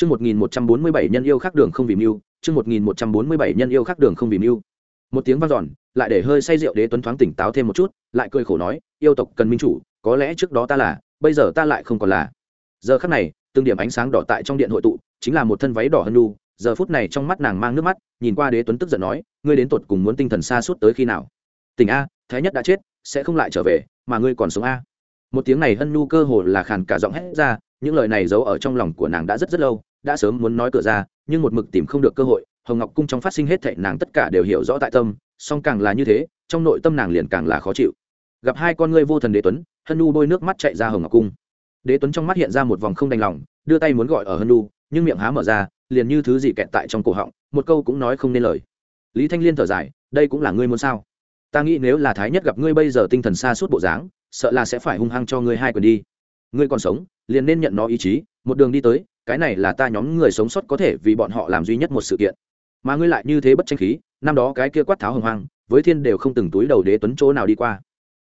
Chương 1147 nhân yêu khác đường không vì mưu, chương 1147 nhân yêu khác đường không vì mưu. Một tiếng vang dọn, lại để hơi say rượu đế tuấn thoáng tỉnh táo thêm một chút, lại cười khổ nói, yêu tộc cần minh chủ, có lẽ trước đó ta là, bây giờ ta lại không còn là. Giờ khắc này, từng điểm ánh sáng đỏ tại trong điện hội tụ, chính là một thân váy đỏ hân nu, giờ phút này trong mắt nàng mang nước mắt, nhìn qua đế tuấn tức giận nói, ngươi đến tột cùng muốn tinh thần xa suốt tới khi nào? Tỉnh a, thái nhất đã chết, sẽ không lại trở về, mà ngươi còn sống a. Một tiếng này hân nu cơ hồ là khàn cả giọng hét ra, những lời này giấu ở trong lòng của nàng đã rất rất lâu đã sớm muốn nói cửa ra, nhưng một mực tìm không được cơ hội, hồng ngọc cung trong phát sinh hết thệ nàng tất cả đều hiểu rõ tại tâm, song càng là như thế, trong nội tâm nàng liền càng là khó chịu. Gặp hai con ngươi vô thần đế tuấn, hân nu bôi nước mắt chạy ra hồng ngọc cung. Đế tuấn trong mắt hiện ra một vòng không đành lòng, đưa tay muốn gọi ở hân nu nhưng miệng há mở ra, liền như thứ gì kẹt tại trong cổ họng, một câu cũng nói không nên lời. Lý thanh liên thở dài, đây cũng là ngươi muốn sao? Ta nghĩ nếu là thái nhất gặp ngươi bây giờ tinh thần xa suốt bộ dáng, sợ là sẽ phải hung hăng cho ngươi hai quyền đi. Ngươi còn sống, liền nên nhận nó ý chí, một đường đi tới cái này là ta nhóm người sống sót có thể vì bọn họ làm duy nhất một sự kiện. Mà ngươi lại như thế bất tranh khí, năm đó cái kia quát tháo hồng hoang, với thiên đều không từng túi đầu đế tuấn chỗ nào đi qua.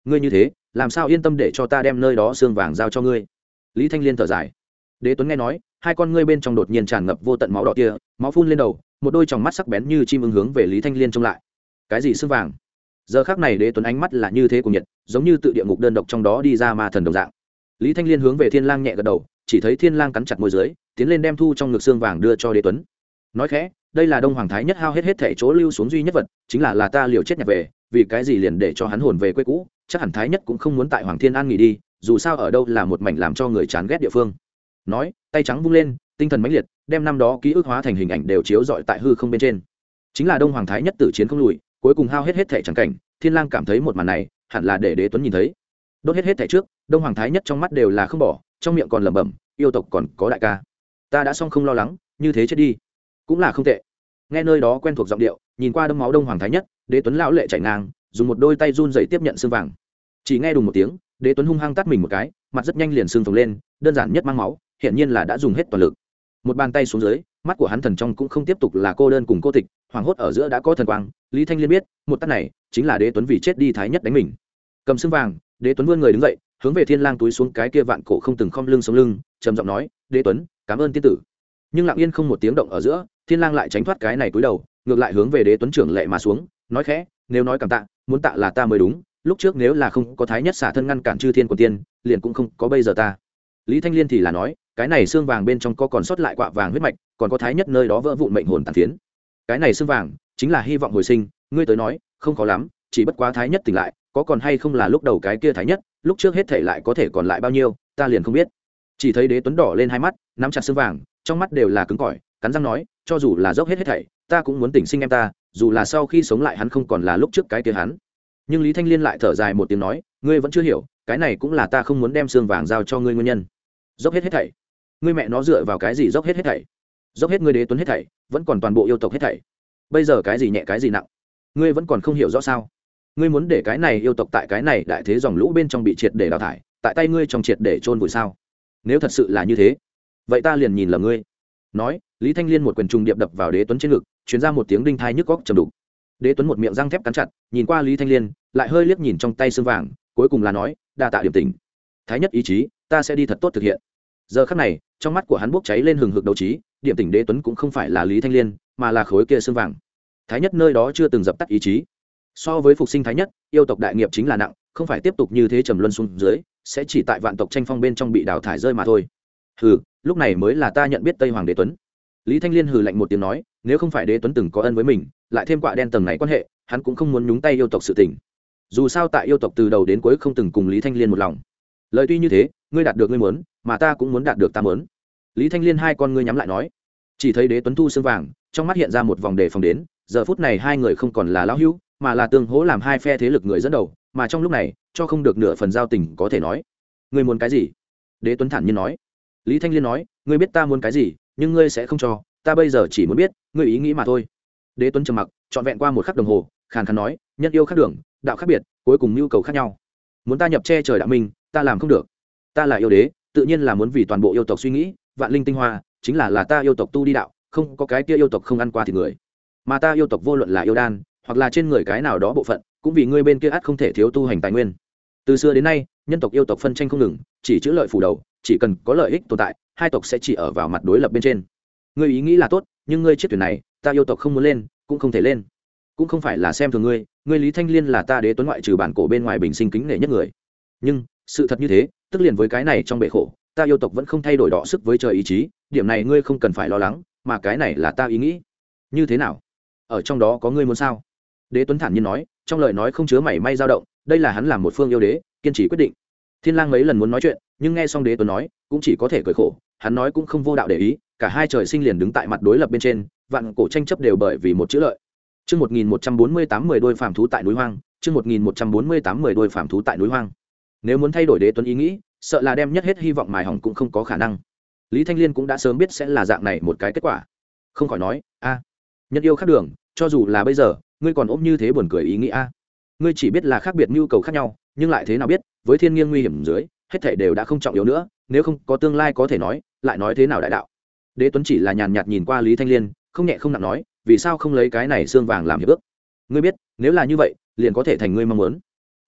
Ngươi như thế, làm sao yên tâm để cho ta đem nơi đó xương vàng giao cho ngươi? Lý thanh liên thở dài. Đế tuấn nghe nói, hai con ngươi bên trong đột nhiên tràn ngập vô tận máu đỏ kia, máu phun lên đầu, một đôi tròng mắt sắc bén như chim ứng hướng về lý thanh liên trông lại. Cái gì xương vàng? Giờ khác này đế tuấn ánh mắt là như thế của nhiệt, giống như tự địa ngục đơn độc trong đó đi ra ma thần đồng dạng. Lý thanh liên hướng về thiên lang nhẹ gật đầu, chỉ thấy thiên lang cắn chặt môi dưới tiến lên đem thu trong ngực xương vàng đưa cho đế tuấn. Nói khẽ, đây là đông hoàng thái nhất hao hết hết thể chỗ lưu xuống duy nhất vật, chính là là ta liều chết nhặt về, vì cái gì liền để cho hắn hồn về quê cũ, chắc hẳn thái nhất cũng không muốn tại hoàng thiên an nghỉ đi, dù sao ở đâu là một mảnh làm cho người chán ghét địa phương. Nói, tay trắng vung lên, tinh thần mãnh liệt, đem năm đó ký ức hóa thành hình ảnh đều chiếu rọi tại hư không bên trên. Chính là đông hoàng thái nhất tử chiến không lùi, cuối cùng hao hết hết thể chẳng cảnh, thiên lang cảm thấy một màn này, hẳn là để đế tuấn nhìn thấy. Đốt hết hết thẻ trước, đông hoàng thái nhất trong mắt đều là không bỏ, trong miệng còn lẩm bẩm, yêu tộc còn có đại ca ta đã xong không lo lắng, như thế chết đi. Cũng là không tệ. Nghe nơi đó quen thuộc giọng điệu, nhìn qua đâm máu đông hoàng thái nhất, đế tuấn lão lệ chảy ngang, dùng một đôi tay run dậy tiếp nhận xương vàng. Chỉ nghe đùng một tiếng, đế tuấn hung hăng tắt mình một cái, mặt rất nhanh liền xương phồng lên, đơn giản nhất mang máu hiện nhiên là đã dùng hết toàn lực. Một bàn tay xuống dưới, mắt của hắn thần trong cũng không tiếp tục là cô đơn cùng cô tịch, hoàng hốt ở giữa đã có thần quang, lý thanh liên biết, một tắt này chính là đế tuấn vì chết đi thái nhất đánh mình. Cầm xương vàng, đế tuấn vươn người đứng dậy, hướng về thiên lang túi xuống cái kia vạn cổ không từng khom lưng sống lưng, trầm giọng nói, đế tuấn cảm ơn tiên tử. Nhưng lặng yên không một tiếng động ở giữa, thiên lang lại tránh thoát cái này cúi đầu, ngược lại hướng về đế tuấn trưởng lệ mà xuống, nói khẽ, nếu nói cảm tạ, muốn tạ là ta mới đúng, lúc trước nếu là không có thái nhất xả thân ngăn cản chư thiên của tiên, liền cũng không có bây giờ ta. Lý thanh liên thì là nói, cái này xương vàng bên trong có còn sót lại quạ vàng huyết mạch, còn có thái nhất nơi đó vỡ vụn mệnh hồn tàn phiến. Cái này xương vàng chính là hy vọng hồi sinh, ngươi tới nói, không khó lắm, chỉ bất quá thái nhất tỉnh lại, có còn hay không là lúc đầu cái kia thái nhất, lúc trước hết thể lại có thể còn lại bao nhiêu, ta liền không biết chỉ thấy đế tuấn đỏ lên hai mắt, nắm chặt xương vàng, trong mắt đều là cứng cỏi, cắn răng nói, cho dù là dốc hết hết thảy, ta cũng muốn tỉnh sinh em ta, dù là sau khi sống lại hắn không còn là lúc trước cái kia hắn. Nhưng lý thanh liên lại thở dài một tiếng nói, ngươi vẫn chưa hiểu, cái này cũng là ta không muốn đem xương vàng giao cho ngươi nguyên nhân. Dốc hết hết thảy. Ngươi mẹ nó dựa vào cái gì dốc hết hết thảy? Dốc hết ngươi đế tuấn hết thảy, vẫn còn toàn bộ yêu tộc hết thảy. Bây giờ cái gì nhẹ cái gì nặng? Ngươi vẫn còn không hiểu rõ sao? Ngươi muốn để cái này yêu tộc tại cái này đại thế dòng lũ bên trong bị triệt để đào thải, tại tay ngươi trong triệt để trôn vùi sao? Nếu thật sự là như thế, vậy ta liền nhìn là ngươi. Nói, lý thanh liên một quyền trùng điệp đập vào đế tuấn trên ngực chuyển ra một tiếng đinh thai nhức góc trầm đục. Đế tuấn một miệng răng thép cắn chặt, nhìn qua lý thanh liên, lại hơi liếc nhìn trong tay xương vàng, cuối cùng là nói, đa tạ điểm tình. Thái nhất ý chí, ta sẽ đi thật tốt thực hiện. Giờ khắc này, trong mắt của hắn bốc cháy lên hừng hực đấu trí, điểm tỉnh đế tuấn cũng không phải là lý thanh liên, mà là khối kia xương vàng. Thái nhất nơi đó chưa từng dập tắt ý chí. So với phục sinh thái nhất, yêu tộc đại nghiệp chính là nặng, không phải tiếp tục như thế trầm luân xuống dưới sẽ chỉ tại vạn tộc tranh phong bên trong bị đào thải rơi mà thôi. Hừ, lúc này mới là ta nhận biết tây hoàng đế tuấn. Lý thanh liên hừ lạnh một tiếng nói, nếu không phải đế tuấn từng có ân với mình, lại thêm quạ đen tầng này quan hệ, hắn cũng không muốn nhúng tay yêu tộc sự tình. Dù sao tại yêu tộc từ đầu đến cuối không từng cùng lý thanh liên một lòng. Lời tuy như thế, ngươi đạt được ngươi muốn, mà ta cũng muốn đạt được ta muốn. Lý thanh liên hai con ngươi nhắm lại nói. Chỉ thấy đế tuấn thu xương vàng, trong mắt hiện ra một vòng đề phòng đến, giờ phút này hai người không còn là lão hữu, mà là tương hỗ làm hai phe thế lực người dẫn đầu, mà trong lúc này cho không được nửa phần giao tình có thể nói. Ngươi muốn cái gì? Đế tuấn thản nhiên nói. Lý thanh liên nói, ngươi biết ta muốn cái gì, nhưng ngươi sẽ không cho, ta bây giờ chỉ muốn biết, ngươi ý nghĩ mà thôi. Đế tuấn trầm mặc, trọn vẹn qua một khắc đồng hồ, khàn khàn nói, nhân yêu khác đường, đạo khác biệt, cuối cùng nhu cầu khác nhau. Muốn ta nhập che trời đạo minh ta làm không được. Ta là yêu đế, tự nhiên là muốn vì toàn bộ yêu tộc suy nghĩ, vạn linh tinh hoa, chính là là ta yêu tộc tu đi đạo, không có cái kia yêu tộc không ăn qua thì người. Mà ta yêu tộc vô luận là yêu đan, hoặc là trên người cái nào đó bộ phận, cũng vì ngươi bên kia ắt không thể thiếu tu hành tài nguyên từ xưa đến nay, nhân tộc yêu tộc phân tranh không ngừng, chỉ chữ lợi phủ đầu, chỉ cần có lợi ích tồn tại, hai tộc sẽ chỉ ở vào mặt đối lập bên trên. Ngươi ý nghĩ là tốt, nhưng ngươi chiếc thuyền này, ta yêu tộc không muốn lên, cũng không thể lên. Cũng không phải là xem thường ngươi ngươi lý thanh liên là ta đế tuấn ngoại trừ bản cổ bên ngoài bình sinh kính nể nhất người. Nhưng, sự thật như thế, tức liền với cái này trong bệ khổ, ta yêu tộc vẫn không thay đổi đọ sức với trời ý chí, điểm này ngươi không cần phải lo lắng, mà cái này là ta ý nghĩ. Như thế nào? Ở trong đó có ngươi muốn sao? Đế tuấn thản nhiên nói, trong lời nói không chứa mảy may dao động đây là hắn làm một phương yêu đế kiên trì quyết định thiên lang mấy lần muốn nói chuyện nhưng nghe xong đế tuấn nói cũng chỉ có thể cười khổ hắn nói cũng không vô đạo để ý cả hai trời sinh liền đứng tại mặt đối lập bên trên vạn cổ tranh chấp đều bởi vì một chữ lợi Chương 1148 10 đôi phàm thú tại núi hoang, chương 1148 10 đôi phàm thú tại núi hoang. Nếu muốn thay đổi đế tuấn ý nghĩ, sợ là đem nhất hết hy vọng mài hỏng cũng không có khả năng. Lý Thanh Liên cũng đã sớm biết sẽ là dạng này một cái kết quả. Không khỏi nói, a, nhân yêu khác đường, cho dù là bây giờ, ngươi còn ôm như thế buồn cười ý nghĩ a. Ngươi chỉ biết là khác biệt nhu cầu khác nhau, nhưng lại thế nào biết, với thiên nhiên nguy hiểm dưới, hết thể đều đã không trọng yếu nữa, nếu không có tương lai có thể nói, lại nói thế nào đại đạo. Đế Tuấn chỉ là nhàn nhạt nhìn qua Lý Thanh Liên, không nhẹ không nặng nói, vì sao không lấy cái này xương vàng làm hiệp ước? Ngươi biết nếu là như vậy liền có thể thành ngươi mong muốn.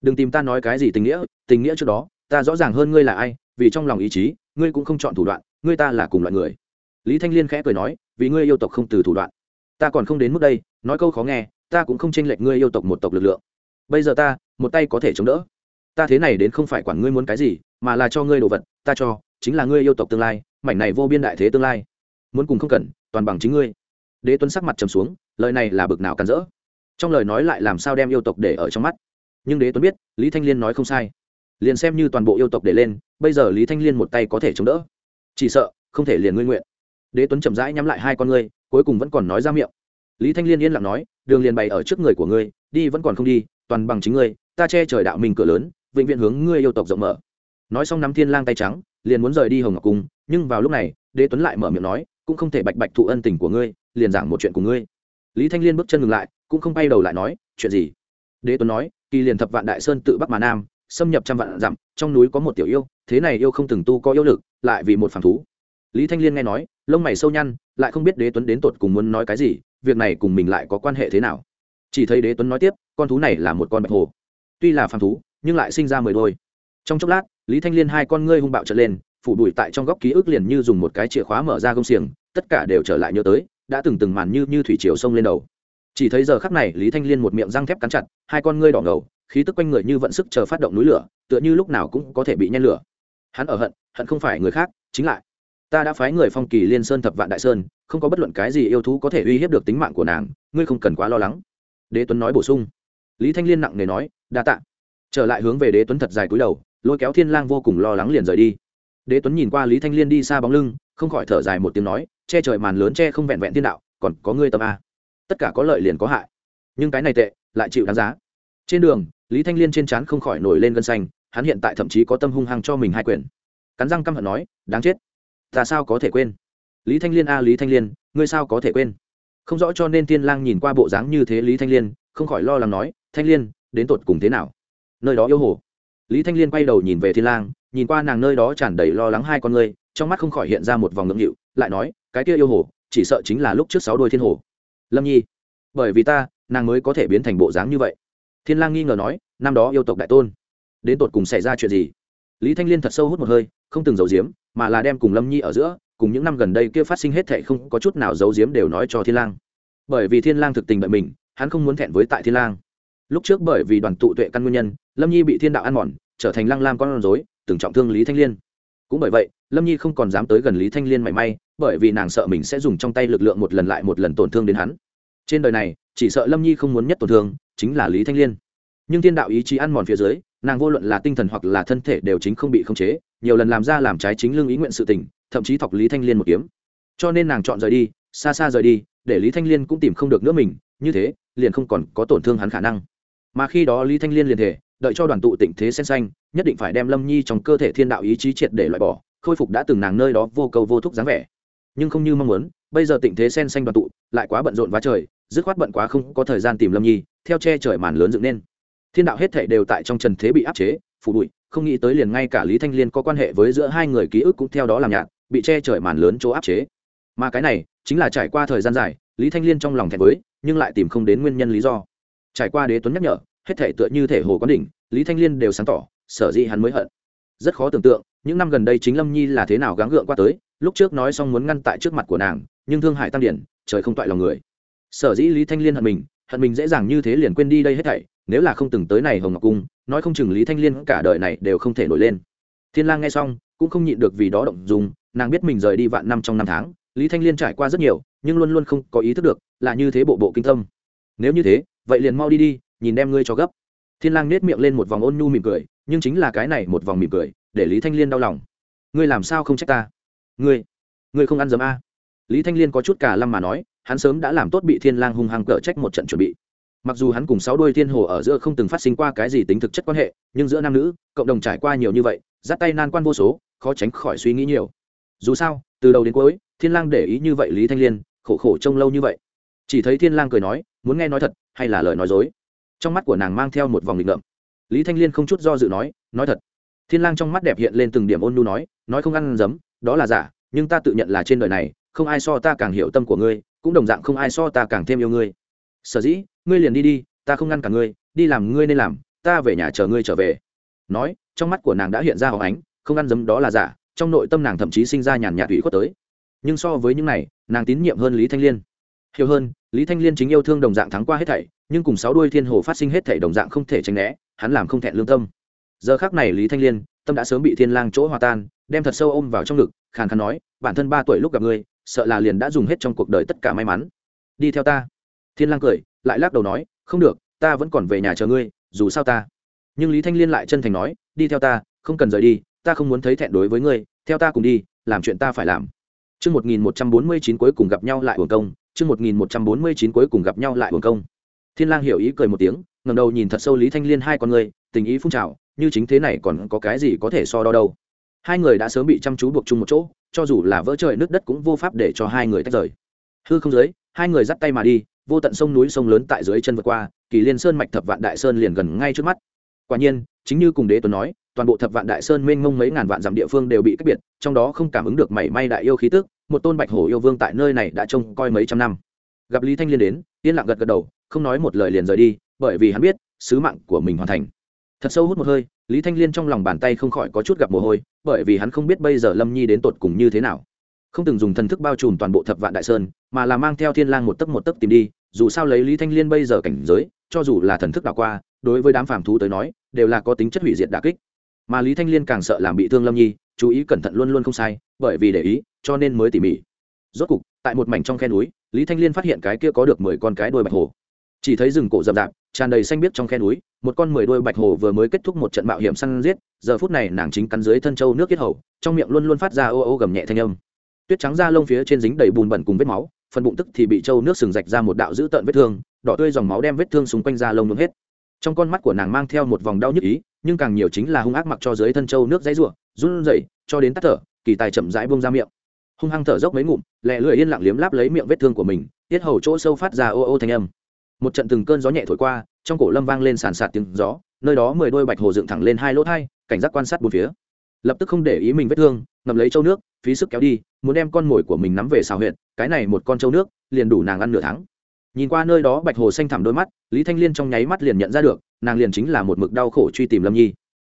Đừng tìm ta nói cái gì tình nghĩa tình nghĩa trước đó ta rõ ràng hơn ngươi là ai vì trong lòng ý chí ngươi cũng không chọn thủ đoạn ngươi ta là cùng loại người. Lý thanh liên khẽ cười nói vì ngươi yêu tộc không từ thủ đoạn. Ta còn không đến mức đây nói câu khó nghe ta cũng không tranh lệch ngươi yêu tộc một tộc lực lượng bây giờ ta, một tay có thể chống đỡ. Ta thế này đến không phải quản ngươi muốn cái gì, mà là cho ngươi đồ vật, ta cho, chính là ngươi yêu tộc tương lai, mảnh này vô biên đại thế tương lai. Muốn cùng không cần, toàn bằng chính ngươi. Đế tuấn sắc mặt trầm xuống, lời này là bực nào cắn rỡ. Trong lời nói lại làm sao đem yêu tộc để ở trong mắt? Nhưng đế tuấn biết, lý thanh liên nói không sai. Liền xem như toàn bộ yêu tộc để lên, bây giờ lý thanh liên một tay có thể chống đỡ. Chỉ sợ, không thể liền ngươi nguyện. Đế tuấn chậm rãi nhắm lại hai con ngươi, cuối cùng vẫn còn nói ra miệng. Lý thanh liên yên lặng nói, đường liền bày ở trước người của ngươi, đi vẫn còn không đi toàn bằng chính ngươi, ta che trời đạo mình cửa lớn, vĩnh viễn hướng ngươi yêu tộc rộng mở. Nói xong nắm thiên lang tay trắng, liền muốn rời đi hồng ngọc cung, nhưng vào lúc này, đế tuấn lại mở miệng nói, cũng không thể bạch bạch thụ ân tình của ngươi, liền giảng một chuyện của ngươi. Lý thanh liên bước chân ngừng lại, cũng không bay đầu lại nói, chuyện gì? Đế tuấn nói, kỳ liền thập vạn đại sơn tự bắc mà nam, xâm nhập trăm vạn dặm, trong núi có một tiểu yêu, thế này yêu không từng tu có yêu lực, lại vì một phản thú. Lý thanh liên nghe nói, lông mày sâu nhăn, lại không biết đế tuấn đến tột cùng muốn nói cái gì, việc này cùng mình lại có quan hệ thế nào? Chỉ thấy đế tuấn nói tiếp, con thú này là một con bạch hồ. Tuy là phàm thú, nhưng lại sinh ra mười đôi. Trong chốc lát, lý thanh liên hai con ngươi hung bạo trở lên, phủ đuổi tại trong góc ký ức liền như dùng một cái chìa khóa mở ra gông xiềng, tất cả đều trở lại nhớ tới, đã từng từng màn như như thủy triều sông lên đầu. Chỉ thấy giờ khắc này, lý thanh liên một miệng răng thép cắn chặt, hai con ngươi đỏ ngầu, khí tức quanh người như vận sức chờ phát động núi lửa, tựa như lúc nào cũng có thể bị nhen lửa. Hắn ở hận hận không phải người khác, chính lại. Ta đã phái người phong kỳ liên sơn thập vạn đại sơn, không có bất luận cái gì yêu thú có thể uy hiếp được tính mạng của nàng, ngươi không cần quá lo lắng đế tuấn nói bổ sung. Lý thanh liên nặng nề nói, đa tạ. Trở lại hướng về đế tuấn thật dài cúi đầu, lôi kéo thiên lang vô cùng lo lắng liền rời đi. Đế tuấn nhìn qua lý thanh liên đi xa bóng lưng, không khỏi thở dài một tiếng nói, che trời màn lớn che không vẹn vẹn thiên đạo, còn có ngươi tâm a. Tất cả có lợi liền có hại. Nhưng cái này tệ, lại chịu đáng giá. Trên đường, lý thanh liên trên trán không khỏi nổi lên gân xanh, hắn hiện tại thậm chí có tâm hung hăng cho mình hai quyền. Cắn răng căm hận nói, đáng chết. Ta sao có thể quên? Lý thanh liên a, lý thanh liên, ngươi sao có thể quên? Không rõ cho nên tiên lang nhìn qua bộ dáng như thế lý thanh liên, không khỏi lo lắng nói, thanh liên, đến tột cùng thế nào? Nơi đó yêu hồ. Lý thanh liên quay đầu nhìn về thiên lang, nhìn qua nàng nơi đó tràn đầy lo lắng hai con ngươi trong mắt không khỏi hiện ra một vòng ngưỡng nghịu, lại nói, cái kia yêu hồ, chỉ sợ chính là lúc trước sáu đôi thiên hồ. Lâm nhi, bởi vì ta, nàng mới có thể biến thành bộ dáng như vậy. Thiên lang nghi ngờ nói, năm đó yêu tộc đại tôn, đến tột cùng xảy ra chuyện gì? Lý thanh liên thật sâu hút một hơi, không từng giấu giếm, mà là đem cùng lâm nhi ở giữa cùng những năm gần đây kia phát sinh hết thệ không có chút nào giấu giếm đều nói cho thiên lang. Bởi vì thiên lang thực tình đợi mình, hắn không muốn thẹn với tại thiên lang. Lúc trước bởi vì đoàn tụ tuệ căn nguyên nhân, lâm nhi bị thiên đạo ăn mòn, trở thành lăng lam con rối, từng trọng thương lý thanh liên. Cũng bởi vậy, lâm nhi không còn dám tới gần lý thanh liên mảy may, bởi vì nàng sợ mình sẽ dùng trong tay lực lượng một lần lại một lần tổn thương đến hắn. Trên đời này, chỉ sợ lâm nhi không muốn nhất tổn thương, chính là lý thanh liên. Nhưng thiên đạo ý chí ăn mòn phía dưới, nàng vô luận là tinh thần hoặc là thân thể đều chính không bị khống chế, nhiều lần làm ra làm trái chính lương ý nguyện sự tình thậm chí thọc lý thanh liên một kiếm. Cho nên nàng chọn rời đi, xa xa rời đi, để lý thanh liên cũng tìm không được nữa mình, như thế, liền không còn có tổn thương hắn khả năng. Mà khi đó lý thanh liên liền thể, đợi cho đoàn tụ tịnh thế sen xanh, nhất định phải đem lâm nhi trong cơ thể thiên đạo ý chí triệt để loại bỏ, khôi phục đã từng nàng nơi đó vô cầu vô thúc dáng vẻ. Nhưng không như mong muốn, bây giờ tịnh thế sen xanh đoàn tụ lại quá bận rộn vá trời, dứt khoát bận quá không có thời gian tìm lâm nhi, theo che trời màn lớn dựng nên. Thiên đạo hết thể đều tại trong trần thế bị áp chế phủ bụi, không nghĩ tới liền ngay cả lý thanh liên có quan hệ với giữa hai người ký ức cũng theo đó làm nhạt bị che trời màn lớn chỗ áp chế. Mà cái này chính là trải qua thời gian dài, lý thanh liên trong lòng thẹn với, nhưng lại tìm không đến nguyên nhân lý do. Trải qua đế tuấn nhắc nhở, hết thể tựa như thể hồ quán đỉnh, lý thanh liên đều sáng tỏ, sở dĩ hắn mới hận. Rất khó tưởng tượng, những năm gần đây chính lâm nhi là thế nào gắng gượng qua tới, lúc trước nói xong muốn ngăn tại trước mặt của nàng, nhưng thương hại tam điển, trời không toại lòng người. Sở dĩ lý thanh liên hận mình hận mình dễ dàng như thế liền quên đi đây hết thảy, nếu là không từng tới này hồng ngọc cung, nói không chừng lý thanh liên cả đời này đều không thể nổi lên. Thiên lang nghe xong cũng không nhịn được vì đó động dùng, nàng biết mình rời đi vạn năm trong năm tháng, lý thanh liên trải qua rất nhiều, nhưng luôn luôn không có ý thức được, là như thế bộ bộ kinh tâm. Nếu như thế, vậy liền mau đi đi, nhìn đem ngươi cho gấp. Thiên lang nết miệng lên một vòng ôn nhu mỉm cười, nhưng chính là cái này một vòng mỉm cười, để lý thanh liên đau lòng. Ngươi làm sao không trách ta? Ngươi ngươi không ăn dấm a? Lý thanh liên có chút cả lăm mà nói, hắn sớm đã làm tốt bị thiên lang hung hăng cỡ trách một trận chuẩn bị. Mặc dù hắn cùng sáu đôi thiên hồ ở giữa không từng phát sinh qua cái gì tính thực chất quan hệ, nhưng giữa nam nữ, cộng đồng trải qua nhiều như vậy dắt tay nan quan vô số, khó tránh khỏi suy nghĩ nhiều. Dù sao, từ đầu đến cuối, thiên lang để ý như vậy lý thanh liên, khổ khổ trông lâu như vậy. Chỉ thấy thiên lang cười nói, muốn nghe nói thật, hay là lời nói dối? Trong mắt của nàng mang theo một vòng lịch ngợm. Lý thanh liên không chút do dự nói nói thật. Thiên lang trong mắt đẹp hiện lên từng điểm ôn nhu nói nói không ăn dấm, đó là giả, nhưng ta tự nhận là trên đời này, không ai so ta càng hiểu tâm của ngươi, cũng đồng dạng không ai so ta càng thêm yêu ngươi. Sở dĩ, ngươi liền đi đi, ta không ngăn cả ngươi, đi làm ngươi nên làm, ta về nhà chờ ngươi trở về nói, trong mắt của nàng đã hiện ra hóng ánh, không ăn dấm đó là giả, trong nội tâm nàng thậm chí sinh ra nhàn nhạt ủy khuất tới. Nhưng so với những này, nàng tín nhiệm hơn lý thanh liên. Hiểu hơn, lý thanh liên chính yêu thương đồng dạng thắng qua hết thảy, nhưng cùng sáu đuôi thiên hồ phát sinh hết thảy đồng dạng không thể tránh né, hắn làm không thẹn lương tâm. Giờ khác này lý thanh liên, tâm đã sớm bị thiên lang chỗ hòa tan, đem thật sâu ôm vào trong ngực, khàn khàn nói, bản thân ba tuổi lúc gặp ngươi, sợ là liền đã dùng hết trong cuộc đời tất cả may mắn. Đi theo ta. Thiên lang cười, lại lắc đầu nói, không được, ta vẫn còn về nhà chờ ngươi, dù sao ta nhưng lý thanh liên lại chân thành nói đi theo ta không cần rời đi ta không muốn thấy thẹn đối với ngươi theo ta cùng đi làm chuyện ta phải làm Chương 1149 cuối cùng gặp nhau lại hưởng công, chương 1149 cuối cùng gặp nhau lại hưởng công. Thiên Lang hiểu ý cười một tiếng, ngẩng đầu nhìn thật sâu Lý Thanh Liên hai con người, tình ý phun trào, như chính thế này còn có cái gì có thể so đo đâu. Hai người đã sớm bị chăm chú buộc chung một chỗ, cho dù là vỡ trời nước đất cũng vô pháp để cho hai người tách rời. Hư không dưới, hai người dắt tay mà đi, vô tận sông núi sông lớn tại dưới chân vượt qua, Kỳ Liên Sơn mạch thập vạn đại sơn liền gần ngay trước mắt. Quả nhiên, chính như cùng đế tuấn nói, toàn bộ thập vạn đại sơn mênh mông mấy ngàn vạn dặm địa phương đều bị cách biệt, trong đó không cảm ứng được mảy may đại yêu khí tức, một tôn bạch hổ yêu vương tại nơi này đã trông coi mấy trăm năm. Gặp lý thanh liên đến yên lặng gật gật đầu không nói một lời liền rời đi bởi vì hắn biết sứ mạng của mình hoàn thành. Thật sâu hút một hơi lý thanh liên trong lòng bàn tay không khỏi có chút gặp mồ hôi bởi vì hắn không biết bây giờ lâm nhi đến tột cùng như thế nào. Không từng dùng thần thức bao trùm toàn bộ thập vạn đại sơn mà là mang theo thiên lang một tấc một tấc tìm đi dù sao lấy lý thanh liên bây giờ cảnh giới cho dù là thần thức đảo qua đối với đám phàm thú tới nói, đều là có tính chất hủy diệt đả kích. Mà lý thanh liên càng sợ làm bị thương lâm nhi, chú ý cẩn thận luôn luôn không sai, bởi vì để ý, cho nên mới tỉ mỉ. Rốt cục, tại một mảnh trong khe núi, lý thanh liên phát hiện cái kia có được mười con cái đuôi bạch hồ. Chỉ thấy rừng cổ rậm rạp, tràn đầy xanh biếc trong khe núi, một con mười đuôi bạch hồ vừa mới kết thúc một trận mạo hiểm săn giết, giờ phút này nàng chính cắn dưới thân châu nước kết hầu, trong miệng luôn luôn phát ra ô ô gầm nhẹ thanh âm. Tuyết trắng da lông phía trên dính đầy bùn bẩn cùng vết máu, phần bụng tức thì bị châu nước sừng rạch ra một đạo dữ tợn vết thương, đỏ tươi dòng máu đem vết thương xung quanh da lông nhuộm hết trong con mắt của nàng mang theo một vòng đau nhức ý, nhưng càng nhiều chính là hung ác mặc cho dưới thân châu nước dãy rủa, run rẩy, cho đến tắt thở, kỳ tài chậm rãi bông ra miệng. Hung hăng thở dốc mấy ngụm, lẹ lưỡi yên lặng liếm láp lấy miệng vết thương của mình, tiết hầu chỗ sâu phát ra ô ô thanh âm. Một trận từng cơn gió nhẹ thổi qua, trong cổ lâm vang lên sàn sạt tiếng gió, nơi đó mười đôi bạch hồ dựng thẳng lên hai lỗ thai, cảnh giác quan sát bốn phía. Lập tức không để ý mình vết thương ngầm lấy châu nước, phí sức kéo đi, muốn đem con mồi của mình nắm về xào huyện cái này một con châu nước, liền đủ nàng ăn nửa tháng nhìn qua nơi đó bạch hồ xanh thẳm đôi mắt, lý thanh liên trong nháy mắt liền nhận ra được, nàng liền chính là một mực đau khổ truy tìm lâm nhi.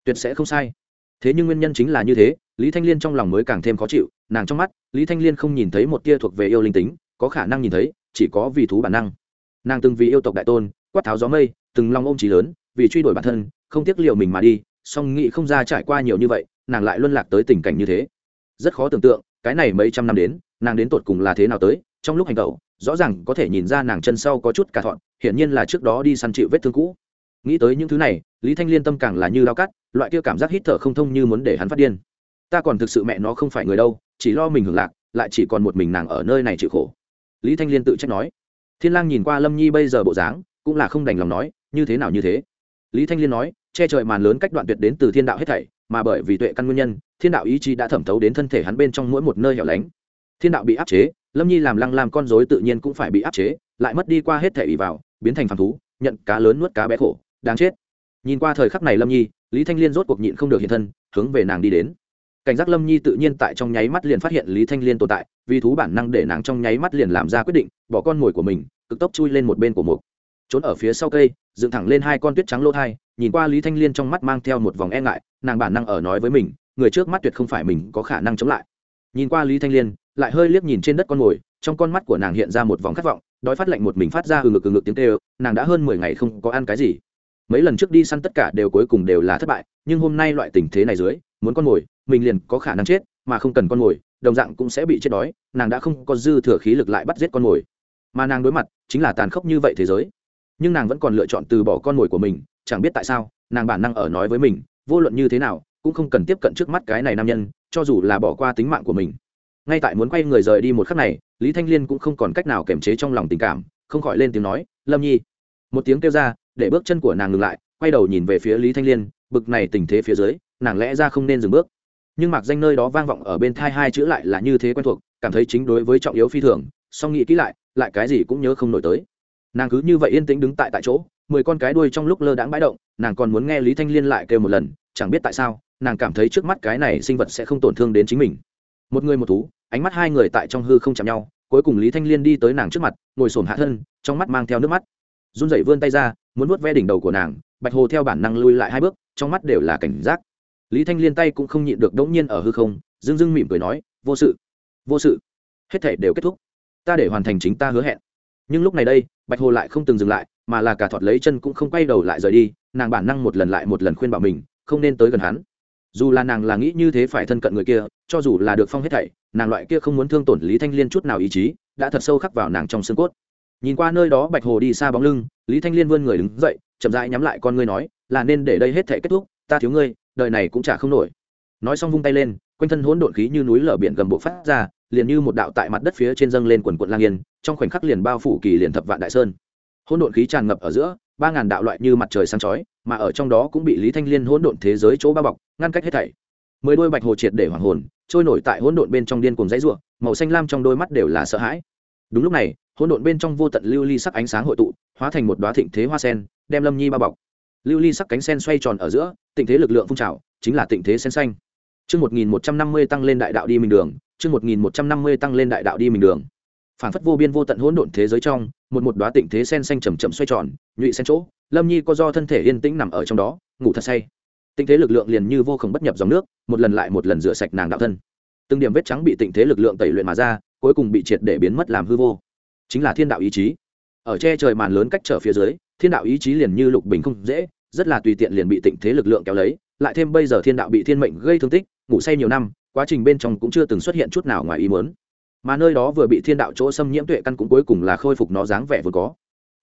Tuyệt sẽ không sai. Thế nhưng nguyên nhân chính là như thế, lý thanh liên trong lòng mới càng thêm khó chịu, nàng trong mắt, lý thanh liên không nhìn thấy một tia thuộc về yêu linh tính, có khả năng nhìn thấy, chỉ có vì thú bản năng. Nàng từng vì yêu tộc đại tôn, quát tháo gió mây, từng long ôm trí lớn, vì truy đuổi bản thân, không tiếc liệu mình mà đi, song nghĩ không ra trải qua nhiều như vậy, nàng lại luân lạc tới tình cảnh như thế. Rất khó tưởng tượng, cái này mấy trăm năm đến nàng đến tột cùng là thế nào tới, trong lúc hành tẩu, rõ ràng có thể nhìn ra nàng chân sau có chút cả thọn, hiển nhiên là trước đó đi săn chịu vết thương cũ. Nghĩ tới những thứ này, lý thanh liên tâm càng là như lao cắt, loại kia cảm giác hít thở không thông như muốn để hắn phát điên. Ta còn thực sự mẹ nó không phải người đâu, chỉ lo mình hưởng lạc, lại chỉ còn một mình nàng ở nơi này chịu khổ. Lý thanh liên tự trách nói. Thiên lang nhìn qua lâm nhi bây giờ bộ dáng, cũng là không đành lòng nói, như thế nào như thế? Lý thanh liên nói, che trời màn lớn cách đoạn tuyệt đến từ thiên đạo hết thảy, mà bởi vì tuệ căn nguyên nhân, thiên đạo ý chí đã thẩm thấu đến thân thể hắn bên trong mỗi một nơi hẻo lánh thiên đạo bị áp chế, lâm nhi làm lăng làm con rối tự nhiên cũng phải bị áp chế, lại mất đi qua hết thể ủy vào, biến thành phàm thú, nhận cá lớn nuốt cá bé khổ, đáng chết. Nhìn qua thời khắc này lâm nhi, lý thanh liên rốt cuộc nhịn không được hiện thân, hướng về nàng đi đến. Cảnh giác lâm nhi tự nhiên tại trong nháy mắt liền phát hiện lý thanh liên tồn tại, vì thú bản năng để nàng trong nháy mắt liền làm ra quyết định, bỏ con mồi của mình, cực tốc chui lên một bên của mục. Trốn ở phía sau cây, dựng thẳng lên hai con tuyết trắng lỗ thai, nhìn qua lý thanh liên trong mắt mang theo một vòng e ngại, nàng bản năng ở nói với mình, người trước mắt tuyệt không phải mình có khả năng chống lại. Nhìn qua lý thanh liên lại hơi liếc nhìn trên đất con mồi trong con mắt của nàng hiện ra một vòng khát vọng, đói phát lạnh một mình phát ra ừ ngực ừ ngực tiếng kêu, nàng đã hơn mười ngày không có ăn cái gì. Mấy lần trước đi săn tất cả đều cuối cùng đều là thất bại, nhưng hôm nay loại tình thế này dưới, muốn con mồi mình liền có khả năng chết, mà không cần con mồi đồng dạng cũng sẽ bị chết đói, nàng đã không có dư thừa khí lực lại bắt giết con mồi mà nàng đối mặt chính là tàn khốc như vậy thế giới. Nhưng nàng vẫn còn lựa chọn từ bỏ con mồi của mình, chẳng biết tại sao, nàng bản năng ở nói với mình, vô luận như thế nào, cũng không cần tiếp cận trước mắt cái này nam nhân, cho dù là bỏ qua tính mạng của mình ngay tại muốn quay người rời đi một khắc này, lý thanh liên cũng không còn cách nào kiềm chế trong lòng tình cảm, không khỏi lên tiếng nói, lâm nhi. Một tiếng kêu ra, để bước chân của nàng ngừng lại, quay đầu nhìn về phía lý thanh liên, bực này tình thế phía dưới, nàng lẽ ra không nên dừng bước. Nhưng mặc danh nơi đó vang vọng ở bên thai hai chữ lại là như thế quen thuộc, cảm thấy chính đối với trọng yếu phi thường, song nghĩ kỹ lại lại cái gì cũng nhớ không nổi tới. Nàng cứ như vậy yên tĩnh đứng tại tại chỗ, mười con cái đuôi trong lúc lơ đãng bãi động, nàng còn muốn nghe lý thanh liên lại kêu một lần, chẳng biết tại sao, nàng cảm thấy trước mắt cái này sinh vật sẽ không tổn thương đến chính mình một người một thú, ánh mắt hai người tại trong hư không chạm nhau, cuối cùng lý thanh liên đi tới nàng trước mặt, ngồi xổm hạ thân, trong mắt mang theo nước mắt. Run rẩy vươn tay ra, muốn vuốt ve đỉnh đầu của nàng, bạch hồ theo bản năng lui lại hai bước, trong mắt đều là cảnh giác. Lý thanh liên tay cũng không nhịn được đống nhiên ở hư không dưng dưng mỉm cười nói, vô sự vô sự, hết thể đều kết thúc. Ta để hoàn thành chính ta hứa hẹn. Nhưng lúc này đây, bạch hồ lại không từng dừng lại, mà là cả thọt lấy chân cũng không quay đầu lại rời đi, nàng bản năng một lần lại một lần khuyên bảo mình, không nên tới gần hắn dù là nàng là nghĩ như thế phải thân cận người kia, cho dù là được phong hết thảy, nàng loại kia không muốn thương tổn lý thanh liên chút nào ý chí, đã thật sâu khắc vào nàng trong xương cốt. Nhìn qua nơi đó bạch hồ đi xa bóng lưng, lý thanh liên vươn người đứng dậy, chậm rãi nhắm lại con ngươi nói, là nên để đây hết thảy kết thúc, ta thiếu ngươi, đời này cũng chả không nổi. Nói xong vung tay lên, quanh thân hỗn độn khí như núi lở biển gầm bộ phát ra, liền như một đạo tại mặt đất phía trên dâng lên quần quận lang yên, trong khoảnh khắc liền bao phủ kỳ liền thập vạn đại sơn hỗn độn khí tràn ngập ở giữa ba ngàn đạo loại như mặt trời sáng chói mà ở trong đó cũng bị lý thanh liên hỗn độn thế giới chỗ bao bọc ngăn cách hết thảy. Mười đôi bạch hồ triệt để hoàng hồn trôi nổi tại hỗn độn bên trong điên cuồng dãy ruộng màu xanh lam trong đôi mắt đều là sợ hãi. Đúng lúc này hỗn độn bên trong vô tận lưu ly sắc ánh sáng hội tụ hóa thành một đoá thịnh thế hoa sen đem lâm nhi bao bọc. Lưu ly sắc cánh sen xoay tròn ở giữa tịnh thế lực lượng phun trào chính là tịnh thế sen xanh. Chương 1150 tăng lên đại đạo đi mình đường, chương 1150 tăng lên đại đạo đi mình đường. Phản phất vô biên vô tận hỗn độn thế giới trong, một một đóa tịnh thế sen xanh chậm chậm xoay tròn, nhụy sen chỗ, Lâm Nhi có do thân thể yên tĩnh nằm ở trong đó, ngủ thật say. Tịnh thế lực lượng liền như vô cùng bất nhập dòng nước, một lần lại một lần rửa sạch nàng đạo thân. Từng điểm vết trắng bị tịnh thế lực lượng tẩy luyện mà ra, cuối cùng bị triệt để biến mất làm hư vô. Chính là thiên đạo ý chí. Ở che trời màn lớn cách trở phía dưới, thiên đạo ý chí liền như lục bình không dễ, rất là tùy tiện liền bị tịnh thế lực lượng kéo lấy, lại thêm bây giờ thiên đạo bị thiên mệnh gây thương tích, ngủ say nhiều năm quá trình bên trong cũng chưa từng xuất hiện chút nào ngoài ý muốn mà nơi đó vừa bị thiên đạo chỗ xâm nhiễm tuệ căn cũng cuối cùng là khôi phục nó dáng vẻ vừa có.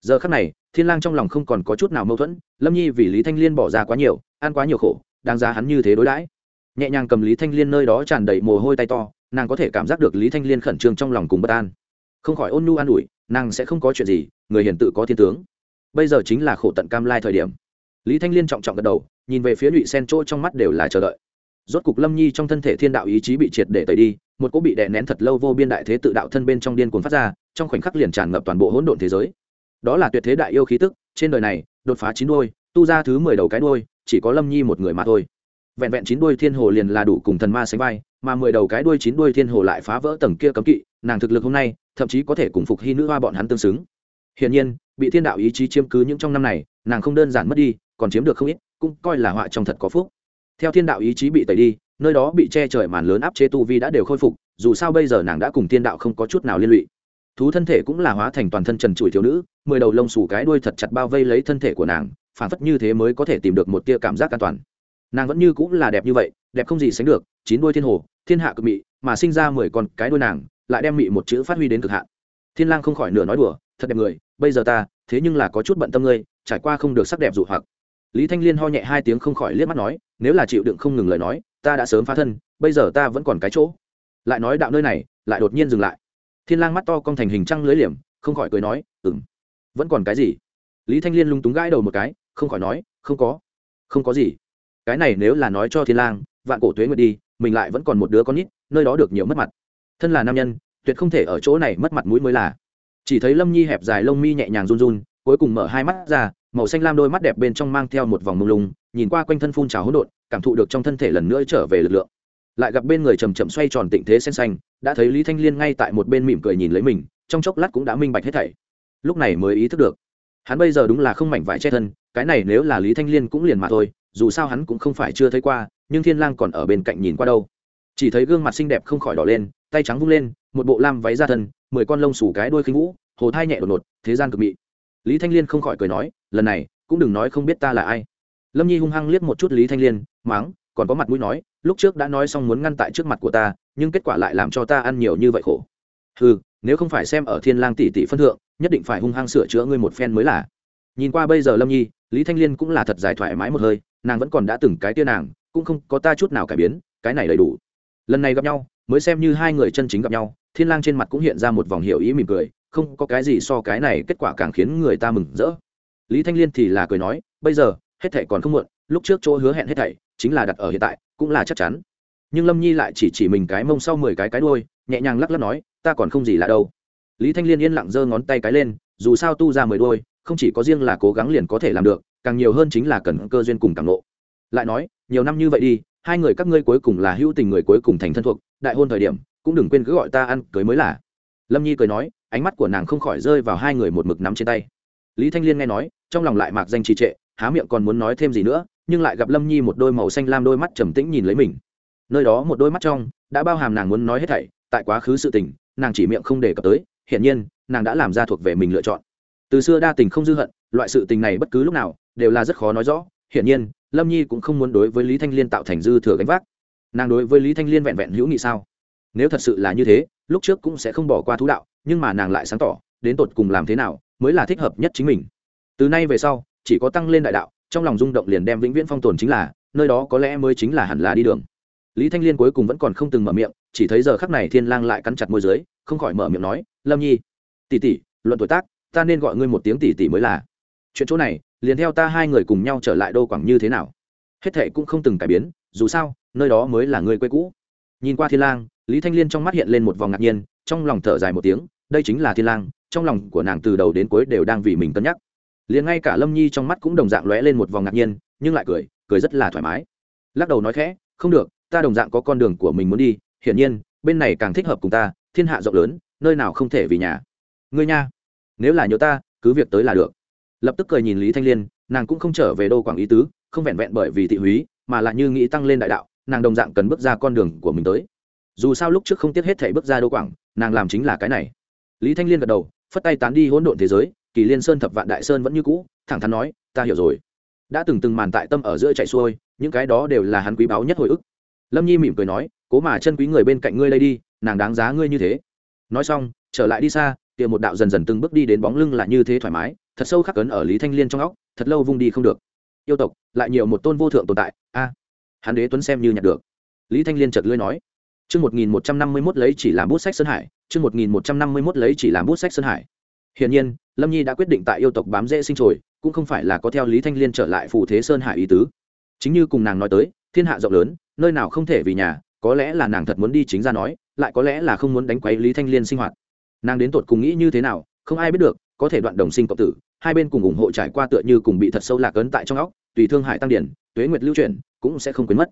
Giờ khắc này, thiên lang trong lòng không còn có chút nào mâu thuẫn, lâm nhi vì lý thanh liên bỏ ra quá nhiều, ăn quá nhiều khổ, đáng giá hắn như thế đối đãi. Nhẹ nhàng cầm lý thanh liên nơi đó tràn đầy mồ hôi tay to, nàng có thể cảm giác được lý thanh liên khẩn trương trong lòng cùng bất an. Không khỏi ôn nhu an ủi, nàng sẽ không có chuyện gì, người hiền tự có thiên tướng. Bây giờ chính là khổ tận cam lai thời điểm. Lý thanh liên trọng trọng gật đầu, nhìn về phía nhụy sen chỗ trong mắt đều là chờ đợi. Rốt cục lâm nhi trong thân thể thiên đạo ý chí bị triệt để tẩy đi một cỗ bị đè nén thật lâu vô biên đại thế tự đạo thân bên trong điên cuồng phát ra, trong khoảnh khắc liền tràn ngập toàn bộ hỗn độn thế giới. Đó là tuyệt thế đại yêu khí tức, trên đời này, đột phá chín đuôi, tu ra thứ mười đầu cái đuôi, chỉ có lâm nhi một người mà thôi. Vẹn vẹn chín đuôi thiên hồ liền là đủ cùng thần ma sánh vai, mà mười đầu cái đuôi chín đuôi thiên hồ lại phá vỡ tầng kia cấm kỵ, nàng thực lực hôm nay, thậm chí có thể cùng phục hy nữ hoa bọn hắn tương xứng. Hiển nhiên, bị thiên đạo ý chí chiếm cứ những trong năm này, nàng không đơn giản mất đi, còn chiếm được không ít, cũng coi là họa trong thật có phúc. Theo thiên đạo ý chí bị tẩy đi nơi đó bị che trời màn lớn áp chế tu vi đã đều khôi phục, dù sao bây giờ nàng đã cùng tiên đạo không có chút nào liên lụy. Thú thân thể cũng là hóa thành toàn thân trần trụi thiếu nữ, mười đầu lông xù cái đuôi thật chặt bao vây lấy thân thể của nàng, phản phất như thế mới có thể tìm được một tia cảm giác an toàn. Nàng vẫn như cũng là đẹp như vậy, đẹp không gì sánh được, chín đuôi thiên hồ, thiên hạ cực mị, mà sinh ra mười con cái đuôi nàng, lại đem mị một chữ phát huy đến cực hạn. Thiên lang không khỏi nửa nói đùa, thật đẹp người, bây giờ ta, thế nhưng là có chút bận tâm ngươi, trải qua không được sắc đẹp dụ hoặc. Lý thanh liên ho nhẹ hai tiếng không khỏi liếc mắt nói, nếu là chịu đựng không ngừng lời nói ta đã sớm phá thân, bây giờ ta vẫn còn cái chỗ. Lại nói đạo nơi này, lại đột nhiên dừng lại. Thiên lang mắt to cong thành hình trăng lưới liềm, không khỏi cười nói, ừm, vẫn còn cái gì? Lý thanh liên lung túng gãi đầu một cái, không khỏi nói, không có không có gì. Cái này nếu là nói cho thiên lang, vạn cổ tuế nguyệt đi, mình lại vẫn còn một đứa con nít, nơi đó được nhiều mất mặt. Thân là nam nhân, tuyệt không thể ở chỗ này mất mặt mũi mới là. Chỉ thấy lâm nhi hẹp dài lông mi nhẹ nhàng run run, cuối cùng mở hai mắt ra, màu xanh lam đôi mắt đẹp bên trong mang theo một vòng mông lung, nhìn qua quanh thân phun trào hỗn độn cảm thụ được trong thân thể lần nữa trở về lực lượng. Lại gặp bên người chầm chậm xoay tròn tịnh thế sen xanh, đã thấy lý thanh liên ngay tại một bên mỉm cười nhìn lấy mình, trong chốc lát cũng đã minh bạch hết thảy. Lúc này mới ý thức được, hắn bây giờ đúng là không mảnh vải che thân, cái này nếu là lý thanh liên cũng liền mà thôi, dù sao hắn cũng không phải chưa thấy qua, nhưng thiên lang còn ở bên cạnh nhìn qua đâu. Chỉ thấy gương mặt xinh đẹp không khỏi đỏ lên, tay trắng vung lên, một bộ lam váy ra thân, mười con lông sủ cái đuôi khinh vũ, hồ thai nhẹ đột ngột, thế gian cực mị. Lý thanh liên không khỏi cười nói, lần này, cũng đừng nói không biết ta là ai lâm nhi hung hăng liếc một chút lý thanh liên máng còn có mặt mũi nói, lúc trước đã nói xong muốn ngăn tại trước mặt của ta, nhưng kết quả lại làm cho ta ăn nhiều như vậy khổ. Ừ nếu không phải xem ở thiên lang tỷ tỷ phân thượng, nhất định phải hung hăng sửa chữa ngươi một phen mới là. Nhìn qua bây giờ lâm nhi, lý thanh liên cũng là thật dài thoải mái một hơi, nàng vẫn còn đã từng cái tia nàng, cũng không có ta chút nào cải biến, cái này đầy đủ. Lần này gặp nhau, mới xem như hai người chân chính gặp nhau, thiên lang trên mặt cũng hiện ra một vòng hiểu ý mỉm cười, không có cái gì so cái này kết quả càng khiến người ta mừng rỡ. Lý thanh liên thì là cười nói, bây giờ hết thảy còn không muộn, lúc trước chỗ hứa hẹn hết thảy chính là đặt ở hiện tại, cũng là chắc chắn. Nhưng lâm nhi lại chỉ chỉ mình cái mông sau mười cái cái đuôi, nhẹ nhàng lắc lắc nói, ta còn không gì là đâu. Lý thanh liên yên lặng giơ ngón tay cái lên, dù sao tu ra mười đuôi, không chỉ có riêng là cố gắng liền có thể làm được, càng nhiều hơn chính là cần cơ duyên cùng càng lộ lại nói, nhiều năm như vậy đi, hai người các ngươi cuối cùng là hữu tình người cuối cùng thành thân thuộc, đại hôn thời điểm, cũng đừng quên cứ gọi ta ăn cưới mới là. Lâm nhi cười nói, ánh mắt của nàng không khỏi rơi vào hai người một mực nắm trên tay. Lý thanh liên nghe nói, trong lòng lại mạc danh trì trệ há miệng còn muốn nói thêm gì nữa, nhưng lại gặp lâm nhi một đôi màu xanh lam đôi mắt trầm tĩnh nhìn lấy mình. Nơi đó một đôi mắt trong đã bao hàm nàng muốn nói hết thảy, tại quá khứ sự tình, nàng chỉ miệng không đề cập tới, hiển nhiên, nàng đã làm ra thuộc về mình lựa chọn. Từ xưa đa tình không dư hận, loại sự tình này bất cứ lúc nào đều là rất khó nói rõ, hiển nhiên, lâm nhi cũng không muốn đối với lý thanh liên tạo thành dư thừa gánh vác. Nàng đối với lý thanh liên vẹn vẹn hữu nghị sao? Nếu thật sự là như thế, lúc trước cũng sẽ không bỏ qua thú đạo, nhưng mà nàng lại sáng tỏ, đến tột cùng làm thế nào mới là thích hợp nhất chính mình. Từ nay về sau chỉ có tăng lên đại đạo, trong lòng rung động liền đem vĩnh viễn phong tồn chính là, nơi đó có lẽ mới chính là hẳn là đi đường. Lý thanh liên cuối cùng vẫn còn không từng mở miệng, chỉ thấy giờ khắc này thiên lang lại cắn chặt môi dưới, không khỏi mở miệng nói, lâm nhi, tỷ tỷ, luận tuổi tác, ta nên gọi ngươi một tiếng tỷ tỷ mới là. Chuyện chỗ này, liền theo ta hai người cùng nhau trở lại đô quảng như thế nào? Hết thệ cũng không từng cải biến, dù sao, nơi đó mới là người quê cũ. Nhìn qua thiên lang, lý thanh liên trong mắt hiện lên một vòng ngạc nhiên, trong lòng thở dài một tiếng, đây chính là thiên lang, trong lòng của nàng từ đầu đến cuối đều đang vì mình cân nhắc liền ngay cả lâm nhi trong mắt cũng đồng dạng lóe lên một vòng ngạc nhiên nhưng lại cười cười rất là thoải mái lắc đầu nói khẽ không được ta đồng dạng có con đường của mình muốn đi hiển nhiên bên này càng thích hợp cùng ta thiên hạ rộng lớn nơi nào không thể vì nhà ngươi nha nếu là nhớ ta cứ việc tới là được lập tức cười nhìn lý thanh liên nàng cũng không trở về đô quảng ý tứ không vẹn vẹn bởi vì thị húy mà lại như nghĩ tăng lên đại đạo nàng đồng dạng cần bước ra con đường của mình tới dù sao lúc trước không tiếc hết thể bước ra đô quảng nàng làm chính là cái này lý thanh liên gật đầu phất tay tán đi hỗn độn thế giới kỳ liên sơn thập vạn đại sơn vẫn như cũ, thẳng thắn nói, ta hiểu rồi. Đã từng từng màn tại tâm ở giữa chạy xuôi, những cái đó đều là hắn quý báu nhất hồi ức. Lâm nhi mỉm cười nói, cố mà chân quý người bên cạnh ngươi đây đi, nàng đáng giá ngươi như thế. Nói xong, trở lại đi xa, kia một đạo dần dần từng bước đi đến bóng lưng là như thế thoải mái, thật sâu khắc cấn ở lý thanh liên trong óc, thật lâu vung đi không được. Yêu tộc, lại nhiều một tôn vô thượng tồn tại, a, hắn đế tuấn xem như nhặt được. Lý thanh liên chợt lưỡi nói. Chương một nghìn một trăm năm mươi mốt lấy chỉ làm bút sách sơn hải, chương một nghìn một trăm năm mươi mốt lấy chỉ làm bút sách sơn hải hiển nhiên, lâm nhi đã quyết định tại yêu tộc bám dễ sinh trồi, cũng không phải là có theo lý thanh liên trở lại phù thế sơn hải ý tứ. Chính như cùng nàng nói tới, thiên hạ rộng lớn, nơi nào không thể vì nhà, có lẽ là nàng thật muốn đi chính ra nói, lại có lẽ là không muốn đánh quấy lý thanh liên sinh hoạt. Nàng đến tột cùng nghĩ như thế nào, không ai biết được, có thể đoạn đồng sinh cộng tử, hai bên cùng ủng hộ trải qua tựa như cùng bị thật sâu lạc ấn tại trong óc, tùy thương hải tăng điển, tuế nguyệt lưu chuyển, cũng sẽ không quên mất.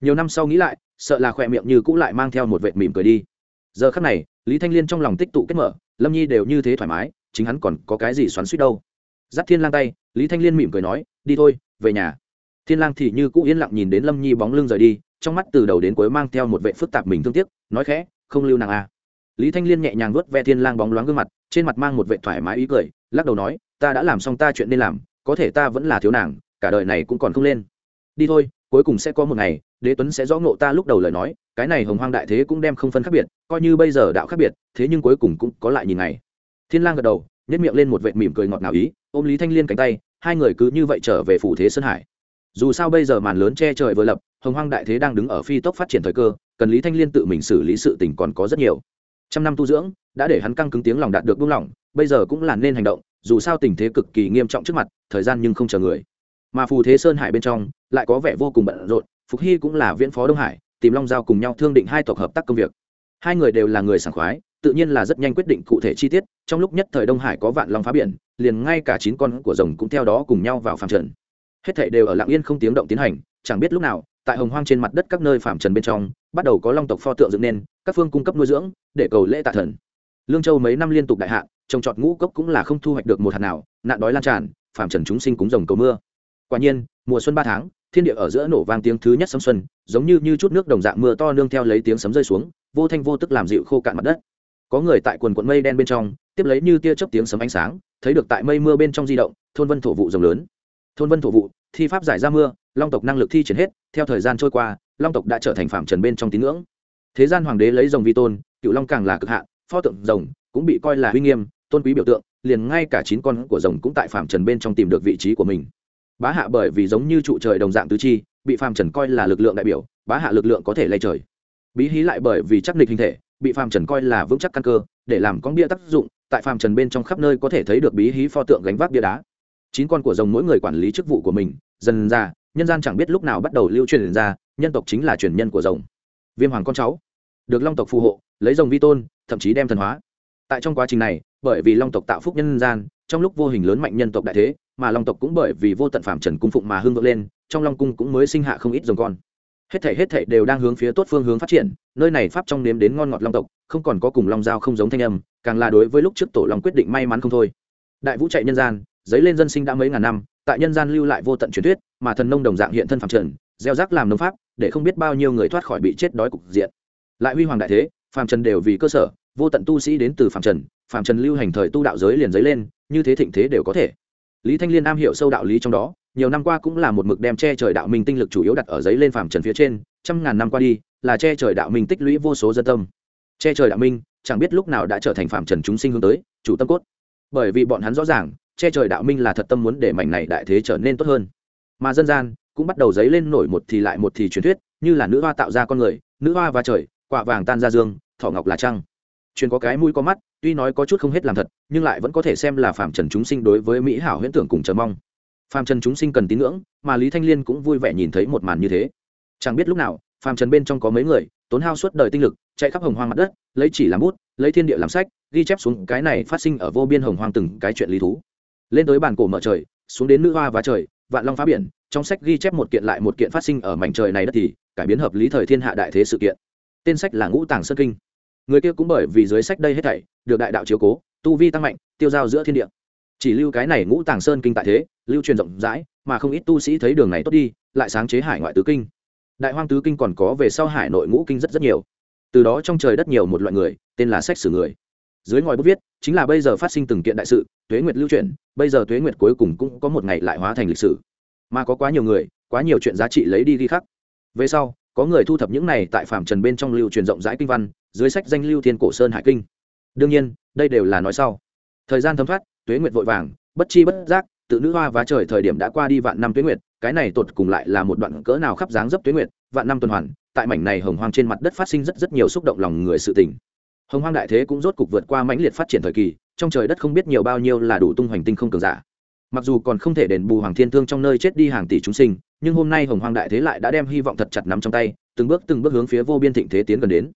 Nhiều năm sau nghĩ lại, sợ là khỏe miệng như cũng lại mang theo một vệt mỉm cười đi. Giờ khắc này, lý thanh liên trong lòng tích tụ kết mở, lâm nhi đều như thế thoải mái chính hắn còn có cái gì xoắn suýt đâu. Dắt thiên lang tay, lý thanh liên mỉm cười nói, đi thôi, về nhà. Thiên lang thì như cũ yên lặng nhìn đến lâm nhi bóng lưng rời đi, trong mắt từ đầu đến cuối mang theo một vệ phức tạp mình thương tiếc, nói khẽ, không lưu nàng à. Lý thanh liên nhẹ nhàng vuốt ve thiên lang bóng loáng gương mặt, trên mặt mang một vệ thoải mái ý cười, lắc đầu nói, ta đã làm xong ta chuyện nên làm, có thể ta vẫn là thiếu nàng, cả đời này cũng còn không lên. Đi thôi, cuối cùng sẽ có một ngày, đế tuấn sẽ rõ ngộ ta lúc đầu lời nói, cái này hồng hoang đại thế cũng đem không phân khác biệt, coi như bây giờ đạo khác biệt, thế nhưng cuối cùng cũng có lại nhìn ngày thiên lang gật đầu nhét miệng lên một vệt mỉm cười ngọt ngào ý, ôm lý thanh liên cánh tay, hai người cứ như vậy trở về phủ thế sơn hải. Dù sao bây giờ màn lớn che trời vừa lập, hồng hoang đại thế đang đứng ở phi tốc phát triển thời cơ, cần lý thanh liên tự mình xử lý sự tình còn có rất nhiều. Trăm năm tu dưỡng, đã để hắn căng cứng tiếng lòng đạt được buông lỏng, bây giờ cũng là nên hành động, dù sao tình thế cực kỳ nghiêm trọng trước mặt, thời gian nhưng không chờ người. Mà phù thế sơn hải bên trong, lại có vẻ vô cùng bận rộn, phục hy cũng là viễn phó đông hải, tìm long giao cùng nhau thương định hai tộc hợp tác công việc. Hai người đều là người sảng khoái tự nhiên là rất nhanh quyết định cụ thể chi tiết trong lúc nhất thời đông hải có vạn long phá biển liền ngay cả chín con của rồng cũng theo đó cùng nhau vào phạm trần. Hết thảy đều ở lặng yên không tiếng động tiến hành chẳng biết lúc nào tại hồng hoang trên mặt đất các nơi phạm trần bên trong bắt đầu có long tộc pho tượng dựng nên các phương cung cấp nuôi dưỡng để cầu lễ tạ thần. Lương châu mấy năm liên tục đại hạ, trồng trọt ngũ cốc cũng là không thu hoạch được một hạt nào nạn đói lan tràn phạm trần chúng sinh cúng rồng cầu mưa. Quả nhiên mùa xuân ba tháng thiên địa ở giữa nổ vang tiếng thứ nhất sấm xuân giống như như chút nước đồng dạng mưa to nương theo lấy tiếng sấm rơi xuống vô thanh vô tức làm dịu khô cạn mặt đất có người tại quần quận mây đen bên trong, tiếp lấy như tia chớp tiếng sấm ánh sáng, thấy được tại mây mưa bên trong di động, thôn vân thổ vụ rồng lớn. Thôn vân thổ vụ thi pháp giải ra mưa, long tộc năng lực thi triển hết, theo thời gian trôi qua, long tộc đã trở thành phạm trần bên trong tín ngưỡng. Thế gian hoàng đế lấy rồng vi tôn, cựu long càng là cực hạn, pho tượng rồng cũng bị coi là uy nghiêm, tôn quý biểu tượng, liền ngay cả chín con của rồng cũng tại phạm trần bên trong tìm được vị trí của mình. Bá hạ bởi vì giống như trụ trời đồng dạng tứ chi, bị phạm trần coi là lực lượng đại biểu, bá hạ lực lượng có thể lay trời. Bí hí lại bởi vì chắc địch hình thể bị phàm trần coi là vững chắc căn cơ, để làm con bia tác dụng, tại phàm trần bên trong khắp nơi có thể thấy được bí hí pho tượng gánh vác bia đá. Chín con của rồng mỗi người quản lý chức vụ của mình, dần ra, nhân gian chẳng biết lúc nào bắt đầu lưu truyền ra, nhân tộc chính là truyền nhân của rồng. Viêm hoàng con cháu, được long tộc phù hộ, lấy rồng vi tôn, thậm chí đem thần hóa. Tại trong quá trình này, bởi vì long tộc tạo phúc nhân gian, trong lúc vô hình lớn mạnh nhân tộc đại thế, mà long tộc cũng bởi vì vô tận phạm trần cung phụng mà hưng vượng lên, trong long cung cũng mới sinh hạ không ít rồng con hết thể hết thể đều đang hướng phía tốt phương hướng phát triển, nơi này pháp trong nếm đến ngon ngọt long tộc, không còn có cùng long giao không giống thanh âm, càng là đối với lúc trước tổ long quyết định may mắn không thôi. Đại vũ chạy nhân gian, giấy lên dân sinh đã mấy ngàn năm, tại nhân gian lưu lại vô tận truyền thuyết, mà thần nông đồng dạng hiện thân phạm trần, gieo rắc làm nông pháp, để không biết bao nhiêu người thoát khỏi bị chết đói cục diện. Lại huy hoàng đại thế phạm trần đều vì cơ sở, vô tận tu sĩ đến từ phạm trần phạm trần lưu hành thời tu đạo giới liền giấy lên, như thế thịnh thế đều có thể. Lý thanh liên am hiểu sâu đạo lý trong đó nhiều năm qua cũng là một mực đem che trời đạo minh tinh lực chủ yếu đặt ở giấy lên phạm trần phía trên, trăm ngàn năm qua đi, là che trời đạo minh tích lũy vô số dân tâm. Che trời đạo minh, chẳng biết lúc nào đã trở thành phạm trần chúng sinh hướng tới, chủ tâm cốt. Bởi vì bọn hắn rõ ràng, che trời đạo minh là thật tâm muốn để mảnh này đại thế trở nên tốt hơn. Mà dân gian, cũng bắt đầu dấy lên nổi một thì lại một thì truyền thuyết, như là nữ hoa tạo ra con người, nữ hoa và trời, quả vàng tan ra dương, thỏ ngọc là trăng. Truyền có cái mũi có mắt, tuy nói có chút không hết làm thật, nhưng lại vẫn có thể xem là phạm trần chúng sinh đối với mỹ hảo huyễn tưởng cùng chờ mong phạm trần chúng sinh cần tín ngưỡng, mà lý thanh liên cũng vui vẻ nhìn thấy một màn như thế. Chẳng biết lúc nào phạm trần bên trong có mấy người, tốn hao suốt đời tinh lực, chạy khắp hồng hoang mặt đất, lấy chỉ làm bút, lấy thiên địa làm sách, ghi chép xuống cái này phát sinh ở vô biên hồng hoang từng cái chuyện lý thú. Lên tới bàn cổ mở trời, xuống đến nữ hoa và trời, vạn long phá biển, trong sách ghi chép một kiện lại một kiện phát sinh ở mảnh trời này đất thì, cải biến hợp lý thời thiên hạ đại thế sự kiện. Tên sách là ngũ tàng sơn kinh. Người kia cũng bởi vì dưới sách đây hết thảy, được đại đạo chiếu cố, tu vi tăng mạnh, tiêu giao giữa thiên địa chỉ lưu cái này ngũ tàng sơn kinh tại thế, lưu truyền rộng rãi, mà không ít tu sĩ thấy đường này tốt đi, lại sáng chế hải ngoại tứ kinh. Đại hoang tứ kinh còn có về sau hải nội ngũ kinh rất rất nhiều. Từ đó trong trời đất nhiều một loại người, tên là sách sử người. Dưới ngòi bút viết, chính là bây giờ phát sinh từng kiện đại sự, tuế nguyệt lưu truyền, bây giờ tuế nguyệt cuối cùng cũng có một ngày lại hóa thành lịch sử. Mà có quá nhiều người, quá nhiều chuyện giá trị lấy đi ghi khắc. Về sau, có người thu thập những này tại phạm trần bên trong lưu truyền rộng rãi kinh văn, dưới sách danh lưu thiên cổ sơn hải kinh. Đương nhiên, đây đều là nói sau. Thời gian thấm thoát tuế nguyệt vội vàng, bất chi bất giác, tự nữ hoa và trời thời điểm đã qua đi vạn năm tuế nguyệt, cái này tột cùng lại là một đoạn cỡ nào khắp dáng dấp tuế nguyệt, vạn năm tuần hoàn, tại mảnh này hồng hoang trên mặt đất phát sinh rất rất nhiều xúc động lòng người sự tình. Hồng hoang đại thế cũng rốt cục vượt qua mãnh liệt phát triển thời kỳ, trong trời đất không biết nhiều bao nhiêu là đủ tung hoành tinh không cường giả. Mặc dù còn không thể đền bù hoàng thiên thương trong nơi chết đi hàng tỷ chúng sinh, nhưng hôm nay hồng hoang đại thế lại đã đem hy vọng thật chặt nắm trong tay, từng bước từng bước hướng phía vô biên thịnh thế tiến gần đến.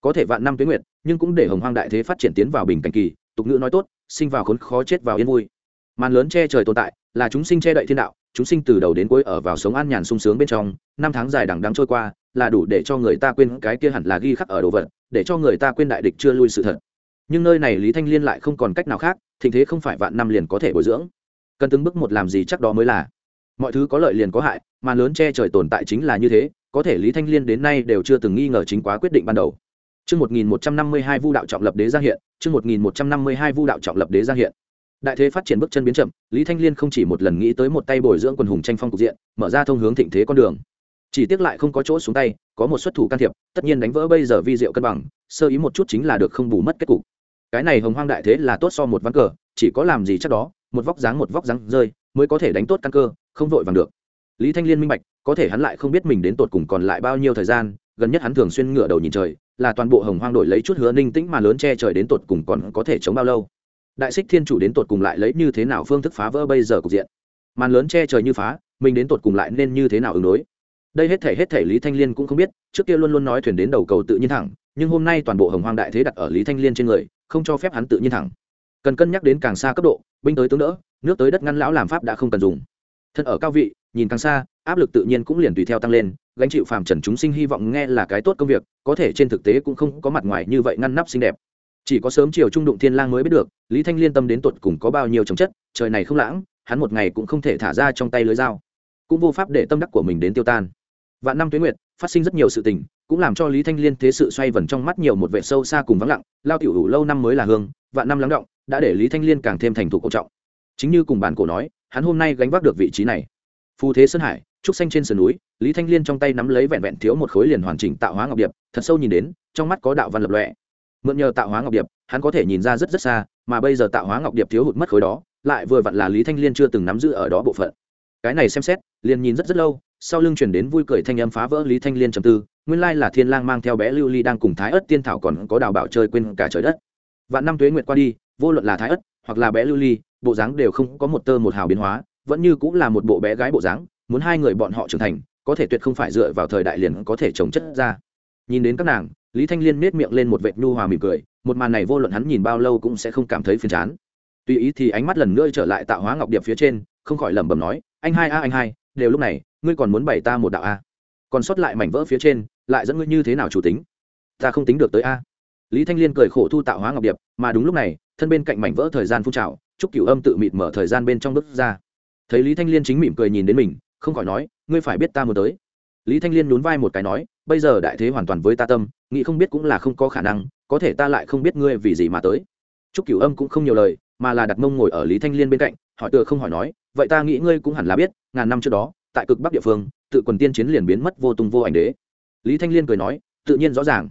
Có thể vạn năm tuyến nguyệt, nhưng cũng để hồng hoang đại thế phát triển tiến vào bình cảnh kỳ tục ngữ nói tốt, sinh vào khốn khó chết vào yên vui. Màn lớn che trời tồn tại, là chúng sinh che đậy thiên đạo, chúng sinh từ đầu đến cuối ở vào sống an nhàn sung sướng bên trong, năm tháng dài đằng đắng trôi qua, là đủ để cho người ta quên cái kia hẳn là ghi khắc ở đồ vật, để cho người ta quên đại địch chưa lui sự thật. Nhưng nơi này lý thanh liên lại không còn cách nào khác, thịnh thế không phải vạn năm liền có thể bồi dưỡng. Cần từng bước một làm gì chắc đó mới là. Mọi thứ có lợi liền có hại mà lớn che trời tồn tại chính là như thế, có thể lý thanh liên đến nay đều chưa từng nghi ngờ chính quá quyết định ban đầu. Chương 1152 vu đạo trọng lập đế ra hiện, chương 1152 vu đạo trọng lập đế ra hiện. Đại thế phát triển bước chân biến chậm, Lý Thanh Liên không chỉ một lần nghĩ tới một tay bồi dưỡng quần hùng tranh phong cục diện, mở ra thông hướng thịnh thế con đường. Chỉ tiếc lại không có chỗ xuống tay, có một xuất thủ can thiệp, tất nhiên đánh vỡ bây giờ vi diệu cân bằng, sơ ý một chút chính là được không bù mất kết cục. Cái này hồng hoang đại thế là tốt so một ván cờ, chỉ có làm gì chắc đó, một vóc dáng một vóc dáng rơi, mới có thể đánh tốt căn cơ, không vội vàng được. Lý Thanh Liên minh bạch, có thể hắn lại không biết mình đến tột cùng còn lại bao nhiêu thời gian, gần nhất hắn thường xuyên ngửa đầu nhìn trời, là toàn bộ hồng hoang đổi lấy chút hứa ninh tĩnh mà lớn che trời đến tột cùng còn có thể chống bao lâu. Đại xích thiên chủ đến tột cùng lại lấy như thế nào phương thức phá vỡ bây giờ cục diện? Màn lớn che trời như phá, mình đến tột cùng lại nên như thế nào ứng đối? Đây hết thể hết thể lý thanh liên cũng không biết, trước kia luôn luôn nói thuyền đến đầu cầu tự nhiên thẳng, nhưng hôm nay toàn bộ hồng hoang đại thế đặt ở lý thanh liên trên người, không cho phép hắn tự nhiên thẳng. Cần cân nhắc đến càng xa cấp độ, binh tới tướng đỡ, nước tới đất ngăn lão làm pháp đã không cần dùng. Thân ở cao vị, nhìn càng xa, áp lực tự nhiên cũng liền tùy theo tăng lên gánh chịu phàm trần chúng sinh hy vọng nghe là cái tốt công việc, có thể trên thực tế cũng không có mặt ngoài như vậy ngăn nắp xinh đẹp. Chỉ có sớm chiều trung đụng thiên lang mới biết được, lý thanh liên tâm đến tuột cùng có bao nhiêu trồng chất, trời này không lãng, hắn một ngày cũng không thể thả ra trong tay lưới dao. Cũng vô pháp để tâm đắc của mình đến tiêu tan. Vạn năm tuyến nguyệt, phát sinh rất nhiều sự tình, cũng làm cho lý thanh liên thế sự xoay vần trong mắt nhiều một vệ sâu xa cùng vắng lặng, lao tiểu đủ lâu năm mới là hương, vạn năm lắng động, đã để lý thanh liên càng thêm thành thục cổ trọng. Chính như cùng bản cổ nói, hắn hôm nay gánh vác được vị trí này phù thế sơn hải, trúc xanh trên sườn núi, lý thanh liên trong tay nắm lấy vẹn vẹn thiếu một khối liền hoàn chỉnh tạo hóa ngọc điệp, thật sâu nhìn đến, trong mắt có đạo văn lập lọe mượn nhờ tạo hóa ngọc điệp, hắn có thể nhìn ra rất rất xa, mà bây giờ tạo hóa ngọc điệp thiếu hụt mất khối đó, lại vừa vặn là lý thanh liên chưa từng nắm giữ ở đó bộ phận. Cái này xem xét, liền nhìn rất rất lâu, sau lưng chuyển đến vui cười thanh âm phá vỡ lý thanh liên trầm tư, nguyên lai là thiên lang mang theo bé lưu ly đang cùng thái ất tiên thảo còn có đào bảo chơi quên cả trời đất. Vạn năm tuế nguyệt qua đi, vô luận là thái ất hoặc là bé lưu ly, bộ dáng đều không có một tơ một hào biến hóa vẫn như cũng là một bộ bé gái bộ dáng, muốn hai người bọn họ trưởng thành, có thể tuyệt không phải dựa vào thời đại liền có thể trồng chất ra. Nhìn đến các nàng, lý thanh liên nết miệng lên một vệt nhu hòa mỉm cười, một màn này vô luận hắn nhìn bao lâu cũng sẽ không cảm thấy phiền chán. Tùy ý thì ánh mắt lần nữa trở lại tạo hóa ngọc điệp phía trên, không khỏi lẩm bẩm nói, anh hai a, anh hai, đều lúc này, ngươi còn muốn bày ta một đạo a? Còn sót lại mảnh vỡ phía trên, lại dẫn ngươi như thế nào chủ tính? Ta không tính được tới a. Lý thanh liên cười khổ thu tạo hóa ngọc điệp, mà đúng lúc này, thân bên cạnh mảnh vỡ thời gian phun trào, chúc cửu âm tự mịt mở thời gian bên trong bước ra thấy lý thanh liên chính mỉm cười nhìn đến mình, không khỏi nói, ngươi phải biết ta muốn tới. Lý thanh liên nhún vai một cái nói, bây giờ đại thế hoàn toàn với ta tâm, nghĩ không biết cũng là không có khả năng, có thể ta lại không biết ngươi vì gì mà tới. Chúc cửu âm cũng không nhiều lời, mà là đặt mông ngồi ở lý thanh liên bên cạnh, hỏi tựa không hỏi nói, vậy ta nghĩ ngươi cũng hẳn là biết, ngàn năm trước đó, tại cực bắc địa phương, tự quần tiên chiến liền biến mất vô tung vô ảnh đế. Lý thanh liên cười nói, tự nhiên rõ ràng.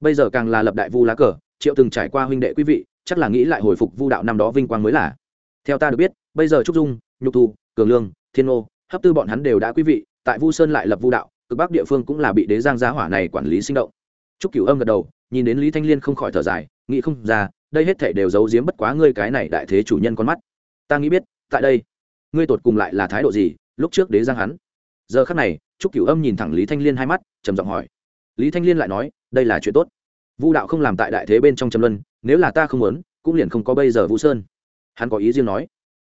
Bây giờ càng là lập đại vu lá cờ, triệu từng trải qua huynh đệ quý vị, chắc là nghĩ lại hồi phục vu đạo năm đó vinh quang mới là. Theo ta được biết, bây giờ trúc dung nhục thu, cường lương, thiên ô hấp tư bọn hắn đều đã quý vị, tại vu sơn lại lập vu đạo, cực bắc địa phương cũng là bị đế giang giá hỏa này quản lý sinh động. Trúc cửu âm gật đầu, nhìn đến lý thanh liên không khỏi thở dài, nghĩ không ra, đây hết thể đều giấu giếm bất quá ngươi cái này đại thế chủ nhân con mắt. Ta nghĩ biết, tại đây, ngươi tột cùng lại là thái độ gì, lúc trước đế giang hắn? Giờ khắc này, trúc cửu âm nhìn thẳng lý thanh liên hai mắt, trầm giọng hỏi. Lý thanh liên lại nói, đây là chuyện tốt. Vu đạo không làm tại đại thế bên trong trầm luân, nếu là ta không muốn, cũng liền không có bây giờ vũ sơn. Hắn có ý riêng nói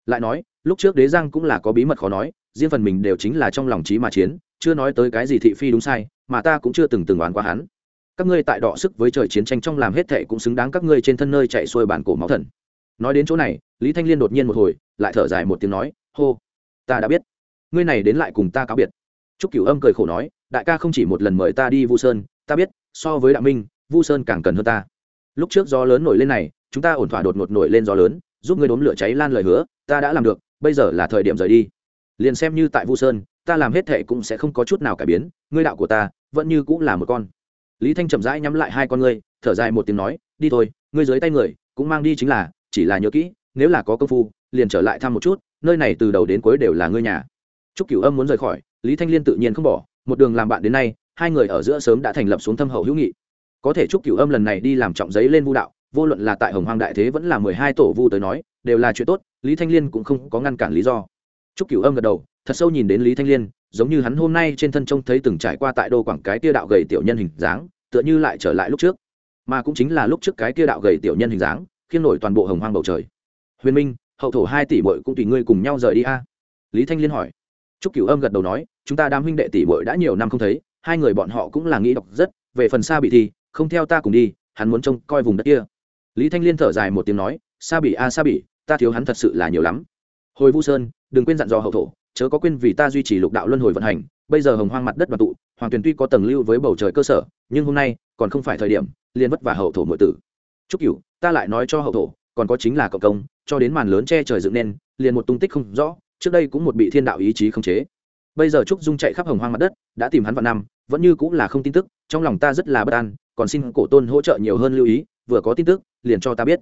lại nói, lúc trước đế giang cũng là có bí mật khó nói, riêng phần mình đều chính là trong lòng trí mà chiến, chưa nói tới cái gì thị phi đúng sai, mà ta cũng chưa từng từng đoán qua hắn. Các ngươi tại đọ sức với trời chiến tranh trong làm hết thệ cũng xứng đáng các ngươi trên thân nơi chạy xuôi bản cổ máu thần. Nói đến chỗ này, lý thanh liên đột nhiên một hồi, lại thở dài một tiếng nói, hô, ta đã biết. Ngươi này đến lại cùng ta cáo biệt. Trúc cửu âm cười khổ nói, đại ca không chỉ một lần mời ta đi vu sơn, ta biết, so với đạo minh, vu sơn càng cần hơn ta. Lúc trước gió lớn nổi lên này, chúng ta ổn thỏa đột ngột nổi lên gió lớn, giúp ngươi đốn lửa cháy lan lời hứa ta đã làm được, bây giờ là thời điểm rời đi. Liền xem như tại vu sơn, ta làm hết thệ cũng sẽ không có chút nào cải biến, ngươi đạo của ta vẫn như cũng là một con. Lý thanh chậm rãi nhắm lại hai con ngươi, thở dài một tiếng nói, đi thôi, ngươi dưới tay người, cũng mang đi chính là, chỉ là nhớ kỹ, nếu là có công phu, liền trở lại thăm một chút, nơi này từ đầu đến cuối đều là ngươi nhà. Trúc cửu âm muốn rời khỏi, lý thanh liên tự nhiên không bỏ, một đường làm bạn đến nay, hai người ở giữa sớm đã thành lập xuống thâm hậu hữu nghị. Có thể trúc cửu âm lần này đi làm trọng giấy lên vu đạo, vô luận là tại hồng hoang đại thế vẫn là mười hai tổ vu tới nói đều là chuyện tốt, lý thanh liên cũng không có ngăn cản lý do. Trúc cửu âm gật đầu, thật sâu nhìn đến lý thanh liên, giống như hắn hôm nay trên thân trông thấy từng trải qua tại đô quảng cái tia đạo gầy tiểu nhân hình dáng, tựa như lại trở lại lúc trước. Mà cũng chính là lúc trước cái tia đạo gầy tiểu nhân hình dáng khiêng nổi toàn bộ hồng hoang bầu trời. Huyền minh, hậu thổ hai tỷ bội cũng tùy ngươi cùng nhau rời đi a. Lý thanh liên hỏi. Trúc cửu âm gật đầu nói, chúng ta đám huynh đệ tỷ bội đã nhiều năm không thấy, hai người bọn họ cũng là nghĩ đọc rất, về phần xa bị thi không theo ta cùng đi, hắn muốn trông coi vùng đất kia. Lý thanh liên thở dài một tiếng nói sa Bỉ a sa Bỉ, ta thiếu hắn thật sự là nhiều lắm. Hồi vu sơn đừng quên dặn dò hậu thổ chớ có quên vì ta duy trì lục đạo luân hồi vận hành bây giờ hồng hoang mặt đất đoàn tụ hoàng tuyền tuy có tầng lưu với bầu trời cơ sở nhưng hôm nay còn không phải thời điểm liền vất vả hậu thổ nội tử. Chúc cửu ta lại nói cho hậu thổ còn có chính là cộng công cho đến màn lớn che trời dựng nên liền một tung tích không rõ trước đây cũng một bị thiên đạo ý chí khống chế. Bây giờ trúc dung chạy khắp hồng hoang mặt đất đã tìm hắn vạn năm vẫn như cũng là không tin tức trong lòng ta rất là bất an còn xin cổ tôn hỗ trợ nhiều hơn lưu ý vừa có tin tức liền cho ta biết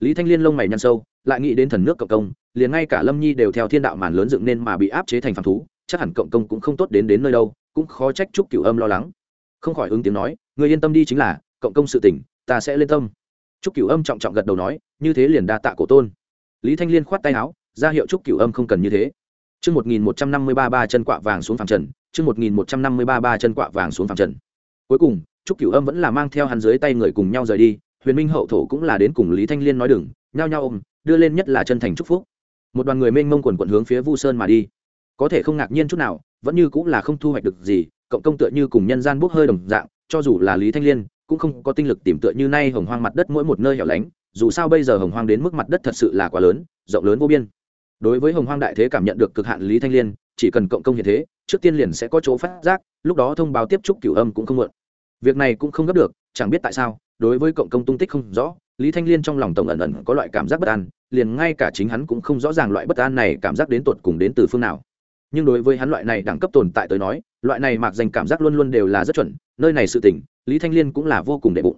lý thanh liên lông mày nhăn sâu lại nghĩ đến thần nước cộng công liền ngay cả lâm nhi đều theo thiên đạo màn lớn dựng nên mà bị áp chế thành phản thú chắc hẳn cộng công cũng không tốt đến đến nơi đâu cũng khó trách chúc cửu âm lo lắng. Không khỏi ứng tiếng nói người yên tâm đi chính là cộng công sự tỉnh ta sẽ lên tâm. Chúc cửu âm trọng trọng gật đầu nói như thế liền đa tạ cổ tôn. Lý thanh liên khoát tay áo ra hiệu chúc cửu âm không cần như thế. Chương 1153 ba chân quạ vàng xuống phẳng trần, chương 1153 ba chân quạ vàng xuống phẳng trần. Cuối cùng, Trúc Cửu Âm vẫn là mang theo hắn dưới tay người cùng nhau rời đi, Huyền Minh hậu thổ cũng là đến cùng Lý Thanh Liên nói đừng, nhao nhao ôm, đưa lên nhất là chân thành chúc phúc. Một đoàn người mênh mông quần quận hướng phía Vu Sơn mà đi. Có thể không ngạc nhiên chút nào, vẫn như cũng là không thu hoạch được gì, cộng công tựa như cùng nhân gian bốc hơi đồng dạng, cho dù là Lý Thanh Liên, cũng không có tinh lực tìm tựa như nay hồng hoang mặt đất mỗi một nơi hẻo lánh, dù sao bây giờ hồng hoang đến mức mặt đất thật sự là quá lớn, rộng lớn vô biên đối với hồng hoang đại thế cảm nhận được cực hạn lý thanh liên chỉ cần cộng công hiện thế trước tiên liền sẽ có chỗ phát giác lúc đó thông báo tiếp trúc cửu âm cũng không muộn việc này cũng không gấp được chẳng biết tại sao đối với cộng công tung tích không rõ lý thanh liên trong lòng tổng ẩn ẩn có loại cảm giác bất an liền ngay cả chính hắn cũng không rõ ràng loại bất an này cảm giác đến tột cùng đến từ phương nào. Nhưng đối với hắn loại này đẳng cấp tồn tại tới nói loại này mặc danh cảm giác luôn luôn đều là rất chuẩn nơi này sự tỉnh lý thanh liên cũng là vô cùng đệ bụng.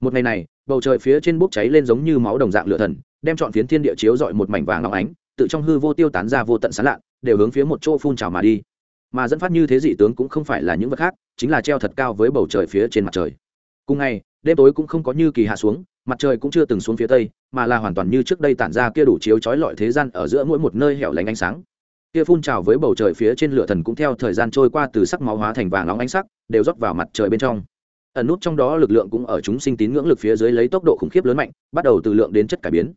Một ngày này bầu trời phía trên bốc cháy lên giống như máu đồng dạng lửa thần đem chọn phiến thiên địa chiếu dọi một mảnh vàng óng ánh tự trong hư vô tiêu tán ra vô tận sán lạn, đều hướng phía một chỗ phun trào mà đi. Mà dẫn phát như thế dị tướng cũng không phải là những vật khác chính là treo thật cao với bầu trời phía trên mặt trời. Cùng ngày đêm tối cũng không có như kỳ hạ xuống, mặt trời cũng chưa từng xuống phía tây, mà là hoàn toàn như trước đây tản ra kia đủ chiếu chói lọi thế gian ở giữa mỗi một nơi hẻo lánh ánh sáng. Kia phun trào với bầu trời phía trên lửa thần cũng theo thời gian trôi qua từ sắc máu hóa thành vàng óng ánh sắc, đều rót vào mặt trời bên trong. Ẩn nút trong đó lực lượng cũng ở chúng sinh tín ngưỡng lực phía dưới lấy tốc độ khủng khiếp lớn mạnh, bắt đầu từ lượng đến chất cải biến.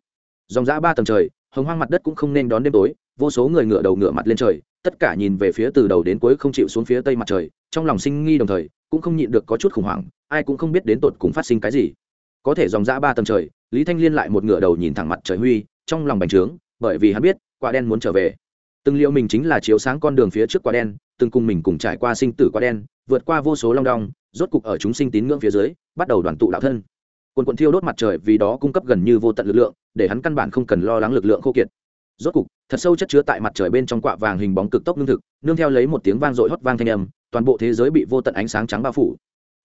Dòng giã ba tầng trời, hồng hoang mặt đất cũng không nên đón đêm tối, vô số người ngựa đầu ngựa mặt lên trời, tất cả nhìn về phía từ đầu đến cuối không chịu xuống phía tây mặt trời, trong lòng sinh nghi đồng thời, cũng không nhịn được có chút khủng hoảng ai cũng không biết đến tột cùng phát sinh cái gì. Có thể dòng dã ba tầng trời, lý thanh liên lại một ngựa đầu nhìn thẳng mặt trời huy, trong lòng bành trướng, bởi vì hắn biết, quả đen muốn trở về. Từng liệu mình chính là chiếu sáng con đường phía trước quả đen, từng cùng mình cùng trải qua sinh tử quả đen, vượt qua vô số long đong, rốt cục ở chúng sinh tín ngưỡng phía dưới, bắt đầu đoàn tụ đạo thân. Quần quần thiêu đốt mặt trời vì đó cung cấp gần như vô tận lực lượng, để hắn căn bản không cần lo lắng lực lượng khô kiệt. Rốt cục, thật sâu chất chứa tại mặt trời bên trong quạ vàng hình bóng cực tốc lương thực, nương theo lấy một tiếng vang dội hót vang thanh âm, toàn bộ thế giới bị vô tận ánh sáng trắng bao phủ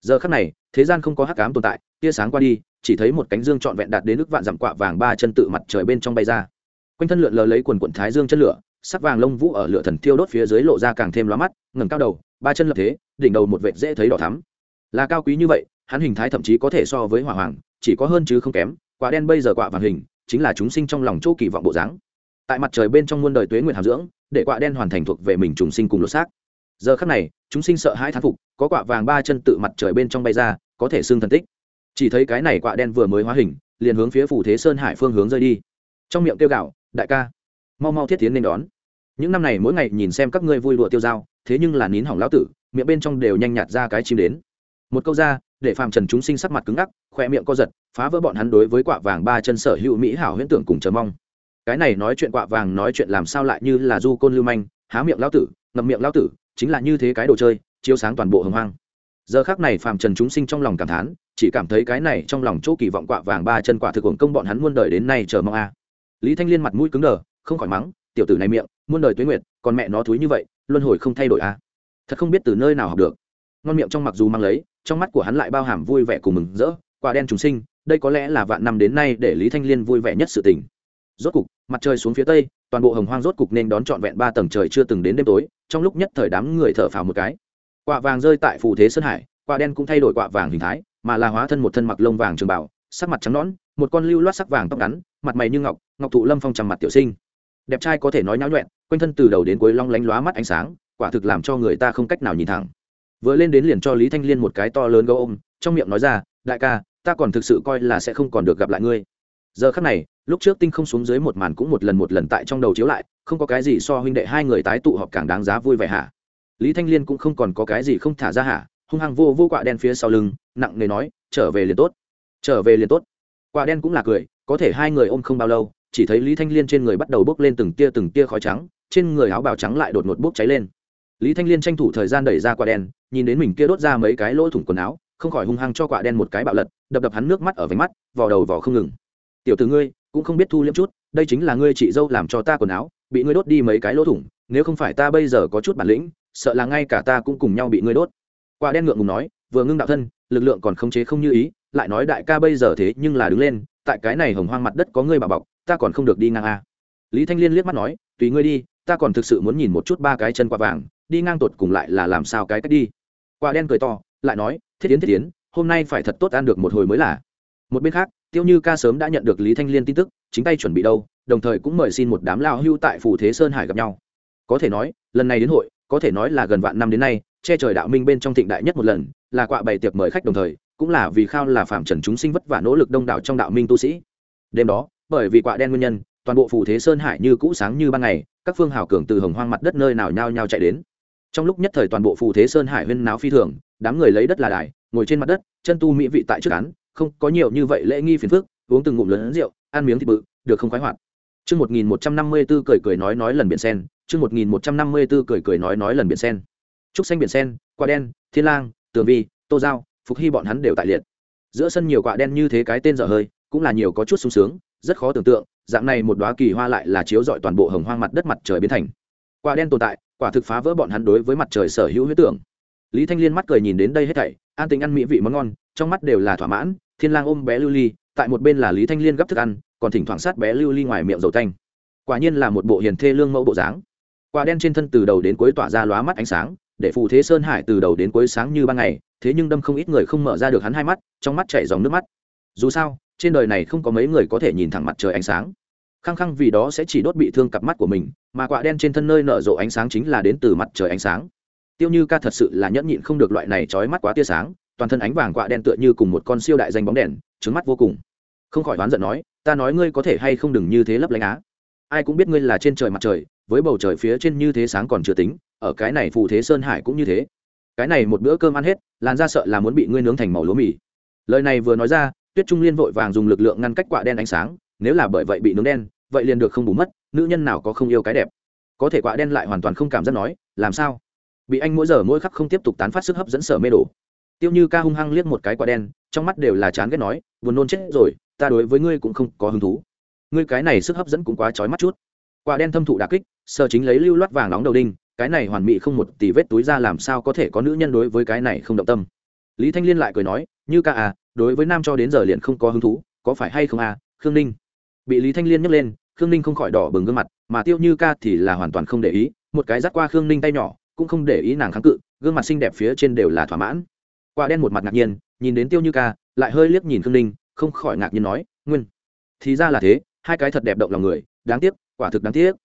giờ khắc này, thế gian không có hắc ám tồn tại, tia sáng qua đi, chỉ thấy một cánh dương trọn vẹn đạt đến nước vạn dặm quạ vàng ba chân tự mặt trời bên trong bay ra. Quanh thân lượn lờ lấy quần quận thái dương chân lửa, sắc vàng lông vũ ở lửa thần thiêu đốt phía dưới lộ ra càng thêm lóa mắt, ngẩng cao đầu, ba chân lập thế, đỉnh đầu một vệt dễ thấy đỏ thắm. Là cao quý như vậy, hắn hình thái thậm chí có thể so với hỏa hoàng, chỉ có hơn chứ không kém, quả đen bây giờ quạ vàng hình, chính là chúng sinh trong lòng chỗ kỳ vọng bộ dáng. Tại mặt trời bên trong muôn đời tuế nguyện hàm dưỡng, để quạ đen hoàn thành thuộc về mình trùng sinh cùng lột xác giờ khắc này, chúng sinh sợ hãi thán phục, có quả vàng ba chân tự mặt trời bên trong bay ra, có thể xương thần tích. Chỉ thấy cái này quạ đen vừa mới hóa hình, liền hướng phía phủ thế sơn hải phương hướng rơi đi. Trong miệng kêu gạo đại ca, mau mau thiết tiến nên đón. Những năm này mỗi ngày nhìn xem các ngươi vui đùa tiêu dao, thế nhưng là nín hỏng lão tử, miệng bên trong đều nhanh nhạt ra cái chim đến. Một câu ra, để phàm trần chúng sinh sắc mặt cứng ngắc, khoe miệng co giật, phá vỡ bọn hắn đối với quả vàng ba chân sở hữu mỹ hảo huyễn tưởng cùng chờ mong. Cái này nói chuyện quạ vàng nói chuyện làm sao lại như là du côn lưu manh, há miệng lão tử, ngậm miệng lão tử chính là như thế cái đồ chơi, chiếu sáng toàn bộ hồng hoang. Giờ khác này phàm trần chúng sinh trong lòng cảm thán, chỉ cảm thấy cái này trong lòng chỗ kỳ vọng quạ vàng ba chân quả thực hưởng công bọn hắn muôn đời đến nay chờ mong a. Lý thanh liên mặt mũi cứng đờ, không khỏi mắng, tiểu tử này miệng, muôn đời tuế nguyệt, còn mẹ nó thúi như vậy, luân hồi không thay đổi a. Thật không biết từ nơi nào học được. Ngon miệng trong mặc dù mang lấy, trong mắt của hắn lại bao hàm vui vẻ cùng mừng rỡ, quả đen chúng sinh, đây có lẽ là vạn năm đến nay để lý thanh liên vui vẻ nhất sự tình. Rốt cục, mặt trời xuống phía tây, toàn bộ hồng hoang rốt cục nên đón trọn vẹn ba tầng trời chưa từng đến đêm tối trong lúc nhất thời đám người thở phào một cái. Quả vàng rơi tại phù thế sơn hải, quả đen cũng thay đổi quả vàng hình thái, mà là hóa thân một thân mặc lông vàng trường bảo sắc mặt trắng nõn, một con lưu loát sắc vàng tóc ngắn, mặt mày như ngọc ngọc thụ lâm phong trầm mặt tiểu sinh. Đẹp trai có thể nói nháo nhuẹn, quanh thân từ đầu đến cuối long lánh lóa mắt ánh sáng, quả thực làm cho người ta không cách nào nhìn thẳng. Vừa lên đến liền cho lý thanh liên một cái to lớn gấu ôm, trong miệng nói ra, đại ca, ta còn thực sự coi là sẽ không còn được gặp lại ngươi giờ khắc này, lúc trước tinh không xuống dưới một màn cũng một lần một lần tại trong đầu chiếu lại, không có cái gì so huynh đệ hai người tái tụ họp càng đáng giá vui vẻ hả? Lý thanh liên cũng không còn có cái gì không thả ra hả? Hung hăng vô vô quạ đen phía sau lưng, nặng nề nói, trở về liền tốt. Trở về liền tốt. Quạ đen cũng là cười, có thể hai người ôm không bao lâu, chỉ thấy lý thanh liên trên người bắt đầu bốc lên từng tia từng tia khói trắng, trên người áo bào trắng lại đột ngột bốc cháy lên. Lý thanh liên tranh thủ thời gian đẩy ra quả đen, nhìn đến mình kia đốt ra mấy cái lỗ thủng quần áo, không khỏi hung hăng cho quả đen một cái bạo lật, đập đập hắn nước mắt ở vánh mắt, vò đầu vò không ngừng tiểu từ ngươi, cũng không biết thu liếm chút, đây chính là ngươi chị dâu làm cho ta quần áo, bị ngươi đốt đi mấy cái lỗ thủng, nếu không phải ta bây giờ có chút bản lĩnh, sợ là ngay cả ta cũng cùng nhau bị ngươi đốt. Quả đen ngượng ngùng nói, vừa ngưng đạo thân, lực lượng còn khống chế không như ý, lại nói đại ca bây giờ thế nhưng là đứng lên, tại cái này hồng hoang mặt đất có ngươi bà bọc, ta còn không được đi ngang a. Lý thanh liên liếc mắt nói, tùy ngươi đi, ta còn thực sự muốn nhìn một chút ba cái chân quả vàng, đi ngang tột cùng lại là làm sao cái cách đi. Quả đen cười to, lại nói, thiết tiến thiết tiến hôm nay phải thật tốt ăn được một hồi mới là. Một bên khác tiêu như ca sớm đã nhận được lý thanh liên tin tức, chính tay chuẩn bị đâu, đồng thời cũng mời xin một đám lao hưu tại phủ thế sơn hải gặp nhau. Có thể nói, lần này đến hội, có thể nói là gần vạn năm đến nay, che trời đạo minh bên trong thịnh đại nhất một lần, là quạ bày tiệc mời khách đồng thời, cũng là vì khao là phạm trần chúng sinh vất vả nỗ lực đông đảo trong đạo minh tu sĩ. Đêm đó, bởi vì quạ đen nguyên nhân, toàn bộ phủ thế sơn hải như cũ sáng như ban ngày, các phương hào cường từ hồng hoang mặt đất nơi nào nhao nhao chạy đến. Trong lúc nhất thời toàn bộ phủ thế sơn hải huyên náo phi thường, đám người lấy đất là đài, ngồi trên mặt đất, chân tu mỹ vị tại trước án không có nhiều như vậy lễ nghi phiền phức uống từng ngụm lớn rượu ăn miếng thịt bự được không khoái hoạt. Chương 1154 cười cười nói nói lần biển sen, chương 1154 cười cười nói nói lần biển sen. Trúc xanh biển sen, quả đen, thiên lang, tường vi, tô giao, phục hy bọn hắn đều tại liệt. Giữa sân nhiều quả đen như thế cái tên dở hơi cũng là nhiều có chút sung sướng rất khó tưởng tượng dạng này một đoá kỳ hoa lại là chiếu dọi toàn bộ hồng hoang mặt đất mặt trời biến thành. Quả đen tồn tại quả thực phá vỡ bọn hắn đối với mặt trời sở hữu huyết tưởng. Lý thanh liên mắt cười nhìn đến đây hết thảy an tình ăn mỹ vị món ngon trong mắt đều là thỏa mãn thiên lang ôm bé lưu ly, tại một bên là lý thanh liên gấp thức ăn, còn thỉnh thoảng sát bé lưu ly ngoài miệng dầu tanh. Quả nhiên là một bộ hiền thê lương mẫu bộ dáng. Quả đen trên thân từ đầu đến cuối tỏa ra lóa mắt ánh sáng, để phù thế sơn hải từ đầu đến cuối sáng như ban ngày, thế nhưng đâm không ít người không mở ra được hắn hai mắt, trong mắt chảy dòng nước mắt. Dù sao, trên đời này không có mấy người có thể nhìn thẳng mặt trời ánh sáng. Khăng khăng vì đó sẽ chỉ đốt bị thương cặp mắt của mình, mà quả đen trên thân nơi nở rộ ánh sáng chính là đến từ mặt trời ánh sáng. Tiêu như ca thật sự là nhẫn nhịn không được loại này trói mắt quá tia sáng toàn thân ánh vàng quạ đen tựa như cùng một con siêu đại danh bóng đèn trứng mắt vô cùng. Không khỏi đoán giận nói, ta nói ngươi có thể hay không đừng như thế lấp lánh á? Ai cũng biết ngươi là trên trời mặt trời, với bầu trời phía trên như thế sáng còn chưa tính, ở cái này phù thế sơn hải cũng như thế. Cái này một bữa cơm ăn hết, làn ra sợ là muốn bị ngươi nướng thành màu lúa mì. Lời này vừa nói ra, tuyết trung liên vội vàng dùng lực lượng ngăn cách quạ đen ánh sáng, nếu là bởi vậy bị nướng đen, vậy liền được không bù mất, nữ nhân nào có không yêu cái đẹp. Có thể quạ đen lại hoàn toàn không cảm giác nói, làm sao? Bị anh mỗi giờ mỗi khắc không tiếp tục tán phát sức hấp dẫn sở mê đổ tiêu như ca hung hăng liếc một cái quả đen, trong mắt đều là chán ghét nói, buồn nôn chết rồi, ta đối với ngươi cũng không có hứng thú. Ngươi cái này sức hấp dẫn cũng quá trói mắt chút. Quả đen thâm thụ đà kích, sờ chính lấy lưu loát vàng nóng đầu đinh, cái này hoàn mỹ không một tỷ vết túi ra làm sao có thể có nữ nhân đối với cái này không động tâm? Lý thanh liên lại cười nói, như ca à đối với nam cho đến giờ liền không có hứng thú, có phải hay không à khương ninh? Bị lý thanh liên nhấc lên, khương ninh không khỏi đỏ bừng gương mặt, mà tiêu như ca thì là hoàn toàn không để ý, một cái dắt qua khương ninh tay nhỏ, cũng không để ý nàng kháng cự, gương mặt xinh đẹp phía trên đều là thỏa mãn quả đen một mặt ngạc nhiên, nhìn đến tiêu như ca, lại hơi liếc nhìn khương ninh, không khỏi ngạc nhiên nói, nguyên, thì ra là thế, hai cái thật đẹp động lòng người, đáng tiếc, quả thực đáng tiếc.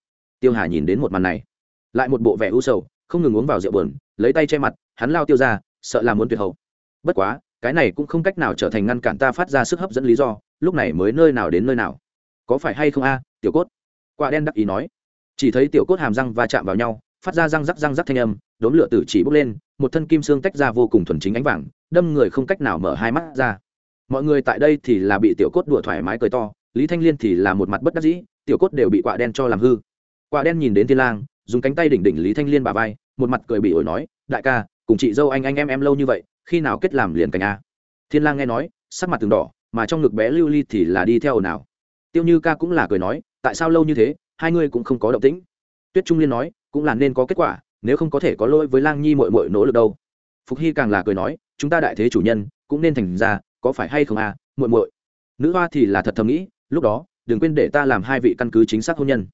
Tiêu hà nhìn đến một màn này, lại một bộ vẻ u sầu, không ngừng uống vào rượu bờn lấy tay che mặt, hắn lao tiêu ra, sợ là muốn tuyệt hậu. Bất quá, cái này cũng không cách nào trở thành ngăn cản ta phát ra sức hấp dẫn lý do, lúc này mới nơi nào đến nơi nào. Có phải hay không a, tiểu cốt? Quả đen đắc ý nói. Chỉ thấy tiểu cốt hàm răng va chạm vào nhau, phát ra răng rắc răng rắc thanh âm đốm lửa tử chỉ bốc lên, một thân kim xương tách ra vô cùng thuần chính ánh vàng, đâm người không cách nào mở hai mắt ra. Mọi người tại đây thì là bị tiểu cốt đùa thoải mái cười to, lý thanh liên thì là một mặt bất đắc dĩ, tiểu cốt đều bị quạ đen cho làm hư. Quạ đen nhìn đến thiên lang, dùng cánh tay đỉnh đỉnh lý thanh liên bà vai, một mặt cười bị ổi nói, đại ca, cùng chị dâu anh anh em em lâu như vậy, khi nào kết làm liền cảnh a? Thiên lang nghe nói, sắc mặt từng đỏ, mà trong ngực bé lưu ly thì là đi theo ồn ào. Tiêu như ca cũng là cười nói, tại sao lâu như thế, hai người cũng không có động tĩnh? Tuyết trung liên nói, cũng là nên có kết quả nếu không có thể có lỗi với lang nhi mội mội nỗ lực đâu. Phục hy càng là cười nói, chúng ta đại thế chủ nhân, cũng nên thành ra, có phải hay không à muội muội? Nữ hoa thì là thật thầm nghĩ, lúc đó, đừng quên để ta làm hai vị căn cứ chính xác hôn nhân.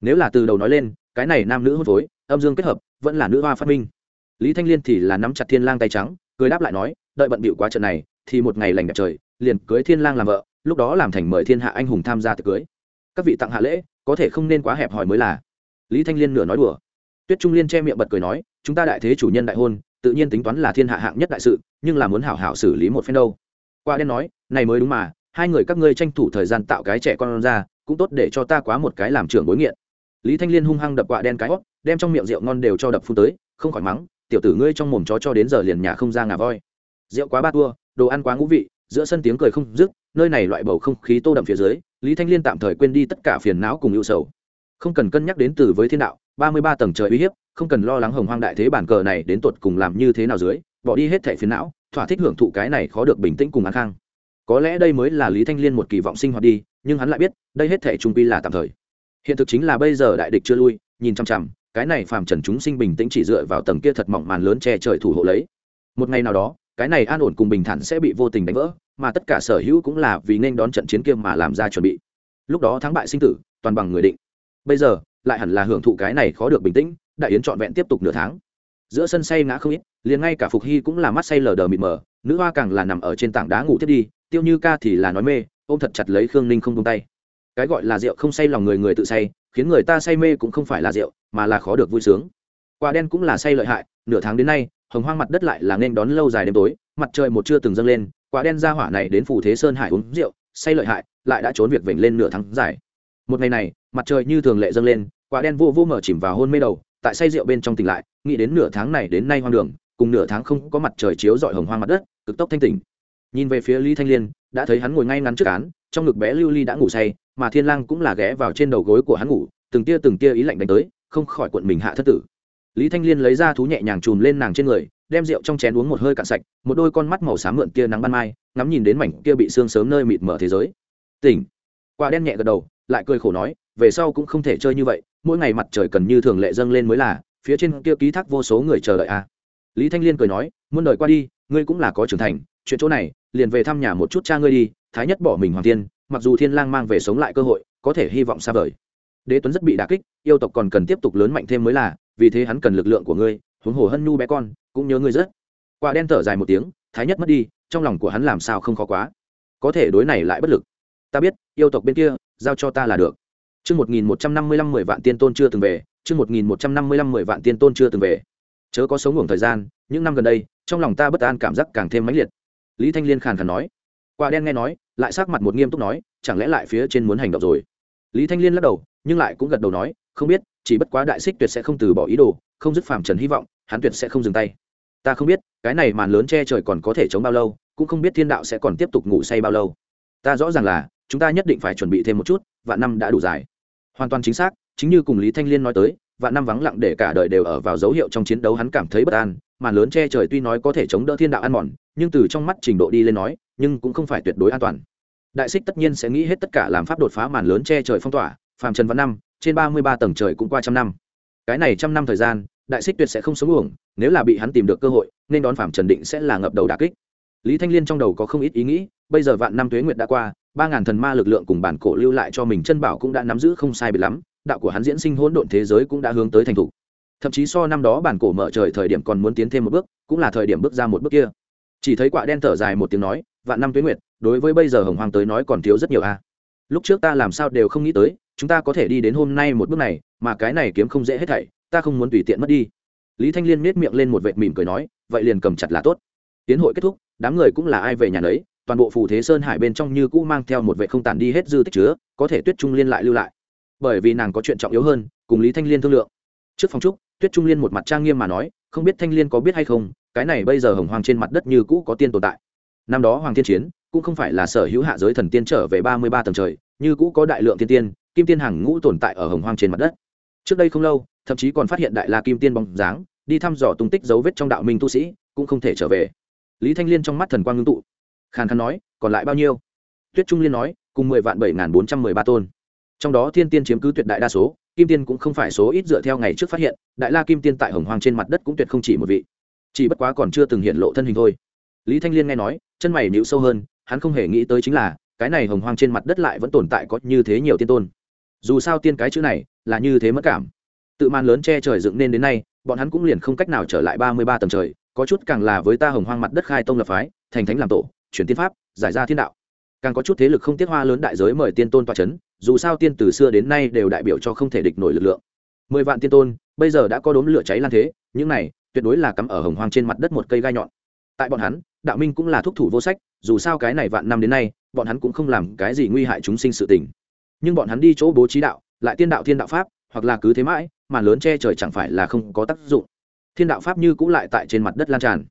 Nếu là từ đầu nói lên, cái này nam nữ hôn phối, âm dương kết hợp, vẫn là nữ hoa phát minh. Lý thanh liên thì là nắm chặt thiên lang tay trắng, cười đáp lại nói, đợi bận bịu quá trận này, thì một ngày lành đẹp trời, liền cưới thiên lang làm vợ, lúc đó làm thành mời thiên hạ anh hùng tham gia tiệc cưới. Các vị tặng hạ lễ, có thể không nên quá hẹp hòi mới là. Lý thanh liên nửa nói đùa tuyết trung liên che miệng bật cười nói, chúng ta đại thế chủ nhân đại hôn, tự nhiên tính toán là thiên hạ hạng nhất đại sự, nhưng là muốn hảo hảo xử lý một phen đâu. Qua đen nói, này mới đúng mà, hai người các ngươi tranh thủ thời gian tạo cái trẻ con ra, cũng tốt để cho ta quá một cái làm trưởng bối nghiện. Lý thanh liên hung hăng đập quạ đen cái hót, đem trong miệng rượu ngon đều cho đập phun tới, không khỏi mắng, tiểu tử ngươi trong mồm chó cho đến giờ liền nhà không ra ngà voi. Rượu quá ba tua, đồ ăn quá ngũ vị, giữa sân tiếng cười không dứt, nơi này loại bầu không khí tô đậm phía dưới, lý thanh liên tạm thời quên đi tất cả phiền não cùng ưu sầu. Không cần cân nhắc đến từ với thiên đạo ba mươi ba tầng trời uy hiếp, không cần lo lắng hồng hoang đại thế bản cờ này đến tột cùng làm như thế nào dưới, bỏ đi hết thẻ phiền não, thỏa thích hưởng thụ cái này khó được bình tĩnh cùng an khang. Có lẽ đây mới là lý thanh liên một kỳ vọng sinh hoạt đi, nhưng hắn lại biết, đây hết thẻ trung pi là tạm thời. Hiện thực chính là bây giờ đại địch chưa lui, nhìn chăm chăm, cái này phàm trần chúng sinh bình tĩnh chỉ dựa vào tầng kia thật mỏng màn lớn che trời thủ hộ lấy. Một ngày nào đó, cái này an ổn cùng bình thản sẽ bị vô tình đánh vỡ, mà tất cả sở hữu cũng là vì nên đón trận chiến kia mà làm ra chuẩn bị. Lúc đó thắng bại sinh tử, toàn bằng người định. Bây giờ lại hẳn là hưởng thụ cái này khó được bình tĩnh, đại yến trọn vẹn tiếp tục nửa tháng. Giữa sân say ngã không ít, liền ngay cả phục hy cũng là mắt say lờ đờ mịt mờ, nữ hoa càng là nằm ở trên tảng đá ngủ thiết đi, tiêu như ca thì là nói mê, ôm thật chặt lấy khương ninh không tung tay. Cái gọi là rượu không say lòng người người tự say, khiến người ta say mê cũng không phải là rượu, mà là khó được vui sướng. Quả đen cũng là say lợi hại, nửa tháng đến nay, hồng hoang mặt đất lại là nên đón lâu dài đêm tối, mặt trời một chưa từng dâng lên, quả đen ra hỏa này đến phủ thế sơn hải uống rượu, say lợi hại, lại đã trốn việc vểnh lên nửa tháng dài một ngày này, mặt trời như thường lệ dâng lên, quả đen vô vô mở chìm vào hôn mê đầu, tại say rượu bên trong tỉnh lại, nghĩ đến nửa tháng này đến nay hoang đường, cùng nửa tháng không có mặt trời chiếu dọi hồng hoang mặt đất, cực tốc thanh tỉnh. Nhìn về phía lý thanh liên, đã thấy hắn ngồi ngay ngắn trước án, trong ngực bé lưu ly đã ngủ say, mà thiên lang cũng là ghé vào trên đầu gối của hắn ngủ, từng tia từng tia ý lạnh đánh tới, không khỏi cuộn mình hạ thất tử. Lý thanh liên lấy ra thú nhẹ nhàng chùm lên nàng trên người, đem rượu trong chén uống một hơi cạn sạch, một đôi con mắt màu xám mượn tia nắng ban mai, ngắm nhìn đến mảnh kia bị sương sớm nơi mịt mở thế giới. Tỉnh. Quả đen nhẹ gật đầu lại cười khổ nói, về sau cũng không thể chơi như vậy, mỗi ngày mặt trời cần như thường lệ dâng lên mới là, phía trên kia ký thác vô số người chờ đợi a à. lý thanh liên cười nói, muôn đời qua đi, ngươi cũng là có trưởng thành, chuyện chỗ này, liền về thăm nhà một chút cha ngươi đi, thái nhất bỏ mình hoàng tiên mặc dù thiên lang mang về sống lại cơ hội, có thể hy vọng xa vời. Đế tuấn rất bị đả kích, yêu tộc còn cần tiếp tục lớn mạnh thêm mới là, vì thế hắn cần lực lượng của ngươi, huống hồ hân nhu bé con, cũng nhớ ngươi rất. Quả đen thở dài một tiếng, thái nhất mất đi, trong lòng của hắn làm sao không khó quá. Có thể đối này lại bất lực ta biết yêu tộc bên kia giao cho ta là được Trước 1155 10 vạn tiên tôn chưa từng về, trước 1155 10 vạn tiên tôn chưa từng về. Chớ có sống ngủ thời gian, những năm gần đây, trong lòng ta bất an cảm giác càng thêm mãnh liệt. Lý Thanh Liên khàn khàn nói. Quả đen nghe nói, lại sắc mặt một nghiêm túc nói, chẳng lẽ lại phía trên muốn hành động rồi. Lý Thanh Liên lắc đầu, nhưng lại cũng gật đầu nói, không biết, chỉ bất quá đại xích tuyệt sẽ không từ bỏ ý đồ, không dứt phàm trần hy vọng, hắn tuyệt sẽ không dừng tay. Ta không biết, cái này màn lớn che trời còn có thể chống bao lâu, cũng không biết thiên đạo sẽ còn tiếp tục ngủ say bao lâu. Ta rõ ràng là, chúng ta nhất định phải chuẩn bị thêm một chút, vạn năm đã đủ dài. Hoàn toàn chính xác chính như cùng lý thanh liên nói tới vạn năm vắng lặng để cả đời đều ở vào dấu hiệu trong chiến đấu hắn cảm thấy bất an màn lớn che trời tuy nói có thể chống đỡ thiên đạo ăn mòn nhưng từ trong mắt trình độ đi lên nói nhưng cũng không phải tuyệt đối an toàn. Đại xích tất nhiên sẽ nghĩ hết tất cả làm pháp đột phá màn lớn che trời phong tỏa phàm trần văn năm trên ba mươi ba tầng trời cũng qua trăm năm. Cái này trăm năm thời gian đại xích tuyệt sẽ không sống uổng nếu là bị hắn tìm được cơ hội nên đón phàm trần định sẽ là ngập đầu đà kích. Lý thanh liên trong đầu có không ít ý nghĩ bây giờ vạn năm tuế nguyệt đã qua ba ngàn thần ma lực lượng cùng bản cổ lưu lại cho mình chân bảo cũng đã nắm giữ không sai biệt lắm, đạo của hắn diễn sinh hỗn độn thế giới cũng đã hướng tới thành thục. Thậm chí so năm đó bản cổ mở trời thời điểm còn muốn tiến thêm một bước, cũng là thời điểm bước ra một bước kia. Chỉ thấy quả đen thở dài một tiếng nói, vạn năm tuế nguyệt, đối với bây giờ hồng hoàng tới nói còn thiếu rất nhiều a. Lúc trước ta làm sao đều không nghĩ tới, chúng ta có thể đi đến hôm nay một bước này, mà cái này kiếm không dễ hết thảy, ta không muốn tùy tiện mất đi. Lý thanh liên miết miệng lên một vệt mỉm cười nói, vậy liền cầm chặt là tốt. Tiến hội kết thúc, đám người cũng là ai về nhà đấy toàn bộ phù thế sơn hải bên trong như cũ mang theo một vệ không tản đi hết dư tích chứa, có thể tuyết trung liên lại lưu lại. Bởi vì nàng có chuyện trọng yếu hơn, cùng lý thanh liên thương lượng. Trước phòng trúc tuyết trung liên một mặt trang nghiêm mà nói, không biết thanh liên có biết hay không, cái này bây giờ hồng hoàng trên mặt đất như cũ có tiên tồn tại. Năm đó hoàng thiên chiến, cũng không phải là sở hữu hạ giới thần tiên trở về ba mươi ba tầng trời, như cũ có đại lượng tiên tiên, kim tiên hàng ngũ tồn tại ở hồng hoàng trên mặt đất. Trước đây không lâu, thậm chí còn phát hiện đại la kim tiên bóng dáng, đi thăm dò tung tích dấu vết trong đạo minh tu sĩ, cũng không thể trở về. Lý thanh liên trong mắt thần quang ngưng tụ khàn khàn nói, còn lại bao nhiêu? Tuyết trung liên nói, cùng mười vạn bảy n g h n bốn trăm mười ba tôn. Trong đó thiên tiên chiếm cứ tuyệt đại đa số, kim tiên cũng không phải số ít dựa theo ngày trước phát hiện, đại la kim tiên tại hồng hoàng trên mặt đất cũng tuyệt không chỉ một vị. Chỉ bất quá còn chưa từng hiện lộ thân hình thôi. Lý thanh liên nghe nói, chân mày nhịu sâu hơn, hắn không hề nghĩ tới chính là, cái này hồng hoàng trên mặt đất lại vẫn tồn tại có như thế nhiều tiên tôn. Dù sao tiên cái chữ này, là như thế mất cảm. Tự màn lớn che trời dựng nên đến nay, bọn hắn cũng liền không cách nào trở lại ba mươi ba tầng trời, có chút càng là với ta hồng hoang mặt đất khai tông lập phái, thành thánh làm tổ chuyển tiên pháp, giải ra thiên đạo. Càng có chút thế lực không tiết hoa lớn đại giới mời tiên tôn toa c h ấ n dù sao tiên từ xưa đến nay đều đại biểu cho không thể địch nổi lực lượng. Mười vạn tiên tôn, bây giờ đã có đốm lửa cháy lan thế, những này tuyệt đối là cắm ở hồng hoang trên mặt đất một cây gai nhọn. Tại bọn hắn, đạo minh cũng là thúc thủ vô sách, dù sao cái này vạn năm đến nay, bọn hắn cũng không làm cái gì nguy hại chúng sinh sự tình. Nhưng bọn hắn đi chỗ bố trí đạo, lại tiên đạo thiên đạo pháp, hoặc là cứ thế mãi, mà lớn che trời chẳng phải là không có tác dụng. Thiên đạo pháp như cũng lại tại trên mặt đất lan tràn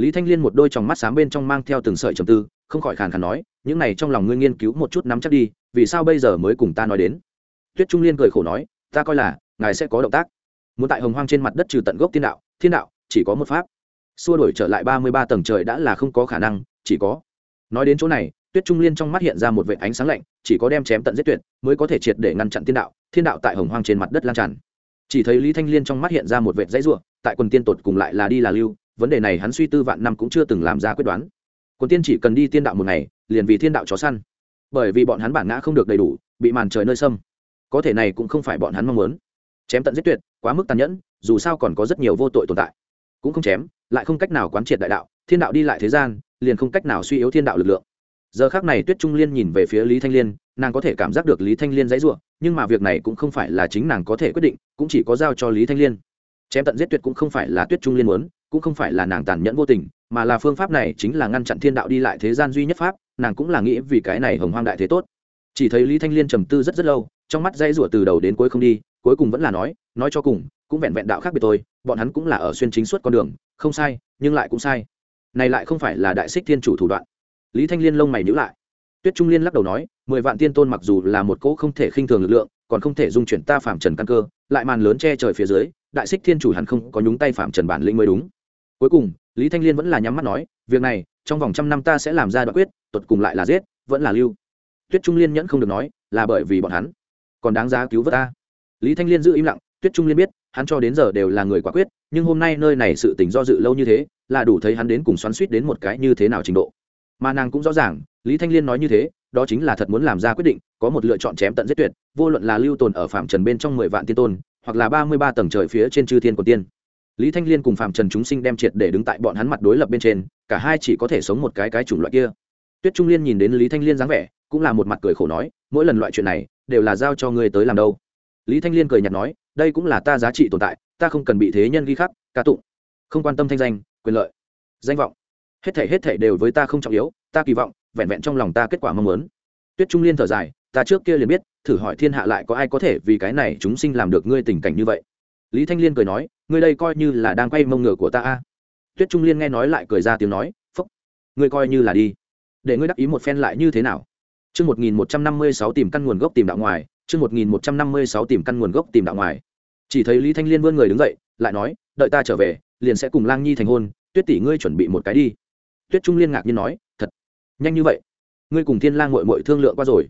lý thanh liên một đôi tròng mắt xám bên trong mang theo từng sợi trầm tư không khỏi khàn khàn nói những này trong lòng ngươi nghiên cứu một chút nắm chắc đi vì sao bây giờ mới cùng ta nói đến? Tuyết trung liên cười khổ nói ta coi là ngài sẽ có động tác. Muốn tại hồng hoang trên mặt đất trừ tận gốc thiên đạo thiên đạo chỉ có một pháp. Xua đổi trở lại ba mươi ba tầng trời đã là không có khả năng chỉ có. Nói đến chỗ này tuyết trung liên trong mắt hiện ra một vệ ánh sáng lạnh chỉ có đem chém tận giết tuyệt mới có thể triệt để ngăn chặn thiên đạo thiên đạo tại hồng hoang trên mặt đất lan tràn. Chỉ thấy lý thanh liên trong mắt hiện ra một vệ dãy rủa, tại quần tiên tột cùng lại là đi là lưu vấn đề này hắn suy tư vạn năm cũng chưa từng làm ra quyết đoán. Quần tiên chỉ cần đi tiên đạo một ngày, liền vì thiên đạo chó săn. Bởi vì bọn hắn bản ngã không được đầy đủ, bị màn trời nơi sâm có thể này cũng không phải bọn hắn mong muốn. Chém tận giết tuyệt, quá mức tàn nhẫn, dù sao còn có rất nhiều vô tội tồn tại. Cũng không chém, lại không cách nào quán triệt đại đạo, thiên đạo đi lại thế gian, liền không cách nào suy yếu thiên đạo lực lượng. Giờ khác này tuyết trung liên nhìn về phía lý thanh liên, nàng có thể cảm giác được lý thanh liên dãy r u ộ nhưng mà việc này cũng không phải là chính nàng có thể quyết định, cũng chỉ có giao cho lý thanh liên. Chém tận giết tuyệt cũng không phải là tuyết trung liên muốn cũng không phải là nàng tàn nhẫn vô tình, mà là phương pháp này chính là ngăn chặn thiên đạo đi lại thế gian duy nhất pháp, nàng cũng là nghĩ vì cái này hồng hoang đại thế tốt. Chỉ thấy lý thanh liên trầm tư rất rất lâu, trong mắt dãy rủa từ đầu đến cuối không đi, cuối cùng vẫn là nói nói cho cùng, cũng vẹn vẹn đạo khác biệt tôi bọn hắn cũng là ở xuyên chính suốt con đường, không sai, nhưng lại cũng sai. Này lại không phải là đại xích thiên chủ thủ đoạn. Lý thanh liên lông mày nhữ lại. Tuyết trung liên lắc đầu nói, mười vạn tiên tôn mặc dù là một cỗ không thể khinh thường lực lượng, còn không thể dung chuyển ta phạm trần căn cơ, lại màn lớn che trời phía dưới, đại xích thiên chủ hẳn không có nhúng tay phạm trần bản lĩnh mới đúng cuối cùng, lý thanh liên vẫn là nhắm mắt nói, việc này, trong vòng trăm năm ta sẽ làm ra đoạn quyết, tuột cùng lại là giết, vẫn là lưu. Tuyết trung liên nhẫn không được nói, là bởi vì bọn hắn còn đáng giá cứu vớt ta. Lý thanh liên giữ im lặng, tuyết trung liên biết, hắn cho đến giờ đều là người quả quyết, nhưng hôm nay nơi này sự tình do dự lâu như thế, là đủ thấy hắn đến cùng xoắn suýt đến một cái như thế nào trình độ. Mà nàng cũng rõ ràng, lý thanh liên nói như thế, đó chính là thật muốn làm ra quyết định, có một lựa chọn chém tận giết tuyệt, vô luận là lưu tồn ở phạm trần bên trong mười vạn tiên tôn, hoặc là ba mươi ba tầng trời phía trên chư thiên của tiên lý thanh liên cùng phạm trần chúng sinh đem triệt để đứng tại bọn hắn mặt đối lập bên trên, cả hai chỉ có thể sống một cái cái chủng loại kia. Tuyết trung liên nhìn đến lý thanh liên dáng vẻ, cũng là một mặt cười khổ nói, mỗi lần loại chuyện này, đều là giao cho ngươi tới làm đâu. Lý thanh liên cười nhạt nói, đây cũng là ta giá trị tồn tại, ta không cần bị thế nhân ghi khắc, ca tụng. Không quan tâm thanh danh, quyền lợi, danh vọng. Hết thể hết thể đều với ta không trọng yếu, ta kỳ vọng, vẹn vẹn trong lòng ta kết quả mong muốn. Tuyết trung liên thở dài, ta trước kia liền biết, thử hỏi thiên hạ lại có ai có thể vì cái này chúng sinh làm được ngươi tình cảnh như vậy? Lý thanh liên cười nói ngươi đây coi như là đang quay mông ngựa của ta a tuyết trung liên nghe nói lại cười ra tiếng nói phúc ngươi coi như là đi để ngươi đắc ý một phen lại như thế nào Chương 1156 tìm căn nguồn gốc tìm đạo ngoài, chương 1156 tìm căn nguồn gốc tìm đạo ngoài. Chỉ thấy Lý Thanh Liên vươn người đứng dậy, lại nói, đợi ta trở về, liền sẽ cùng Lang Nhi thành hôn, Tuyết tỷ ngươi chuẩn bị một cái đi. Tuyết Trung Liên ngạc nhiên nói, thật, nhanh như vậy? Ngươi cùng Thiên Lang muội muội thương lượng qua rồi?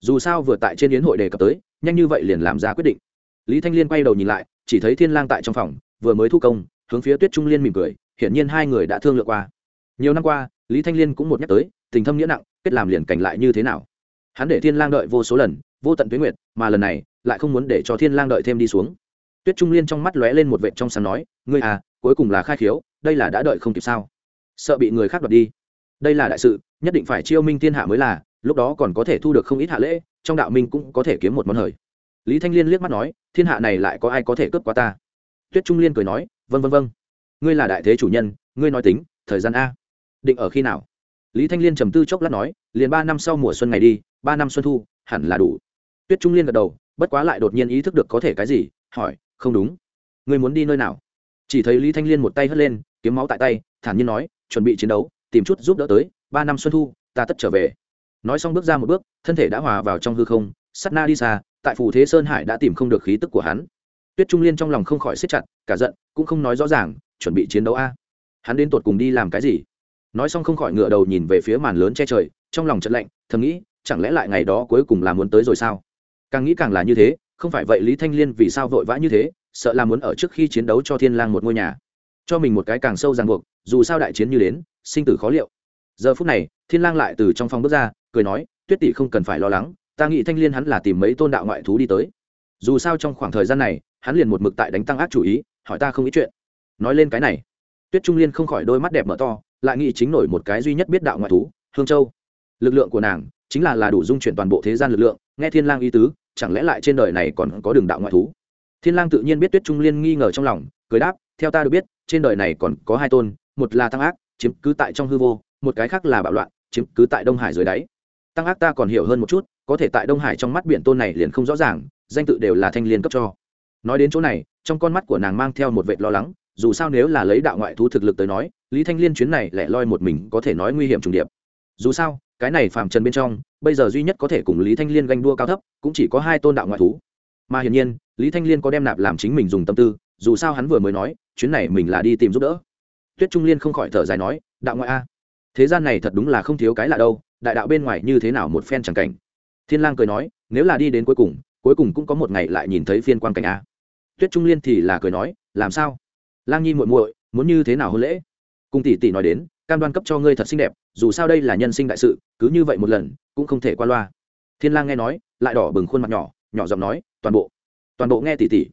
Dù sao vừa tại trên yến hội đề cập tới, nhanh như vậy liền làm ra quyết định. Lý Thanh Liên quay đầu nhìn lại, chỉ thấy Thiên Lang tại trong phòng, vừa mới thu công, hướng phía Tuyết Trung Liên mỉm cười, hiển nhiên hai người đã thương lượng qua. Nhiều năm qua, Lý Thanh Liên cũng một nhắc tới, tình thâm nghĩa nặng, kết làm liền cảnh lại như thế nào? hắn để thiên lang đợi vô số lần vô tận tuyến nguyệt mà lần này lại không muốn để cho thiên lang đợi thêm đi xuống tuyết trung liên trong mắt lóe lên một vệt trong sáng nói ngươi à cuối cùng là khai khiếu đây là đã đợi không kịp sao sợ bị người khác đoạt đi đây là đại sự nhất định phải chiêu minh thiên hạ mới là lúc đó còn có thể thu được không ít hạ lễ trong đạo minh cũng có thể kiếm một món hời lý thanh liên liếc mắt nói, thiên hạ này lại có ai có thể cướp qua ta? Tuyết trung liên cười nói vân vân vân ngươi là đại thế chủ nhân, ngươi nói tính, thời gian a. Định ở khi nào? Lý thanh liên trầm tư chốc lát nói, liền ba năm sau mùa xuân ngày đi, ba năm xuân thu, hẳn là đủ. Tuyết trung liên gật đầu, bất quá lại đột nhiên ý thức được có thể cái gì, hỏi, không đúng. Ngươi muốn đi nơi nào? Chỉ thấy lý thanh liên một tay hất lên, kiếm máu tại tay, thản nhiên nói, chuẩn bị chiến đấu, tìm chút giúp đỡ tới, ba năm xuân thu, ta tất trở về. Nói xong bước ra một bước, thân thể đã hòa vào trong hư không sắt na đi xa tại phủ thế sơn hải đã tìm không được khí tức của hắn. Tuyết trung liên trong lòng không khỏi xếp chặt, cả giận, cũng không nói rõ ràng, chuẩn bị chiến đấu a. Hắn đến tột cùng đi làm cái gì? Nói xong không khỏi ngựa đầu nhìn về phía màn lớn che trời, trong lòng trận lạnh, thầm nghĩ, chẳng lẽ lại ngày đó cuối cùng là muốn tới rồi sao? Càng nghĩ càng là như thế, không phải vậy lý thanh liên vì sao vội vã như thế, sợ là muốn ở trước khi chiến đấu cho thiên lang một ngôi nhà. Cho mình một cái càng sâu ràng buộc, dù sao đại chiến như đến, sinh tử khó liệu. Giờ phút này, thiên lang lại từ trong phòng bước ra, cười nói, tuyết tỷ không cần phải lo lắng ta nghĩ thanh liên hắn là tìm mấy tôn đạo ngoại thú đi tới. Dù sao trong khoảng thời gian này, hắn liền một mực tại đánh tăng ác chủ ý, hỏi ta không ý chuyện. Nói lên cái này, tuyết trung liên không khỏi đôi mắt đẹp mở to, lại nghĩ chính nổi một cái duy nhất biết đạo ngoại thú, hương châu. Lực lượng của nàng chính là là đủ dung chuyển toàn bộ thế gian lực lượng, nghe thiên lang ý tứ, chẳng lẽ lại trên đời này còn có đường đạo ngoại thú? Thiên lang tự nhiên biết tuyết trung liên nghi ngờ trong lòng, cười đáp, theo ta được biết, trên đời này còn có hai tôn, một là tăng ác, chiếm cứ tại trong hư vô, một cái khác là bạo loạn, chiếm cứ tại đông hải dưới đáy. Tăng ác ta còn hiểu hơn một chút có thể tại đông hải trong mắt biển tôn này liền không rõ ràng, danh tự đều là thanh liên cấp cho. Nói đến chỗ này, trong con mắt của nàng mang theo một vệt lo lắng, dù sao nếu là lấy đạo ngoại thú thực lực tới nói, lý thanh liên chuyến này lẻ loi một mình có thể nói nguy hiểm trùng điệp. Dù sao, cái này phàm trần bên trong, bây giờ duy nhất có thể cùng lý thanh liên ganh đua cao thấp, cũng chỉ có hai tôn đạo ngoại thú. Mà hiển nhiên, lý thanh liên có đem nạp làm chính mình dùng tâm tư, dù sao hắn vừa mới nói, chuyến này mình là đi tìm giúp đỡ. Tuyết trung liên không khỏi thở dài nói, đạo ngoại a, thế gian này thật đúng là không thiếu cái lạ đâu, đại đạo bên ngoài như thế nào một phen chẳng cảnh thiên lang cười nói, nếu là đi đến cuối cùng cuối cùng cũng có một ngày lại nhìn thấy phiên quan cảnh a. Tuyết trung liên thì là cười nói, làm sao? Lang nhi muội muội, muốn như thế nào hôn lễ? Cung tỷ tỷ nói đến, cam đoan cấp cho ngươi thật xinh đẹp, dù sao đây là nhân sinh đại sự, cứ như vậy một lần, cũng không thể qua loa. Thiên lang nghe nói, lại đỏ bừng khuôn mặt nhỏ nhỏ giọng nói, toàn bộ toàn bộ nghe Tỷ Tỷ.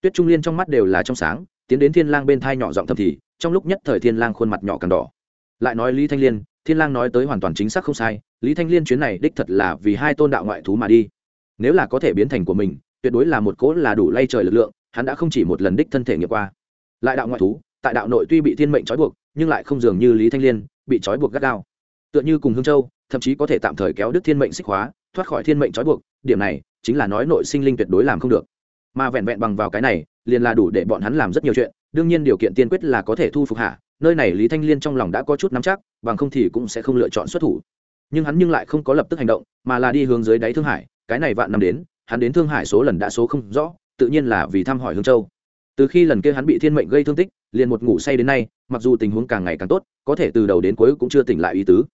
tuyết trung liên trong mắt đều là trong sáng, tiến đến thiên lang bên thai nhỏ giọng thầm thì, trong lúc nhất thời thiên lang khuôn mặt nhỏ càng đỏ. Lại nói lý thanh liên thiên lang nói tới hoàn toàn chính xác không sai, lý thanh liên chuyến này đích thật là vì hai tôn đạo ngoại thú mà đi. Nếu là có thể biến thành của mình, tuyệt đối là một cỗ là đủ lay trời lực lượng, hắn đã không chỉ một lần đích thân thể nghiệm qua. Lại đạo ngoại thú, tại đạo nội tuy bị thiên mệnh trói buộc, nhưng lại không dường như lý thanh liên bị trói buộc gắt gao. Tựa như cùng hương châu, thậm chí có thể tạm thời kéo đức thiên mệnh xích hóa, thoát khỏi thiên mệnh trói buộc, điểm này chính là nói nội sinh linh tuyệt đối làm không được. Mà vẹn vẹn bằng vào cái này, liền là đủ để bọn hắn làm rất nhiều chuyện, đương nhiên điều kiện tiên quyết là có thể thu phục hạ nơi này lý thanh liên trong lòng đã có chút nắm chắc, bằng không thì cũng sẽ không lựa chọn xuất thủ. Nhưng hắn nhưng lại không có lập tức hành động, mà là đi hướng dưới đáy thương hải, cái này vạn năm đến, hắn đến thương hải số lần đã số không rõ, tự nhiên là vì thăm hỏi hương châu. Từ khi lần kia hắn bị thiên mệnh gây thương tích, liền một ngủ say đến nay, mặc dù tình huống càng ngày càng tốt, có thể từ đầu đến cuối cũng chưa tỉnh lại ý tứ.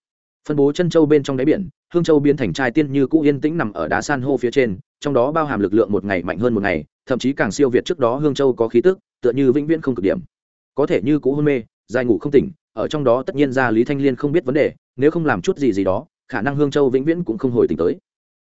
Phân bố chân châu bên trong đáy biển, hương châu biến thành trai tiên như cũ yên tĩnh nằm ở đá san hô phía trên, trong đó bao hàm lực lượng một ngày mạnh hơn một ngày, thậm chí càng siêu việt trước đó hương châu có khí tức, tựa như vĩnh viễn không cực điểm. Có thể như cũ hôn mê dài ngủ không tỉnh, ở trong đó tất nhiên ra lý thanh liên không biết vấn đề, nếu không làm chút gì gì đó, khả năng hương châu vĩnh viễn cũng không hồi tỉnh tới.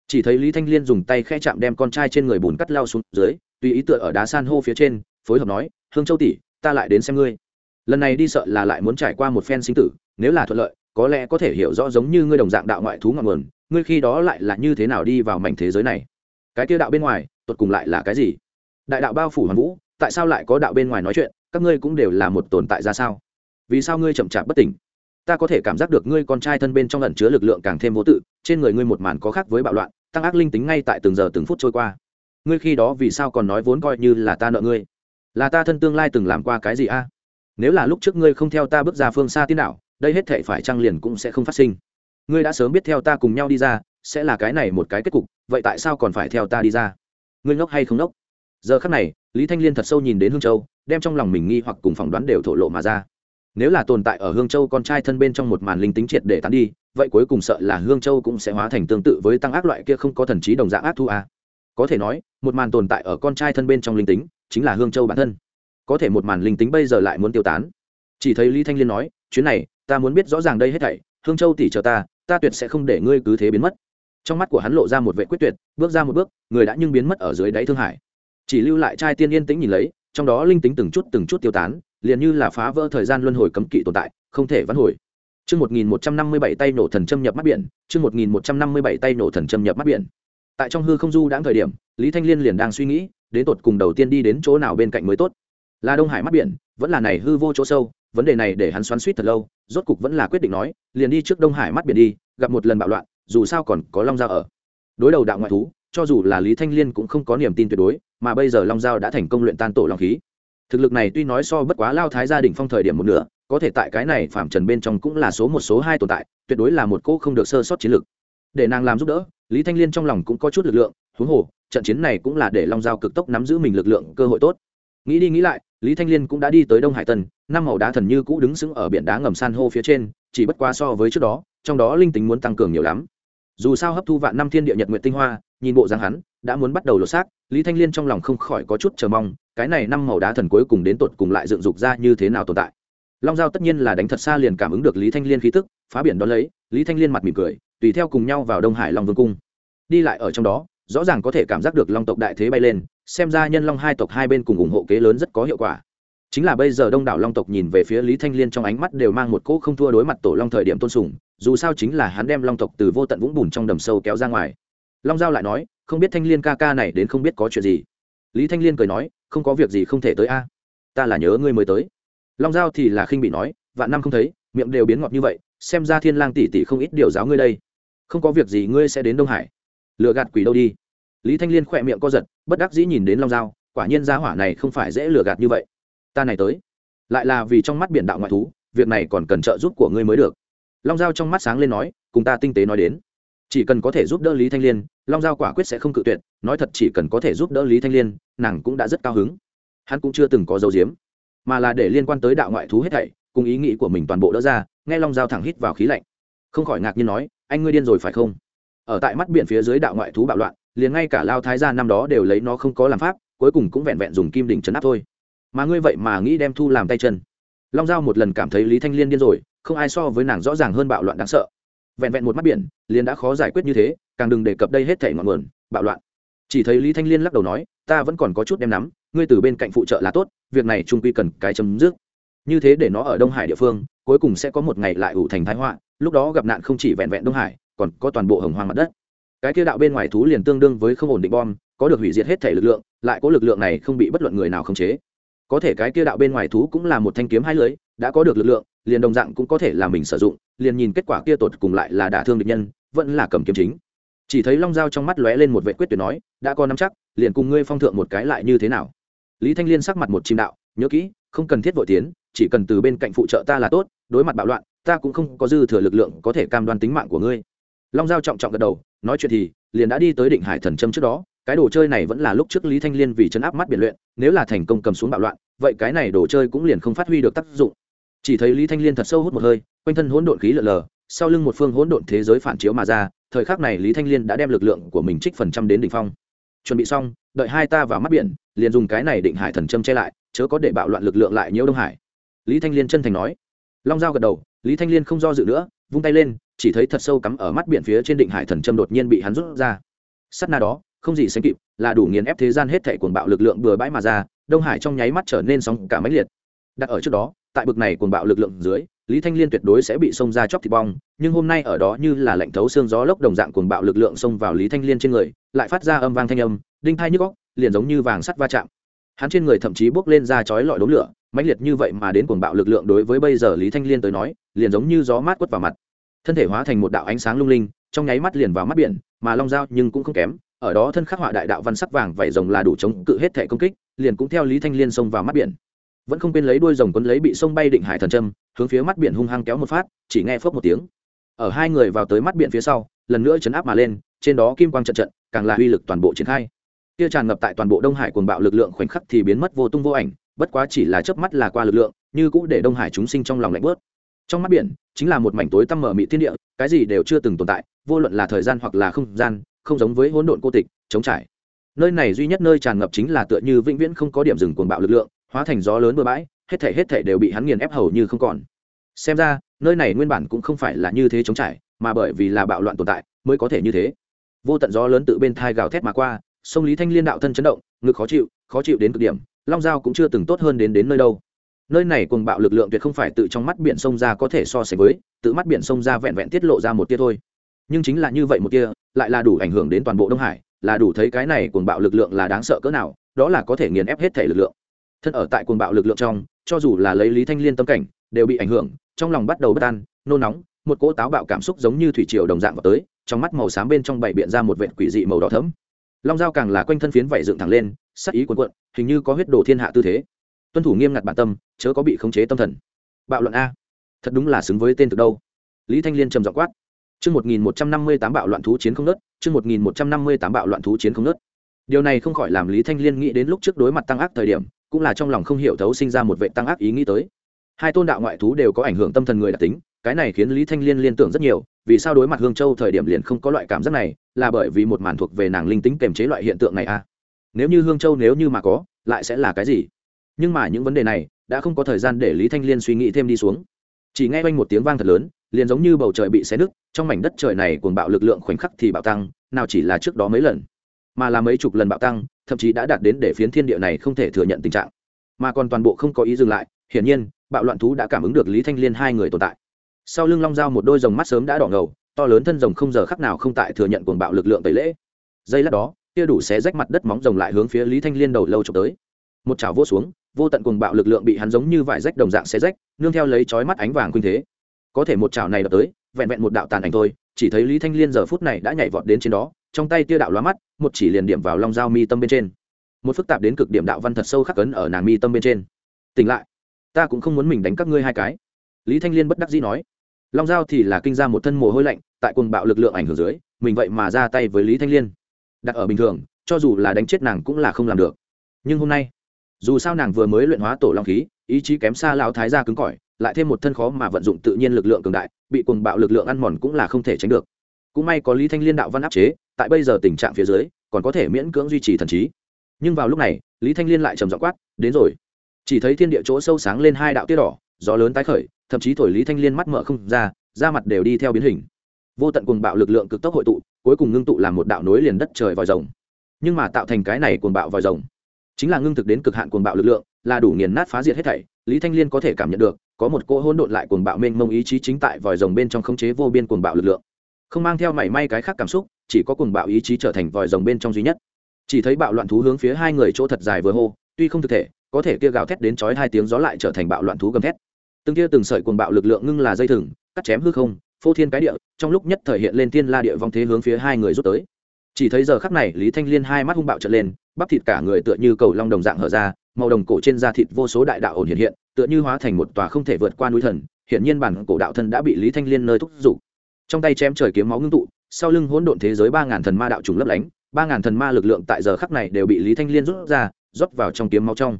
Chỉ thấy lý thanh liên dùng tay khe chạm đem con trai trên người bùn cắt lao xuống dưới, tùy ý tựa ở đá san hô phía trên, phối hợp nói, hương châu tỷ, ta lại đến xem ngươi. Lần này đi sợ là lại muốn trải qua một phen sinh tử, nếu là thuận lợi, có lẽ có thể hiểu rõ giống như ngươi đồng dạng đạo ngoại thú ngọn nguồn, ngươi khi đó lại là như thế nào đi vào mảnh thế giới này. Cái kia đạo bên ngoài, tuột cùng lại là cái gì? Đại đạo bao phủ hoàn vũ, tại sao lại có đạo bên ngoài nói chuyện? Các ngươi cũng đều là một tồn tại ra sao? Vì sao ngươi chậm chạp bất tỉnh? Ta có thể cảm giác được ngươi con trai thân bên trong ẩn chứa lực lượng càng thêm vô tự, trên người ngươi một màn có khác với bạo loạn, tăng ác linh tính ngay tại từng giờ từng phút trôi qua. Ngươi khi đó vì sao còn nói vốn coi như là ta nợ ngươi? Là ta thân tương lai từng làm qua cái gì a? Nếu là lúc trước ngươi không theo ta bước ra phương xa tiên đạo, đây hết thể phải trăng liền cũng sẽ không phát sinh. Ngươi đã sớm biết theo ta cùng nhau đi ra, sẽ là cái này một cái kết cục, vậy tại sao còn phải theo ta đi ra? Ngươi ngốc hay không ngốc? Giờ khắc này, lý thanh liên thật sâu nhìn đến hương châu, đem trong lòng mình nghi hoặc cùng phỏng đoán đều thổ lộ mà ra nếu là tồn tại ở hương châu con trai thân bên trong một màn linh tính triệt để tán đi, vậy cuối cùng sợ là hương châu cũng sẽ hóa thành tương tự với tăng ác loại kia không có thần trí đồng dạng ác thu a. Có thể nói, một màn tồn tại ở con trai thân bên trong linh tính, chính là hương châu bản thân. Có thể một màn linh tính bây giờ lại muốn tiêu tán. Chỉ thấy lý thanh liên nói, chuyến này, ta muốn biết rõ ràng đây hết thảy, hương châu tỷ chờ ta ta tuyệt sẽ không để ngươi cứ thế biến mất. Trong mắt của hắn lộ ra một vệ quyết tuyệt, bước ra một bước, người đã nhưng biến mất ở dưới đáy thương hải. Chỉ lưu lại trai tiên yên tĩnh nhìn lấy trong đó linh tính từng chút từng chút tiêu tán liền như là phá vỡ thời gian luân hồi cấm kỵ tồn tại không thể vãn hồi Chương 1157 tay nổ thần châm nhập mắt biển, chương 1157 tay nổ thần châm nhập mắt biển. Tại trong hư không du đãng thời điểm, Lý Thanh Liên liền đang suy nghĩ, đến tột cùng đầu tiên đi đến chỗ nào bên cạnh mới tốt. Là Đông Hải mắt biển, vẫn là này hư vô chỗ sâu, vấn đề này để hắn xoắn xuýt thật lâu, rốt cục vẫn là quyết định nói, liền đi trước Đông Hải mắt biển đi, gặp một lần bạo loạn, dù sao còn có Long Giao ở. Đối đầu đạo ngoại thú, cho dù là Lý Thanh Liên cũng không có niềm tin tuyệt đối, mà bây giờ Long Giao đã thành công luyện tan tổ long khí. Thực lực này tuy nói so bất quá Lao Thái gia đỉnh phong thời điểm một nửa, có thể tại cái này phạm trần bên trong cũng là số một số hai tồn tại tuyệt đối là một cô không được sơ sót chiến lược. Để nàng làm giúp đỡ lý thanh liên trong lòng cũng có chút lực lượng huống hồ trận chiến này cũng là để long giao cực tốc nắm giữ mình lực lượng cơ hội tốt. Nghĩ đi nghĩ lại lý thanh liên cũng đã đi tới đông hải tân năm màu đá thần như cũ đứng sững ở biển đá ngầm san hô phía trên chỉ bất quá so với trước đó trong đó linh tính muốn tăng cường nhiều lắm. Dù sao hấp thu vạn năm thiên địa nhật nguyện tinh hoa nhìn bộ dáng hắn đã muốn bắt đầu lột xác, lý thanh liên trong lòng không khỏi có chút chờ mong, cái này năm màu đá thần cuối cùng đến tột cùng lại dựng dục ra như thế nào tồn tại. Long giao tất nhiên là đánh thật xa liền cảm ứng được lý thanh liên khí tức, phá biển đ ó lấy, lý thanh liên mặt mỉm cười, tùy theo cùng nhau vào đông hải long vương cung. Đi lại ở trong đó, rõ ràng có thể cảm giác được long tộc đại thế bay lên, xem ra nhân long hai tộc hai bên cùng ủng hộ kế lớn rất có hiệu quả. Chính là bây giờ đông đảo long tộc nhìn về phía lý thanh liên trong ánh mắt đều mang một cỗ không thua đối mặt tổ long thời điểm tôn sùng, dù sao chính là hắn đem long tộc từ vô tận vũng bùn trong đầm sâu kéo ra ngoài. Long giao lại nói không biết thanh liên ca ca này đến không biết có chuyện gì. Lý thanh liên cười nói, không có việc gì không thể tới a. Ta là nhớ ngươi mới tới. Long giao thì là khinh bị nói, vạn năm không thấy, miệng đều biến ngọt như vậy, xem ra thiên lang tỷ tỷ không ít điều giáo ngươi đây. Không có việc gì ngươi sẽ đến đông hải. Lừa gạt quỷ đâu đi. Lý thanh liên khỏe miệng co giật, bất đắc dĩ nhìn đến long giao, quả nhiên gia hỏa này không phải dễ lừa gạt như vậy. Ta này tới. Lại là vì trong mắt biển đạo ngoại thú, việc này còn cần trợ giúp của ngươi mới được. Long giao trong mắt sáng lên nói, cùng ta tinh tế nói đến chỉ cần có thể giúp đỡ lý thanh liên, long giao quả quyết sẽ không cự tuyệt, nói thật chỉ cần có thể giúp đỡ lý thanh liên, nàng cũng đã rất cao hứng. Hắn cũng chưa từng có dấu diếm mà là để liên quan tới đạo ngoại thú hết thảy, cùng ý nghĩ của mình toàn bộ đỡ ra, nghe long giao thẳng hít vào khí lạnh. Không khỏi ngạc nhiên nói, anh ngươi điên rồi phải không? Ở tại mắt biển phía dưới đạo ngoại thú bạo loạn, liền ngay cả lao thái gia năm đó đều lấy nó không có làm pháp, cuối cùng cũng vẹn vẹn dùng kim đỉnh chấn áp thôi. Mà ngươi vậy mà nghĩ đem thu làm tay chân. Long giao một lần cảm thấy lý thanh liên điên rồi, không ai so với nàng rõ ràng hơn bạo loạn đáng sợ vẹn vẹn một mắt biển, liền đã khó giải quyết như thế, càng đừng đề cập đây hết thảy ngọn nguồn, bạo loạn. Chỉ thấy lý thanh liên lắc đầu nói, ta vẫn còn có chút đem nắm, ngươi từ bên cạnh phụ trợ là tốt, việc này trung quy cần cái chấm dứt. Như thế để nó ở đông hải địa phương, cuối cùng sẽ có một ngày lại ủ thành thái họa, lúc đó gặp nạn không chỉ vẹn vẹn đông hải, còn có toàn bộ hồng hoang mặt đất. Cái kia đạo bên ngoài thú liền tương đương với không ổn định bom, có được hủy diệt hết thể lực lượng, lại có lực lượng này không bị bất luận người nào khống chế. Có thể cái kia đạo bên ngoài thú cũng là một thanh kiếm hai lưới, đã có được lực lượng liền đồng dạng cũng có thể là mình sử dụng, liền nhìn kết quả kia tột cùng lại là đả thương địch nhân, vẫn là cầm kiếm chính. Chỉ thấy long dao trong mắt lóe lên một vệ quyết tuyệt nói, đã có nắm chắc, liền cùng ngươi phong thượng một cái lại như thế nào? Lý thanh liên sắc mặt một chim đạo, nhớ kỹ, không cần thiết vội tiến, chỉ cần từ bên cạnh phụ trợ ta là tốt, đối mặt bạo loạn, ta cũng không có dư thừa lực lượng có thể cam đoan tính mạng của ngươi. Long giao trọng trọng gật đầu, nói chuyện thì, liền đã đi tới định hải thần châm trước đó, cái đồ chơi này vẫn là lúc trước lý thanh liên vì chấn áp mắt biển luyện, nếu là thành công cầm xuống bạo loạn, vậy cái này đồ chơi cũng liền không phát huy được tác dụng chỉ thấy lý thanh liên thật sâu hút một hơi, quanh thân hỗn độn khí lở lờ, sau lưng một phương hỗn độn thế giới phản chiếu mà ra, thời khắc này lý thanh liên đã đem lực lượng của mình trích phần trăm đến đỉnh phong. Chuẩn bị xong, đợi hai ta vào mắt biển, liền dùng cái này định hải thần châm che lại, chớ có để bạo loạn lực lượng lại nhiễu đông hải. Lý thanh liên chân thành nói. Long giao gật đầu, lý thanh liên không do dự nữa, vung tay lên, chỉ thấy thật sâu cắm ở mắt biển phía trên định hải thần châm đột nhiên bị hắn rút ra. Sắt na đó, không gì sánh kịp, là đủ nghiền ép thế gian hết thảy cuồng bạo lực lượng bừa bãi mà ra, đông hải trong nháy mắt trở nên sóng cả máy liệt. Đặt ở trước đó tại bực này cuồng bạo lực lượng dưới, lý thanh liên tuyệt đối sẽ bị xông ra chóc thịt bong, nhưng hôm nay ở đó như là lạnh thấu xương gió lốc đồng dạng cuồng bạo lực lượng xông vào lý thanh liên trên người, lại phát ra âm vang thanh âm, đinh thai nhức góc liền giống như vàng sắt va chạm. Hắn trên người thậm chí bốc lên ra chói lọi đốm lửa, mãnh liệt như vậy mà đến cuồng bạo lực lượng đối với bây giờ lý thanh liên tới nói, liền giống như gió mát quất vào mặt. Thân thể hóa thành một đạo ánh sáng lung linh, trong nháy mắt liền vào mắt biển, mà long dao nhưng cũng không kém, ở đó thân khắc họa đại đạo văn sắc vàng vảy rồng là đủ chống cự hết thể công kích, liền cũng theo lý thanh liên xông vào mắt biển vẫn không quên lấy đuôi rồng quấn lấy bị sông bay định hải thần trâm hướng phía mắt biển hung hăng kéo một phát, chỉ nghe phớp một tiếng. Ở hai người vào tới mắt biển phía sau, lần nữa chấn áp mà lên, trên đó kim quang trận trận, càng là uy lực toàn bộ triển khai. Kia tràn ngập tại toàn bộ đông hải cuồng bạo lực lượng khoảnh khắc thì biến mất vô tung vô ảnh, bất quá chỉ là chớp mắt là qua lực lượng, như cũ để đông hải chúng sinh trong lòng lạnh bớt trong mắt biển, chính là một mảnh tối tăm mở mị thiên địa, cái gì đều chưa từng tồn tại, vô luận là thời gian hoặc là không gian, không giống với hỗn độn cô tịch, chống trải. Nơi này duy nhất nơi tràn ngập chính là tựa như vĩnh viễn không có điểm dừng cuồng bạo lực lượng hóa thành gió lớn bừa bãi, hết thể hết thể đều bị hắn nghiền ép hầu như không còn. Xem ra, nơi này nguyên bản cũng không phải là như thế chống trải, mà bởi vì là bạo loạn tồn tại, mới có thể như thế. Vô tận gió lớn tự bên thai gào thét mà qua, sông lý thanh liên đạo thân chấn động, ngực khó chịu khó chịu đến cực điểm, long giao cũng chưa từng tốt hơn đến đến nơi đâu. Nơi này cùng bạo lực lượng tuyệt không phải tự trong mắt biển sông ra có thể so sánh với, tự mắt biển sông ra vẹn vẹn tiết lộ ra một tia thôi. Nhưng chính là như vậy một tia, lại là đủ ảnh hưởng đến toàn bộ đông hải, là đủ thấy cái này cuồng bạo lực lượng là đáng sợ cỡ nào, đó là có thể nghiền ép hết thể lực lượng thân ở tại cuồng bạo lực lượng trong cho dù là lấy lý thanh liên tâm cảnh đều bị ảnh hưởng trong lòng bắt đầu bất an nôn nóng một cỗ táo bạo cảm xúc giống như thủy triều đồng dạng vào tới trong mắt màu xám bên trong bảy biện ra một vệt quỷ dị màu đỏ thẫm. Long dao càng là quanh thân phiến vảy dựng thẳng lên sắc ý cuồn cuộn hình như có huyết đồ thiên hạ tư thế. Tuân thủ nghiêm ngặt bản tâm chớ có bị khống chế tâm thần. Bạo luận a. Thật đúng là xứng với tên từ đâu. Lý thanh liên trầm giọng quát. Chương 1158 bạo loạn thú chiến không nớt, chương 1158 bạo loạn thú chiến không nớt. Điều này không khỏi làm Lý Thanh Liên nghĩ đến lúc trước đối mặt tăng ác thời điểm, cũng là trong lòng không hiểu thấu sinh ra một vệ tăng ác ý nghĩ tới. Hai tôn đạo ngoại thú đều có ảnh hưởng tâm thần người đặc tính, cái này khiến Lý Thanh Liên liên tưởng rất nhiều, vì sao đối mặt Hương Châu thời điểm liền không có loại cảm giác này, là bởi vì một màn thuộc về nàng linh tính kềm chế loại hiện tượng này à? Nếu như Hương Châu nếu như mà có, lại sẽ là cái gì? Nhưng mà những vấn đề này, đã không có thời gian để Lý Thanh Liên suy nghĩ thêm đi xuống. Chỉ nghe quanh một tiếng vang thật lớn, liền giống như bầu trời bị xé nứt, trong mảnh đất trời này cuồng bạo lực lượng khoảnh khắc thì bạo tăng, nào chỉ là trước đó mấy lần, mà là mấy chục lần bạo tăng, thậm chí đã đạt đến để phiến thiên địa này không thể thừa nhận tình trạng. Mà còn toàn bộ không có ý dừng lại, hiển nhiên, bạo loạn thú đã cảm ứng được Lý Thanh Liên hai người tồn tại. Sau lưng Long Dao một đôi rồng mắt sớm đã đỏ ngầu, to lớn thân rồng không giờ khắc nào không tại thừa nhận cuồng bạo lực lượng tẩy lễ. Giây lát đó, kia đủ xé rách mặt đất móng rồng lại hướng phía Lý Thanh Liên đầu lâu trộm tới. Một chảo vô xuống, vô tận cuồng bạo lực lượng bị hắn giống như vải rách đồng dạng xé rách, nương theo lấy chói mắt ánh vàng khuynh thế. Có thể một chảo này đập tới, vẹn vẹn một đạo tàn ảnh thôi chỉ thấy lý thanh liên giờ phút này đã nhảy vọt đến trên đó trong tay tia đạo lóa mắt, một chỉ liền điểm vào long dao mi tâm bên trên. Một phức tạp đến cực điểm đạo văn thật sâu khắc cấn ở nàng mi tâm bên trên. Tỉnh lại. Ta cũng không muốn mình đánh các ngươi hai cái. Lý thanh liên bất đắc dĩ nói. Long dao thì là kinh ra một thân mồ hôi lạnh, tại cùng bạo lực lượng ảnh hưởng dưới, mình vậy mà ra tay với lý thanh liên. Đặt ở bình thường, cho dù là đánh chết nàng cũng là không làm được. Nhưng hôm nay, dù sao nàng vừa mới luyện hóa tổ long khí, ý chí kém xa lão thái gia cứng cỏi, lại thêm một thân khó mà vận dụng tự nhiên lực lượng cường đại, bị cuồng bạo lực lượng ăn mòn cũng là không thể tránh được. Cũng may có lý thanh liên đạo văn áp chế tại bây giờ tình trạng phía dưới, còn có thể miễn cưỡng duy trì thần trí. Nhưng vào lúc này, lý thanh liên lại trầm giọng quát, đến rồi. Chỉ thấy thiên địa chỗ sâu sáng lên hai đạo tiết đỏ, gió lớn tái khởi, thậm chí thổi lý thanh liên mắt mở không ra, da mặt đều đi theo biến hình. Vô tận cuồng bạo lực lượng cực tốc hội tụ, cuối cùng ngưng tụ làm một đạo nối liền đất trời vòi rồng. Nhưng mà tạo thành cái này cuồng bạo vòi rồng, chính là ngưng thực đến cực hạn cuồng bạo lực lượng, là đủ nghiền nát phá diệt hết thảy, lý thanh liên có thể cảm nhận được, có một cô hỗn độn lại cuồng bạo mênh mông ý chí chính tại vòi rồng bên trong khống chế vô biên cuồng bạo lực lượng không mang theo mảy may cái khác cảm xúc, chỉ có cuồng bạo ý chí trở thành vòi rồng bên trong duy nhất. Chỉ thấy bạo loạn thú hướng phía hai người chỗ thật dài vừa hô, tuy không thực thể, có thể kia gào thét đến chói hai tiếng gió lại trở thành bạo loạn thú gầm thét. Từng kia từng sợi cuồng bạo lực lượng ngưng là dây thừng, cắt chém hư không, phô thiên cái địa, trong lúc nhất thời hiện lên thiên la địa vong thế hướng phía hai người rút tới. Chỉ thấy giờ khắc này, lý thanh liên hai mắt hung bạo trở lên, bắp thịt cả người tựa như cầu long đồng dạng hở ra, màu đồng cổ trên da thịt vô số đại đạo ổn hiện hiện, tựa như hóa thành một tòa không thể vượt qua núi thần. Hiện nhiên bản cổ đạo thân đã bị lý thanh liên nơi thúc giục trong tay chém trời kiếm máu ngưng tụ, sau lưng hỗn độn thế giới ba ngàn thần ma đạo trùng lấp lánh, ba ngàn thần ma lực lượng tại giờ khắc này đều bị lý thanh liên rút ra, rót vào trong kiếm máu trong.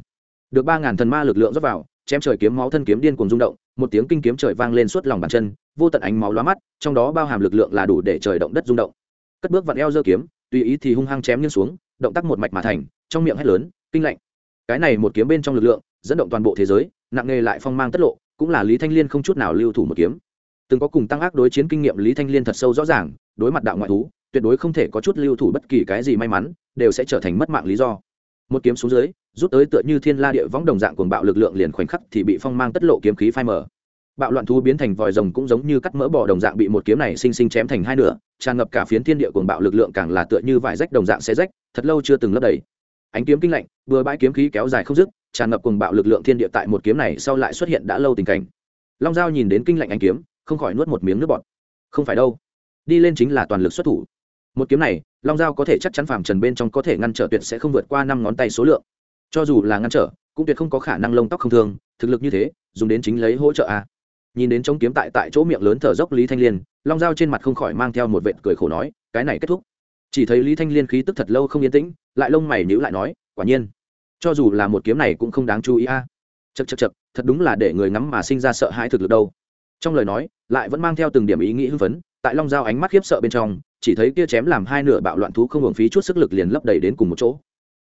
Được ba ngàn thần ma lực lượng rót vào, chém trời kiếm máu thân kiếm điên cuồng rung động, một tiếng kinh kiếm trời vang lên suốt lòng bàn chân, vô tận ánh máu lóa mắt, trong đó bao hàm lực lượng là đủ để trời động đất rung động. Cất bước vặn eo giơ kiếm, tùy ý thì hung hăng chém nghiêng xuống, động tác một mạch mà thành, trong miệng hét lớn, kinh lạnh. Cái này một kiếm bên trong lực lượng, dẫn động toàn bộ thế giới, nặng nghề lại phong mang tất lộ, cũng là lý thanh liên không chút nào lưu thủ một kiếm từng có cùng tăng ác đối chiến kinh nghiệm lý thanh liên thật sâu rõ ràng, đối mặt đạo ngoại thú, tuyệt đối không thể có chút lưu thủ bất kỳ cái gì may mắn, đều sẽ trở thành mất mạng lý do. Một kiếm xuống dưới, rút tới tựa như thiên la địa võng đồng dạng cuồng bạo lực lượng liền khoảnh khắc thì bị phong mang tất lộ kiếm khí phai mở bạo loạn thú biến thành vòi rồng cũng giống như cắt mỡ bò đồng dạng bị một kiếm này sinh sinh chém thành hai nửa, tràn ngập cả phiến thiên địa cuồng bạo lực lượng càng là tựa như vải rách đồng dạng xe rách, thật lâu chưa từng lấp đầy. Ánh kiếm kinh lạnh vừa bãi kiếm khí kéo dài không dứt, tràn ngập cuồng bạo lực lượng thiên địa tại một kiếm này sau lại xuất hiện đã lâu tình cảnh. Long giao nhìn đến kinh lạnh ánh kiếm không khỏi nuốt một miếng nước bọt. Không phải đâu. Đi lên chính là toàn lực xuất thủ. Một kiếm này, long giao có thể chắc chắn phàm trần bên trong có thể ngăn trở tuyệt sẽ không vượt qua năm ngón tay số lượng. Cho dù là ngăn trở, cũng tuyệt không có khả năng lông tóc không thương, thực lực như thế, dùng đến chính lấy hỗ trợ a. Nhìn đến chống kiếm tại tại chỗ miệng lớn thở dốc lý thanh liên, long dao trên mặt không khỏi mang theo một vệt cười khổ nói, cái này kết thúc. Chỉ thấy lý thanh liên khí tức thật lâu không yên tĩnh, lại lông mày nhữ lại nói, quả nhiên, cho dù là một kiếm này cũng không đáng chú ý a. À. chật chật chật thật đúng là để người ngắm mà sinh ra sợ hãi thực lực đâu. Trong lời nói lại vẫn mang theo từng điểm ý nghĩ hưng phấn, tại long dao ánh mắt khiếp sợ bên trong, chỉ thấy kia chém làm hai nửa bạo loạn thú không hưởng phí chút sức lực liền lấp đầy đến cùng một chỗ.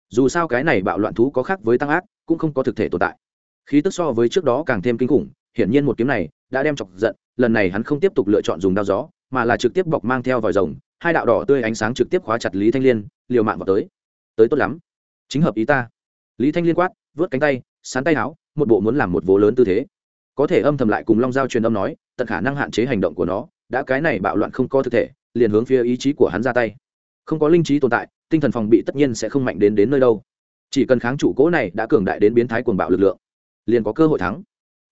Dù sao cái này bạo loạn thú có khác với tăng ác, cũng không có thực thể tồn tại. Khí tức so với trước đó càng thêm kinh khủng, hiển nhiên một kiếm này đã đem chọc giận, lần này hắn không tiếp tục lựa chọn dùng đao gió, mà là trực tiếp bọc mang theo vòi rồng, hai đạo đỏ tươi ánh sáng trực tiếp khóa chặt lý thanh liên, liều mạng vào tới. Tới tốt lắm. Chính hợp ý ta. Lý thanh liên quát, vớt cánh tay, sán tay áo, một bộ muốn làm một vố lớn tư thế. Có thể âm thầm lại cùng long giao truyền âm nói tận khả năng hạn chế hành động của nó, đã cái này bạo loạn không có thực thể, liền hướng phía ý chí của hắn ra tay. Không có linh trí tồn tại, tinh thần phòng bị tất nhiên sẽ không mạnh đến đến nơi đâu. Chỉ cần kháng chủ cố này đã cường đại đến biến thái cuồng bạo lực lượng, liền có cơ hội thắng.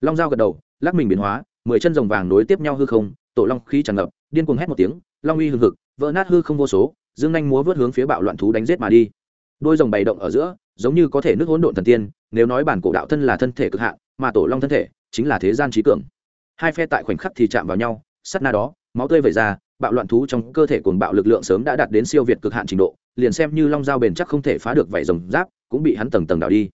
Long dao gật đầu, lắc mình biến hóa, mười chân rồng vàng nối tiếp nhau hư không, tổ long khí tràn ngập, điên cuồng hét một tiếng, long uy hừng hực, vỡ nát hư không vô số, dương nhanh múa vớt hướng phía bạo loạn thú đánh giết mà đi. Đôi rồng bày động ở giữa, giống như có thể nước hỗn độn thần tiên, nếu nói bản cổ đạo thân là thân thể cực hạn, mà tổ long thân thể chính là thế gian trí cường hai phe tại khoảnh khắc thì chạm vào nhau, sắt na đó, máu tươi vẩy ra, bạo loạn thú trong cơ thể cuồng bạo lực lượng sớm đã đạt đến siêu việt cực hạn trình độ, liền xem như long dao bền chắc không thể phá được vảy rồng giáp, cũng bị hắn tầng tầng đảo đi.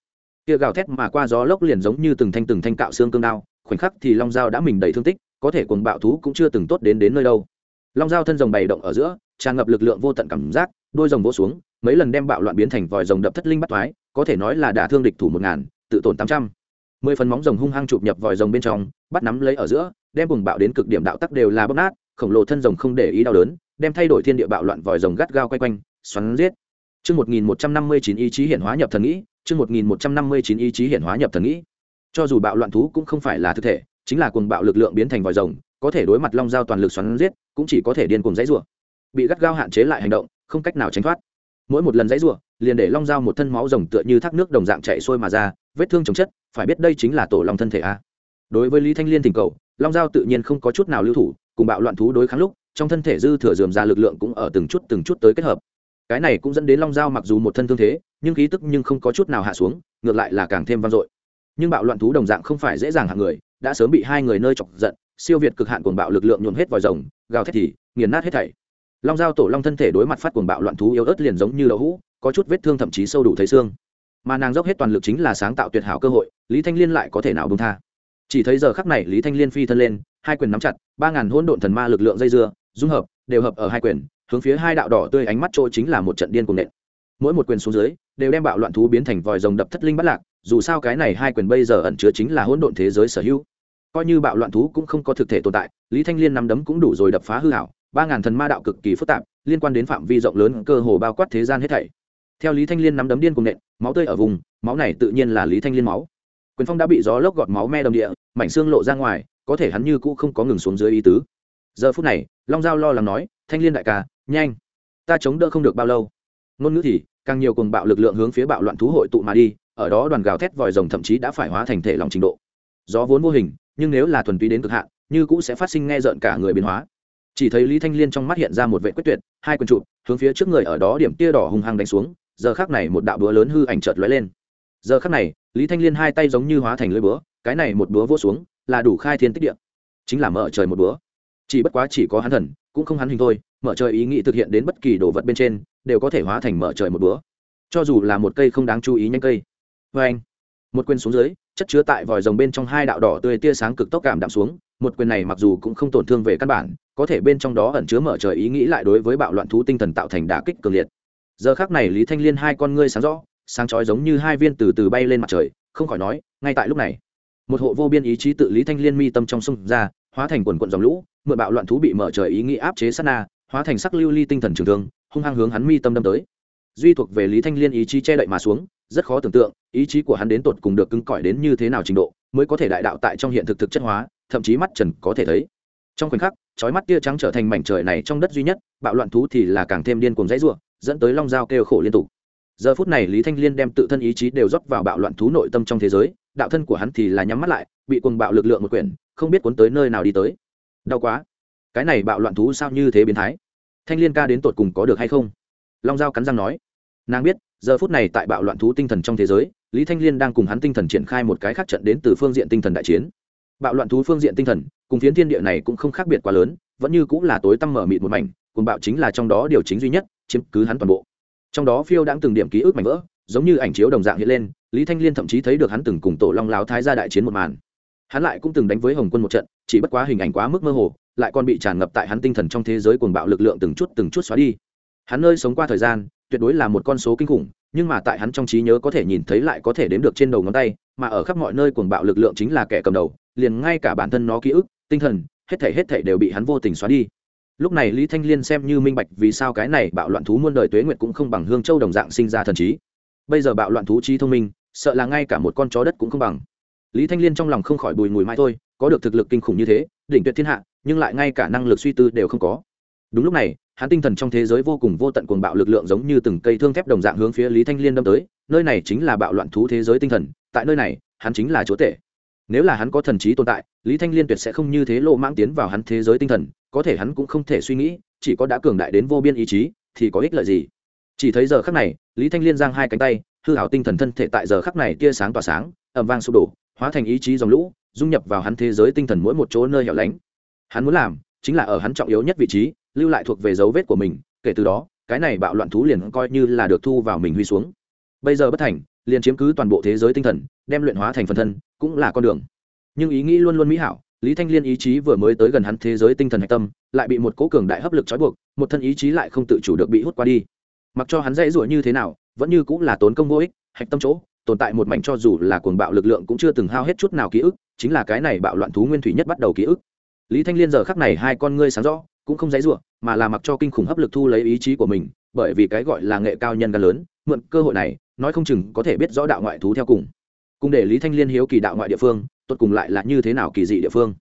Kia gào thét mà qua gió lốc liền giống như từng thanh từng thanh cạo xương cương đao, khoảnh khắc thì long dao đã mình đầy thương tích, có thể cuồng bạo thú cũng chưa từng tốt đến đến nơi đâu. Long dao thân rồng bày động ở giữa, tràn ngập lực lượng vô tận cảm giác, đôi rồng vỗ xuống, mấy lần đem bạo loạn biến thành vòi rồng đập thất linh bắt thoái có thể nói là đả thương địch thủ một ngàn, tự tổn tám trăm mười phần móng rồng hung hăng chụp nhập vòi rồng bên trong bắt nắm lấy ở giữa đem bùng bạo đến cực điểm đạo tắc đều là bóp nát khổng lồ thân rồng không để ý đau đớn đem thay đổi thiên địa bạo loạn vòi rồng gắt gao quay quanh xoắn giết Chương 1159 ý chí hiển hóa nhập thần nghĩ, chương 1159 ý chí hiển hóa nhập thần nghĩ. Cho dù bạo loạn thú cũng không phải là thực thể, chính là cuồng bạo lực lượng biến thành vòi rồng, có thể đối mặt long giao toàn lực xoắn giết, cũng chỉ có thể điên cuồng dãy rủa. Bị gắt gao hạn chế lại hành động, không cách nào tránh thoát. Mỗi một lần dãy rủa, liền để long giao một thân máu rồng tựa như thác nước đồng dạng chảy xuôi mà ra, vết thương chồng chất, phải biết đây chính là tổ long thân thể a. Đối với Lý Thanh Liên tình cầu, long giao tự nhiên không có chút nào lưu thủ, cùng bạo loạn thú đối kháng lúc, trong thân thể dư thừa dườm ra lực lượng cũng ở từng chút từng chút tới kết hợp. Cái này cũng dẫn đến long giao mặc dù một thân thương thế nhưng khí tức nhưng không có chút nào hạ xuống ngược lại là càng thêm vang dội. Nhưng bạo loạn thú đồng dạng không phải dễ dàng hạng người đã sớm bị hai người nơi chọc giận siêu việt cực hạn cuồng bạo lực lượng nhuộm hết vòi rồng gào thét thì nghiền nát hết thảy. Long giao tổ long thân thể đối mặt phát cuồng bạo loạn thú yếu ớt liền giống như đậu hũ có chút vết thương thậm chí sâu đủ thấy xương mà nàng dốc hết toàn lực chính là sáng tạo tuyệt hảo cơ hội, lý thanh liên lại có thể nào bông tha? Chỉ thấy giờ khắc này lý thanh liên phi thân lên, hai quyền nắm chặt, ba ngàn hôn độn thần ma lực lượng dây dưa, dung hợp, đều hợp ở hai quyền, hướng phía hai đạo đỏ tươi ánh mắt trôi chính là một trận điên cuồng nện. Mỗi một quyền xuống dưới, đều đem bạo loạn thú biến thành vòi rồng đập thất linh bắt lạc, dù sao cái này hai quyền bây giờ ẩn chứa chính là hỗn độn thế giới sở hữu. Coi như bạo loạn thú cũng không có thực thể tồn tại, lý thanh liên nắm đấm cũng đủ rồi đập phá hư hảo ba ngàn thần ma đạo cực kỳ phức tạp, liên quan đến phạm vi rộng lớn cơ hồ bao quát thế gian hết thảy. Theo lý thanh liên nắm đấm điên cùng nện máu tươi ở vùng, máu này tự nhiên là lý thanh liên máu. Quyền phong đã bị gió lốc gọt máu me đầm địa, mảnh xương lộ ra ngoài, có thể hắn như cũ không có ngừng xuống dưới ý tứ. Giờ phút này, long giao lo lắng nói, thanh liên đại ca, nhanh, ta chống đỡ không được bao lâu. Ngôn ngữ thì, càng nhiều cùng bạo lực lượng hướng phía bạo loạn thú hội tụ mà đi, ở đó đoàn gào thét vòi rồng thậm chí đã phải hóa thành thể lòng trình độ. Gió vốn vô hình, nhưng nếu là thuần túy đến cực hạn, như cũ sẽ phát sinh nghe rợn cả người biến hóa. Chỉ thấy lý thanh liên trong mắt hiện ra một vệ quyết tuyệt, hai quần trụ hướng phía trước người ở đó điểm tia đỏ hung hăng đánh xuống giờ khác này một đạo búa lớn hư ảnh chợt lóe lên. Giờ khác này, lý thanh liên hai tay giống như hóa thành lưỡi búa, cái này một búa vô xuống là đủ khai thiên tích địa. Chính là mở trời một búa. Chỉ bất quá chỉ có hắn thần, cũng không hắn hình thôi, mở trời ý nghĩ thực hiện đến bất kỳ đồ vật bên trên, đều có thể hóa thành mở trời một búa. cho dù là một cây không đáng chú ý nhanh cây. Vê anh, một quyền xuống dưới, chất chứa tại vòi rồng bên trong hai đạo đỏ tươi tia sáng cực tốc cảm đạm xuống, một quyền này mặc dù cũng không tổn thương về căn bản, có thể bên trong đó ẩn chứa mở trời ý nghĩ lại đối với bạo loạn thú tinh thần tạo thành đả kích cường liệt giờ khác này lý thanh liên hai con ngươi sáng rõ, sáng chói giống như hai viên từ từ bay lên mặt trời, không khỏi nói, ngay tại lúc này, một hộ vô biên ý chí tự lý thanh liên mi tâm trong sông ra, hóa thành quần quận dòng lũ, mượn bạo loạn thú bị mở trời ý nghĩ áp chế sát na, hóa thành sắc lưu ly tinh thần trường thương, hung hăng hướng hắn mi tâm đâm tới. Duy thuộc về lý thanh liên ý chí che đậy mà xuống, rất khó tưởng tượng, ý chí của hắn đến tột cùng được cứng cỏi đến như thế nào trình độ, mới có thể đại đạo tại trong hiện thực thực chất hóa, thậm chí mắt trần có thể thấy. Trong khoảnh khắc, chói mắt tia trắng trở thành mảnh trời này trong đất duy nhất, bạo loạn thú thì là càng thêm điên cuồng dãy ruộng dẫn tới long dao kêu khổ liên tục. Giờ phút này lý thanh liên đem tự thân ý chí đều rót vào bạo loạn thú nội tâm trong thế giới, đạo thân của hắn thì là nhắm mắt lại, bị cuồng bạo lực lượng một quyển, không biết cuốn tới nơi nào đi tới. Đau quá. Cái này bạo loạn thú sao như thế biến thái? Thanh liên ca đến tột cùng có được hay không? Long giao cắn răng nói. Nàng biết, giờ phút này tại bạo loạn thú tinh thần trong thế giới, lý thanh liên đang cùng hắn tinh thần triển khai một cái khác trận đến từ phương diện tinh thần đại chiến. Bạo loạn thú phương diện tinh thần, cùng phiến thiên địa này cũng không khác biệt quá lớn, vẫn như cũng là tối tăm mở mịt một mảnh cùng bạo chính là trong đó điều chính duy nhất chiếm cứ hắn toàn bộ. Trong đó phiêu đã từng điểm ký ức mảnh vỡ, giống như ảnh chiếu đồng dạng hiện lên, lý thanh liên thậm chí thấy được hắn từng cùng tổ long láo thái ra đại chiến một màn. Hắn lại cũng từng đánh với hồng quân một trận, chỉ bất quá hình ảnh quá mức mơ hồ, lại còn bị tràn ngập tại hắn tinh thần trong thế giới cuồng bạo lực lượng từng chút từng chút xóa đi. Hắn nơi sống qua thời gian, tuyệt đối là một con số kinh khủng, nhưng mà tại hắn trong trí nhớ có thể nhìn thấy lại có thể đếm được trên đầu ngón tay, mà ở khắp mọi nơi cuồng bạo lực lượng chính là kẻ cầm đầu, liền ngay cả bản thân nó ký ức, tinh thần, hết thể hết thể đều bị hắn vô tình xóa đi lúc này lý thanh liên xem như minh bạch vì sao cái này bạo loạn thú muôn đời tuế nguyệt cũng không bằng hương châu đồng dạng sinh ra thần trí. Bây giờ bạo loạn thú trí thông minh, sợ là ngay cả một con chó đất cũng không bằng. Lý thanh liên trong lòng không khỏi bùi mùi mãi thôi, có được thực lực kinh khủng như thế, đỉnh tuyệt thiên hạ, nhưng lại ngay cả năng lực suy tư đều không có. Đúng lúc này, hắn tinh thần trong thế giới vô cùng vô tận cuồng bạo lực lượng giống như từng cây thương thép đồng dạng hướng phía lý thanh liên đâm tới, nơi này chính là bạo loạn thú thế giới tinh thần, tại nơi này, hắn chính là chúa tể nếu là hắn có thần trí tồn tại, lý thanh liên tuyệt sẽ không như thế lộ mãng tiến vào hắn thế giới tinh thần, có thể hắn cũng không thể suy nghĩ, chỉ có đã cường đại đến vô biên ý chí, thì có ích lợi gì? Chỉ thấy giờ khắc này, lý thanh liên giang hai cánh tay, hư hảo tinh thần thân thể tại giờ khắc này tia sáng tỏa sáng ẩm vang sụp đổ, hóa thành ý chí dòng lũ, dung nhập vào hắn thế giới tinh thần mỗi một chỗ nơi hẻo lánh. Hắn muốn làm chính là ở hắn trọng yếu nhất vị trí, lưu lại thuộc về dấu vết của mình, kể từ đó, cái này bạo loạn thú liền coi như là được thu vào mình huy xuống. Bây giờ bất thành, liền chiếm cứ toàn bộ thế giới tinh thần, đem luyện hóa thành phần thân cũng là con đường. Nhưng ý nghĩ luôn luôn mỹ hảo, lý thanh liên ý chí vừa mới tới gần hắn thế giới tinh thần hạch tâm, lại bị một cố cường đại hấp lực trói buộc, một thân ý chí lại không tự chủ được bị hút qua đi. Mặc cho hắn dãy rủa như thế nào, vẫn như cũng là tốn công vô ích, hạch tâm chỗ, tồn tại một mảnh cho dù là cuồng bạo lực lượng cũng chưa từng hao hết chút nào ký ức, chính là cái này bạo loạn thú nguyên thủy nhất bắt đầu ký ức. Lý thanh liên giờ khắc này hai con ngươi sáng rõ, cũng không dãy rủa, mà là mặc cho kinh khủng hấp lực thu lấy ý chí của mình, bởi vì cái gọi là nghệ cao nhân gan lớn, mượn cơ hội này, nói không chừng có thể biết rõ đạo ngoại thú theo cùng cùng để lý thanh liên hiếu kỳ đạo ngoại địa phương, tốt cùng lại là như thế nào kỳ dị địa phương.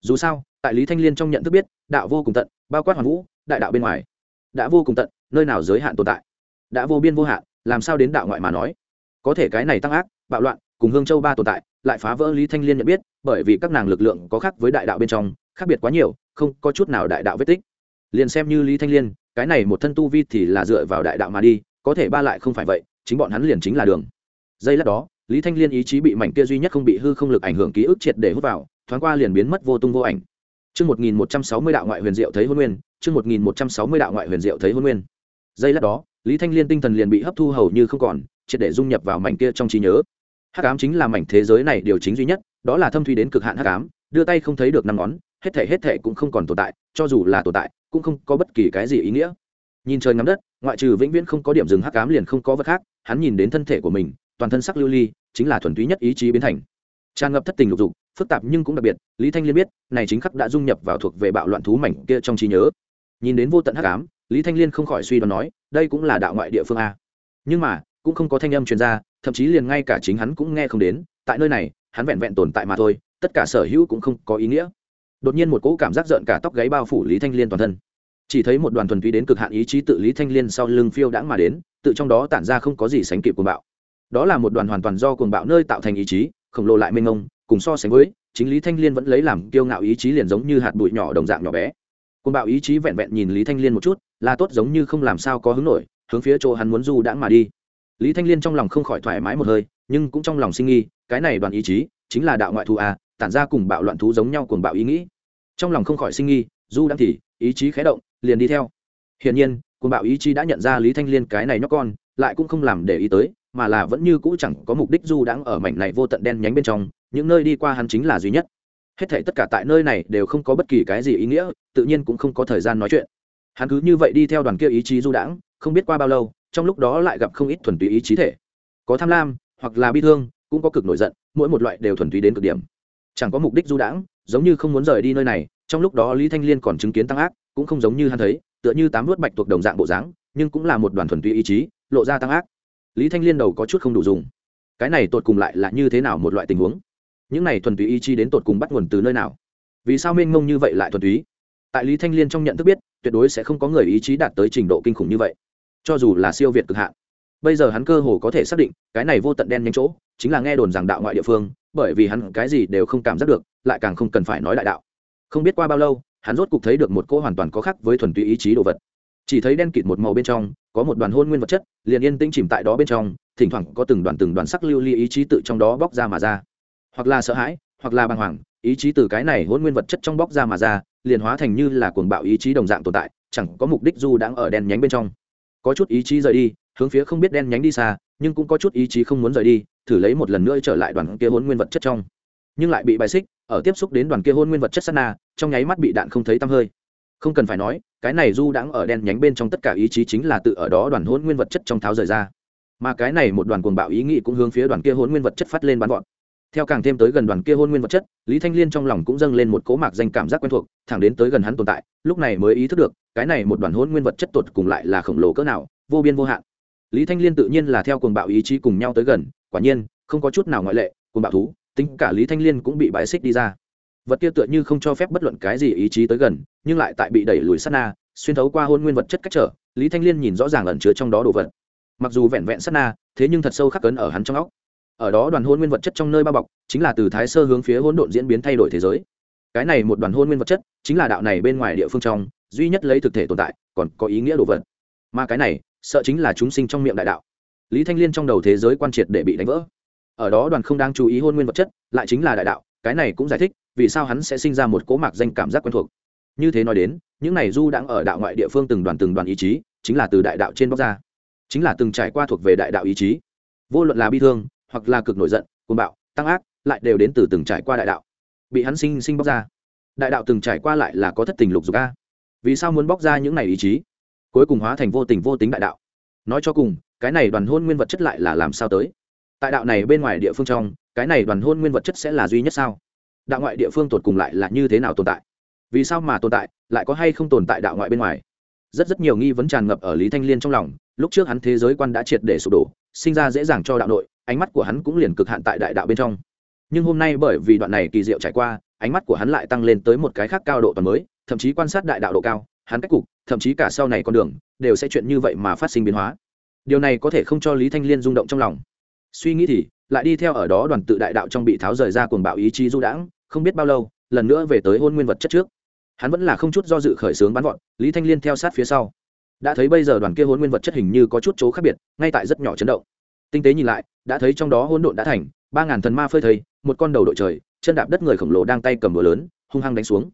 Dù sao, tại lý thanh liên trong nhận thức biết, đạo vô cùng tận, bao quát hoàn vũ, đại đạo bên ngoài. Đã vô cùng tận, nơi nào giới hạn tồn tại? Đã vô biên vô hạn, làm sao đến đạo ngoại mà nói? Có thể cái này tăng ác, bạo loạn, cùng hương châu ba tồn tại, lại phá vỡ lý thanh liên nhận biết, bởi vì các nàng lực lượng có khác với đại đạo bên trong, khác biệt quá nhiều, không có chút nào đại đạo vết tích. Liền xem như lý thanh liên, cái này một thân tu vi thì là dựa vào đại đạo mà đi, có thể ba lại không phải vậy, chính bọn hắn liền chính là đường. Giây lát đó lý thanh liên ý chí bị mảnh kia duy nhất không bị hư không lực ảnh hưởng ký ức triệt để hút vào thoáng qua liền biến mất vô tung vô ảnh Chương 1160 đạo ngoại huyền diệu thấy hôn nguyên, chương 1160 đạo ngoại huyền diệu thấy hôn nguyên. Giây lát đó, Lý Thanh Liên tinh thần liền bị hấp thu hầu như không còn, triệt để dung nhập vào mảnh kia trong trí nhớ. Hắc ám chính là mảnh thế giới này điều chính duy nhất, đó là thâm thuy đến cực hạn hắc ám, đưa tay không thấy được năm ngón, hết thể hết thể cũng không còn tồn tại, cho dù là tồn tại, cũng không có bất kỳ cái gì ý nghĩa. Nhìn trời ngắm đất, ngoại trừ vĩnh viễn không có điểm dừng hắc ám liền không có vật khác, hắn nhìn đến thân thể của mình, toàn thân sắc lưu ly, chính là thuần túy nhất ý chí biến thành. Tràn ngập thất tình lục dục, phức tạp nhưng cũng đặc biệt lý thanh liên biết này chính khắc đã dung nhập vào thuộc về bạo loạn thú mảnh kia trong trí nhớ. Nhìn đến vô tận hắc ám lý thanh liên không khỏi suy đoán nói đây cũng là đạo ngoại địa phương a. Nhưng mà cũng không có thanh âm truyền ra thậm chí liền ngay cả chính hắn cũng nghe không đến tại nơi này hắn vẹn vẹn tồn tại mà thôi tất cả sở hữu cũng không có ý nghĩa. Đột nhiên một cỗ cảm giác giận cả tóc gáy bao phủ lý thanh liên toàn thân. Chỉ thấy một đoàn thuần túy đến cực hạn ý chí tự lý thanh liên sau lưng phiêu đãng mà đến tự trong đó tản ra không có gì sánh kịp của bạo đó là một đoàn hoàn toàn do cuồng bạo nơi tạo thành ý chí, khổng lồ lại mênh mông, cùng so sánh với, chính lý thanh liên vẫn lấy làm kiêu ngạo ý chí liền giống như hạt bụi nhỏ đồng dạng nhỏ bé. Cuồng bạo ý chí vẹn vẹn nhìn lý thanh liên một chút, là tốt giống như không làm sao có hứng nổi, hướng phía chỗ hắn muốn du đãng mà đi. Lý thanh liên trong lòng không khỏi thoải mái một hơi, nhưng cũng trong lòng sinh nghi, cái này đoàn ý chí, chính là đạo ngoại thú à tản ra cùng bạo loạn thú giống nhau cuồng bạo ý nghĩ. Trong lòng không khỏi sinh nghi, du đãng thì, ý chí khé động, liền đi theo. Hiển nhiên, cuồng bạo ý chí đã nhận ra lý thanh liên cái này nhóc con lại cũng không làm để ý tới, mà là vẫn như cũ chẳng có mục đích du đãng ở mảnh này vô tận đen nhánh bên trong, những nơi đi qua hắn chính là duy nhất. Hết thể tất cả tại nơi này đều không có bất kỳ cái gì ý nghĩa, tự nhiên cũng không có thời gian nói chuyện. Hắn cứ như vậy đi theo đoàn kia ý chí du đãng, không biết qua bao lâu, trong lúc đó lại gặp không ít thuần túy ý chí thể. Có tham lam, hoặc là bi thương, cũng có cực nổi giận, mỗi một loại đều thuần túy đến cực điểm. Chẳng có mục đích du đãng, giống như không muốn rời đi nơi này, trong lúc đó lý thanh liên còn chứng kiến tăng ác, cũng không giống như hắn thấy, tựa như tám vớt bạch thuộc đồng dạng bộ dáng, nhưng cũng là một đoàn thuần túy ý chí lộ ra tăng ác. Lý thanh liên đầu có chút không đủ dùng. Cái này tột cùng lại là như thế nào một loại tình huống? Những này thuần túy ý chí đến tột cùng bắt nguồn từ nơi nào? Vì sao mênh mông như vậy lại thuần túy? Tại lý thanh liên trong nhận thức biết, tuyệt đối sẽ không có người ý chí đạt tới trình độ kinh khủng như vậy. Cho dù là siêu việt cực hạn. Bây giờ hắn cơ hồ có thể xác định, cái này vô tận đen nhanh chỗ, chính là nghe đồn rằng đạo ngoại địa phương, bởi vì hắn cái gì đều không cảm giác được, lại càng không cần phải nói đại đạo. Không biết qua bao lâu, hắn rốt cục thấy được một cỗ hoàn toàn có khác với thuần túy ý chí đồ vật chỉ thấy đen kịt một màu bên trong, có một đoàn hôn nguyên vật chất, liền yên tĩnh chìm tại đó bên trong, thỉnh thoảng có từng đoàn từng đoàn sắc lưu ly ý chí tự trong đó bóc ra mà ra. Hoặc là sợ hãi, hoặc là bàng hoàng, ý chí từ cái này hôn nguyên vật chất trong bóc ra mà ra, liền hóa thành như là cuồng bạo ý chí đồng dạng tồn tại, chẳng có mục đích du đang ở đen nhánh bên trong. Có chút ý chí rời đi, hướng phía không biết đen nhánh đi xa, nhưng cũng có chút ý chí không muốn rời đi, thử lấy một lần nữa trở lại đoàn kia hôn nguyên vật chất trong. Nhưng lại bị bài xích, ở tiếp xúc đến đoàn kia hôn nguyên vật chất sana trong nháy mắt bị đạn không thấy tăm hơi không cần phải nói, cái này du đãng ở đen nhánh bên trong tất cả ý chí chính là tự ở đó đoàn hôn nguyên vật chất trong tháo rời ra. Mà cái này một đoàn cuồng bạo ý nghĩ cũng hướng phía đoàn kia hôn nguyên vật chất phát lên bắn gọn theo càng thêm tới gần đoàn kia hôn nguyên vật chất, lý thanh liên trong lòng cũng dâng lên một cố mạc danh cảm giác quen thuộc, thẳng đến tới gần hắn tồn tại, lúc này mới ý thức được, cái này một đoàn hôn nguyên vật chất tột cùng lại là khổng lồ cỡ nào, vô biên vô hạn. Lý thanh liên tự nhiên là theo cuồng bạo ý chí cùng nhau tới gần, quả nhiên, không có chút nào ngoại lệ, cuồng bạo thú, tính cả lý thanh liên cũng bị bãi xích đi ra vật kia tựa như không cho phép bất luận cái gì ý chí tới gần, nhưng lại tại bị đẩy lùi sát na, xuyên thấu qua hôn nguyên vật chất cách trở, lý thanh liên nhìn rõ ràng ẩn chứa trong đó đồ vật. Mặc dù vẹn vẹn sát na, thế nhưng thật sâu khắc cấn ở hắn trong óc. Ở đó đoàn hôn nguyên vật chất trong nơi bao bọc, chính là từ thái sơ hướng phía hỗn độn diễn biến thay đổi thế giới. Cái này một đoàn hôn nguyên vật chất, chính là đạo này bên ngoài địa phương trong, duy nhất lấy thực thể tồn tại, còn có ý nghĩa đồ vật. Mà cái này, sợ chính là chúng sinh trong miệng đại đạo. Lý thanh liên trong đầu thế giới quan triệt để bị đánh vỡ. Ở đó đoàn không đang chú ý hôn nguyên vật chất, lại chính là đại đạo cái này cũng giải thích vì sao hắn sẽ sinh ra một cố mạc danh cảm giác quen thuộc. Như thế nói đến, những này du đang ở đạo ngoại địa phương từng đoàn từng đoàn ý chí, chính là từ đại đạo trên bóc ra. Chính là từng trải qua thuộc về đại đạo ý chí. Vô luận là bi thương, hoặc là cực nổi giận côn bạo, tăng ác, lại đều đến từ từng trải qua đại đạo. Bị hắn sinh sinh bóc ra. Đại đạo từng trải qua lại là có thất tình lục dục a. Vì sao muốn bóc ra những này ý chí? Cuối cùng hóa thành vô tình vô tính đại đạo. Nói cho cùng, cái này đoàn hôn nguyên vật chất lại là làm sao tới? Tại đạo này bên ngoài địa phương trong, cái này đoàn hôn nguyên vật chất sẽ là duy nhất sao? Đạo ngoại địa phương tột cùng lại là như thế nào tồn tại? Vì sao mà tồn tại, lại có hay không tồn tại đạo ngoại bên ngoài? Rất rất nhiều nghi vấn tràn ngập ở lý thanh liên trong lòng, lúc trước hắn thế giới quan đã triệt để sụp đổ, sinh ra dễ dàng cho đạo nội, ánh mắt của hắn cũng liền cực hạn tại đại đạo bên trong. Nhưng hôm nay bởi vì đoạn này kỳ diệu trải qua, ánh mắt của hắn lại tăng lên tới một cái khác cao độ toàn mới, thậm chí quan sát đại đạo độ cao, hắn cách cục, thậm chí cả sau này con đường, đều sẽ chuyện như vậy mà phát sinh biến hóa. Điều này có thể không cho lý thanh liên rung động trong lòng suy nghĩ thì, lại đi theo ở đó đoàn tự đại đạo trong bị tháo rời ra cuồng bạo ý chí du đãng, không biết bao lâu, lần nữa về tới hôn nguyên vật chất trước. Hắn vẫn là không chút do dự khởi xướng bắn vọt, lý thanh liên theo sát phía sau. Đã thấy bây giờ đoàn kia hôn nguyên vật chất hình như có chút chỗ khác biệt, ngay tại rất nhỏ chấn động. Tinh tế nhìn lại, đã thấy trong đó hỗn độn đã thành, ba ngàn thần ma phơi thây một con đầu đội trời, chân đạp đất người khổng lồ đang tay cầm búa lớn, hung hăng đánh xuống.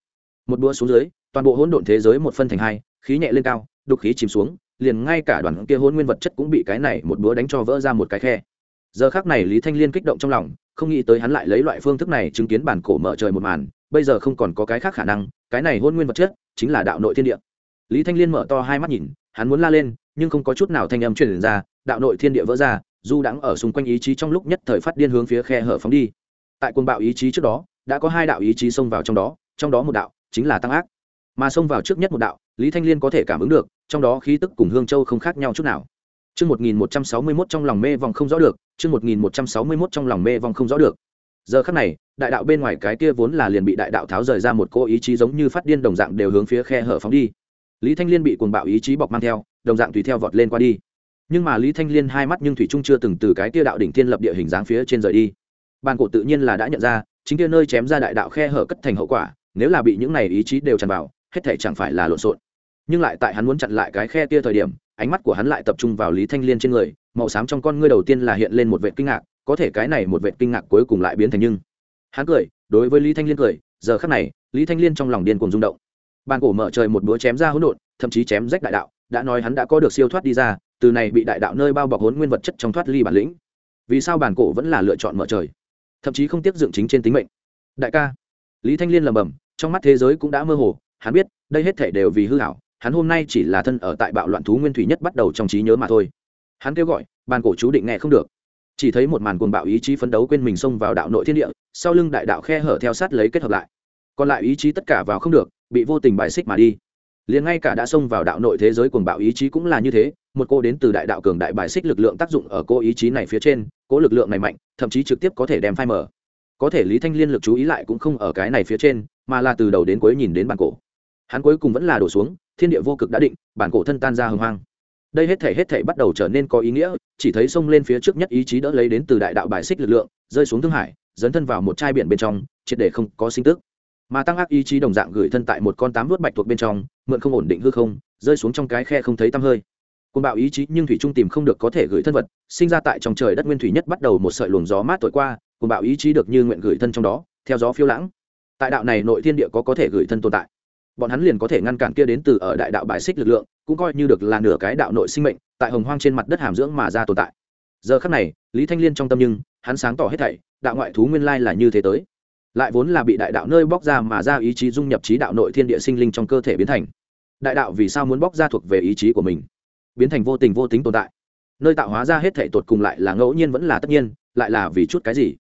Một búa xuống dưới, toàn bộ hỗn độn thế giới một phân thành hai, khí nhẹ lên cao đục khí chìm xuống, liền ngay cả đoàn kia hôn nguyên vật chất cũng bị cái này một búa đánh cho vỡ ra một cái khe giờ khác này lý thanh liên kích động trong lòng, không nghĩ tới hắn lại lấy loại phương thức này chứng kiến bản cổ mở trời một màn, bây giờ không còn có cái khác khả năng, cái này hôn nguyên vật chất chính là đạo nội thiên địa. Lý thanh liên mở to hai mắt nhìn, hắn muốn la lên, nhưng không có chút nào thanh âm truyền ra, đạo nội thiên địa vỡ ra, du đãng ở xung quanh ý chí trong lúc nhất thời phát điên hướng phía khe hở phóng đi. Tại quân bạo ý chí trước đó, đã có hai đạo ý chí xông vào trong đó trong đó một đạo chính là tăng ác. Mà xông vào trước nhất một đạo, lý thanh liên có thể cảm ứng được, trong đó khí tức cùng hương châu không khác nhau chút nào. Chương 1161 trong lòng mê vòng không rõ được, chương 1161 trong lòng mê vòng không rõ được. Giờ khắc này, đại đạo bên ngoài cái kia vốn là liền bị đại đạo tháo rời ra một cô ý chí giống như phát điên đồng dạng đều hướng phía khe hở phóng đi. Lý Thanh Liên bị cuồng bạo ý chí bọc mang theo, đồng dạng tùy theo vọt lên qua đi. Nhưng mà Lý Thanh Liên hai mắt nhưng thủy chung chưa từng từ cái kia đạo đỉnh thiên lập địa hình dáng phía trên rời đi. Bàn cổ tự nhiên là đã nhận ra, chính kia nơi chém ra đại đạo khe hở cất thành hậu quả, nếu là bị những này ý chí đều tràn vào, hết thảy chẳng phải là lộn xộn. Nhưng lại tại hắn muốn chặn lại cái khe kia thời điểm, ánh mắt của hắn lại tập trung vào lý thanh liên trên người, màu xám trong con ngươi đầu tiên là hiện lên một vệ kinh ngạc, có thể cái này một vệ kinh ngạc cuối cùng lại biến thành nhưng. Hắn cười, đối với lý thanh liên cười, giờ khắc này, lý thanh liên trong lòng điên cuồng rung động. Bàn cổ mở trời một búa chém ra hỗn độn, thậm chí chém rách đại đạo, đã nói hắn đã có được siêu thoát đi ra, từ này bị đại đạo nơi bao bọc hốn nguyên vật chất trong thoát ly bản lĩnh. Vì sao bản cổ vẫn là lựa chọn mở trời? Thậm chí không tiếp dựng chính trên tính mệnh. Đại ca, lý thanh liên lầm bầm trong mắt thế giới cũng đã mơ hồ, hắn biết, đây hết thể đều vì hư hảo hắn hôm nay chỉ là thân ở tại bạo loạn thú nguyên thủy nhất bắt đầu trong trí nhớ mà thôi. Hắn kêu gọi, bàn cổ chú định nghe không được. Chỉ thấy một màn cuồng bạo ý chí phấn đấu quên mình xông vào đạo nội thiên địa, sau lưng đại đạo khe hở theo sát lấy kết hợp lại. Còn lại ý chí tất cả vào không được, bị vô tình bài xích mà đi. Liền ngay cả đã xông vào đạo nội thế giới cuồng bạo ý chí cũng là như thế, một cô đến từ đại đạo cường đại bài xích lực lượng tác dụng ở cô ý chí này phía trên, cô lực lượng này mạnh, thậm chí trực tiếp có thể đem phai mở có thể lý thanh liên lực chú ý lại cũng không ở cái này phía trên, mà là từ đầu đến cuối nhìn đến bàn cổ. Hắn cuối cùng vẫn là đổ xuống thiên địa vô cực đã định, bản cổ thân tan ra hưng hoang. Đây hết thể hết thể bắt đầu trở nên có ý nghĩa, chỉ thấy sông lên phía trước nhất ý chí đỡ lấy đến từ đại đạo bài xích lực lượng, rơi xuống thương hải, dấn thân vào một chai biển bên trong, triệt để không có sinh tức. Mà tăng ác ý chí đồng dạng gửi thân tại một con tám vớt bạch thuộc bên trong, mượn không ổn định hư không, rơi xuống trong cái khe không thấy tăm hơi. Côn bạo ý chí nhưng thủy trung tìm không được có thể gửi thân vật, sinh ra tại trong trời đất nguyên thủy nhất bắt đầu một sợi luồng gió mát thổi qua, côn bạo ý chí được như nguyện gửi thân trong đó, theo gió phiêu lãng. Tại đạo này nội thiên địa có có thể gửi thân tồn tại bọn hắn liền có thể ngăn cản kia đến từ ở đại đạo bài xích lực lượng, cũng coi như được là nửa cái đạo nội sinh mệnh, tại hồng hoang trên mặt đất hàm dưỡng mà ra tồn tại. Giờ khắc này, lý thanh liên trong tâm nhưng, hắn sáng tỏ hết thảy, đạo ngoại thú nguyên lai là như thế tới. Lại vốn là bị đại đạo nơi bóc ra mà ra ý chí dung nhập trí đạo nội thiên địa sinh linh trong cơ thể biến thành. Đại đạo vì sao muốn bóc ra thuộc về ý chí của mình? Biến thành vô tình vô tính tồn tại. Nơi tạo hóa ra hết thể tột cùng lại là ngẫu nhiên vẫn là tất nhiên, lại là vì chút cái gì?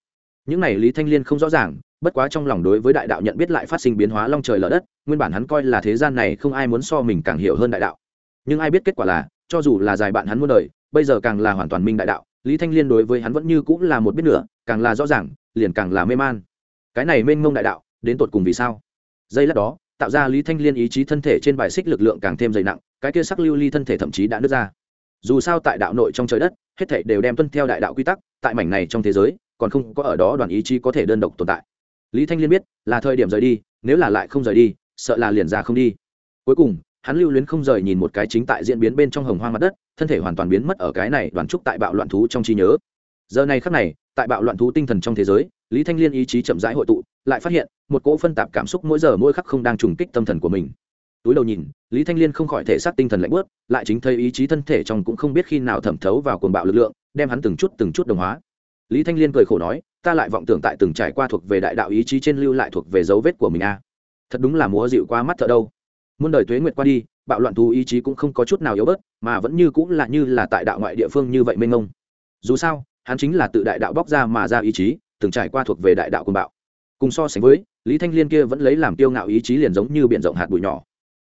Những này lý thanh liên không rõ ràng, bất quá trong lòng đối với đại đạo nhận biết lại phát sinh biến hóa long trời lở đất, nguyên bản hắn coi là thế gian này không ai muốn so mình càng hiểu hơn đại đạo. Nhưng ai biết kết quả là, cho dù là dài bạn hắn muôn đời, bây giờ càng là hoàn toàn minh đại đạo, lý thanh liên đối với hắn vẫn như cũng là một biết nữa càng là rõ ràng, liền càng là mê man. Cái này mênh mông đại đạo, đến tột cùng vì sao? Giây lát đó, tạo ra lý thanh liên ý chí thân thể trên bài xích lực lượng càng thêm dày nặng, cái kia sắc lưu ly thân thể thậm chí đã nứt ra. Dù sao tại đạo nội trong trời đất, hết thảy đều đem tuân theo đại đạo quy tắc, tại mảnh này trong thế giới còn không có ở đó đoàn ý chí có thể đơn độc tồn tại. Lý thanh liên biết, là thời điểm rời đi, nếu là lại không rời đi, sợ là liền ra không đi. Cuối cùng, hắn lưu luyến không rời nhìn một cái chính tại diễn biến bên trong hồng hoang mặt đất, thân thể hoàn toàn biến mất ở cái này đoàn trúc tại bạo loạn thú trong trí nhớ. Giờ này khắc này, tại bạo loạn thú tinh thần trong thế giới, lý thanh liên ý chí chậm rãi hội tụ, lại phát hiện, một cỗ phân tạp cảm xúc mỗi giờ mỗi khắc không đang trùng kích tâm thần của mình. Túi đầu nhìn, lý thanh liên không khỏi thể xác tinh thần lạnh bớt lại chính thấy ý chí thân thể trong cũng không biết khi nào thẩm thấu vào cuồng bạo lực lượng, đem hắn từng chút từng chút đồng hóa lý thanh liên cười khổ nói, ta lại vọng tưởng tại từng trải qua thuộc về đại đạo ý chí trên lưu lại thuộc về dấu vết của mình a. Thật đúng là múa dịu qua mắt thợ đâu. Muôn đời tuế nguyệt qua đi, bạo loạn thú ý chí cũng không có chút nào yếu bớt, mà vẫn như cũng là như là tại đạo ngoại địa phương như vậy mênh mông. Dù sao, hắn chính là tự đại đạo bóc ra mà ra ý chí, từng trải qua thuộc về đại đạo cùng bạo. Cùng so sánh với, lý thanh liên kia vẫn lấy làm tiêu ngạo ý chí liền giống như b i ể n rộng hạt bụi nhỏ.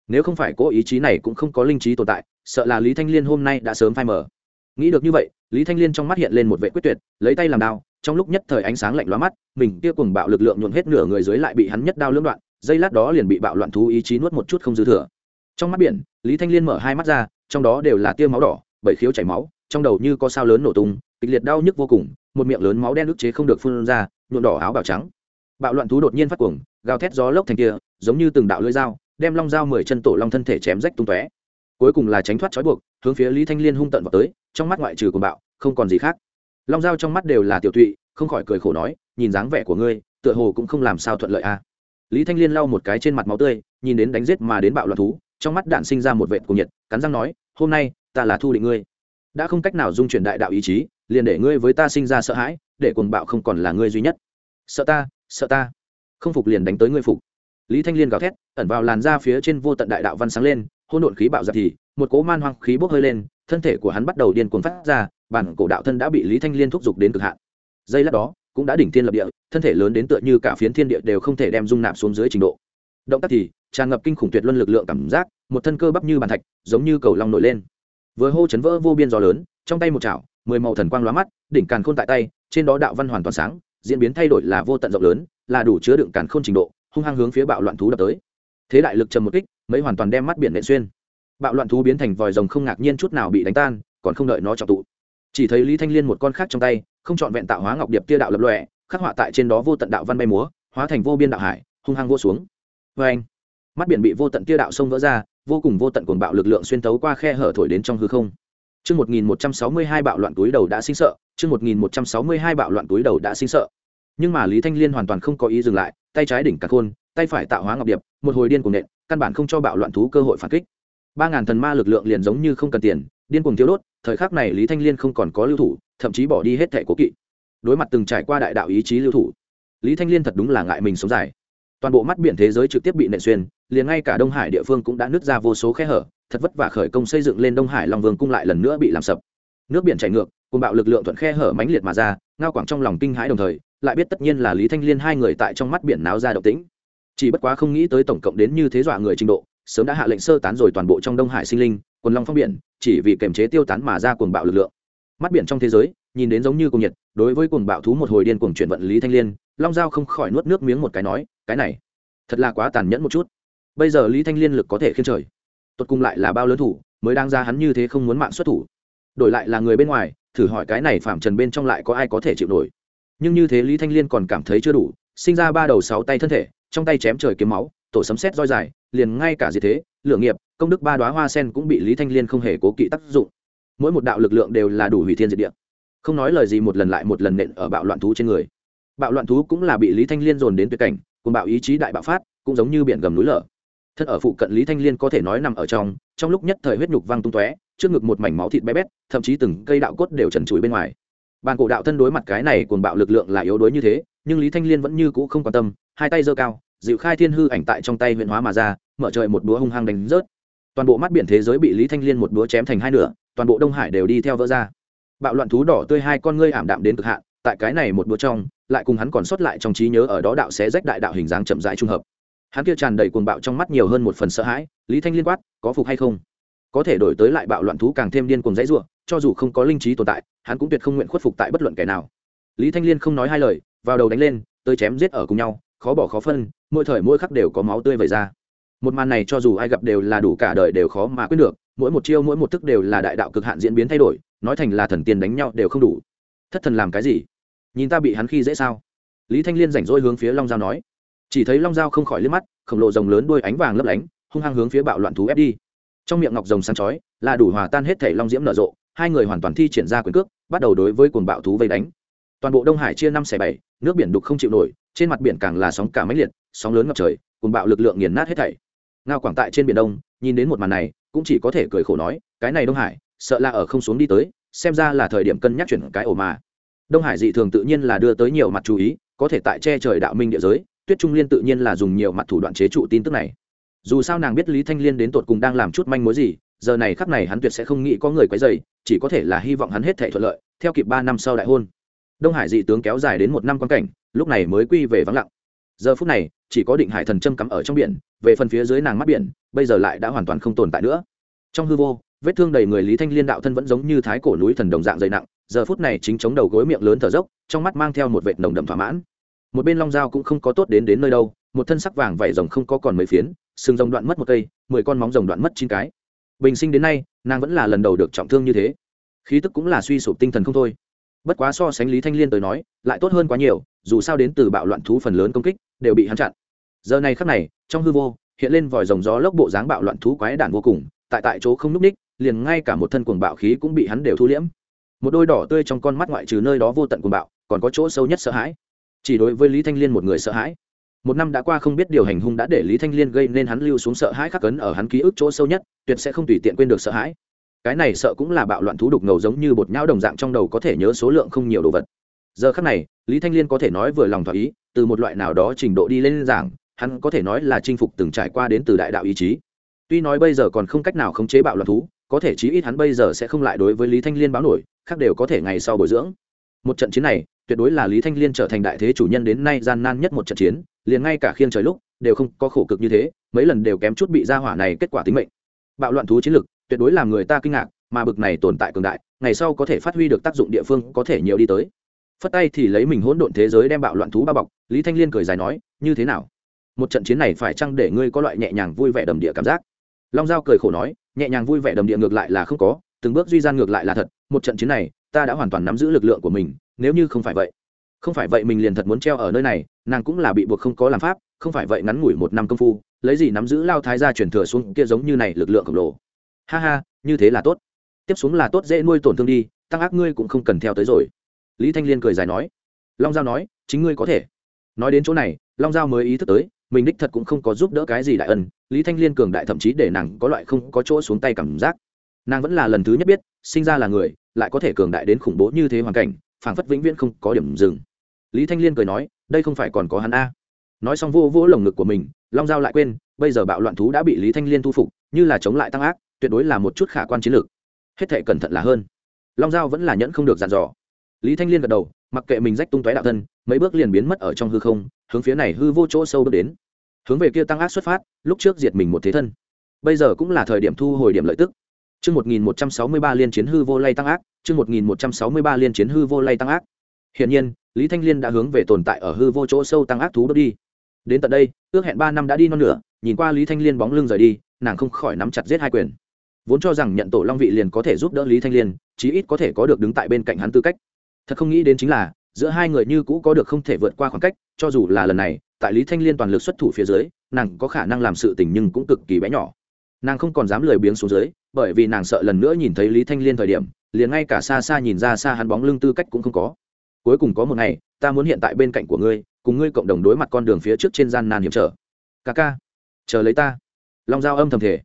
Nếu không phải cố ý chí này cũng không có linh trí tồn tại, sợ là lý thanh liên hôm nay đã sớm phai mờ. Nghĩ được như vậy lý thanh liên trong mắt hiện lên một vệ quyết tuyệt, lấy tay làm đao, trong lúc nhất thời ánh sáng lạnh lóa mắt, mình kia cùng bạo lực lượng nhuộn hết nửa người dưới lại bị hắn nhất đao lưỡng đoạn dây lát đó liền bị bạo loạn thú ý chí nuốt một chút không dư thừa. Trong mắt biển, lý thanh liên mở hai mắt ra, trong đó đều là tia máu đỏ, bảy khiếu chảy máu, trong đầu như có sao lớn nổ tung, kịch liệt đau nhức vô cùng, một miệng lớn máu đen ức chế không được phun ra, nhuộm đỏ áo bào trắng. Bạo loạn thú đột nhiên phát cuồng, gào thét gió lốc thành kia, giống như từng đạo lưỡi dao, đem long dao mười chân tổ long thân thể chém rách tung tóe. Cuối cùng là tránh thoát trói buộc, hướng phía lý thanh liên hung tận vào tới trong mắt ngoại trừ của bạo, không còn gì khác. Long dao trong mắt đều là tiểu tụy, không khỏi cười khổ nói, nhìn dáng vẻ của ngươi, tựa hồ cũng không làm sao thuận lợi a à. lý thanh liên lau một cái trên mặt máu tươi, nhìn đến đánh giết mà đến bạo loạn thú, trong mắt đạn sinh ra một vệt cuồng nhiệt, cắn răng nói, hôm nay, ta là thu định ngươi. Đã không cách nào dung chuyển đại đạo ý chí, liền để ngươi với ta sinh ra sợ hãi, để cuồng bạo không còn là ngươi duy nhất. Sợ ta sợ ta. Không phục liền đánh tới ngươi phục. Lý thanh liên gào thét, ẩn vào làn da phía trên vô tận đại đạo văn sáng lên hôn độn khí bạo giặc thì, một cố man hoang khí bốc hơi lên thân thể của hắn bắt đầu điên cuồng phát ra, bản cổ đạo thân đã bị lý thanh liên thúc giục đến cực hạn. Giây lát đó, cũng đã đỉnh thiên lập địa, thân thể lớn đến tựa như cả phiến thiên địa đều không thể đem dung nạp xuống dưới trình độ. Động tác thì tràn ngập kinh khủng tuyệt luân lực lượng cảm giác, một thân cơ bắp như bàn thạch, giống như cầu long nổi lên. Vừa hô chấn vỡ vô biên gió lớn, trong tay một chảo, mười màu thần quang lóa mắt, đỉnh càn khôn tại tay, trên đó đạo văn hoàn toàn sáng, diễn biến thay đổi là vô tận rộng lớn, là đủ chứa đựng càn khôn trình độ, hung hăng hướng phía bạo loạn thú đập tới. Thế đại lực trầm một kích mấy hoàn toàn đem mắt biển nệ xuyên bạo loạn thú biến thành vòi rồng không ngạc nhiên chút nào bị đánh tan còn không đợi nó trọng tụ chỉ thấy lý thanh liên một con khác trong tay không trọn vẹn tạo hóa ngọc điệp tia đạo lập lọe khắc họa tại trên đó vô tận đạo văn bay múa hóa thành vô biên đạo hải hung hăng vô xuống vê anh mắt biển bị vô tận tia đạo sông vỡ ra vô cùng vô tận cuồng bạo lực lượng xuyên tấu qua khe hở thổi đến trong hư không Chương 1162 bạo loạn túi đầu đã sinh sợ, chương 1162 bạo loạn túi đầu đã sinh sợ. Nhưng mà Lý Thanh Liên hoàn toàn không có ý dừng lại, tay trái đỉnh cả khôn, tay phải tạo hóa ngọc điệp, một hồi điên cuồng nện, căn bản không cho bạo loạn thú cơ hội phản kích ba ngàn thần ma lực lượng liền giống như không cần tiền, điên cuồng thiếu đốt, thời khắc này lý thanh liên không còn có lưu thủ, thậm chí bỏ đi hết thẻ cố kỵ. Đối mặt từng trải qua đại đạo ý chí lưu thủ, lý thanh liên thật đúng là ngại mình sống dài. Toàn bộ mắt biển thế giới trực tiếp bị nện xuyên, liền ngay cả đông hải địa phương cũng đã nứt ra vô số khe hở, thật vất vả khởi công xây dựng lên đông hải long vương cung lại lần nữa bị làm sập. Nước biển chảy ngược cùng bạo lực lượng thuận khe hở mãnh liệt mà ra, ngao quảng trong lòng kinh hãi đồng thời, lại biết tất nhiên là lý thanh liên hai người tại trong mắt biển náo ra động tĩnh. Chỉ bất quá không nghĩ tới tổng cộng đến như thế dọa người trình độ sớm đã hạ lệnh sơ tán rồi toàn bộ trong đông hải sinh linh, quần long phong biển, chỉ vì kiềm chế tiêu tán mà ra cuồng bạo lực lượng. Mắt biển trong thế giới, nhìn đến giống như cuồng nhiệt, đối với cuồng bạo thú một hồi điên cuồng chuyển vận lý thanh liên, long giao không khỏi nuốt nước miếng một cái nói, cái này, thật là quá tàn nhẫn một chút. Bây giờ lý thanh liên lực có thể khiên trời. Tuột cùng lại là bao lớn thủ, mới đang ra hắn như thế không muốn mạng xuất thủ. Đổi lại là người bên ngoài, thử hỏi cái này phạm trần bên trong lại có ai có thể chịu nổi. Nhưng như thế lý thanh liên còn cảm thấy chưa đủ, sinh ra ba đầu sáu tay thân thể, trong tay chém trời kiếm máu, tổ sấm xét roi dài liền ngay cả gì thế lượng nghiệp, công đức ba đoá hoa sen cũng bị lý thanh liên không hề cố kỵ tác dụng. Mỗi một đạo lực lượng đều là đủ hủy thiên diệt địa. Không nói lời gì một lần lại một lần nện ở bạo loạn thú trên người. Bạo loạn thú cũng là bị lý thanh liên dồn đến tuyệt cảnh, cùng bạo ý chí đại bạo phát, cũng giống như biển gầm núi lở. Thân ở phụ cận lý thanh liên có thể nói nằm ở trong trong lúc nhất thời huyết nhục văng tung tóe, trước ngực một mảnh máu thịt bé bét, thậm chí từng cây đạo cốt đều trần trụi bên ngoài. Bàn cổ đạo thân đối mặt cái này cuồng bạo lực lượng là yếu đuối như thế, nhưng lý thanh liên vẫn như cũ không quan tâm, hai tay giơ cao dịu khai thiên hư ảnh tại trong tay huyện hóa mà ra, mở trời một búa hung hăng đánh rớt. Toàn bộ mắt biển thế giới bị lý thanh liên một búa chém thành hai nửa, toàn bộ đông hải đều đi theo vỡ ra. Bạo loạn thú đỏ tươi hai con ngươi ảm đạm đến cực hạn, tại cái này một búa trong, lại cùng hắn còn sót lại trong trí nhớ ở đó đạo sẽ rách đại đạo hình dáng chậm rãi trung hợp. Hắn kia tràn đầy cuồng bạo trong mắt nhiều hơn một phần sợ hãi, lý thanh liên quát, có phục hay không? Có thể đổi tới lại bạo loạn thú càng thêm điên cuồng dãy rủa, cho dù không có linh trí tồn tại, hắn cũng tuyệt không nguyện khuất phục tại bất luận kẻ nào. Lý thanh liên không nói hai lời, vào đầu đánh lên, tới chém giết ở cùng nhau khó bỏ khó phân, mỗi thời mỗi khắc đều có máu tươi vẩy ra. Một màn này cho dù ai gặp đều là đủ cả đời đều khó mà quyết được, mỗi một chiêu mỗi một thức đều là đại đạo cực hạn diễn biến thay đổi, nói thành là thần tiên đánh nhau đều không đủ. Thất thần làm cái gì? Nhìn ta bị hắn khi dễ sao? Lý thanh liên rảnh rỗi hướng phía long giao nói. Chỉ thấy long giao không khỏi liếc mắt, khổng lồ rồng lớn đuôi ánh vàng lấp lánh, hung hăng hướng phía bạo loạn thú ép đi. Trong miệng ngọc rồng sáng chói, là đủ hòa tan hết thể long diễm nở rộ, hai người hoàn toàn thi triển ra quyền cước, bắt đầu đối với cuồng bạo thú vây đánh toàn bộ đông hải chia năm xẻ bảy, nước biển đục không chịu nổi, trên mặt biển càng là sóng cả máy liệt, sóng lớn ngập trời, cùng bạo lực lượng nghiền nát hết thảy. Ngao quảng tại trên biển đông, nhìn đến một màn này, cũng chỉ có thể cười khổ nói, cái này đông hải, sợ là ở không xuống đi tới, xem ra là thời điểm cân nhắc chuyển cái ổ mà. Đông hải dị thường tự nhiên là đưa tới nhiều mặt chú ý, có thể tại che trời đạo minh địa giới, tuyết trung liên tự nhiên là dùng nhiều mặt thủ đoạn chế trụ tin tức này. Dù sao nàng biết lý thanh liên đến tột cùng đang làm chút manh mối gì, giờ này khắp này hắn tuyệt sẽ không nghĩ có người quấy dày chỉ có thể là hy vọng hắn hết thể thuận lợi, theo kịp ba năm sau đại hôn đông hải dị tướng kéo dài đến một năm quan cảnh, lúc này mới quy về vắng lặng. Giờ phút này, chỉ có định hải thần châm cắm ở trong biển, về phần phía dưới nàng mắt biển, bây giờ lại đã hoàn toàn không tồn tại nữa. Trong hư vô, vết thương đầy người lý thanh liên đạo thân vẫn giống như thái cổ núi thần đồng dạng dày nặng, giờ phút này chính chống đầu gối miệng lớn thở dốc, trong mắt mang theo một vệt nồng đậm thỏa mãn. Một bên long dao cũng không có tốt đến đến nơi đâu, một thân sắc vàng vảy rồng không có còn mấy phiến, sừng rồng đoạn mất một cây, mười con móng rồng đoạn mất chín cái. Bình sinh đến nay, nàng vẫn là lần đầu được trọng thương như thế. Khí tức cũng là suy sụp tinh thần không thôi bất quá so sánh lý thanh liên tới nói, lại tốt hơn quá nhiều, dù sao đến từ bạo loạn thú phần lớn công kích, đều bị hắn chặn. Giờ này khắc này, trong hư vô, hiện lên vòi rồng gió lốc bộ dáng bạo loạn thú quái đản vô cùng, tại tại chỗ không núp ních, liền ngay cả một thân cuồng bạo khí cũng bị hắn đều thu liễm. Một đôi đỏ tươi trong con mắt ngoại trừ nơi đó vô tận cuồng bạo, còn có chỗ sâu nhất sợ hãi. Chỉ đối với lý thanh liên một người sợ hãi. Một năm đã qua không biết điều hành hung đã để lý thanh liên gây nên hắn lưu xuống sợ hãi khắc cấn ở hắn ký ức chỗ sâu nhất, tuyệt sẽ không tùy tiện quên được sợ hãi cái này sợ cũng là bạo loạn thú đục ngầu giống như bột nhão đồng dạng trong đầu có thể nhớ số lượng không nhiều đồ vật. Giờ khắc này, lý thanh liên có thể nói vừa lòng thỏa ý, từ một loại nào đó trình độ đi lên giảng, hắn có thể nói là chinh phục từng trải qua đến từ đại đạo ý chí. Tuy nói bây giờ còn không cách nào khống chế bạo loạn thú, có thể chí ít hắn bây giờ sẽ không lại đối với lý thanh liên báo nổi, khác đều có thể ngày sau bồi dưỡng. Một trận chiến này, tuyệt đối là lý thanh liên trở thành đại thế chủ nhân đến nay gian nan nhất một trận chiến, liền ngay cả khiêng trời lúc, đều không có khổ cực như thế, mấy lần đều kém chút bị ra hỏa này kết quả tính mệnh. Bạo loạn thú chiến lực tuyệt đối làm người ta kinh ngạc, mà bực này tồn tại cường đại, ngày sau có thể phát huy được tác dụng địa phương có thể nhiều đi tới. Phất tay thì lấy mình hỗn độn thế giới đem bạo loạn thú bao bọc, lý thanh liên cười dài nói, như thế nào? Một trận chiến này phải chăng để ngươi có loại nhẹ nhàng vui vẻ đầm địa cảm giác? Long giao cười khổ nói, nhẹ nhàng vui vẻ đầm địa ngược lại là không có, từng bước duy gian ngược lại là thật, một trận chiến này, ta đã hoàn toàn nắm giữ lực lượng của mình, nếu như không phải vậy, không phải vậy mình liền thật muốn treo ở nơi này, nàng cũng là bị buộc không có làm pháp, không phải vậy ngắn ngủi một năm công phu, lấy gì nắm giữ lao thái gia truyền thừa xuống kia giống như này lực lượng khổng lồ ha ha, như thế là tốt. Tiếp xuống là tốt dễ nuôi tổn thương đi, tăng ác ngươi cũng không cần theo tới rồi. Lý thanh liên cười dài nói. Long giao nói, chính ngươi có thể. Nói đến chỗ này, long giao mới ý thức tới, mình đích thật cũng không có giúp đỡ cái gì đại ân. Lý thanh liên cường đại thậm chí để nàng có loại không có chỗ xuống tay cảm giác. Nàng vẫn là lần thứ nhất biết, sinh ra là người, lại có thể cường đại đến khủng bố như thế hoàn cảnh, phảng phất vĩnh viễn không có điểm dừng. Lý thanh liên cười nói, đây không phải còn có hắn a. Nói xong vô vỗ lồng ngực của mình, long giao lại quên, bây giờ bạo loạn thú đã bị lý thanh liên thu phục, như là chống lại tăng ác tuyệt đối là một chút khả quan chiến lược hết thệ cẩn thận là hơn long giao vẫn là nhẫn không được dàn dò lý thanh liên gật đầu mặc kệ mình rách tung tóe đạo thân mấy bước liền biến mất ở trong hư không hướng phía này hư vô chỗ sâu bước đến hướng về kia tăng ác xuất phát lúc trước diệt mình một thế thân bây giờ cũng là thời điểm thu hồi điểm lợi tức Chương 1163 liên chiến hư vô lay tăng ác, chương 1163 liên chiến hư vô lay tăng ác. Hiển nhiên, Lý Thanh Liên đã hướng về tồn tại ở hư vô chỗ sâu tăng ác thú bước đi. Đến tận đây, ước hẹn 3 năm đã đi non nửa, nhìn qua Lý Thanh Liên bóng lưng rời đi, nàng không khỏi nắm chặt giết hai quyền. Vốn cho rằng nhận tổ Long vị liền có thể giúp đỡ Lý Thanh Liên, chí ít có thể có được đứng tại bên cạnh hắn tư cách. Thật không nghĩ đến chính là, giữa hai người như cũ có được không thể vượt qua khoảng cách, cho dù là lần này, tại Lý Thanh Liên toàn lực xuất thủ phía dưới, nàng có khả năng làm sự tình nhưng cũng cực kỳ bé nhỏ. Nàng không còn dám lười biếng xuống dưới bởi vì nàng sợ lần nữa nhìn thấy lý thanh liên thời điểm liền ngay cả xa xa nhìn ra xa hắn bóng lưng tư cách cũng không có. Cuối cùng có một ngày ta muốn hiện tại bên cạnh của ngươi cùng ngươi cộng đồng đối mặt con đường phía trước trên gian nan hiểm trở. Ca ca chờ lấy ta. Long dao âm thầm thể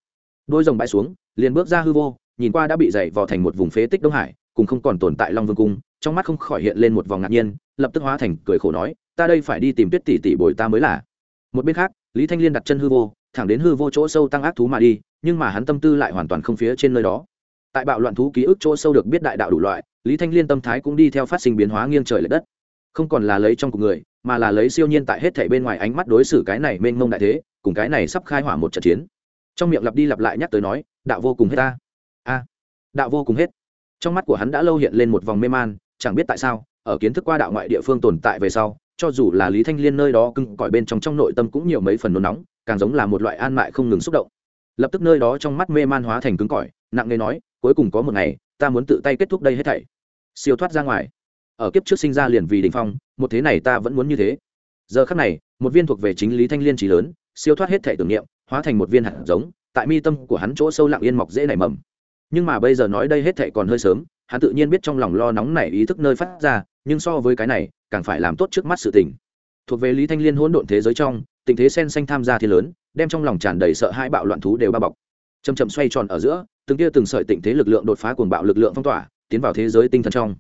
đôi rồng bãi xuống liền bước ra hư vô, nhìn qua đã bị dày vò thành một vùng phế tích đông hải, cùng không còn tồn tại long vương cung, trong mắt không khỏi hiện lên một vòng ngạc nhiên, lập tức hóa thành cười khổ nói, ta đây phải đi tìm tuyết tỷ tỷ bồi ta mới là. Một bên khác, lý thanh liên đặt chân hư vô, thẳng đến hư vô chỗ sâu tăng ác thú mà đi, nhưng mà hắn tâm tư lại hoàn toàn không phía trên nơi đó. Tại bạo loạn thú ký ức chỗ sâu được biết đại đạo đủ loại, lý thanh liên tâm thái cũng đi theo phát sinh biến hóa nghiêng trời l ệ đất. Không còn là lấy trong cuộc người, mà là lấy siêu nhiên tại hết thảy bên ngoài ánh mắt đối xử cái này mênh mông đại thế, cùng cái này sắp khai hỏa một trận chiến trong miệng lặp đi lặp lại nhắc tới nói, đạo vô cùng hết ta. A. Đạo vô cùng hết. Trong mắt của hắn đã lâu hiện lên một vòng mê man, chẳng biết tại sao, ở kiến thức qua đạo ngoại địa phương tồn tại về sau, cho dù là lý thanh liên nơi đó cưng cõi bên trong trong nội tâm cũng nhiều mấy phần nôn nóng, càng giống là một loại an mại không ngừng xúc động. Lập tức nơi đó trong mắt mê man hóa thành cứng cỏi, nặng nề nói, cuối cùng có một ngày, ta muốn tự tay kết thúc đây hết thảy. Siêu thoát ra ngoài. Ở kiếp trước sinh ra liền vì đình phong, một thế này ta vẫn muốn như thế. Giờ khắc này, một viên thuộc về chính lý thanh liên trí lớn, siêu thoát hết thảy tưởng niệm hóa thành một viên hạt giống, tại mi tâm của hắn chỗ sâu lặng yên mọc dễ nảy mầm. Nhưng mà bây giờ nói đây hết thệ còn hơi sớm, hắn tự nhiên biết trong lòng lo nóng này ý thức nơi phát ra, nhưng so với cái này, càng phải làm tốt trước mắt sự tình. Thuộc về lý thanh liên hỗn độn thế giới trong, tình thế sen xanh tham gia thì lớn, đem trong lòng tràn đầy sợ hãi bạo loạn thú đều bao bọc. Chầm chậm xoay tròn ở giữa, từng kia từng sợi tình thế lực lượng đột phá cuồng bạo lực lượng phong tỏa, tiến vào thế giới tinh thần trong.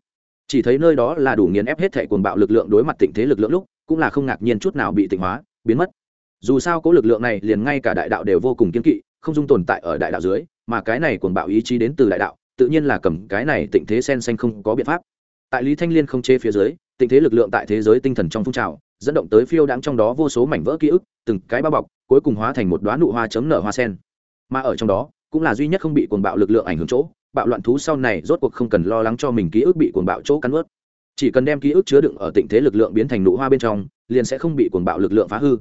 Chỉ thấy nơi đó là đủ nghiền ép hết thệ cuồng bạo lực lượng đối mặt tình thế lực lượng lúc, cũng là không ngạc nhiên chút nào bị tịnh hóa, biến mất dù sao cố lực lượng này liền ngay cả đại đạo đều vô cùng kiên kỵ, không dung tồn tại ở đại đạo dưới, mà cái này cuồng bạo ý chí đến từ đại đạo, tự nhiên là cầm cái này tịnh thế sen xanh không có biện pháp. Tại lý thanh liên không chê phía dưới tình thế lực lượng tại thế giới tinh thần trong phong trào, dẫn động tới phiêu đáng trong đó vô số mảnh vỡ ký ức, từng cái bao bọc, cuối cùng hóa thành một đoá nụ hoa chấm nở hoa sen. Mà ở trong đó, cũng là duy nhất không bị cuồng bạo lực lượng ảnh hưởng chỗ, bạo loạn thú sau này rốt cuộc không cần lo lắng cho mình ký ức bị cuồng bạo chỗ cắn ướt chỉ cần đem ký ức chứa đựng ở tịnh thế lực lượng biến thành nụ hoa bên trong, liền sẽ không bị cuồng bạo lực lượng phá hư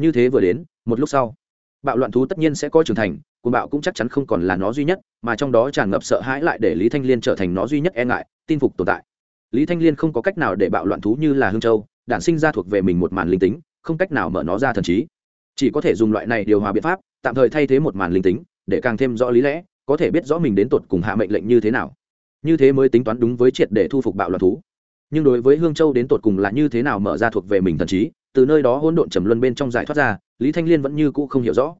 như thế vừa đến, một lúc sau, bạo loạn thú tất nhiên sẽ có trưởng thành, cuồng bạo cũng chắc chắn không còn là nó duy nhất, mà trong đó tràn ngập sợ hãi lại để lý thanh liên trở thành nó duy nhất e ngại, tin phục tồn tại. Lý thanh liên không có cách nào để bạo loạn thú như là hương châu, đản sinh ra thuộc về mình một màn linh tính, không cách nào mở nó ra thần trí. Chỉ có thể dùng loại này điều hòa biện pháp, tạm thời thay thế một màn linh tính, để càng thêm rõ lý lẽ, có thể biết rõ mình đến tột cùng hạ mệnh lệnh như thế nào. Như thế mới tính toán đúng với triệt để thu phục bạo loạn thú. Nhưng đối với hương châu đến tột cùng là như thế nào mở ra thuộc về mình thần trí từ nơi đó hỗn độn trầm luân bên trong giải thoát ra, lý thanh liên vẫn như cũ không hiểu rõ.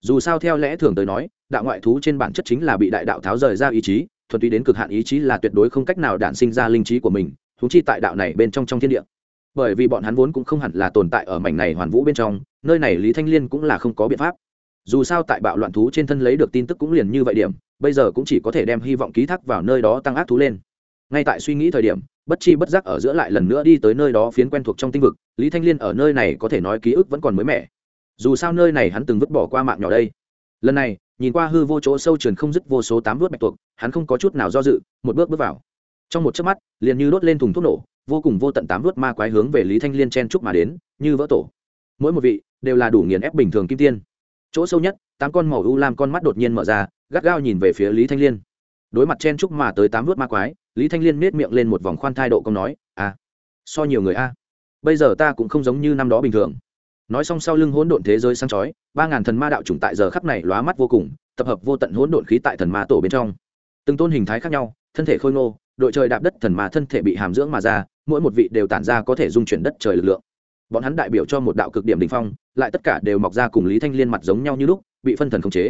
Dù sao theo lẽ thường tới nói, đạo ngoại thú trên bản chất chính là bị đại đạo tháo rời ra ý chí, thuần túy đến cực hạn ý chí là tuyệt đối không cách nào đản sinh ra linh trí của mình thú chi tại đạo này bên trong trong thiên địa. Bởi vì bọn hắn vốn cũng không hẳn là tồn tại ở mảnh này hoàn vũ bên trong, nơi này lý thanh liên cũng là không có biện pháp. Dù sao tại bạo loạn thú trên thân lấy được tin tức cũng liền như vậy điểm, bây giờ cũng chỉ có thể đem hy vọng ký thác vào nơi đó tăng ác thú lên. Ngay tại suy nghĩ thời điểm bất chi bất giác ở giữa lại lần nữa đi tới nơi đó phiến quen thuộc trong tinh vực, lý thanh liên ở nơi này có thể nói ký ức vẫn còn mới mẻ. Dù sao nơi này hắn từng vứt bỏ qua mạng nhỏ đây. Lần này, nhìn qua hư vô chỗ sâu trường không dứt vô số tám vớt bạch tuộc, hắn không có chút nào do dự, một bước bước vào. Trong một chớp mắt, liền như đốt lên thùng thuốc nổ, vô cùng vô tận tám vớt ma quái hướng về lý thanh liên chen trúc mà đến, như vỡ tổ. Mỗi một vị, đều là đủ nghiền ép bình thường kim tiên. Chỗ sâu nhất, tám con màu u lam con mắt đột nhiên mở ra, gắt gao nhìn về phía lý thanh liên đối mặt chen trúc mà tới tám vớt ma quái, lý thanh liên nết miệng lên một vòng khoan thai độ công nói à so nhiều người a. Bây giờ ta cũng không giống như năm đó bình thường. Nói xong sau lưng hỗn độn thế giới sáng chói, ba ngàn thần ma đạo chủng tại giờ khắp này lóa mắt vô cùng, tập hợp vô tận hỗn độn khí tại thần ma tổ bên trong. Từng tôn hình thái khác nhau, thân thể khôi ngô, đội trời đạp đất thần ma thân thể bị hàm dưỡng mà ra, mỗi một vị đều tản ra có thể dung chuyển đất trời lực lượng. Bọn hắn đại biểu cho một đạo cực điểm đ ỉ n h phong, lại tất cả đều mọc ra cùng lý thanh liên mặt giống nhau như lúc, bị phân thần khống chế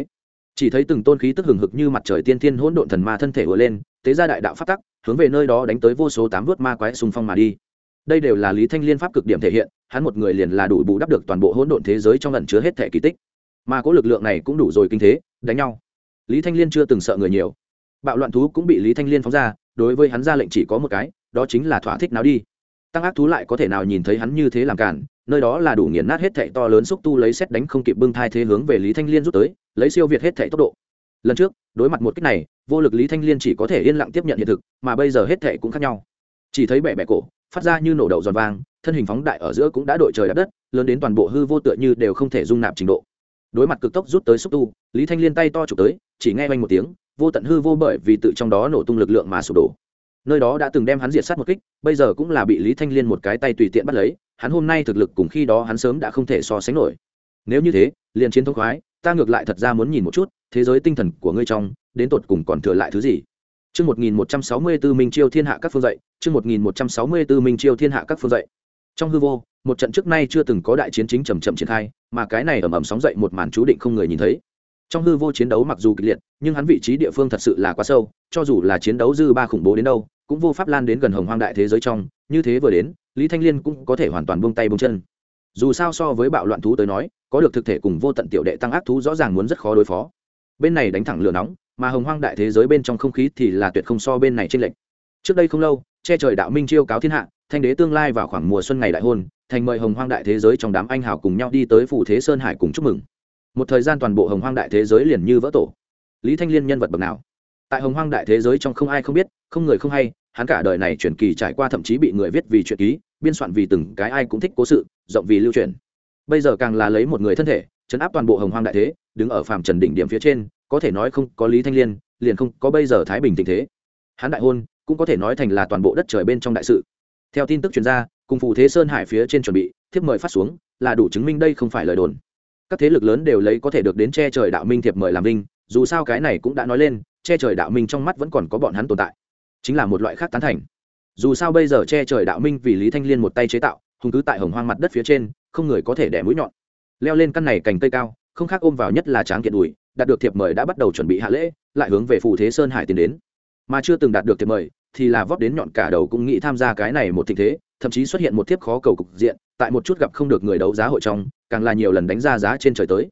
chỉ thấy từng tôn khí tức hừng hực như mặt trời tiên thiên hỗn độn thần ma thân thể vừa lên, tế ra đại đạo phát tắc, hướng về nơi đó đánh tới vô số tám vớt ma quái xung phong mà đi. Đây đều là lý thanh liên pháp cực điểm thể hiện, hắn một người liền là đủ bù đắp được toàn bộ hỗn độn thế giới trong lần chứa hết thể kỳ tích. Mà có lực lượng này cũng đủ rồi kinh thế, đánh nhau. Lý thanh liên chưa từng sợ người nhiều. Bạo loạn thú cũng bị lý thanh liên phóng ra, đối với hắn ra lệnh chỉ có một cái, đó chính là thỏa thích nào đi. Tăng ác thú lại có thể nào nhìn thấy hắn như thế làm cản nơi đó là đủ nghiền nát hết thảy to lớn xúc tu lấy xét đánh không kịp bưng thai thế hướng về lý thanh liên rút tới, lấy siêu việt hết thảy tốc độ. Lần trước, đối mặt một cách này, vô lực lý thanh liên chỉ có thể yên lặng tiếp nhận hiện thực, mà bây giờ hết thảy cũng khác nhau. Chỉ thấy bẻ bẻ cổ, phát ra như nổ đầu giòn vang, thân hình phóng đại ở giữa cũng đã đội trời đất, lớn đến toàn bộ hư vô tựa như đều không thể dung nạp trình độ. Đối mặt cực tốc rút tới xúc tu, lý thanh liên tay to chụp tới, chỉ nghe oanh một tiếng, vô tận hư vô bởi vì tự trong đó nổ tung lực lượng mà sụp đổ. Nơi đó đã từng đem hắn diệt sát một kích, bây giờ cũng là bị lý thanh liên một cái tay tùy tiện bắt lấy hắn hôm nay thực lực cùng khi đó hắn sớm đã không thể so sánh nổi. Nếu như thế liền chiến thống khoái ta ngược lại thật ra muốn nhìn một chút thế giới tinh thần của ngươi trong đến tột cùng còn thừa lại thứ gì? Chương 1164 Minh Chiêu Thiên Hạ các phương dậy, chương 1164 Minh Chiêu Thiên Hạ các phương dậy. Trong hư vô, một trận trước nay chưa từng có đại chiến chính chậm chậm triển khai, mà cái này ầm ầm sóng dậy một màn chú định không người nhìn thấy. Trong hư vô chiến đấu mặc dù kịch liệt nhưng hắn vị trí địa phương thật sự là quá sâu cho dù là chiến đấu dư ba khủng bố đến đâu cũng vô pháp lan đến gần hồng hoang đại thế giới trong như thế vừa đến lý thanh liên cũng có thể hoàn toàn buông tay buông chân. Dù sao so với bạo loạn thú tới nói, có được thực thể cùng vô tận tiểu đệ tăng ác thú rõ ràng muốn rất khó đối phó. Bên này đánh thẳng lửa nóng, mà hồng hoang đại thế giới bên trong không khí thì là tuyệt không so bên này trên lệnh trước đây không lâu, che trời đạo minh chiêu cáo thiên hạ, thanh đế tương lai vào khoảng mùa xuân ngày đại hôn, thành mời hồng hoang đại thế giới trong đám anh hào cùng nhau đi tới phủ thế sơn hải cùng chúc mừng. Một thời gian toàn bộ hồng hoang đại thế giới liền như vỡ tổ. Lý thanh liên nhân vật bậc nào? Tại hồng hoang đại thế giới trong không ai không biết, không người không hay, hắn cả đời này truyền kỳ trải qua thậm chí bị người viết vì truyện ký biên soạn vì từng cái ai cũng thích cố sự, rộng vì lưu truyền. Bây giờ càng là lấy một người thân thể, chấn áp toàn bộ hồng hoang đại thế, đứng ở phàm trần đỉnh điểm phía trên, có thể nói không có lý thanh liên, liền không có bây giờ thái bình tình thế. Hán đại hôn, cũng có thể nói thành là toàn bộ đất trời bên trong đại sự. Theo tin tức chuyên gia cùng phụ thế sơn hải phía trên chuẩn bị, thiếp mời phát xuống, là đủ chứng minh đây không phải lời đồn. Các thế lực lớn đều lấy có thể được đến che trời đạo minh thiệp mời làm linh dù sao cái này cũng đã nói lên, che trời đạo minh trong mắt vẫn còn có bọn hắn tồn tại. Chính là một loại khác tán thành dù sao bây giờ che trời đạo minh vì lý thanh liên một tay chế tạo hùng cứ tại hồng hoang mặt đất phía trên không người có thể đẻ mũi nhọn leo lên căn này cành cây cao không khác ôm vào nhất là tráng kiện đùi đạt được thiệp mời đã bắt đầu chuẩn bị hạ lễ lại hướng về phù thế sơn hải tiến đến mà chưa từng đạt được thiệp mời thì là vóc đến nhọn cả đầu cũng nghĩ tham gia cái này một tình thế thậm chí xuất hiện một thiếp khó cầu cục diện tại một chút gặp không được người đấu giá hội trong càng là nhiều lần đánh ra giá trên trời tới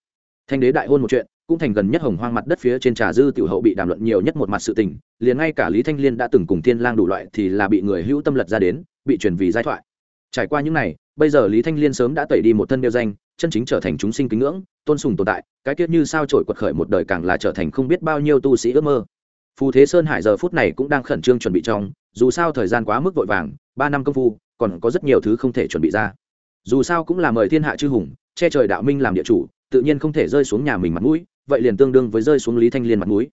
thanh đế đại hôn một chuyện cũng thành gần nhất hồng hoang mặt đất phía trên trà dư tiểu hậu bị đàm luận nhiều nhất một mặt sự tình, liền ngay cả lý thanh liên đã từng cùng thiên lang đủ loại thì là bị người hữu tâm lật ra đến, bị truyền vì giai thoại. Trải qua những này, bây giờ lý thanh liên sớm đã tẩy đi một thân đeo danh, chân chính trở thành chúng sinh kính ngưỡng, tôn sùng tồn tại, cái tiết như sao trổi quật khởi một đời càng là trở thành không biết bao nhiêu tu sĩ ước mơ. Phù thế sơn hải giờ phút này cũng đang khẩn trương chuẩn bị trong, dù sao thời gian quá mức vội vàng, ba năm công phu, còn có rất nhiều thứ không thể chuẩn bị ra. Dù sao cũng là mời thiên hạ chư hùng, che trời đạo minh làm địa chủ, tự nhiên không thể rơi xuống nhà mình mặt mũi vậy liền tương đương với rơi xuống lý thanh liên mặt mũi.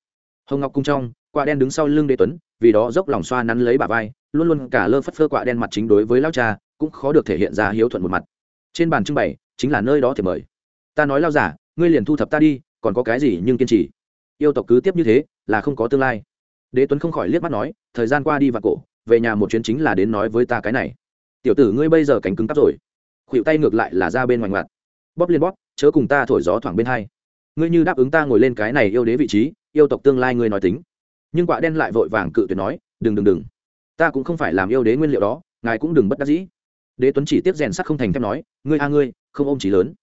Hồng ngọc cung trong, quả đen đứng sau lưng đế tuấn, vì đó dốc lòng xoa nắn lấy bà vai, luôn luôn cả lơ phất phơ quả đen mặt chính đối với lao cha, cũng khó được thể hiện ra hiếu thuận một mặt. Trên bàn trưng bày, chính là nơi đó thì mời. Ta nói lao giả, ngươi liền thu thập ta đi, còn có cái gì nhưng kiên trì? Yêu tộc cứ tiếp như thế, là không có tương lai. Đế tuấn không khỏi liếc mắt nói, thời gian qua đi và cổ, về nhà một chuyến chính là đến nói với ta cái này. Tiểu tử ngươi bây giờ cánh cứng cắp rồi. Khuỵu tay ngược lại là ra bên ngoài ngoặt. Bóp liên bóp, chớ cùng ta thổi gió thoảng bên hai ngươi như đáp ứng ta ngồi lên cái này yêu đế vị trí, yêu tộc tương lai ngươi nói tính. Nhưng quả đen lại vội vàng cự tuyệt nói, đừng đừng đừng. Ta cũng không phải làm yêu đế nguyên liệu đó, ngài cũng đừng bất đắc dĩ. Đế tuấn chỉ tiếp rèn sắc không thành thép nói, ngươi a ngươi, không ôm trí lớn.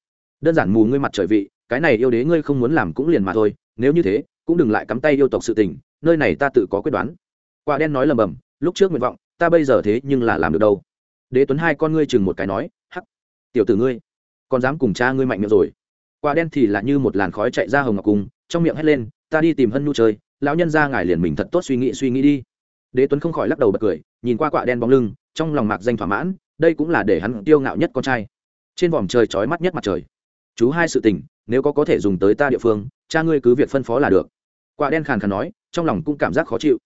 Đơn giản mù ngươi mặt trời vị, cái này yêu đế ngươi không muốn làm cũng liền mà thôi, nếu như thế, cũng đừng lại cắm tay yêu tộc sự tình, nơi này ta tự có quyết đoán. Quả đen nói lầm bầm, lúc trước nguyện vọng, ta bây giờ thế nhưng là làm được đâu. Đế tuấn hai con ngươi chừng một cái nói, hắc, tiểu tử ngươi, còn dám cùng cha ngươi mạnh miệng rồi quả đen thì là như một làn khói chạy ra hồng ngọc cung, trong miệng hét lên, ta đi tìm hân nhu chơi, lão nhân ra ngài liền mình thật tốt suy nghĩ suy nghĩ đi. Đế tuấn không khỏi lắc đầu bật cười, nhìn qua quả đen bóng lưng, trong lòng mạc danh thỏa mãn, đây cũng là để hắn tiêu ngạo nhất con trai. Trên vòm trời trói mắt nhất mặt trời. Chú hai sự tình, nếu có có thể dùng tới ta địa phương, cha ngươi cứ việc phân phó là được. Quả đen khàn khàn nói, trong lòng cũng cảm giác khó chịu.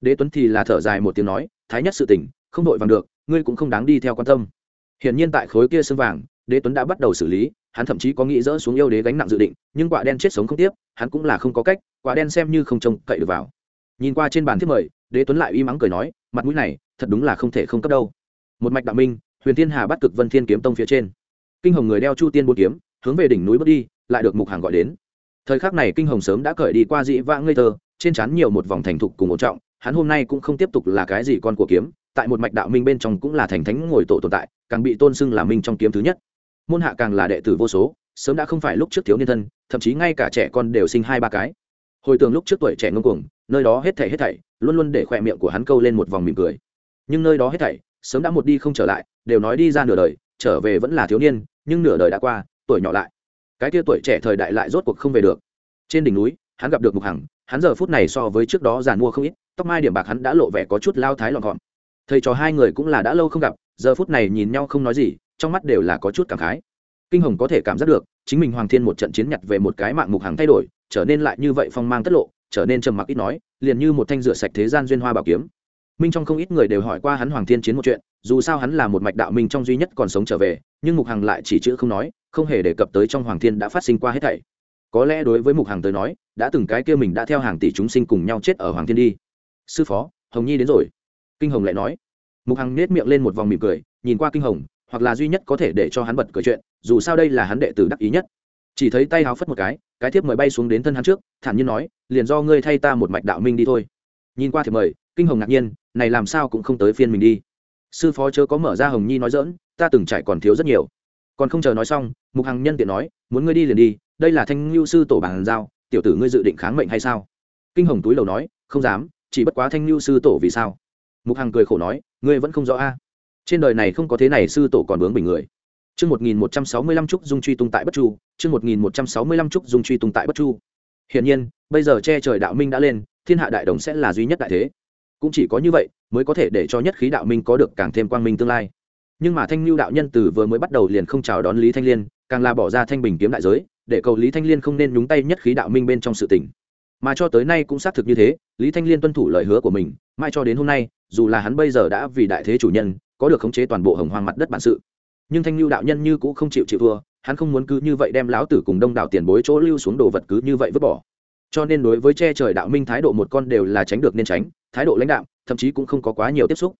Đế tuấn thì là thở dài một tiếng nói, thái nhất sự tình, không đội vàng được, ngươi cũng không đáng đi theo quan tâm. Hiển nhiên tại khối kia xương vàng, đế tuấn đã bắt đầu xử lý hắn thậm chí có nghĩ dỡ xuống yêu đế gánh nặng dự định, nhưng quả đen chết sống không tiếp, hắn cũng là không có cách, quả đen xem như không trông cậy được vào. Nhìn qua trên bàn thiết mời, đế tuấn lại uy mắng cười nói, mặt mũi này, thật đúng là không thể không cấp đâu. Một mạch đạo minh, huyền thiên hà bắt cực vân thiên kiếm tông phía trên. Kinh hồng người đeo chu tiên bốn kiếm, hướng về đỉnh núi bước đi, lại được mục hàng gọi đến. Thời khắc này kinh hồng sớm đã cởi đi qua dị vãng ngây thơ, trên trán nhiều một vòng thành thục cùng một trọng, hắn hôm nay cũng không tiếp tục là cái gì con của kiếm, tại một mạch đạo minh bên trong cũng là thành thánh ngồi tổ tồn tại, càng bị tôn xưng là minh trong kiếm thứ nhất môn hạ càng là đệ tử vô số, sớm đã không phải lúc trước thiếu niên thân, thậm chí ngay cả trẻ con đều sinh hai ba cái. Hồi tưởng lúc trước tuổi trẻ ngông cuồng, nơi đó hết thảy hết thảy, luôn luôn để khỏe miệng của hắn câu lên một vòng mỉm cười. Nhưng nơi đó hết thảy, sớm đã một đi không trở lại, đều nói đi ra nửa đời, trở về vẫn là thiếu niên, nhưng nửa đời đã qua, tuổi nhỏ lại. Cái kia tuổi trẻ thời đại lại rốt cuộc không về được. Trên đỉnh núi, hắn gặp được mục hằng, hắn giờ phút này so với trước đó giàn mua không ít, tóc mai điểm bạc hắn đã lộ vẻ có chút lao thái lọn gọn. Thầy trò hai người cũng là đã lâu không gặp, giờ phút này nhìn nhau không nói gì trong mắt đều là có chút cảm khái. Kinh hồng có thể cảm giác được, chính mình hoàng thiên một trận chiến nhặt về một cái mạng mục hàng thay đổi, trở nên lại như vậy phong mang tất lộ, trở nên trầm mặc ít nói, liền như một thanh rửa sạch thế gian duyên hoa bảo kiếm. Minh trong không ít người đều hỏi qua hắn hoàng thiên chiến một chuyện, dù sao hắn là một mạch đạo minh trong duy nhất còn sống trở về, nhưng mục hằng lại chỉ chữ không nói, không hề đề cập tới trong hoàng thiên đã phát sinh qua hết thảy. Có lẽ đối với mục hằng tới nói, đã từng cái kia mình đã theo hàng tỷ chúng sinh cùng nhau chết ở hoàng thiên đi. Sư phó, hồng nhi đến rồi. Kinh hồng lại nói. Mục hằng nết miệng lên một vòng mỉm cười, nhìn qua kinh hồng hoặc là duy nhất có thể để cho hắn bật cười chuyện, dù sao đây là hắn đệ tử đắc ý nhất. Chỉ thấy tay háo phất một cái cái thiếp mời bay xuống đến thân hắn trước, thản nhiên nói, liền do ngươi thay ta một mạch đạo minh đi thôi. Nhìn qua thiệp mời, kinh hồng ngạc nhiên, này làm sao cũng không tới phiên mình đi. Sư phó chớ có mở ra hồng nhi nói dỡn ta từng trải còn thiếu rất nhiều. Còn không chờ nói xong, mục hằng nhân tiện nói, muốn ngươi đi liền đi, đây là thanh lưu sư tổ bàn giao, tiểu tử ngươi dự định kháng mệnh hay sao? Kinh hồng túi đầu nói, không dám, chỉ bất quá thanh lưu sư tổ vì sao? Mục hằng cười khổ nói, ngươi vẫn không rõ a trên đời này không có thế này sư tổ còn bướng bình người Chương 1165 trúc dung truy tung tại Bất Chu, chương 1165 trúc dung truy tung tại Bất Chu. Hiển nhiên, bây giờ che trời đạo minh đã lên, thiên hạ đại đồng sẽ là duy nhất đại thế. Cũng chỉ có như vậy mới có thể để cho nhất khí đạo minh có được càng thêm quang minh tương lai. Nhưng mà Thanh lưu đạo nhân từ vừa mới bắt đầu liền không chào đón Lý Thanh Liên, càng là bỏ ra thanh bình kiếm đại giới, để cầu Lý Thanh Liên không nên nhúng tay nhất khí đạo minh bên trong sự tình. Mà cho tới nay cũng xác thực như thế, Lý Thanh Liên tuân thủ lời hứa của mình, mai cho đến hôm nay, dù là hắn bây giờ đã vì đại thế chủ nhân, có được khống chế toàn bộ hồng hoang mặt đất bản sự. Nhưng thanh lưu đạo nhân như cũng không chịu chịu thua, hắn không muốn cứ như vậy đem lão tử cùng đông đảo tiền bối chỗ lưu xuống đồ vật cứ như vậy vứt bỏ. Cho nên đối với che trời đạo minh thái độ một con đều là tránh được nên tránh, thái độ lãnh đạo thậm chí cũng không có quá nhiều tiếp xúc.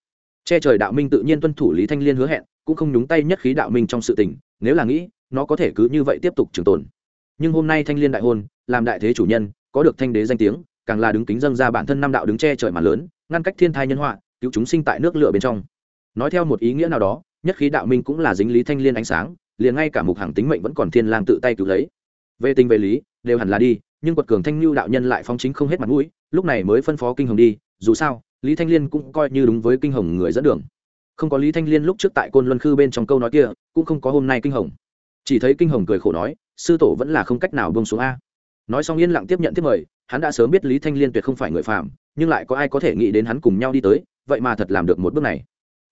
Che trời đạo minh tự nhiên tuân thủ lý thanh liên hứa hẹn, cũng không nhúng tay nhất khí đạo minh trong sự tình, nếu là nghĩ, nó có thể cứ như vậy tiếp tục trường tồn. Nhưng hôm nay thanh liên đại hôn, làm đại thế chủ nhân, có được thanh đế danh tiếng, càng là đứng kính dâng ra bản thân năm đạo đứng che trời mà lớn, ngăn cách thiên thai nhân họa, cứu chúng sinh tại nước lửa bên trong nói theo một ý nghĩa nào đó, nhất khí đạo minh cũng là dính lý thanh liên ánh sáng, liền ngay cả mục hàng tính mệnh vẫn còn thiên lang tự tay cứu lấy. Về tình về lý, đều hẳn là đi, nhưng quật cường thanh lưu đạo nhân lại phong chính không hết mặt mũi, lúc này mới phân phó kinh hồng đi, dù sao, lý thanh liên cũng coi như đúng với kinh hồng người dẫn đường. Không có lý thanh liên lúc trước tại côn luân khư bên trong câu nói kia, cũng không có hôm nay kinh hồng. Chỉ thấy kinh hồng cười khổ nói, sư tổ vẫn là không cách nào bông xuống a. Nói xong yên lặng tiếp nhận tiếp mời, hắn đã sớm biết lý thanh liên tuyệt không phải người phạm nhưng lại có ai có thể nghĩ đến hắn cùng nhau đi tới, vậy mà thật làm được một bước này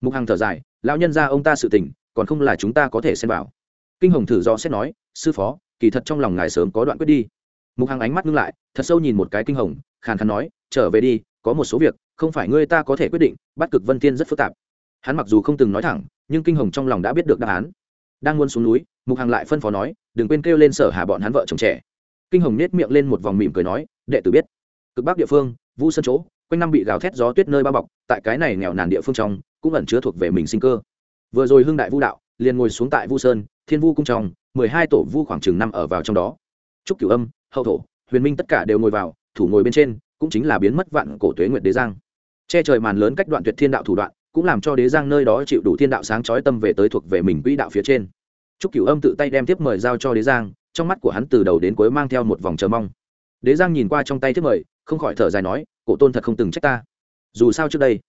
mục hằng thở dài, lão nhân ra ông ta sự tình, còn không là chúng ta có thể xem vào. Kinh hồng thử do xét nói, sư phó, kỳ thật trong lòng ngài sớm có đoạn quyết đi. Mục hằng ánh mắt ngưng lại, thật sâu nhìn một cái kinh hồng, khàn khàn nói, trở về đi, có một số việc, không phải ngươi ta có thể quyết định, bắt cực vân thiên rất phức tạp. Hắn mặc dù không từng nói thẳng, nhưng kinh hồng trong lòng đã biết được đáp án. Đang muốn xuống núi, mục hằng lại phân phó nói, đừng quên kêu lên sở hà bọn hắn vợ chồng trẻ. Kinh hồng nết miệng lên một vòng mỉm cười nói, đệ tử biết, cực bắc địa phương vu sân chỗ quanh năm bị gào thét gió tuyết nơi bao bọc, tại cái này nghèo nàn địa phương trong, cũng ẩn chứa thuộc về mình sinh cơ. Vừa rồi hưng đại vu đạo liền ngồi xuống tại vu sơn, thiên vu cung trong, mười hai tổ vu khoảng chừng năm ở vào trong đó. Trúc cửu âm, hậu thổ, huyền minh tất cả đều ngồi vào, thủ ngồi bên trên, cũng chính là biến mất vạn cổ tuế nguyệt đế giang. Che trời màn lớn cách đoạn tuyệt thiên đạo thủ đoạn, cũng làm cho đế giang nơi đó chịu đủ thiên đạo sáng chói tâm về tới thuộc về mình quỹ đạo phía trên. Trúc cửu âm tự tay đem tiếp mời giao cho đế giang, trong mắt của hắn từ đầu đến cuối mang theo một vòng chờ mong. Đế giang nhìn qua trong tay tiếp mời, không khỏi thở dài nói cổ tôn thật không từng trách ta. Dù sao trước đây,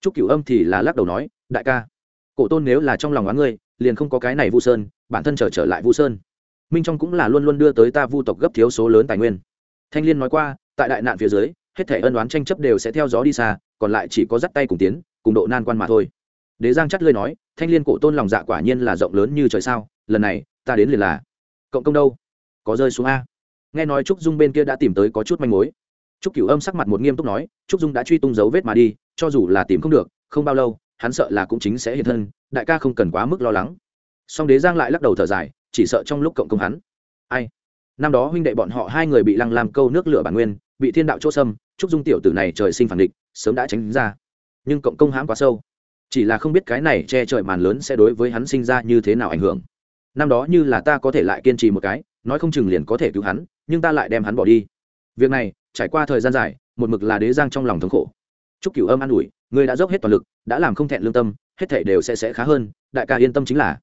trúc cửu âm thì là lắc đầu nói, đại ca, cổ tôn nếu là trong lòng oán ngươi, liền không có cái này vu sơn, bản thân trở trở lại vu sơn. Minh trong cũng là luôn luôn đưa tới ta vu tộc gấp thiếu số lớn tài nguyên. Thanh liên nói qua, tại đại nạn phía dưới, hết thể ân oán tranh chấp đều sẽ theo gió đi xa, còn lại chỉ có dắt tay cùng tiến, cùng độ nan quan mà thôi. Đế giang chắt lơi nói, thanh liên cổ tôn lòng dạ quả nhiên là rộng lớn như trời sao, lần này, ta đến liền là. Cộng công đâu? Có rơi xuống a? Nghe nói trúc dung bên kia đã tìm tới có chút manh mối trúc cửu âm sắc mặt một nghiêm túc nói, trúc dung đã truy tung dấu vết mà đi, cho dù là tìm không được, không bao lâu, hắn sợ là cũng chính sẽ hiện thân, đại ca không cần quá mức lo lắng. Song đế giang lại lắc đầu thở dài, chỉ sợ trong lúc cộng công hắn. Ai? Năm đó huynh đệ bọn họ hai người bị lăng làm câu nước lửa bản nguyên, bị thiên đạo chỗ xâm, trúc dung tiểu tử này trời sinh phản địch, sớm đã tránh ra. Nhưng cộng công hãm quá sâu. Chỉ là không biết cái này che trời màn lớn sẽ đối với hắn sinh ra như thế nào ảnh hưởng. Năm đó như là ta có thể lại kiên trì một cái, nói không chừng liền có thể cứu hắn, nhưng ta lại đem hắn bỏ đi. Việc này trải qua thời gian dài, một mực là đế giang trong lòng thống khổ. Chúc cửu âm an ủi, người đã dốc hết toàn lực, đã làm không thẹn lương tâm, hết thể đều sẽ sẽ khá hơn, đại ca yên tâm chính là.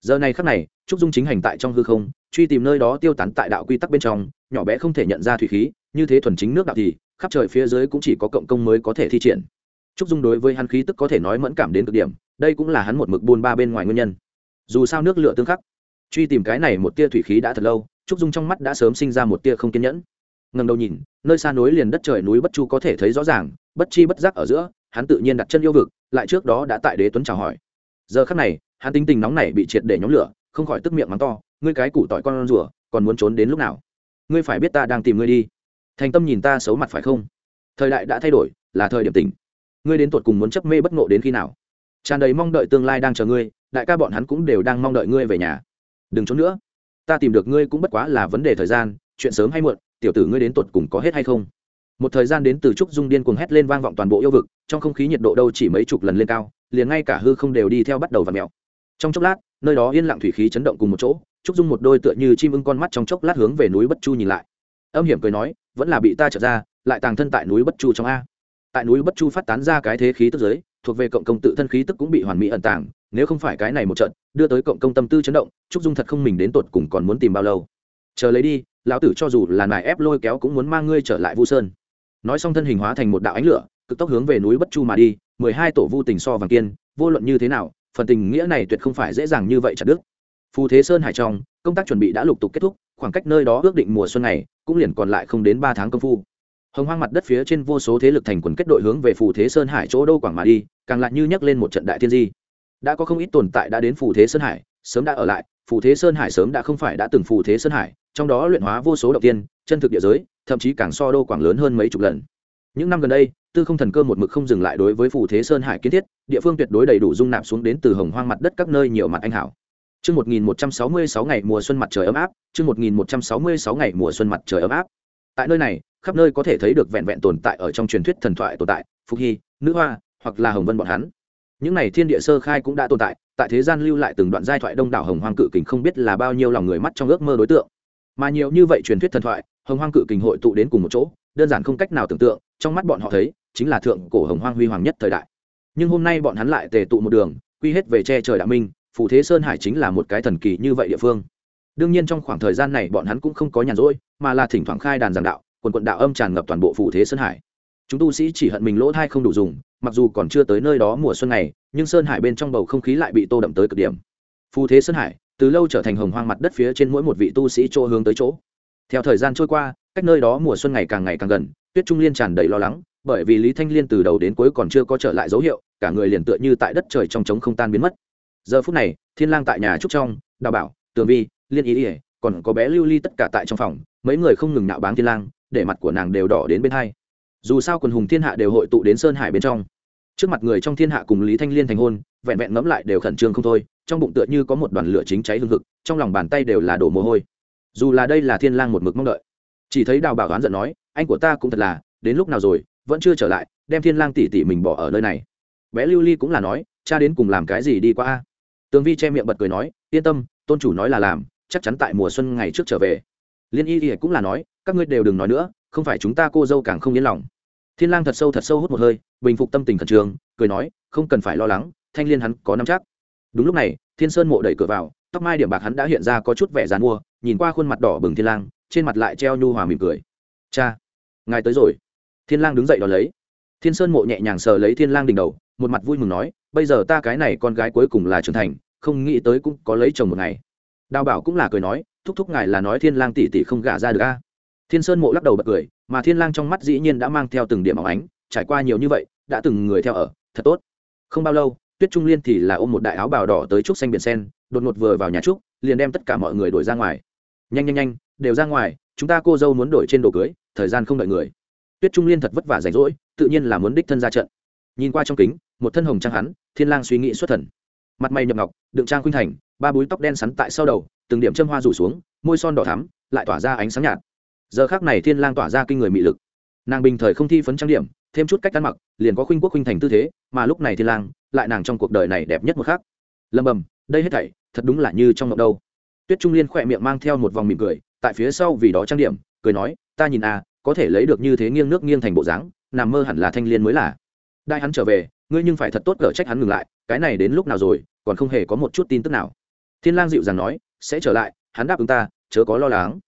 Giờ này khắc này, trúc dung chính hành tại trong hư không, truy tìm nơi đó tiêu tán tại đạo quy tắc bên trong, nhỏ bé không thể nhận ra thủy khí, như thế thuần chính nước đạo thì, khắp trời phía dưới cũng chỉ có cộng công mới có thể thi triển. Trúc dung đối với hắn khí tức có thể nói mẫn cảm đến cực điểm, đây cũng là hắn một mực buôn ba bên ngoài nguyên nhân. Dù sao nước lựa tương khắc, truy tìm cái này một tia thủy khí đã thật lâu, trúc dung trong mắt đã sớm sinh ra một tia không kiên nhẫn ngầm đầu nhìn, nơi xa núi liền đất trời núi bất chu có thể thấy rõ ràng, bất chi bất giác ở giữa, hắn tự nhiên đặt chân yêu vực, lại trước đó đã tại đế tuấn chào hỏi. Giờ khắc này, hắn tính tình nóng này bị triệt để nhóm lửa, không khỏi tức miệng mắng to, ngươi cái củ tỏi con rùa, còn muốn trốn đến lúc nào? Ngươi phải biết ta đang tìm ngươi đi. Thành tâm nhìn ta xấu mặt phải không? Thời đại đã thay đổi, là thời điểm tỉnh. Ngươi đến tuột cùng muốn chấp mê bất ngộ đến khi nào? Tràn đầy mong đợi tương lai đang chờ ngươi, đại ca bọn hắn cũng đều đang mong đợi ngươi về nhà. Đừng trốn nữa. Ta tìm được ngươi cũng bất quá là vấn đề thời gian, chuyện sớm hay muộn tiểu tử ngươi đến tuột cùng có hết hay không? Một thời gian đến từ trúc dung điên cuồng hét lên vang vọng toàn bộ yêu vực, trong không khí nhiệt độ đâu chỉ mấy chục lần lên cao, liền ngay cả hư không đều đi theo bắt đầu và mèo. Trong chốc lát, nơi đó yên lặng thủy khí chấn động cùng một chỗ, trúc dung một đôi tựa như chim ưng con mắt trong chốc lát hướng về núi bất chu nhìn lại. Âm hiểm cười nói, vẫn là bị ta trở ra, lại tàng thân tại núi bất chu trong a. Tại núi bất chu phát tán ra cái thế khí tức giới, thuộc về cộng công tự thân khí tức cũng bị hoàn mỹ ẩn tàng, nếu không phải cái này một trận, đưa tới cộng công tâm tư chấn động, trúc dung thật không mình đến tột cùng còn muốn tìm bao lâu. Chờ lấy đi lão tử cho dù là nài ép lôi kéo cũng muốn mang ngươi trở lại vu sơn. Nói xong thân hình hóa thành một đạo ánh lửa, cực tốc hướng về núi bất chu mà đi, mười hai tổ vu tình so vàng kiên, vô luận như thế nào, phần tình nghĩa này tuyệt không phải dễ dàng như vậy chặt đức phù thế sơn hải trong, công tác chuẩn bị đã lục tục kết thúc, khoảng cách nơi đó ước định mùa xuân này, cũng liền còn lại không đến ba tháng công phu. Hồng hoang mặt đất phía trên vô số thế lực thành quần kết đội hướng về phù thế sơn hải chỗ đô quảng mà đi, càng lại như nhắc lên một trận đại thiên di. Đã có không ít tồn tại đã đến phù thế sơn hải, sớm đã ở lại phù thế sơn hải sớm đã không phải đã từng phù thế sơn hải trong đó luyện hóa vô số đầu tiên chân thực địa giới thậm chí càng so đô quảng lớn hơn mấy chục lần những năm gần đây tư không thần cơ một mực không dừng lại đối với phù thế sơn hải kiến thiết địa phương tuyệt đối đầy đủ dung nạp xuống đến từ hồng hoang mặt đất các nơi nhiều mặt anh hảo Chương 1166 ngày mùa xuân mặt trời ấm áp, chương 1166 ngày mùa xuân mặt trời ấm áp. Tại nơi này, khắp nơi có thể thấy được vẹn vẹn tồn tại ở trong truyền thuyết thần thoại tồn tại, Phục Hy, Nữ Hoa, hoặc là Hồng Vân bọn hắn. Những này thiên địa sơ khai cũng đã tồn tại, tại thế gian lưu lại từng đoạn giai thoại đông đảo hồng hoang cự kình không biết là bao nhiêu lòng người mắt trong ước mơ đối tượng. Mà nhiều như vậy truyền thuyết thần thoại, hồng hoang cự kình hội tụ đến cùng một chỗ, đơn giản không cách nào tưởng tượng, trong mắt bọn họ thấy, chính là thượng cổ hồng hoang huy hoàng nhất thời đại. Nhưng hôm nay bọn hắn lại tề tụ một đường, quy hết về che trời đạo minh, phù thế sơn hải chính là một cái thần kỳ như vậy địa phương đương nhiên trong khoảng thời gian này bọn hắn cũng không có nhàn rỗi mà là thỉnh thoảng khai đàn giảng đạo quần quận đạo âm tràn ngập toàn bộ phù thế sơn hải chúng tu sĩ chỉ hận mình lỗ thai không đủ dùng mặc dù còn chưa tới nơi đó mùa xuân này nhưng sơn hải bên trong bầu không khí lại bị tô đậm tới cực điểm. Phù thế sơn hải, từ lâu trở thành hồng hoang mặt đất phía trên mỗi một vị tu sĩ chỗ hướng tới chỗ. Theo thời gian trôi qua, cách nơi đó mùa xuân ngày càng ngày càng gần, tuyết trung liên tràn đầy lo lắng, bởi vì lý thanh liên từ đầu đến cuối còn chưa có trở lại dấu hiệu, cả người liền tựa như tại đất trời trong trống không tan biến mất. Giờ phút này, thiên lang tại nhà trúc trong, đào bảo, tường vi, liên ý ỉa còn có bé lưu ly tất cả tại trong phòng, mấy người không ngừng nạo báng thiên lang, để mặt của nàng đều đỏ đến bên hai. Dù sao quần hùng thiên hạ đều hội tụ đến sơn hải bên trong trước mặt người trong thiên hạ cùng lý thanh liên thành hôn, vẹn vẹn ngẫm lại đều khẩn trương không thôi, trong bụng tựa như có một đoàn lửa chính cháy hương hực, trong lòng bàn tay đều là đổ mồ hôi. Dù là đây là thiên lang một mực mong đợi, chỉ thấy đào bảo đoán giận nói, anh của ta cũng thật là, đến lúc nào rồi, vẫn chưa trở lại, đem thiên lang tỷ tỷ mình bỏ ở nơi này. Bé lưu ly cũng là nói, cha đến cùng làm cái gì đi qua a? Tường vi che miệng bật cười nói, yên tâm, tôn chủ nói là làm, chắc chắn tại mùa xuân ngày trước trở về. Liên y y cũng là nói, các ngươi đều đừng nói nữa, không phải chúng ta cô dâu càng không yên lòng thiên lang thật sâu thật sâu hút một hơi, bình phục tâm tình khẩn trương, cười nói, không cần phải lo lắng, thanh liên hắn có nắm chắc. Đúng lúc này, thiên sơn mộ đẩy cửa vào, tóc mai điểm bạc hắn đã hiện ra có chút vẻ dàn mua nhìn qua khuôn mặt đỏ bừng thiên lang, trên mặt lại treo nhu hòa mỉm cười. Cha, ngài tới rồi. Thiên lang đứng dậy đón lấy. Thiên sơn mộ nhẹ nhàng sờ lấy thiên lang đỉnh đầu, một mặt vui mừng nói, bây giờ ta cái này con gái cuối cùng là trưởng thành, không nghĩ tới cũng có lấy chồng một ngày. Đào bảo cũng là cười nói, thúc thúc ngài là nói thiên lang tỷ tỷ không gả ra được a? Thiên sơn mộ lắc đầu bật cười mà thiên lang trong mắt dĩ nhiên đã mang theo từng điểm ảo ánh, trải qua nhiều như vậy, đã từng người theo ở, thật tốt. Không bao lâu, tuyết trung liên thì là ôm một đại áo bào đỏ tới trúc xanh biển sen, đột ngột vừa vào nhà trúc, liền đem tất cả mọi người đuổi ra ngoài. Nhanh nhanh nhanh, đều ra ngoài, chúng ta cô dâu muốn đổi trên đồ cưới, thời gian không đợi người. Tuyết trung liên thật vất vả rảnh rỗi, tự nhiên là muốn đích thân ra trận. Nhìn qua trong kính, một thân hồng trang hắn, thiên lang suy nghĩ xuất thần. Mặt mày nhập ngọc, đựng trang khuynh thành, ba búi tóc đen sắn tại sau đầu, từng điểm châm hoa rủ xuống, môi son đỏ thắm, lại tỏa ra ánh sáng nhạt giờ khác này thiên lang tỏa ra kinh người mị lực. Nàng bình thời không thi phấn trang điểm, thêm chút cách ăn mặc, liền có khuynh quốc khuynh thành tư thế, mà lúc này thiên lang, lại nàng trong cuộc đời này đẹp nhất một khắc lầm bầm đây hết thảy, thật đúng là như trong ngọc đâu. Tuyết trung liên khỏe miệng mang theo một vòng mỉm cười, tại phía sau vì đó trang điểm, cười nói, ta nhìn à có thể lấy được như thế nghiêng nước nghiêng thành bộ dáng, nằm mơ hẳn là thanh liên mới là. Đại hắn trở về, ngươi nhưng phải thật tốt gỡ trách hắn ngừng lại, cái này đến lúc nào rồi, còn không hề có một chút tin tức nào. Thiên lang dịu dàng nói, sẽ trở lại, hắn đáp ứng ta, chớ có lo lắng.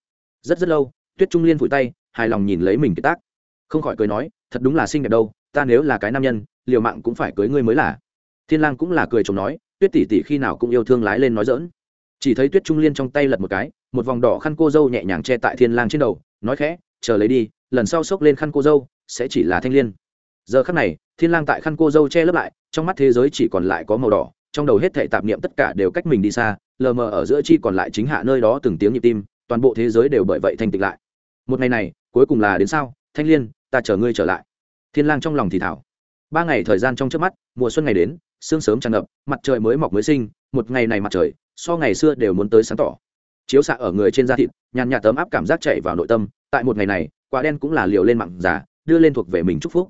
Rất rất lâu tuyết trung liên vùi tay, hài lòng nhìn lấy mình cái tác. Không khỏi cười nói, thật đúng là xinh đẹp đâu, ta nếu là cái nam nhân, liều mạng cũng phải cưới ngươi mới là. Thiên lang cũng là cười chồng nói, tuyết tỷ tỷ khi nào cũng yêu thương lái lên nói dỡn chỉ thấy tuyết trung liên trong tay lật một cái, một vòng đỏ khăn cô dâu nhẹ nhàng che tại thiên lang trên đầu, nói khẽ, chờ lấy đi, lần sau xốc lên khăn cô dâu, sẽ chỉ là thanh liên. Giờ khắc này, thiên lang tại khăn cô dâu che lấp lại, trong mắt thế giới chỉ còn lại có màu đỏ, trong đầu hết thảy tạp niệm tất cả đều cách mình đi xa, lờ mờ ở giữa chi còn lại chính hạ nơi đó từng tiếng nhịp tim, toàn bộ thế giới đều bởi vậy thanh tịnh lại một ngày này, cuối cùng là đến sao? Thanh liên, ta chờ ngươi trở lại. Thiên lang trong lòng thì thảo. Ba ngày thời gian trong trước mắt, mùa xuân ngày đến, sương sớm tràn ngập, mặt trời mới mọc mới sinh, một ngày này mặt trời, so ngày xưa đều muốn tới sáng tỏ. Chiếu xạ ở người trên da thịt, nhàn nhạt tấm áp cảm giác chạy vào nội tâm, tại một ngày này, quả đen cũng là liều lên mặn giả đưa lên thuộc về mình chúc phúc.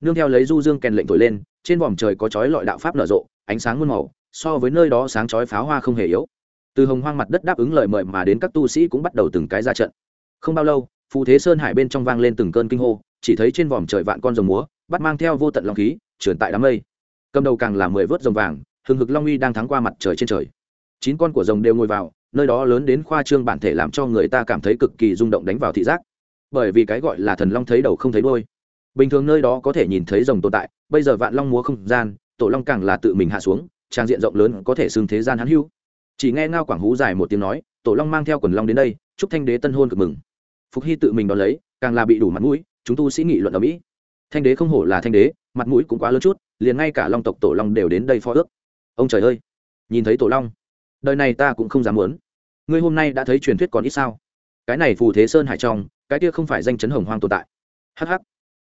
Nương theo lấy du dương kèn lệnh thổi lên, trên vòm trời có chói lọi đạo pháp nở rộ, ánh sáng muôn màu, so với nơi đó sáng chói pháo hoa không hề yếu. Từ hồng hoang mặt đất đáp ứng lời mời mà đến các tu sĩ cũng bắt đầu từng cái ra trận. Không bao lâu phù thế sơn hải bên trong vang lên từng cơn kinh hô, chỉ thấy trên vòm trời vạn con rồng múa, bắt mang theo vô tận long khí, trườn tại đám mây. Cầm đầu càng là mười vớt rồng vàng, hừng hực long uy đang thắng qua mặt trời trên trời. Chín con của rồng đều ngồi vào, nơi đó lớn đến khoa trương bản thể làm cho người ta cảm thấy cực kỳ rung động đánh vào thị giác. Bởi vì cái gọi là thần long thấy đầu không thấy đôi bình thường nơi đó có thể nhìn thấy rồng tồn tại, bây giờ vạn long múa không gian, tổ long càng là tự mình hạ xuống, trang diện rộng lớn có thể xưng thế gian hắn hưu chỉ nghe ngao quảng hú dài một tiếng nói, tổ long mang theo quần long đến đây, chúc thanh đế tân hôn cực mừng phục hy tự mình đón lấy, càng là bị đủ mặt mũi, chúng tu sĩ nghị luận ở mỹ. Thanh đế không hổ là thanh đế, mặt mũi cũng quá lớn chút, liền ngay cả long tộc tổ long đều đến đây phó ước. Ông trời ơi! Nhìn thấy tổ long, đời này ta cũng không dám muốn. Ngươi hôm nay đã thấy truyền thuyết còn ít sao? Cái này phù thế sơn hải trong, cái kia không phải danh chấn hồng hoang tồn tại. Hh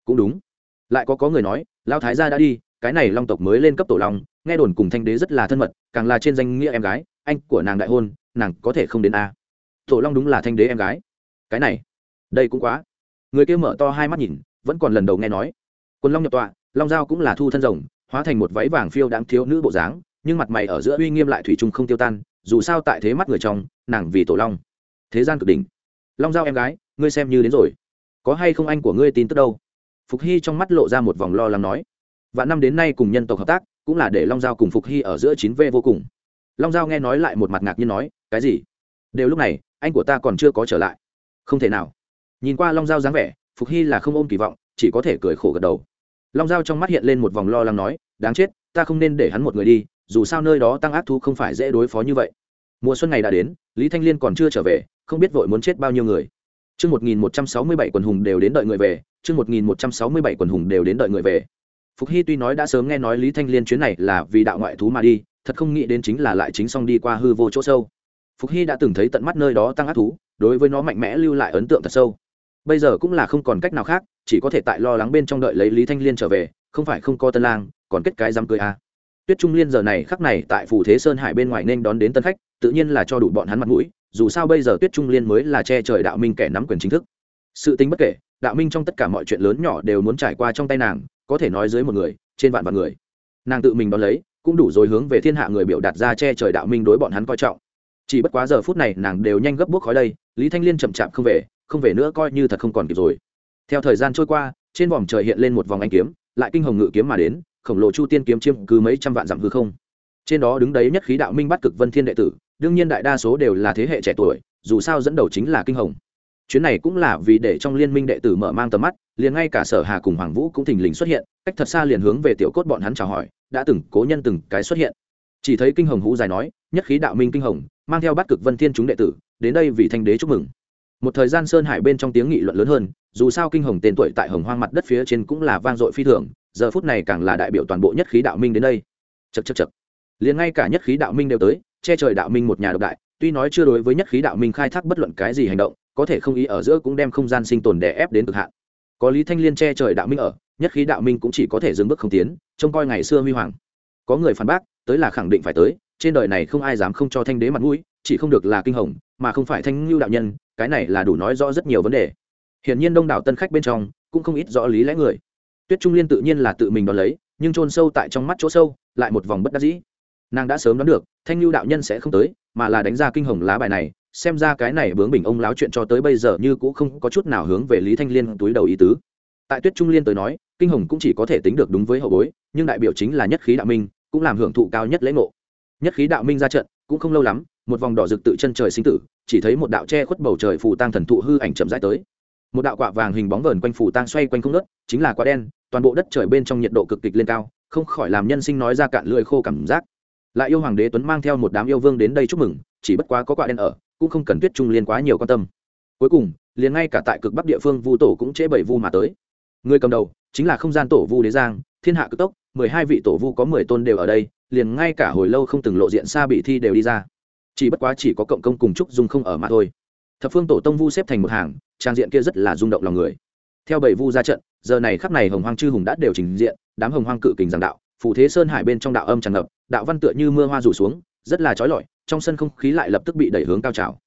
cũng đúng. Lại có có người nói lao thái gia đã đi, cái này long tộc mới lên cấp tổ long, nghe đồn cùng thanh đế rất là thân mật, càng là trên danh nghĩa em gái, anh của nàng đại hôn, nàng có thể không đến a. Tổ long đúng là thanh đế em gái. Cái này đây cũng quá. Người kia mở to hai mắt nhìn, vẫn còn lần đầu nghe nói. Quân long nhập tọa, long giao cũng là thu thân rồng, hóa thành một váy vàng phiêu đáng thiếu nữ bộ dáng, nhưng mặt mày ở giữa uy nghiêm lại thủy chung không tiêu tan, dù sao tại thế mắt người chồng nàng vì tổ long. Thế gian cực đỉnh. Long giao em gái, ngươi xem như đến rồi. Có hay không anh của ngươi tin tức đâu? Phục hy trong mắt lộ ra một vòng lo lắng nói. Và năm đến nay cùng nhân tộc hợp tác, cũng là để long giao cùng phục hy ở giữa chín v vô cùng. Long giao nghe nói lại một mặt ngạc nhiên nói, cái gì? Đều lúc này, anh của ta còn chưa có trở lại. Không thể nào nhìn qua long giao dáng vẻ phục hy là không ôm kỳ vọng chỉ có thể cười khổ gật đầu long giao trong mắt hiện lên một vòng lo lắng nói đáng chết ta không nên để hắn một người đi dù sao nơi đó tăng ác thu không phải dễ đối phó như vậy mùa xuân này đã đến lý thanh liên còn chưa trở về không biết vội muốn chết bao nhiêu người Chương 1167 quần hùng đều đến đợi người về, chương 1167 quần hùng đều đến đợi người về. Phục Hy tuy nói đã sớm nghe nói Lý Thanh Liên chuyến này là vì đạo ngoại thú mà đi, thật không nghĩ đến chính là lại chính xong đi qua hư vô chỗ sâu. Phục Hy đã từng thấy tận mắt nơi đó tăng ác thú, đối với nó mạnh mẽ lưu lại ấn tượng thật sâu. Bây giờ cũng là không còn cách nào khác, chỉ có thể tại lo lắng bên trong đợi lấy Lý Thanh Liên trở về, không phải không có tân lang, còn kết cái dám cười à. Tuyết Trung Liên giờ này khắc này tại phủ Thế Sơn Hải bên ngoài nên đón đến tân khách, tự nhiên là cho đủ bọn hắn mặt mũi, dù sao bây giờ tuyết trung liên mới là che trời đạo minh kẻ nắm quyền chính thức. Sự tính bất kể đạo minh trong tất cả mọi chuyện lớn nhỏ đều muốn trải qua trong tay nàng có thể nói dưới một người trên vạn vạn người. Nàng tự mình đón lấy cũng đủ rồi hướng về thiên hạ người biểu đạt ra che trời đạo minh đối bọn hắn coi trọng. Chỉ bất quá giờ phút này nàng đều nhanh gấp bước khói đây lý thanh liên chậm chạp không về không về nữa coi như thật không còn kịp rồi. Theo thời gian trôi qua, trên vòm trời hiện lên một vòng anh kiếm, lại kinh hồng ngự kiếm mà đến, khổng lồ chu tiên kiếm chiêm cứ mấy trăm vạn dặm hư không. Trên đó đứng đấy nhất khí đạo minh bắt cực vân thiên đệ tử, đương nhiên đại đa số đều là thế hệ trẻ tuổi, dù sao dẫn đầu chính là kinh hồng. Chuyến này cũng là vì để trong liên minh đệ tử mở mang tầm mắt, liền ngay cả sở hà cùng hoàng vũ cũng thình lình xuất hiện, cách thật xa liền hướng về tiểu cốt bọn hắn chào hỏi, đã từng cố nhân từng cái xuất hiện. Chỉ thấy kinh hồng hũ dài nói, nhất khí đạo minh kinh hồng, mang theo bắt cực vân thiên chúng đệ tử, đến đây vì thanh đế chúc mừng một thời gian sơn hải bên trong tiếng nghị luận lớn hơn, dù sao kinh hồng tên tuổi tại hồng hoang mặt đất phía trên cũng là vang dội phi thường, giờ phút này càng là đại biểu toàn bộ nhất khí đạo minh đến đây. Chật chật chật liền ngay cả nhất khí đạo minh đều tới, che trời đạo minh một nhà độc đại, tuy nói chưa đối với nhất khí đạo minh khai thác bất luận cái gì hành động, có thể không ý ở giữa cũng đem không gian sinh tồn đè ép đến cực hạn. Có lý thanh liên che trời đạo minh ở, nhất khí đạo minh cũng chỉ có thể dừng bước không tiến, trông coi ngày xưa huy hoàng. Có người phản bác, tới là khẳng định phải tới, trên đời này không ai dám không cho thanh đế mặt mũi chỉ không được là kinh hồng, mà không phải thanh ngưu đạo nhân, cái này là đủ nói rõ rất nhiều vấn đề. Hiển nhiên đông đảo tân khách bên trong, cũng không ít rõ lý lẽ người. Tuyết trung liên tự nhiên là tự mình đón lấy, nhưng chôn sâu tại trong mắt chỗ sâu, lại một vòng bất đắc dĩ. Nàng đã sớm đoán được, thanh lưu đạo nhân sẽ không tới, mà là đánh ra kinh hồng lá bài này, xem ra cái này bướng bình ông láo chuyện cho tới bây giờ như cũng không có chút nào hướng về lý thanh liên túi đầu ý tứ. Tại tuyết trung liên tới nói, kinh hồng cũng chỉ có thể tính được đúng với hậu bối, nhưng đại biểu chính là nhất khí đạo minh, cũng làm hưởng thụ cao nhất lễ ngộ. Nhất khí đạo minh ra trận, cũng không lâu lắm một vòng đỏ rực tự chân trời sinh tử, chỉ thấy một đạo che khuất bầu trời phù tang thần thụ hư ảnh chậm rãi tới. Một đạo quạ vàng hình bóng vờn quanh phù tang xoay quanh không đất chính là quá đen, toàn bộ đất trời bên trong nhiệt độ cực kịch lên cao, không khỏi làm nhân sinh nói ra cạn lưỡi khô cảm giác. Lại yêu hoàng đế tuấn mang theo một đám yêu vương đến đây chúc mừng, chỉ bất quá có quạ đen ở, cũng không cần tuyết trung liên quá nhiều quan tâm. Cuối cùng, liền ngay cả tại cực bắc địa phương vu tổ cũng chế bảy vu mà tới. Người cầm đầu, chính là không gian tổ vu đế giang, thiên hạ cực tốc, mười hai vị tổ vu có mười tôn đều ở đây, liền ngay cả hồi lâu không từng lộ diện xa bị thi đều đi ra chỉ bất quá chỉ có cộng công cùng trúc dung không ở mà thôi. Thập phương tổ tông vu xếp thành một hàng, trang diện kia rất là rung động lòng người. Theo bảy vu ra trận, giờ này khắp này hồng hoang chư hùng đã đều trình diện, đám hồng hoang cự kình giảng đạo phủ thế sơn hải bên trong đạo âm tràn ngập, đạo văn tựa như mưa hoa rủ xuống, rất là trói lọi, trong sân không khí lại lập tức bị đẩy hướng cao trào.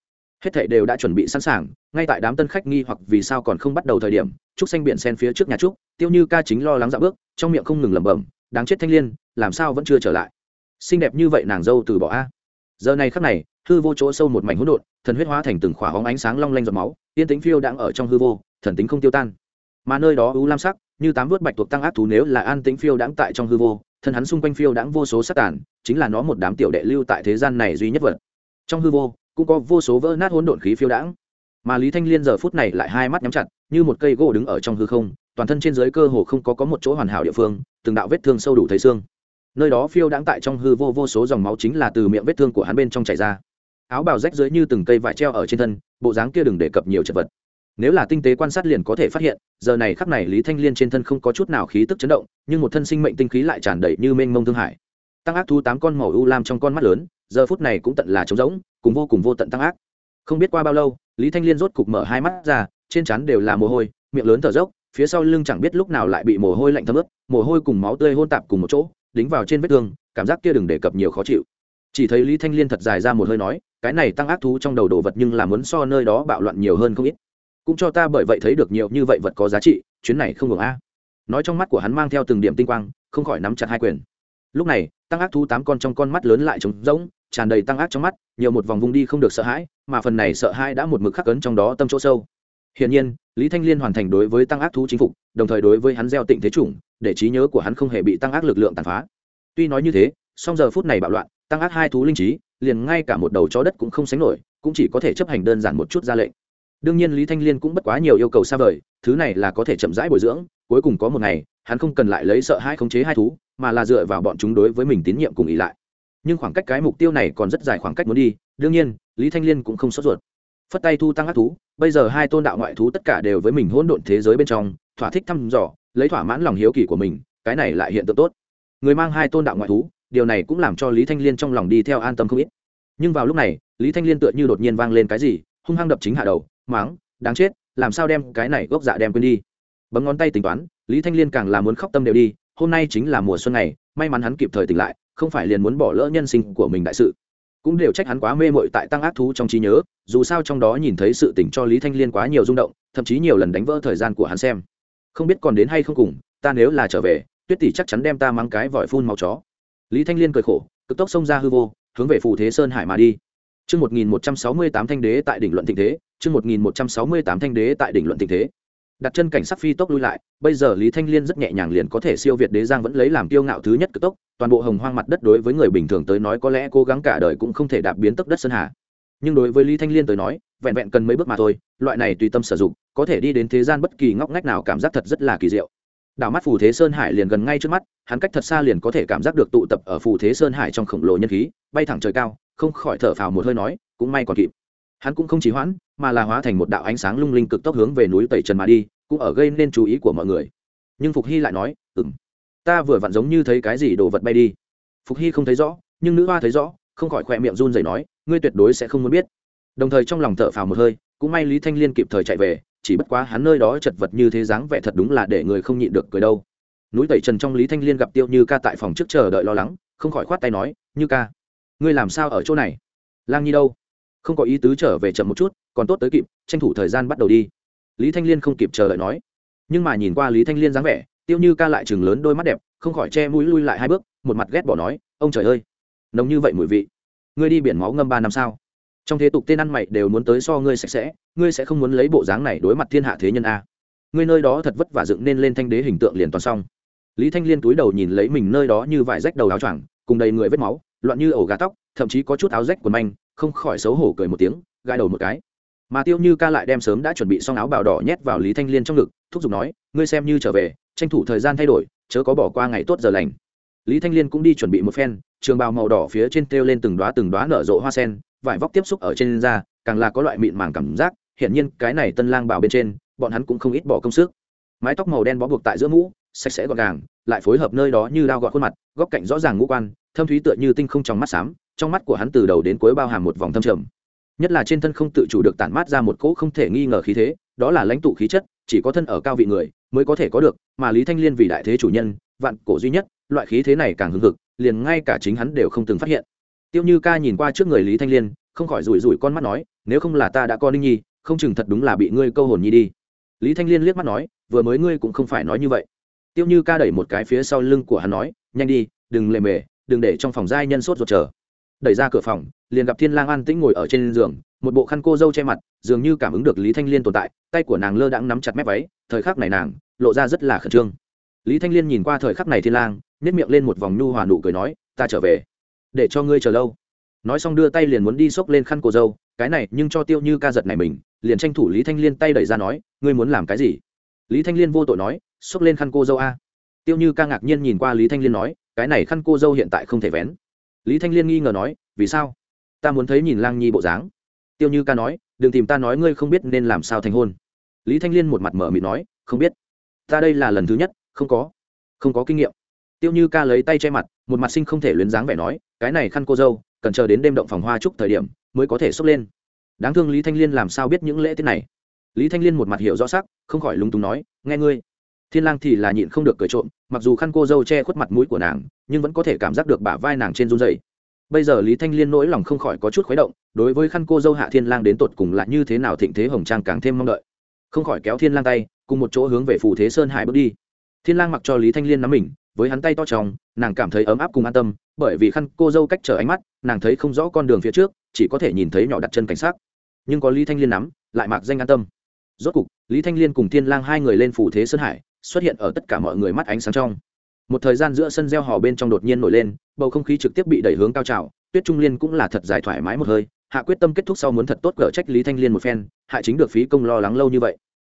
Hết thảy đều đã chuẩn bị sẵn sàng, ngay tại đám tân khách nghi hoặc vì sao còn không bắt đầu thời điểm, trúc xanh biển sen phía trước nhà trúc, tiêu như ca chính lo lắng dạo bước, trong miệng không ngừng lẩm bẩm, đáng chết thanh liên, làm sao vẫn chưa trở lại? Xinh đẹp như vậy nàng dâu từ bỏ a? Giờ này khắc này, hư vô chỗ sâu một mảnh hỗn độn, thần huyết hóa thành từng khỏa hóng ánh sáng long lanh giọt máu yên tĩnh phiêu đang ở trong hư vô, thần tính không tiêu tan. Mà nơi đó u lam sắc, như tám vớt bạch tuộc tăng ác thú nếu là an tĩnh phiêu đãng tại trong hư vô, thân hắn xung quanh phiêu đãng vô số sát tàn, chính là nó một đám tiểu đệ lưu tại thế gian này duy nhất vật. Trong hư vô, cũng có vô số vỡ nát hỗn độn khí phiêu đãng. Mà lý thanh liên giờ phút này lại hai mắt nhắm chặt, như một cây gỗ đứng ở trong hư không, toàn thân trên dưới cơ hồ không có có một chỗ hoàn hảo địa phương, từng đạo vết thương sâu đủ thấy xương nơi đó phiêu đãng tại trong hư vô vô số dòng máu chính là từ miệng vết thương của hắn bên trong chảy ra. Áo bào rách dưới như từng cây vải treo ở trên thân, bộ dáng kia đừng đề cập nhiều chật vật. Nếu là tinh tế quan sát liền có thể phát hiện, giờ này khắc này lý thanh liên trên thân không có chút nào khí tức chấn động, nhưng một thân sinh mệnh tinh khí lại tràn đầy như mênh mông thương hải. Tăng ác thu tám con màu u lam trong con mắt lớn, giờ phút này cũng tận là trống rỗng, cùng vô cùng vô tận tăng ác. Không biết qua bao lâu, lý thanh liên rốt cục mở hai mắt ra, trên trán đều là mồ hôi, miệng lớn thở dốc, phía sau lưng chẳng biết lúc nào lại bị mồ hôi lạnh thấm ướt, mồ hôi cùng máu tươi hôn tạp cùng một chỗ đính vào trên vết thương, cảm giác kia đừng đề cập nhiều khó chịu. Chỉ thấy lý thanh liên thật dài ra một hơi nói, cái này tăng ác thú trong đầu đồ vật nhưng làm muốn so nơi đó bạo loạn nhiều hơn không ít. Cũng cho ta bởi vậy thấy được nhiều như vậy vật có giá trị, chuyến này không ngừng a. Nói trong mắt của hắn mang theo từng điểm tinh quang, không khỏi nắm chặt hai quyền. Lúc này, tăng ác thú tám con trong con mắt lớn lại trống rỗng, tràn đầy tăng ác trong mắt, nhiều một vòng vung đi không được sợ hãi, mà phần này sợ hãi đã một mực khắc cấn trong đó tâm chỗ sâu. Hiển nhiên lý thanh liên hoàn thành đối với tăng ác thú chính phục, đồng thời đối với hắn gieo tịnh thế chủng, để trí nhớ của hắn không hề bị tăng ác lực lượng tàn phá. Tuy nói như thế, song giờ phút này bạo loạn, tăng ác hai thú linh trí, liền ngay cả một đầu chó đất cũng không sánh nổi, cũng chỉ có thể chấp hành đơn giản một chút ra lệnh. Đương nhiên lý thanh liên cũng bất quá nhiều yêu cầu xa vời, thứ này là có thể chậm rãi bồi dưỡng, cuối cùng có một ngày, hắn không cần lại lấy sợ hai khống chế hai thú, mà là dựa vào bọn chúng đối với mình tín nhiệm cùng ý lại. Nhưng khoảng cách cái mục tiêu này còn rất dài khoảng cách muốn đi, đương nhiên, lý thanh liên cũng không sốt ruột. Phất tay thu tăng ác thú bây giờ hai tôn đạo ngoại thú tất cả đều với mình hỗn độn thế giới bên trong, thỏa thích thăm dò, lấy thỏa mãn lòng hiếu kỳ của mình, cái này lại hiện tượng tốt. Người mang hai tôn đạo ngoại thú, điều này cũng làm cho lý thanh liên trong lòng đi theo an tâm không ít. Nhưng vào lúc này, lý thanh liên tựa như đột nhiên vang lên cái gì, hung hăng đập chính hạ đầu máng đáng chết, làm sao đem cái này gốc dạ đem quên đi? Bấm ngón tay tính toán, lý thanh liên càng là muốn khóc tâm đều đi, hôm nay chính là mùa xuân này, may mắn hắn kịp thời tỉnh lại, không phải liền muốn bỏ lỡ nhân sinh của mình đại sự cũng đều trách hắn quá mê mội tại tăng ác thú trong trí nhớ dù sao trong đó nhìn thấy sự tỉnh cho lý thanh liên quá nhiều rung động thậm chí nhiều lần đánh vỡ thời gian của hắn xem. Không biết còn đến hay không cùng ta nếu là trở về tuyết tỷ chắc chắn đem ta mang cái vòi phun màu chó. Lý thanh liên cười khổ cực tốc xông ra hư vô hướng về phù thế sơn hải mà đi. Chương 1168 thanh đế tại đỉnh luận tình thế, chương 1168 thanh đế tại đỉnh luận tình thế. Đặt chân cảnh sắc phi tốc lui lại, bây giờ Lý Thanh Liên rất nhẹ nhàng liền có thể siêu việt đế giang vẫn lấy làm kiêu ngạo thứ nhất cực tốc, toàn bộ hồng hoang mặt đất đối với người bình thường tới nói có lẽ cố gắng cả đời cũng không thể đạp biến tốc đất sơn hà. Nhưng đối với Lý Thanh Liên tới nói, vẹn vẹn cần mấy bước mà thôi, loại này tùy tâm sử dụng, có thể đi đến thế gian bất kỳ ngóc ngách nào cảm giác thật rất là kỳ diệu. Đảo mắt phù thế sơn hải liền gần ngay trước mắt, hắn cách thật xa liền có thể cảm giác được tụ tập ở phù thế sơn hải trong khổng lồ nhân khí, bay thẳng trời cao, không khỏi thở phào một hơi nói cũng may còn kịp hắn cũng không chỉ hoãn mà là hóa thành một đạo ánh sáng lung linh cực tốc hướng về núi tẩy trần mà đi cũng ở gây nên chú ý của mọi người nhưng phục hy lại nói ừng ta vừa vặn giống như thấy cái gì đồ vật bay đi. Phục hy không thấy rõ, nhưng nữ hoa thấy rõ, không khỏi khỏe miệng run rẩy nói, ngươi tuyệt đối sẽ không muốn biết. Đồng thời trong lòng thở phào một hơi, cũng may lý thanh liên kịp thời chạy về, chỉ bất quá hắn nơi đó chật vật như thế dáng vẻ thật đúng là để người không nhịn được cười đâu. Núi tẩy trần trong lý thanh liên gặp tiêu như ca tại phòng trước chờ đợi lo lắng, không khỏi khoát tay nói, như ca, ngươi làm sao ở chỗ này? Lang nhi đâu? Không có ý tứ trở về chậm một chút, còn tốt tới kịp, tranh thủ thời gian bắt đầu đi. Lý thanh liên không kịp chờ đợi nói. Nhưng mà nhìn qua lý thanh liên dáng vẻ tiêu như ca lại chừng lớn đôi mắt đẹp, không khỏi che mũi lui lại hai bước, một mặt ghét bỏ nói, ông trời ơi nồng như vậy mùi vị. Ngươi đi biển máu ngâm ba năm sao? Trong thế tục tên ăn mày đều muốn tới so ngươi sạch sẽ, ngươi sẽ không muốn lấy bộ dáng này đối mặt thiên hạ thế nhân a. Ngươi nơi đó thật vất vả dựng nên lên thanh đế hình tượng liền toàn xong. Lý thanh liên túi đầu nhìn lấy mình nơi đó như vải rách đầu áo choàng, cùng đầy người vết máu, loạn như ổ gà tóc, thậm chí có chút áo rách quần manh, không khỏi xấu hổ cười một tiếng gai đầu một cái. Mà tiêu như ca lại đem sớm đã chuẩn bị xong áo bào đỏ nhét vào lý thanh liên trong ngực thúc giục nói, ngươi xem như trở về, tranh thủ thời gian thay đổi, chớ có bỏ qua ngày tốt giờ lành. Lý thanh liên cũng đi chuẩn bị một phen, trường bào màu đỏ phía trên treo lên từng đoá từng đoá nở rộ hoa sen, vải vóc tiếp xúc ở trên da, càng là có loại mịn màng cảm giác, hiển nhiên cái này tân lang bảo bên trên, bọn hắn cũng không ít bỏ công sức. Mái tóc màu đen bó buộc tại giữa mũ, sạch sẽ gọn gàng, lại phối hợp nơi đó như đao gọt khuôn mặt, góc cạnh rõ ràng ngũ quan, thâm thúy tựa như tinh không trong mắt xám, trong mắt của hắn từ đầu đến cuối bao hàm một vòng thâm trầm. Nhất là trên thân không tự chủ được tản mát ra một cỗ không thể nghi ngờ khí thế, đó là lãnh tụ khí chất chỉ có thân ở cao vị người mới có thể có được, mà lý thanh liên vì đại thế chủ nhân, vạn cổ duy nhất, loại khí thế này càng hưng hực, liền ngay cả chính hắn đều không từng phát hiện. Tiêu như ca nhìn qua trước người lý thanh liên, không khỏi rủi rủi con mắt nói, nếu không là ta đã có ninh nhi, không chừng thật đúng là bị ngươi câu hồn nhi đi. Lý thanh liên liếc mắt nói, vừa mới ngươi cũng không phải nói như vậy. Tiêu như ca đẩy một cái phía sau lưng của hắn nói, nhanh đi, đừng lề mề, đừng để trong phòng giai nhân sốt ruột chờ. Đẩy ra cửa phòng, liền gặp thiên lang an tĩnh ngồi ở trên giường một bộ khăn cô dâu che mặt, dường như cảm ứng được lý thanh liên tồn tại, tay của nàng lơ đãng nắm chặt mép váy, thời khắc này nàng lộ ra rất là khẩn trương. Lý thanh liên nhìn qua thời khắc này thiên lang nhét miệng lên một vòng nhu hòa nụ cười nói, ta trở về, để cho ngươi chờ lâu. Nói xong đưa tay liền muốn đi xốc lên khăn cô dâu, cái này, nhưng cho tiêu như ca giật này mình. Liền tranh thủ lý thanh liên tay đẩy ra nói, ngươi muốn làm cái gì? Lý thanh liên vô tội nói, xốc lên khăn cô dâu a. Tiêu như ca ngạc nhiên nhìn qua lý thanh liên nói, cái này khăn cô dâu hiện tại không thể vén. Lý thanh liên nghi ngờ nói, vì sao? Ta muốn thấy nhìn lang nhi bộ dáng tiêu như ca nói, đừng tìm ta nói ngươi không biết nên làm sao thành hôn. Lý thanh liên một mặt mở mịt nói, không biết. Ta đây là lần thứ nhất, không có không có kinh nghiệm. Tiêu như ca lấy tay che mặt, một mặt sinh không thể luyến dáng vẻ nói, cái này khăn cô dâu, cần chờ đến đêm động phòng hoa chúc thời điểm mới có thể xốc lên. Đáng thương lý thanh liên làm sao biết những lễ tiết này? Lý thanh liên một mặt hiểu rõ sắc, không khỏi lúng túng nói, nghe ngươi. Thiên lang thì là nhịn không được cười trộm, mặc dù khăn cô dâu che khuất mặt mũi của nàng, nhưng vẫn có thể cảm giác được bả vai nàng trên run dày bây giờ lý thanh liên nỗi lòng không khỏi có chút khuấy động, đối với khăn cô dâu hạ thiên lang đến tột cùng là như thế nào thịnh thế hồng trang càng thêm mong đợi. Không khỏi kéo thiên lang tay, cùng một chỗ hướng về phù thế sơn hải bước đi. Thiên lang mặc cho lý thanh liên nắm mình, với hắn tay to tròng, nàng cảm thấy ấm áp cùng an tâm, bởi vì khăn cô dâu cách trở ánh mắt, nàng thấy không rõ con đường phía trước, chỉ có thể nhìn thấy nhỏ đặt chân cảnh sát nhưng có lý thanh liên nắm, lại mặc danh an tâm. Rốt cục, lý thanh liên cùng thiên lang hai người lên phủ thế sơn hải, xuất hiện ở tất cả mọi người mắt ánh sáng trong một thời gian giữa sân gieo hò bên trong đột nhiên nổi lên, bầu không khí trực tiếp bị đẩy hướng cao trào, tuyết trung liên cũng là thật giải thoải mái một hơi, hạ quyết tâm kết thúc sau muốn thật tốt gỡ trách lý thanh liên một phen hạ chính được phí công lo lắng lâu như vậy.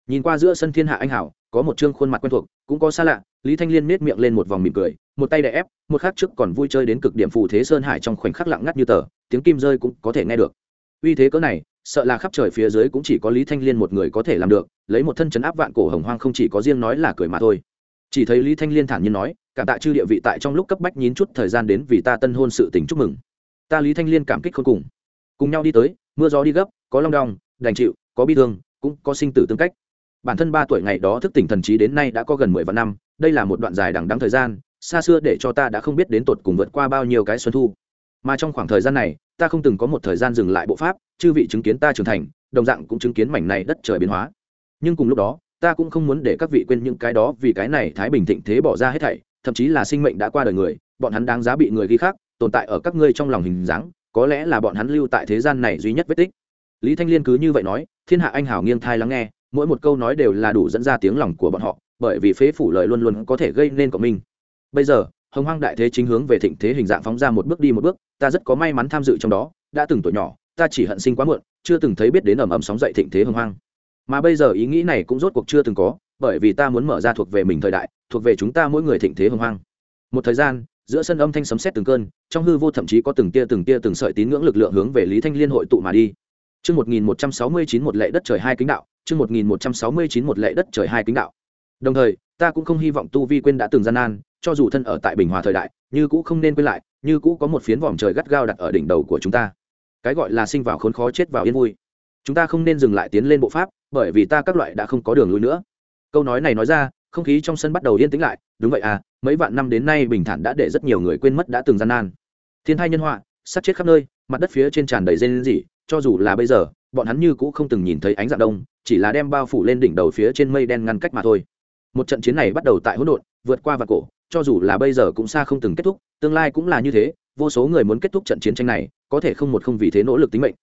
Nhìn qua giữa sân thiên hạ anh hảo, có một chương khuôn mặt quen thuộc, cũng có xa lạ, lý thanh liên nết miệng lên một vòng mỉm cười, một tay đè ép, một khắc trước còn vui chơi đến cực điểm phù thế sơn hải trong khoảnh khắc lặng ngắt như tờ, tiếng kim rơi cũng có thể nghe được. Uy thế cỡ này, sợ là khắp trời phía dưới cũng chỉ có lý thanh liên một người có thể làm được, lấy một thân chấn áp vạn cổ hồng hoang không chỉ có riêng nói là cười mà thôi chỉ thấy lý thanh liên thản nhiên nói cảm tạ chư địa vị tại trong lúc cấp bách nhín chút thời gian đến vì ta tân hôn sự tình chúc mừng. Ta lý thanh liên cảm kích khôn cùng. Cùng nhau đi tới, mưa gió đi gấp, có long đong, đành chịu, có bi thương, cũng có sinh tử tương cách. Bản thân ba tuổi ngày đó thức tỉnh thần trí đến nay đã có gần mười vạn năm, đây là một đoạn dài đằng đắng thời gian, xa xưa để cho ta đã không biết đến tột cùng vượt qua bao nhiêu cái xuân thu. Mà trong khoảng thời gian này, ta không từng có một thời gian dừng lại bộ pháp, chư vị chứng kiến ta trưởng thành, đồng dạng cũng chứng kiến mảnh này đất trời biến hóa. Nhưng cùng lúc đó ta cũng không muốn để các vị quên những cái đó, vì cái này thái bình thịnh thế bỏ ra hết thảy, thậm chí là sinh mệnh đã qua đời người, bọn hắn đáng giá bị người ghi khác tồn tại ở các ngươi trong lòng hình dáng, có lẽ là bọn hắn lưu tại thế gian này duy nhất vết tích. Lý thanh liên cứ như vậy nói, thiên hạ anh hảo nghiêng thai lắng nghe, mỗi một câu nói đều là đủ dẫn ra tiếng lòng của bọn họ, bởi vì phế phủ lời luôn luôn có thể gây nên cộng minh. Bây giờ, hồng hoang đại thế chính hướng về thịnh thế hình dạng phóng ra một bước đi một bước, ta rất có may mắn tham dự trong đó, đã từng tuổi nhỏ, ta chỉ hận sinh quá muộn, chưa từng thấy biết đến ầm ầm sóng dậy thịnh thế hồng hoang mà bây giờ ý nghĩ này cũng rốt cuộc chưa từng có bởi vì ta muốn mở ra thuộc về mình thời đại thuộc về chúng ta mỗi người thịnh thế hồng hoang một thời gian giữa sân âm thanh sấm sét từng cơn trong hư vô thậm chí có từng tia từng tia từng sợi tín ngưỡng lực lượng hướng về lý thanh liên hội tụ mà đi Chương 1169 một lệ đất trời hai kính đạo, chương 1169 một lệ đất trời hai kính đạo. Đồng thời, ta cũng không hy vọng tu vi quên đã từng gian nan, cho dù thân ở tại Bình Hòa thời đại, như cũ không nên quên lại, như cũ có một phiến vòm trời gắt gao đặt ở đỉnh đầu của chúng ta. Cái gọi là sinh vào khốn khó chết vào yên vui. Chúng ta không nên dừng lại tiến lên bộ pháp, bởi vì ta các loại đã không có đường lui nữa. Câu nói này nói ra, không khí trong sân bắt đầu yên tĩnh lại, đúng vậy à, mấy vạn năm đến nay bình thản đã để rất nhiều người quên mất đã từng gian nan. Thiên thai nhân họa, sát chết khắp nơi, mặt đất phía trên tràn đầy rên rỉ, cho dù là bây giờ bọn hắn như cũ không từng nhìn thấy ánh dạng đông chỉ là đem bao phủ lên đỉnh đầu phía trên mây đen ngăn cách mà thôi. Một trận chiến này bắt đầu tại hỗn độn vượt qua và cổ cho dù là bây giờ cũng xa không từng kết thúc tương lai cũng là như thế. Vô số người muốn kết thúc trận chiến tranh này có thể không một không vì thế nỗ lực tính mệnh.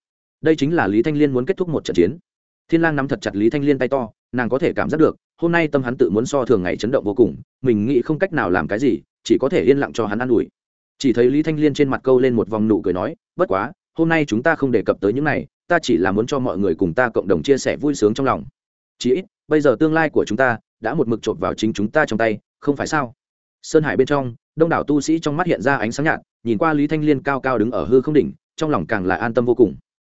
Đây chính là lý thanh liên muốn kết thúc một trận chiến thiên lang nắm thật chặt lý thanh liên tay to, nàng có thể cảm giác được, hôm nay tâm hắn tự muốn so thường ngày chấn động vô cùng, mình nghĩ không cách nào làm cái gì, chỉ có thể yên lặng cho hắn an ủi. Chỉ thấy lý thanh liên trên mặt câu lên một vòng nụ cười nói, bất quá, hôm nay chúng ta không đề cập tới những này, ta chỉ là muốn cho mọi người cùng ta cộng đồng chia sẻ vui sướng trong lòng. Chỉ ít, bây giờ tương lai của chúng ta đã một mực chộp vào chính chúng ta trong tay, không phải sao? Sơn hải bên trong, đông đảo tu sĩ trong mắt hiện ra ánh sáng nhạt, nhìn qua lý thanh liên cao cao đứng ở hư không đỉnh, trong lòng càng là an tâm vô cùng.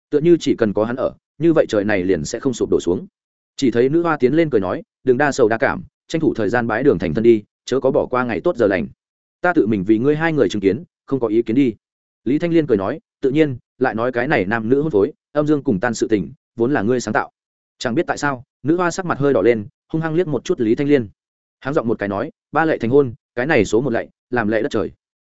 Tựa như chỉ cần có hắn ở như vậy trời này liền sẽ không sụp đổ xuống. Chỉ thấy nữ hoa tiến lên cười nói, đừng đa sầu đa cảm, tranh thủ thời gian bái đường thành thân đi, chớ có bỏ qua ngày tốt giờ lành. Ta tự mình vì ngươi hai người chứng kiến, không có ý kiến đi. Lý thanh liên cười nói, tự nhiên, lại nói cái này nam nữ hôn phối, âm dương cùng tan sự tình, vốn là ngươi sáng tạo. Chẳng biết tại sao, nữ hoa sắc mặt hơi đỏ lên, hung hăng liếc một chút lý thanh liên. Háng giọng một cái nói, ba lệ thành hôn, cái này số một lệ, làm lệ đất trời.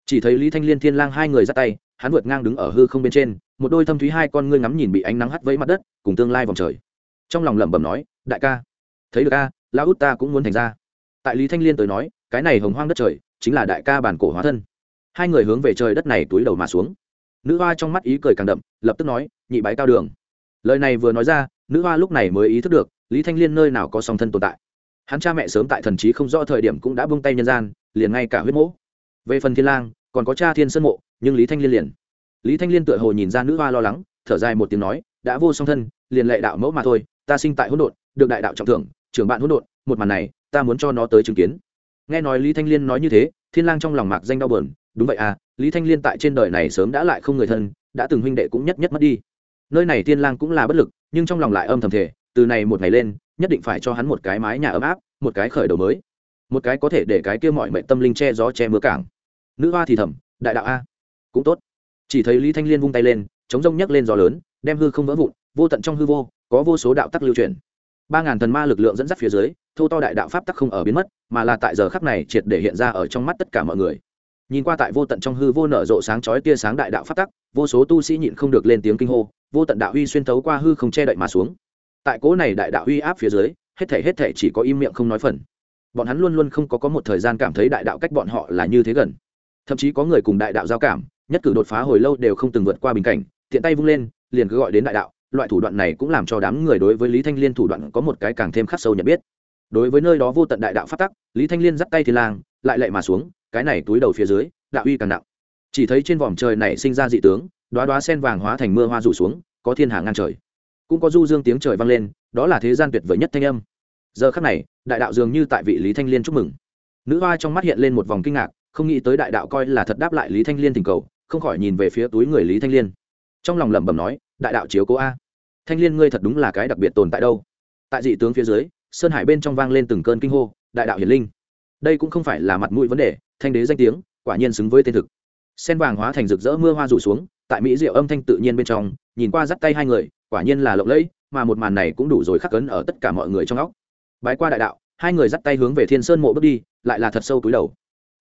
Chỉ thấy lý thanh liên thiên lang hai người ra tay hắn vượt ngang đứng ở hư không bên trên, một đôi thâm thúy hai con ngươi ngắm nhìn bị ánh nắng hắt vẫy mặt đất, cùng tương lai vòng trời. Trong lòng lẩm bẩm nói, đại ca, thấy được a, lão út ta cũng muốn thành ra. Tại lý thanh liên tới nói, cái này hồng hoang đất trời, chính là đại ca bản cổ hóa thân. Hai người hướng về trời đất này túi đầu mà xuống. Nữ hoa trong mắt ý cười càng đậm, lập tức nói, nhị bái cao đường. Lời này vừa nói ra, nữ hoa lúc này mới ý thức được, lý thanh liên nơi nào có song thân tồn tại. Hắn cha mẹ sớm tại thần trí không rõ thời điểm cũng đã bung tay nhân gian, liền ngay cả huyết mỗ. Về phần thiên lang còn có cha thiên sơn mộ, nhưng lý thanh liên liền. Lý thanh liên tựa hồ nhìn ra nữ hoa lo lắng, thở dài một tiếng nói, đã vô song thân, liền lệ đạo mẫu mà thôi, ta sinh tại hỗn độn, được đại đạo trọng thưởng, trưởng bạn hỗn độn, một màn này, ta muốn cho nó tới chứng kiến. Nghe nói lý thanh liên nói như thế, thiên lang trong lòng mạc danh đau buồn, đúng vậy à lý thanh liên tại trên đời này sớm đã lại không người thân, đã từng huynh đệ cũng nhất nhất mất đi. Nơi này thiên lang cũng là bất lực, nhưng trong lòng lại âm thầm thể từ này một ngày lên, nhất định phải cho hắn một cái mái nhà ấm áp, một cái khởi đầu mới, một cái có thể để cái kia mọi mệnh tâm linh che gió che mưa cảng nữ hoa thì thầm, đại đạo a, cũng tốt. Chỉ thấy lý thanh liên vung tay lên, chống rông nhấc lên gió lớn, đem hư không vỡ vụn, vô tận trong hư vô, có vô số đạo tắc lưu truyền ba ngàn thần ma lực lượng dẫn dắt phía dưới, thâu to đại đạo pháp tắc không ở biến mất, mà là tại giờ khắc này triệt để hiện ra ở trong mắt tất cả mọi người. Nhìn qua tại vô tận trong hư vô nở rộ sáng chói tia sáng đại đạo pháp tắc, vô số tu sĩ nhịn không được lên tiếng kinh hô, vô tận đạo uy xuyên thấu qua hư không che đậy mà xuống. Tại cố này đại đạo uy áp phía dưới, hết thể hết thể chỉ có im miệng không nói phần. Bọn hắn luôn luôn không có có một thời gian cảm thấy đại đạo cách bọn họ là như thế gần thậm chí có người cùng đại đạo giao cảm, nhất cử đột phá hồi lâu đều không từng vượt qua bình cảnh, tiện tay vung lên, liền cứ gọi đến đại đạo, loại thủ đoạn này cũng làm cho đám người đối với lý thanh liên thủ đoạn có một cái càng thêm khắc sâu nhận biết. Đối với nơi đó vô tận đại đạo phát tắc, lý thanh liên dắt tay thiên lang, lại lệ mà xuống, cái này túi đầu phía dưới, đạo uy càng nặng. Chỉ thấy trên vòm trời này sinh ra dị tướng, đóa đóa sen vàng hóa thành mưa hoa rủ xuống, có thiên hạ ngang trời. Cũng có du dương tiếng trời vang lên, đó là thế gian tuyệt vời nhất thanh âm. Giờ khắc này, đại đạo dường như tại vị lý thanh liên chúc mừng. Nữ hoa trong mắt hiện lên một vòng kinh ngạc không nghĩ tới đại đạo coi là thật đáp lại lý thanh liên tình cầu, không khỏi nhìn về phía túi người lý thanh liên. Trong lòng lẩm bẩm nói, đại đạo chiếu cố a. Thanh liên ngươi thật đúng là cái đặc biệt tồn tại đâu. Tại dị tướng phía dưới, sơn hải bên trong vang lên từng cơn kinh hô, đại đạo hiển linh. Đây cũng không phải là mặt mũi vấn đề, thanh đế danh tiếng, quả nhiên xứng với tên thực. Sen vàng hóa thành rực rỡ mưa hoa rủ xuống, tại mỹ diệu âm thanh tự nhiên bên trong, nhìn qua dắt tay hai người, quả nhiên là lộng lẫy, mà một màn này cũng đủ rồi khắc cấn ở tất cả mọi người trong óc. Bái qua đại đạo, hai người dắt tay hướng về thiên sơn mộ bước đi, lại là thật sâu túi đầu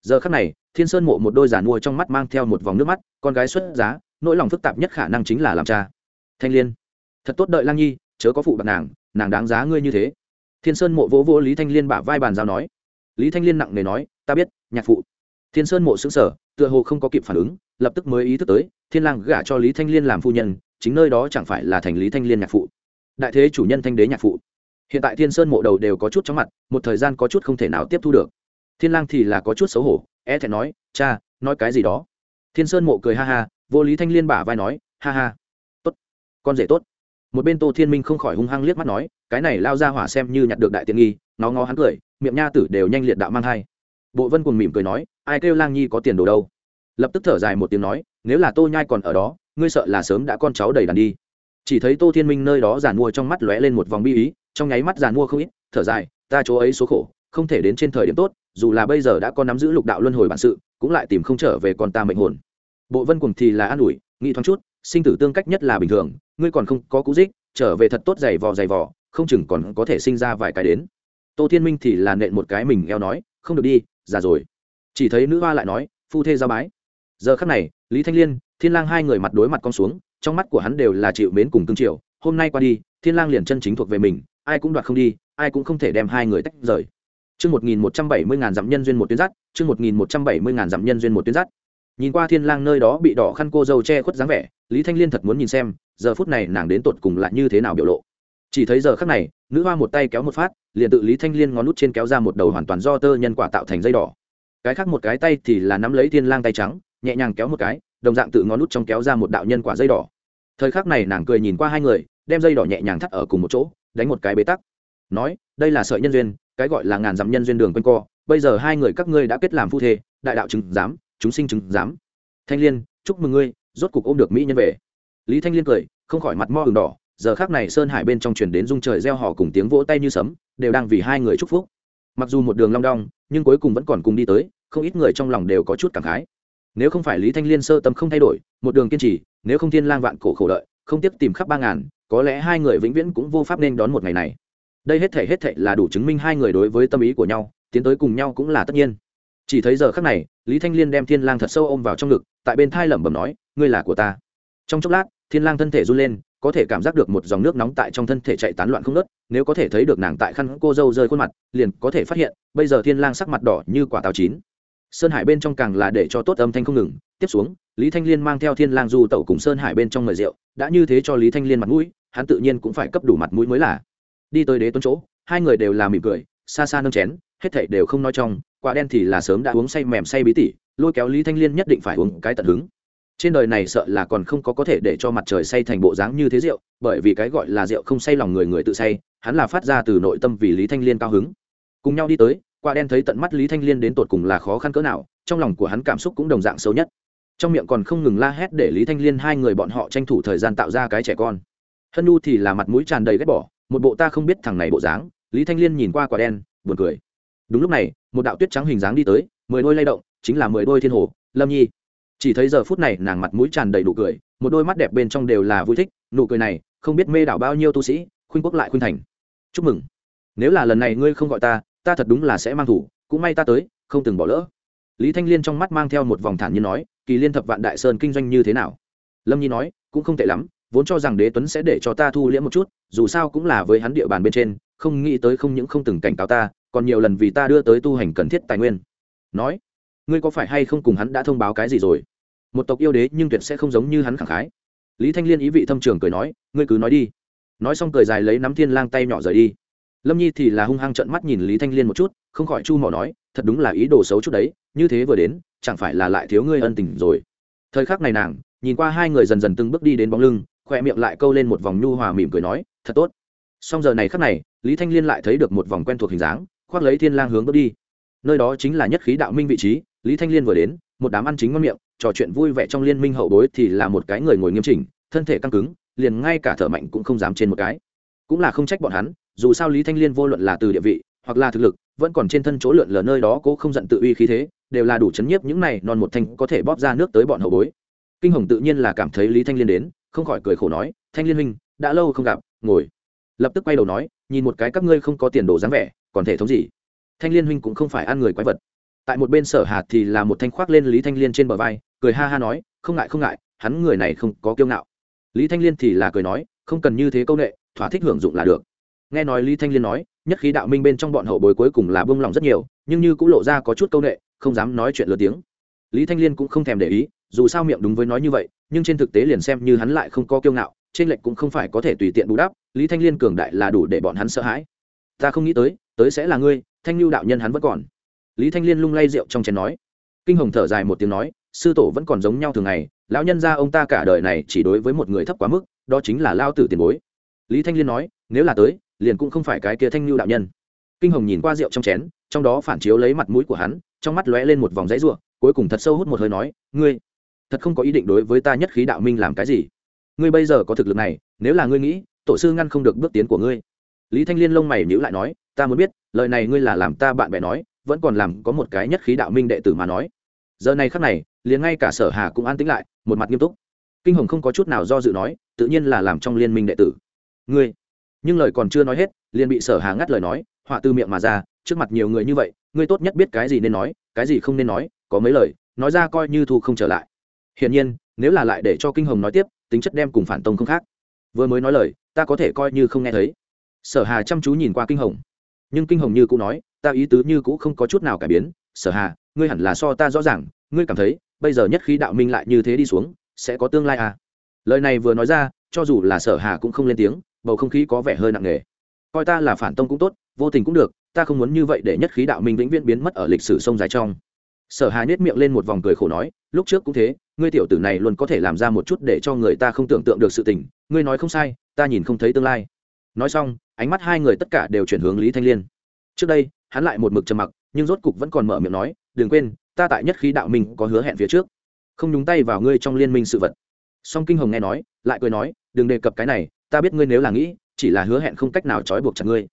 giờ khắc này, thiên sơn mộ một đôi giàn mua trong mắt mang theo một vòng nước mắt, con gái xuất giá, nỗi lòng phức tạp nhất khả năng chính là làm cha. Thanh liên, thật tốt đợi lang nhi, chớ có phụ bạc nàng nàng đáng giá ngươi như thế. Thiên sơn mộ vỗ vỗ lý thanh liên bả vai bàn giao nói. Lý thanh liên nặng nề nói, ta biết, nhạc phụ. Thiên sơn mộ xứng sở tựa hồ không có kịp phản ứng, lập tức mới ý thức tới, thiên lang gả cho lý thanh liên làm phu nhân, chính nơi đó chẳng phải là thành lý thanh liên nhạc phụ. Đại thế chủ nhân thanh đế nhạc phụ. Hiện tại thiên sơn mộ đầu đều có chút chóng mặt, một thời gian có chút không thể nào tiếp thu được thiên lang thì là có chút xấu hổ e thẹn nói, cha, nói cái gì đó? Thiên sơn mộ cười ha ha, vô lý thanh liên bả vai nói, ha ha, tốt, con rể tốt. Một bên tô thiên minh không khỏi hung hăng liếc mắt nói, cái này lao ra hỏa xem như nhặt được đại tiện nghi nó ngó hắn cười, miệng nha tử đều nhanh liệt đạo mang thai. Bộ vân cùng mỉm cười nói, ai kêu lang nhi có tiền đồ đâu? Lập tức thở dài một tiếng nói, nếu là tô nhai còn ở đó, ngươi sợ là sớm đã con cháu đầy đàn đi. Chỉ thấy tô thiên minh nơi đó giàn mua trong mắt lóe lên một vòng bi ý, trong nháy mắt giàn mua không ít, thở dài, ta chỗ ấy số khổ không thể đến trên thời điểm tốt, dù là bây giờ đã có nắm giữ lục đạo luân hồi bản sự, cũng lại tìm không trở về con ta mệnh hồn. Bộ vân cùng thì là an ủi, nghĩ thoáng chút, sinh tử tương cách nhất là bình thường, ngươi còn không có cú dích, trở về thật tốt giày vò giày vò, không chừng còn có thể sinh ra vài cái đến. Tô thiên minh thì là nện một cái mình eo nói, không được đi, già rồi. Chỉ thấy nữ hoa lại nói, phu thê ra bái. Giờ khắc này, lý thanh liên, thiên lang hai người mặt đối mặt con xuống, trong mắt của hắn đều là chịu mến cùng tương triệu hôm nay qua đi, thiên lang liền chân chính thuộc về mình, ai cũng đoạt không đi, ai cũng không thể đem hai người tách rời. Chương 1170 ngàn dặm nhân duyên một tuyến dắt, chương 1170 ngàn dặm nhân duyên một tuyến dắt. nhìn qua thiên lang nơi đó bị đỏ khăn cô dâu che khuất dáng vẻ lý thanh liên thật muốn nhìn xem giờ phút này nàng đến tột cùng lại như thế nào biểu lộ. Chỉ thấy giờ khắc này nữ hoa một tay kéo một phát liền tự lý thanh liên ngón nút trên kéo ra một đầu hoàn toàn do tơ nhân quả tạo thành dây đỏ. Cái khác một cái tay thì là nắm lấy thiên lang tay trắng nhẹ nhàng kéo một cái đồng dạng tự ngón nút trong kéo ra một đạo nhân quả dây đỏ. Thời khắc này nàng cười nhìn qua hai người đem dây đỏ nhẹ nhàng thắt ở cùng một chỗ đánh một cái bế tắc. Nói đây là sợi nhân duyên cái gọi là ngàn dặm nhân duyên đường quanh co, bây giờ hai người các ngươi đã kết làm phu thê, đại đạo chứng giám, chúng sinh chứng giám. Thanh liên, chúc mừng ngươi, rốt cục ôm được mỹ nhân về. Lý thanh liên cười, không khỏi mặt mo ửng đỏ, giờ khác này sơn hải bên trong truyền đến dung trời gieo họ cùng tiếng vỗ tay như sấm, đều đang vì hai người chúc phúc. Mặc dù một đường long đong, nhưng cuối cùng vẫn còn cùng đi tới, không ít người trong lòng đều có chút cảm khái. Nếu không phải lý thanh liên sơ tâm không thay đổi, một đường kiên trì, nếu không thiên lang vạn cổ khổ đợi, không tiếp tìm khắp ba ngàn, có lẽ hai người vĩnh viễn cũng vô pháp nên đón một ngày này đây hết thể hết thể là đủ chứng minh hai người đối với tâm ý của nhau, tiến tới cùng nhau cũng là tất nhiên. Chỉ thấy giờ khắc này, lý thanh liên đem thiên lang thật sâu ôm vào trong ngực, tại bên thai lẩm bẩm nói, ngươi là của ta. Trong chốc lát, thiên lang thân thể run lên, có thể cảm giác được một dòng nước nóng tại trong thân thể chạy tán loạn không nớt nếu có thể thấy được nàng tại khăn cô dâu rơi khuôn mặt, liền có thể phát hiện, bây giờ thiên lang sắc mặt đỏ như quả táo chín. Sơn hải bên trong càng là để cho tốt âm thanh không ngừng. Tiếp xuống, lý thanh liên mang theo thiên lang du tẩu cùng sơn hải bên trong mời rượu, đã như thế cho lý thanh liên mặt mũi, hắn tự nhiên cũng phải cấp đủ mặt mũi mới là đi tới đế tuấn chỗ, hai người đều là mỉm cười, xa xa nâng chén, hết thảy đều không nói trong, quả đen thì là sớm đã uống say mềm say bí tỉ, lôi kéo lý thanh liên nhất định phải uống cái tận hứng. Trên đời này sợ là còn không có có thể để cho mặt trời say thành bộ dáng như thế rượu, bởi vì cái gọi là rượu không say lòng người người tự say, hắn là phát ra từ nội tâm vì lý thanh liên cao hứng. Cùng nhau đi tới, quả đen thấy tận mắt lý thanh liên đến tột cùng là khó khăn cỡ nào, trong lòng của hắn cảm xúc cũng đồng dạng xấu nhất. Trong miệng còn không ngừng la hét để lý thanh liên hai người bọn họ tranh thủ thời gian tạo ra cái trẻ con. Hân nu thì là mặt mũi tràn đầy ghét bỏ một bộ ta không biết thằng này bộ dáng, lý thanh liên nhìn qua quả đen, buồn cười. Đúng lúc này, một đạo tuyết trắng hình dáng đi tới, mười đôi lay động, chính là mười đôi thiên hồ, lâm nhi. Chỉ thấy giờ phút này nàng mặt mũi tràn đầy đủ cười, một đôi mắt đẹp bên trong đều là vui thích, nụ cười này, không biết mê đảo bao nhiêu tu sĩ, khuynh quốc lại khuynh thành. Chúc mừng. Nếu là lần này ngươi không gọi ta ta thật đúng là sẽ mang thủ, cũng may ta tới, không từng bỏ lỡ. Lý thanh liên trong mắt mang theo một vòng thản như nói, kỳ liên thập vạn đại sơn kinh doanh như thế nào? Lâm nhi nói, cũng không tệ lắm vốn cho rằng đế tuấn sẽ để cho ta thu liễm một chút, dù sao cũng là với hắn địa bàn bên trên, không nghĩ tới không những không từng cảnh cáo ta, còn nhiều lần vì ta đưa tới tu hành cần thiết tài nguyên. Nói, ngươi có phải hay không cùng hắn đã thông báo cái gì rồi? Một tộc yêu đế nhưng tuyệt sẽ không giống như hắn khẳng khái. Lý thanh liên ý vị thâm trường cười nói, ngươi cứ nói đi. Nói xong cười dài lấy nắm thiên lang tay nhỏ rời đi. Lâm nhi thì là hung hăng trợn mắt nhìn lý thanh liên một chút, không khỏi chu mỏ nói, thật đúng là ý đồ xấu chút đấy, như thế vừa đến, chẳng phải là lại thiếu ngươi ân tình rồi. Thời khắc này nàng, nhìn qua hai người dần dần từng bước đi đến bóng lưng khoe miệng lại câu lên một vòng nhu hòa mỉm cười nói, thật tốt. Song giờ này khắc này, lý thanh liên lại thấy được một vòng quen thuộc hình dáng, khoác lấy thiên lang hướng bước đi. Nơi đó chính là nhất khí đạo minh vị trí, lý thanh liên vừa đến, một đám ăn chính ngon miệng, trò chuyện vui vẻ trong liên minh hậu bối thì là một cái người ngồi nghiêm chỉnh, thân thể căng cứng, liền ngay cả thở mạnh cũng không dám trên một cái. Cũng là không trách bọn hắn, dù sao lý thanh liên vô luận là từ địa vị, hoặc là thực lực, vẫn còn trên thân chỗ lượn lờ nơi đó cố không giận tự uy khí thế, đều là đủ chấn nhiếp những này non một thanh có thể bóp ra nước tới bọn hậu bối. Kinh hồng tự nhiên là cảm thấy lý thanh liên đến không khỏi cười khổ nói, thanh liên huynh, đã lâu không gặp, ngồi. Lập tức quay đầu nói, nhìn một cái các ngươi không có tiền đồ dáng vẻ, còn thể thống gì? Thanh liên huynh cũng không phải ăn người quái vật. Tại một bên sở hạt thì là một thanh khoác lên lý thanh liên trên bờ vai, cười ha ha nói, không ngại không ngại, hắn người này không có kiêu ngạo. Lý thanh liên thì là cười nói, không cần như thế công nghệ thỏa thích hưởng dụng là được. Nghe nói lý thanh liên nói, nhất khí đạo minh bên trong bọn hậu bối cuối cùng là bông lòng rất nhiều, nhưng như cũng lộ ra có chút công nghệ không dám nói chuyện lớn tiếng. Lý thanh liên cũng không thèm để ý dù sao miệng đúng với nói như vậy, nhưng trên thực tế liền xem như hắn lại không có kiêu ngạo, trên lệnh cũng không phải có thể tùy tiện bù đắp, lý thanh liên cường đại là đủ để bọn hắn sợ hãi. Ta không nghĩ tới tới sẽ là ngươi, thanh lưu đạo nhân hắn vẫn còn. Lý thanh liên lung lay rượu trong chén nói. Kinh hồng thở dài một tiếng nói, sư tổ vẫn còn giống nhau thường ngày, lão nhân gia ông ta cả đời này chỉ đối với một người thấp quá mức, đó chính là lao tử tiền bối. Lý thanh liên nói, nếu là tới, liền cũng không phải cái kia thanh lưu đạo nhân. Kinh hồng nhìn qua rượu trong chén, trong đó phản chiếu lấy mặt mũi của hắn, trong mắt lóe lên một vòng dãy ruộng cuối cùng thật sâu hút một hơi nói, ngươi thật không có ý định đối với ta nhất khí đạo minh làm cái gì. Ngươi bây giờ có thực lực này, nếu là ngươi nghĩ, tổ sư ngăn không được bước tiến của ngươi. Lý thanh liên lông mày nhữ lại nói, ta muốn biết, lời này ngươi là làm ta bạn bè nói, vẫn còn làm có một cái nhất khí đạo minh đệ tử mà nói. Giờ này khắc này, liền ngay cả sở hà cũng an tĩnh lại, một mặt nghiêm túc. Kinh hồng không có chút nào do dự nói, tự nhiên là làm trong liên minh đệ tử. Ngươi, nhưng lời còn chưa nói hết, liền bị sở hà ngắt lời nói, họa từ miệng mà ra, trước mặt nhiều người như vậy, ngươi tốt nhất biết cái gì nên nói, cái gì không nên nói, có mấy lời, nói ra coi như thu không trở lại hiển nhiên, nếu là lại để cho kinh hồng nói tiếp, tính chất đem cùng phản tông không khác. Vừa mới nói lời, ta có thể coi như không nghe thấy. Sở hà chăm chú nhìn qua kinh hồng. Nhưng kinh hồng như cũng nói, ta ý tứ như cũng không có chút nào cải biến. Sở hà, ngươi hẳn là so ta rõ ràng, ngươi cảm thấy, bây giờ nhất khí đạo minh lại như thế đi xuống, sẽ có tương lai à? Lời này vừa nói ra, cho dù là sở hà cũng không lên tiếng, bầu không khí có vẻ hơi nặng nề. Coi ta là phản tông cũng tốt, vô tình cũng được, ta không muốn như vậy để nhất khí đạo minh vĩnh viễn biến mất ở lịch sử sông dài trong sở hà nhếch miệng lên một vòng cười khổ nói, lúc trước cũng thế, ngươi tiểu tử này luôn có thể làm ra một chút để cho người ta không tưởng tượng được sự tình, ngươi nói không sai, ta nhìn không thấy tương lai. Nói xong, ánh mắt hai người tất cả đều chuyển hướng lý thanh liên. Trước đây, hắn lại một mực trầm mặc, nhưng rốt cục vẫn còn mở miệng nói, đừng quên, ta tại nhất khí đạo minh có hứa hẹn phía trước. Không nhúng tay vào ngươi trong liên minh sự vật. Song kinh hồng nghe nói, lại cười nói, đừng đề cập cái này, ta biết ngươi nếu là nghĩ, chỉ là hứa hẹn không cách nào trói buộc chặt ngươi.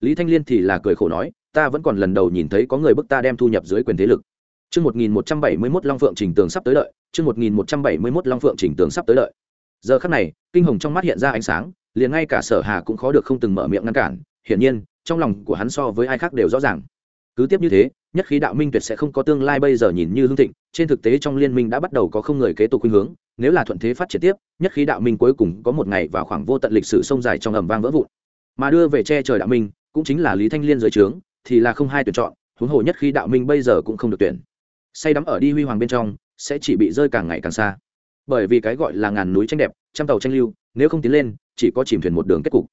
Lý thanh liên thì là cười khổ nói, ta vẫn còn lần đầu nhìn thấy có người bức ta đem thu nhập dưới quyền thế lực. Chương 1171 Long Phượng Trình Tường sắp tới đợi, chương 1171 Long Phượng Trình Tường sắp tới đợi. Giờ khắc này, kinh hồng trong mắt hiện ra ánh sáng, liền ngay cả Sở Hà cũng khó được không từng mở miệng ngăn cản, hiển nhiên, trong lòng của hắn so với ai khác đều rõ ràng. Cứ tiếp như thế, nhất khí đạo minh tuyệt sẽ không có tương lai bây giờ nhìn như hương thịnh, trên thực tế trong liên minh đã bắt đầu có không người kế tục khuynh hướng, nếu là thuận thế phát triển tiếp, nhất khí đạo minh cuối cùng có một ngày vào khoảng vô tận lịch sử sông dài trong ầm vang vỡ vụn. Mà đưa về che trời đạo minh, cũng chính là Lý Thanh Liên dưới trướng, thì là không hai tuyển chọn, huống hồ nhất khí đạo minh bây giờ cũng không được tuyển say đắm ở đi huy hoàng bên trong, sẽ chỉ bị rơi càng ngày càng xa. Bởi vì cái gọi là ngàn núi tranh đẹp, trăm tàu tranh lưu, nếu không tiến lên, chỉ có chìm thuyền một đường kết cục.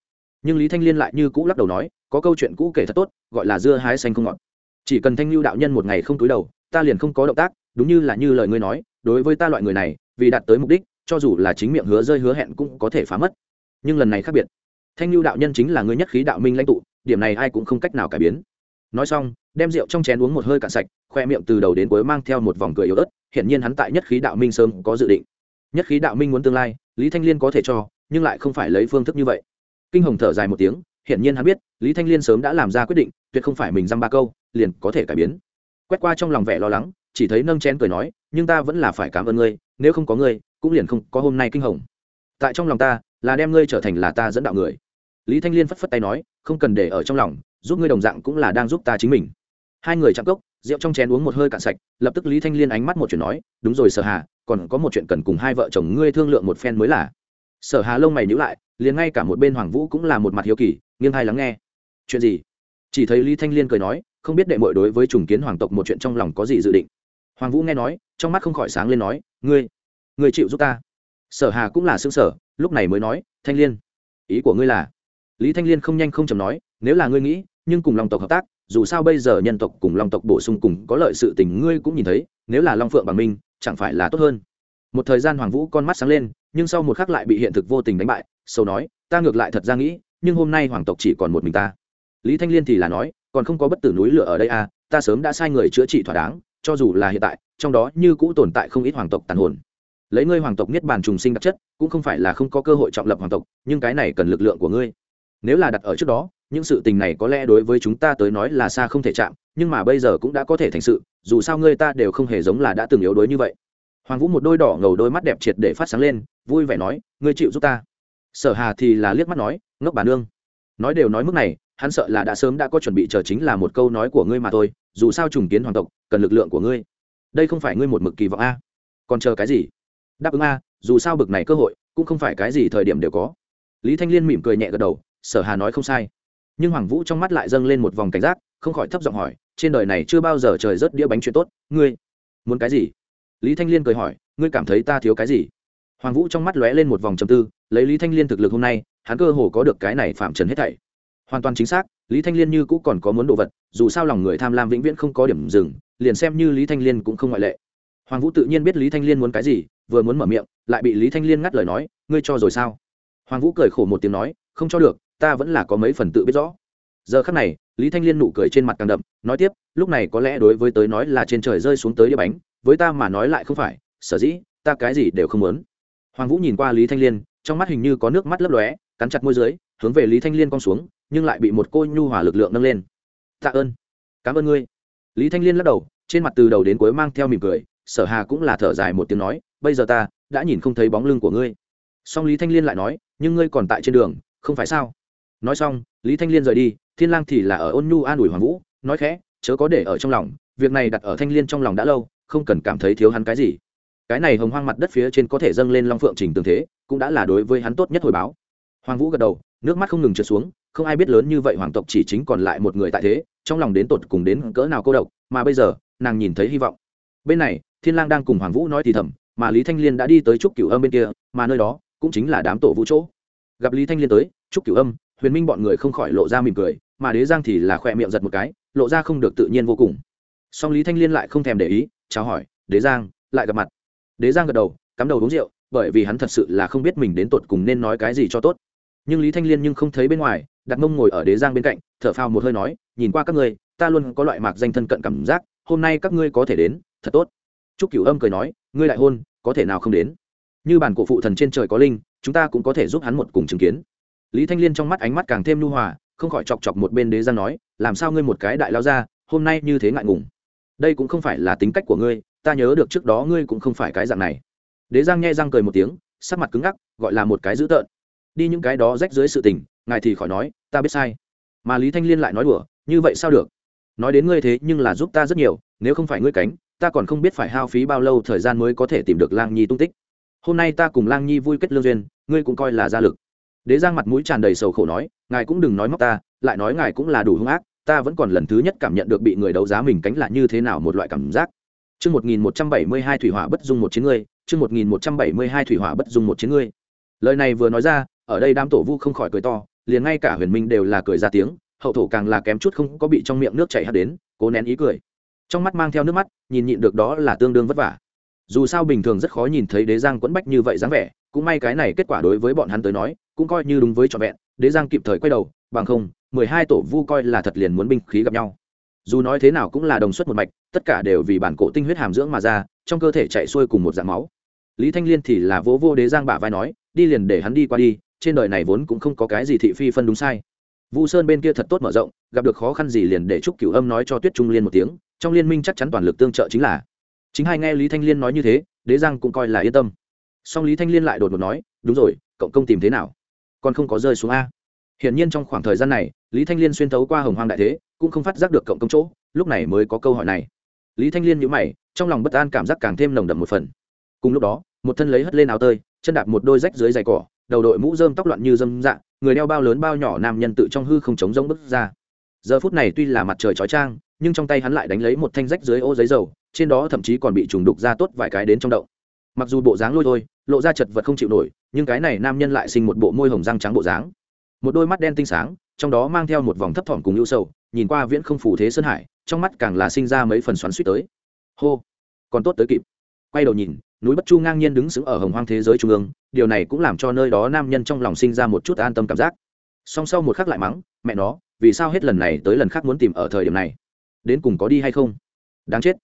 Nhưng lý thanh liên lại như cũ lắc đầu nói, có câu chuyện cũ kể thật tốt, gọi là dưa hái xanh không ngọt. Chỉ cần thanh lưu đạo nhân một ngày không túi đầu, ta liền không có động tác, đúng như là như lời ngươi nói, đối với ta loại người này, vì đạt tới mục đích, cho dù là chính miệng hứa rơi hứa hẹn cũng có thể phá mất. Nhưng lần này khác biệt. Thanh lưu đạo nhân chính là người nhất khí đạo minh lãnh tụ, điểm này ai cũng không cách nào cải biến nói xong, đem rượu trong chén uống một hơi cạn sạch, khoe miệng từ đầu đến cuối mang theo một vòng cười yếu ớt, hiển nhiên hắn tại nhất khí đạo minh sớm có dự định. Nhất khí đạo minh muốn tương lai, lý thanh liên có thể cho, nhưng lại không phải lấy phương thức như vậy. Kinh hồng thở dài một tiếng, hiển nhiên hắn biết, lý thanh liên sớm đã làm ra quyết định, tuyệt không phải mình dăm ba câu, liền có thể cải biến. Quét qua trong lòng vẻ lo lắng, chỉ thấy nâng chén cười nói, nhưng ta vẫn là phải cảm ơn ngươi, nếu không có ngươi, cũng liền không có hôm nay kinh hồng. Tại trong lòng ta, là đem ngươi trở thành là ta dẫn đạo người. Lý thanh liên phất phất tay nói, không cần để ở trong lòng giúp ngươi đồng dạng cũng là đang giúp ta chính mình. Hai người chạm cốc, rượu trong chén uống một hơi cạn sạch, lập tức lý thanh liên ánh mắt một chuyện nói, đúng rồi, sở hà, còn có một chuyện cần cùng hai vợ chồng ngươi thương lượng một phen mới là. Sở hà lông mày nhíu lại, liền ngay cả một bên hoàng vũ cũng là một mặt hiếu kỳ, nghiêng hay lắng nghe. Chuyện gì? Chỉ thấy lý thanh liên cười nói, không biết đệ mội đối với trùng kiến hoàng tộc một chuyện trong lòng có gì dự định? Hoàng vũ nghe nói, trong mắt không khỏi sáng lên nói, ngươi ngươi chịu giúp ta. Sở hà cũng là xương sở lúc này mới nói, thanh liên, ý của ngươi là? Lý thanh liên không nhanh không chầm nói, nếu là ngươi nghĩ nhưng cùng long tộc hợp tác, dù sao bây giờ nhân tộc cùng long tộc bổ sung cùng có lợi sự tình ngươi cũng nhìn thấy, nếu là long phượng bằng minh, chẳng phải là tốt hơn. Một thời gian hoàng vũ con mắt sáng lên, nhưng sau một khắc lại bị hiện thực vô tình đánh bại, sâu nói, ta ngược lại thật ra nghĩ, nhưng hôm nay hoàng tộc chỉ còn một mình ta. Lý thanh liên thì là nói, còn không có bất tử núi lửa ở đây à ta sớm đã sai người chữa trị thỏa đáng, cho dù là hiện tại, trong đó như cũ tồn tại không ít hoàng tộc tàn hồn. Lấy ngươi hoàng tộc niết bàn trùng sinh đặc chất, cũng không phải là không có cơ hội trọng lập hoàng tộc, nhưng cái này cần lực lượng của ngươi. Nếu là đặt ở trước đó những sự tình này có lẽ đối với chúng ta tới nói là xa không thể chạm, nhưng mà bây giờ cũng đã có thể thành sự, dù sao ngươi ta đều không hề giống là đã từng yếu đuối như vậy. Hoàng vũ một đôi đỏ ngầu đôi mắt đẹp triệt để phát sáng lên, vui vẻ nói, ngươi chịu giúp ta. Sở hà thì là liếc mắt nói, ngốc bà nương. Nói đều nói mức này, hắn sợ là đã sớm đã có chuẩn bị chờ chính là một câu nói của ngươi mà thôi, dù sao trùng kiến hoàng tộc, cần lực lượng của ngươi. Đây không phải ngươi một mực kỳ vọng a. Còn chờ cái gì? Đáp ứng a, dù sao bực này cơ hội, cũng không phải cái gì thời điểm đều có. Lý thanh liên mỉm cười nhẹ gật đầu, sở hà nói không sai nhưng hoàng vũ trong mắt lại dâng lên một vòng cảnh giác, không khỏi thấp giọng hỏi, trên đời này chưa bao giờ trời rớt đĩa bánh chuyện tốt, ngươi muốn cái gì? Lý thanh liên cười hỏi, ngươi cảm thấy ta thiếu cái gì? Hoàng vũ trong mắt lóe lên một vòng trầm tư, lấy lý thanh liên thực lực hôm nay, hắn cơ hồ có được cái này phạm trần hết thảy. Hoàn toàn chính xác, lý thanh liên như cũng còn có muốn đồ vật, dù sao lòng người tham lam vĩnh viễn không có điểm dừng, liền xem như lý thanh liên cũng không ngoại lệ. Hoàng vũ tự nhiên biết lý thanh liên muốn cái gì, vừa muốn mở miệng, lại bị lý thanh liên ngắt lời nói, ngươi cho rồi sao? Hoàng vũ cười khổ một tiếng nói, không cho được ta vẫn là có mấy phần tự biết rõ. Giờ khắc này, lý thanh liên nụ cười trên mặt càng đậm, nói tiếp, lúc này có lẽ đối với tới nói là trên trời rơi xuống tới đĩa bánh, với ta mà nói lại không phải, sở dĩ, ta cái gì đều không muốn. Hoàng vũ nhìn qua lý thanh liên, trong mắt hình như có nước mắt lấp lóe, cắn chặt môi dưới, hướng về lý thanh liên cong xuống, nhưng lại bị một cô nhu hòa lực lượng nâng lên. Tạ ơn. Cảm ơn ngươi. Lý thanh liên lắc đầu, trên mặt từ đầu đến cuối mang theo mỉm cười, sở hà cũng là thở dài một tiếng nói, bây giờ ta đã nhìn không thấy bóng lưng của ngươi. Song lý thanh liên lại nói, nhưng ngươi còn tại trên đường, không phải sao? Nói xong, lý thanh liên rời đi, thiên lang thì là ở ôn nhu an ủi hoàng vũ, nói khẽ, chớ có để ở trong lòng, việc này đặt ở thanh liên trong lòng đã lâu, không cần cảm thấy thiếu hắn cái gì. Cái này hồng hoang mặt đất phía trên có thể dâng lên long phượng trình tường thế, cũng đã là đối với hắn tốt nhất hồi báo. Hoàng vũ gật đầu, nước mắt không ngừng trượt xuống, không ai biết lớn như vậy hoàng tộc chỉ chính còn lại một người tại thế, trong lòng đến tột cùng đến cỡ nào cô độc, mà bây giờ, nàng nhìn thấy hy vọng. Bên này, thiên lang đang cùng hoàng vũ nói thì thầm, mà lý thanh liên đã đi tới trúc cửu âm bên kia, mà nơi đó, cũng chính là đám tổ vũ chỗ. Gặp lý thanh liên tới, trúc cửu âm huyền minh bọn người không khỏi lộ ra mỉm cười, mà đế giang thì là khỏe miệng giật một cái, lộ ra không được tự nhiên vô cùng. Song lý thanh liên lại không thèm để ý, chào hỏi, đế giang, lại gặp mặt. Đế giang gật đầu, cắm đầu uống rượu, bởi vì hắn thật sự là không biết mình đến tột cùng nên nói cái gì cho tốt. Nhưng lý thanh liên nhưng không thấy bên ngoài, đặt mông ngồi ở đế giang bên cạnh, thở phào một hơi nói, nhìn qua các ngươi, ta luôn có loại mạc danh thân cận cảm giác, hôm nay các ngươi có thể đến, thật tốt. Trúc cửu âm cười nói, ngươi lại hôn, có thể nào không đến? Như bản cổ phụ thần trên trời có linh, chúng ta cũng có thể giúp hắn một cùng chứng kiến lý thanh liên trong mắt ánh mắt càng thêm lưu hòa, không khỏi chọc chọc một bên đế giang nói, làm sao ngươi một cái đại lao ra, hôm nay như thế ngại ngùng? Đây cũng không phải là tính cách của ngươi, ta nhớ được trước đó ngươi cũng không phải cái dạng này. Đế giang nghe răng cười một tiếng, sắc mặt cứng ngắc, gọi là một cái dữ tợn. Đi những cái đó rách dưới sự tình, ngài thì khỏi nói, ta biết sai. Mà lý thanh liên lại nói đùa, như vậy sao được? Nói đến ngươi thế nhưng là giúp ta rất nhiều, nếu không phải ngươi cánh, ta còn không biết phải hao phí bao lâu thời gian mới có thể tìm được lang nhi tung tích. Hôm nay ta cùng lang nhi vui kết lương duyên, ngươi cũng coi là gia lực đế giang mặt mũi tràn đầy sầu khổ nói ngài cũng đừng nói móc ta lại nói ngài cũng là đủ hung ác ta vẫn còn lần thứ nhất cảm nhận được bị người đấu giá mình cánh là như thế nào một loại cảm giác Chương 1172 thủy hỏa bất dung một chiến ngươi, chương 1172 thủy hỏa bất dung một chiến ngươi. Lời này vừa nói ra, ở đây đám tổ vu không khỏi cười to, liền ngay cả Huyền Minh đều là cười ra tiếng, hậu thổ càng là kém chút không có bị trong miệng nước chảy hắt đến, cố nén ý cười. Trong mắt mang theo nước mắt, nhìn nhịn được đó là tương đương vất vả. Dù sao bình thường rất khó nhìn thấy Đế Giang quẫn bách như vậy dáng vẻ, cũng may cái này kết quả đối với bọn hắn tới nói, cũng coi như đúng với trọn vẹn, Đế Giang kịp thời quay đầu, bằng không, mười hai tổ vu coi là thật liền muốn binh khí gặp nhau. Dù nói thế nào cũng là đồng xuất một mạch tất cả đều vì bản cổ tinh huyết hàm dưỡng mà ra trong cơ thể chạy xuôi cùng một dạng máu. Lý thanh liên thì là vỗ vô đế giang bả vai nói đi liền để hắn đi qua đi trên đời này vốn cũng không có cái gì thị phi phân đúng sai. Vu sơn bên kia thật tốt mở rộng gặp được khó khăn gì liền để trúc cửu âm nói cho tuyết trung liên một tiếng trong liên minh chắc chắn toàn lực tương trợ chính là. Chính hai nghe lý thanh liên nói như thế đế giang cũng coi là yên tâm song lý thanh liên lại đột ngột nói, đúng rồi cộng công tìm thế nào? Còn không có rơi xuống a. Hiển nhiên trong khoảng thời gian này, lý thanh liên xuyên thấu qua hồng hoang đại thế, cũng không phát giác được cộng công chỗ, lúc này mới có câu hỏi này. Lý thanh liên nhữ mày, trong lòng bất an cảm giác càng thêm nồng đậm một phần. Cùng lúc đó, một thân lấy hất lên áo tơi, chân đạp một đôi rách dưới giày cỏ, đầu đội mũ rơm tóc loạn như dâm dạ người đeo bao lớn bao nhỏ nam nhân tự trong hư không chống rông bước ra. Giờ phút này tuy là mặt trời chói trang nhưng trong tay hắn lại đánh lấy một thanh rách dưới ô giấy dầu, trên đó thậm chí còn bị trùng đục ra tốt vài cái đến trong đậu mặc dù bộ dáng lôi thôi lộ ra chật vật không chịu nổi, nhưng cái này nam nhân lại sinh một bộ môi hồng răng trắng bộ dáng. Một đôi mắt đen tinh sáng, trong đó mang theo một vòng thấp thỏm cùng ưu sầu, nhìn qua viễn không phủ thế sơn hải, trong mắt càng là sinh ra mấy phần xoắn suýt tới. Hô! Còn tốt tới kịp. Quay đầu nhìn, núi bất chu ngang nhiên đứng sững ở hồng hoang thế giới trung ương, điều này cũng làm cho nơi đó nam nhân trong lòng sinh ra một chút an tâm cảm giác. Song sau một khắc lại mắng, mẹ nó, vì sao hết lần này tới lần khác muốn tìm ở thời điểm này? Đến cùng có đi hay không? Đáng chết.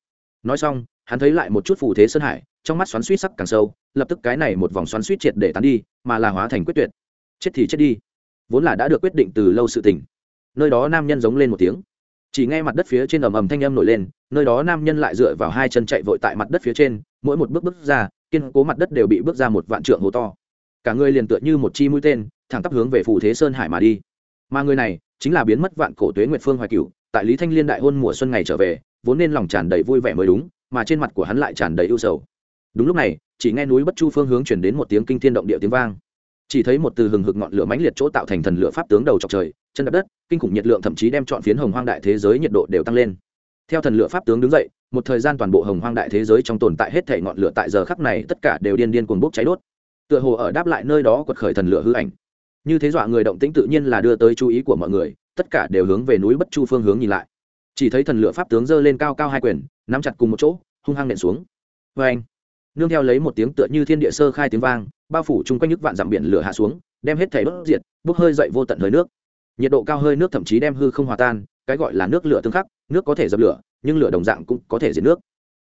Nói xong hắn thấy lại một chút phù thế sơn hải, trong mắt xoắn suýt sắc càng sâu, lập tức cái này một vòng xoắn suýt triệt để tán đi, mà là hóa thành quyết tuyệt. Chết thì chết đi. Vốn là đã được quyết định từ lâu sự tình. Nơi đó nam nhân giống lên một tiếng. Chỉ nghe mặt đất phía trên ầm ầm thanh âm nổi lên, nơi đó nam nhân lại dựa vào hai chân chạy vội tại mặt đất phía trên, mỗi một bước bước ra, kiên cố mặt đất đều bị bước ra một vạn trượng hố to. Cả người liền tựa như một chi mũi tên, thẳng tắp hướng về phù thế sơn hải mà đi. Mà người này chính là biến mất vạn cổ tuế nguyệt phương hoài cửu, tại lý thanh liên đại hôn mùa xuân ngày trở về, vốn nên lòng tràn đầy vui vẻ mới đúng mà trên mặt của hắn lại tràn đầy ưu sầu. Đúng lúc này, chỉ nghe núi bất chu phương hướng chuyển đến một tiếng kinh thiên động địa tiếng vang. Chỉ thấy một từ hừng hực ngọn lửa mãnh liệt chỗ tạo thành thần lửa pháp tướng đầu chọc trời, chân đập đất, kinh khủng nhiệt lượng thậm chí đem chọn phiến hồng hoang đại thế giới nhiệt độ đều tăng lên. Theo thần lửa pháp tướng đứng dậy, một thời gian toàn bộ hồng hoang đại thế giới trong tồn tại hết thể ngọn lửa tại giờ khắc này tất cả đều điên điên cuồng bốc cháy đốt. Tựa hồ ở đáp lại nơi đó quật khởi thần lửa hư ảnh. Như thế dọa người động tĩnh tự nhiên là đưa tới chú ý của mọi người, tất cả đều hướng về núi bất chu phương hướng nhìn lại. Chỉ thấy thần lửa pháp tướng giơ lên cao cao hai quyền nắm chặt cùng một chỗ, hung hăng nện xuống. Vê anh, nương theo lấy một tiếng tựa như thiên địa sơ khai tiếng vang, bao phủ chung quanh nước vạn dặm biển lửa hạ xuống, đem hết thảy đốt diệt, bốc hơi dậy vô tận hơi nước. Nhiệt độ cao hơi nước thậm chí đem hư không hòa tan, cái gọi là nước lửa tương khắc, nước có thể dập lửa, nhưng lửa đồng dạng cũng có thể diệt nước.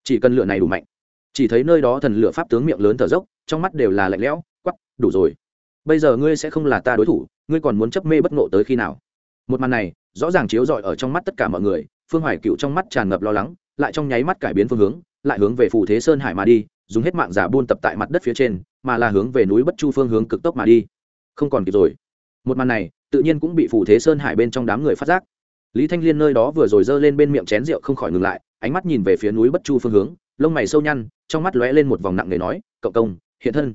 Chỉ cần lửa này đủ mạnh, chỉ thấy nơi đó thần lửa pháp tướng miệng lớn thở dốc, trong mắt đều là lạnh lẽo quắp đủ rồi. Bây giờ ngươi sẽ không là ta đối thủ, ngươi còn muốn chấp mê bất ngộ tới khi nào? Một màn này, rõ ràng chiếu rọi ở trong mắt tất cả mọi người, phương hoài cựu trong mắt tràn ngập lo lắng lại trong nháy mắt cải biến phương hướng, lại hướng về phù thế sơn hải mà đi, dùng hết mạng giả buôn tập tại mặt đất phía trên, mà là hướng về núi bất chu phương hướng cực tốc mà đi. Không còn kịp rồi. Một màn này, tự nhiên cũng bị phù thế sơn hải bên trong đám người phát giác. Lý thanh liên nơi đó vừa rồi giơ lên bên miệng chén rượu không khỏi ngừng lại, ánh mắt nhìn về phía núi bất chu phương hướng, lông mày sâu nhăn, trong mắt lóe lên một vòng nặng nề nói, cậu công, hiện thân.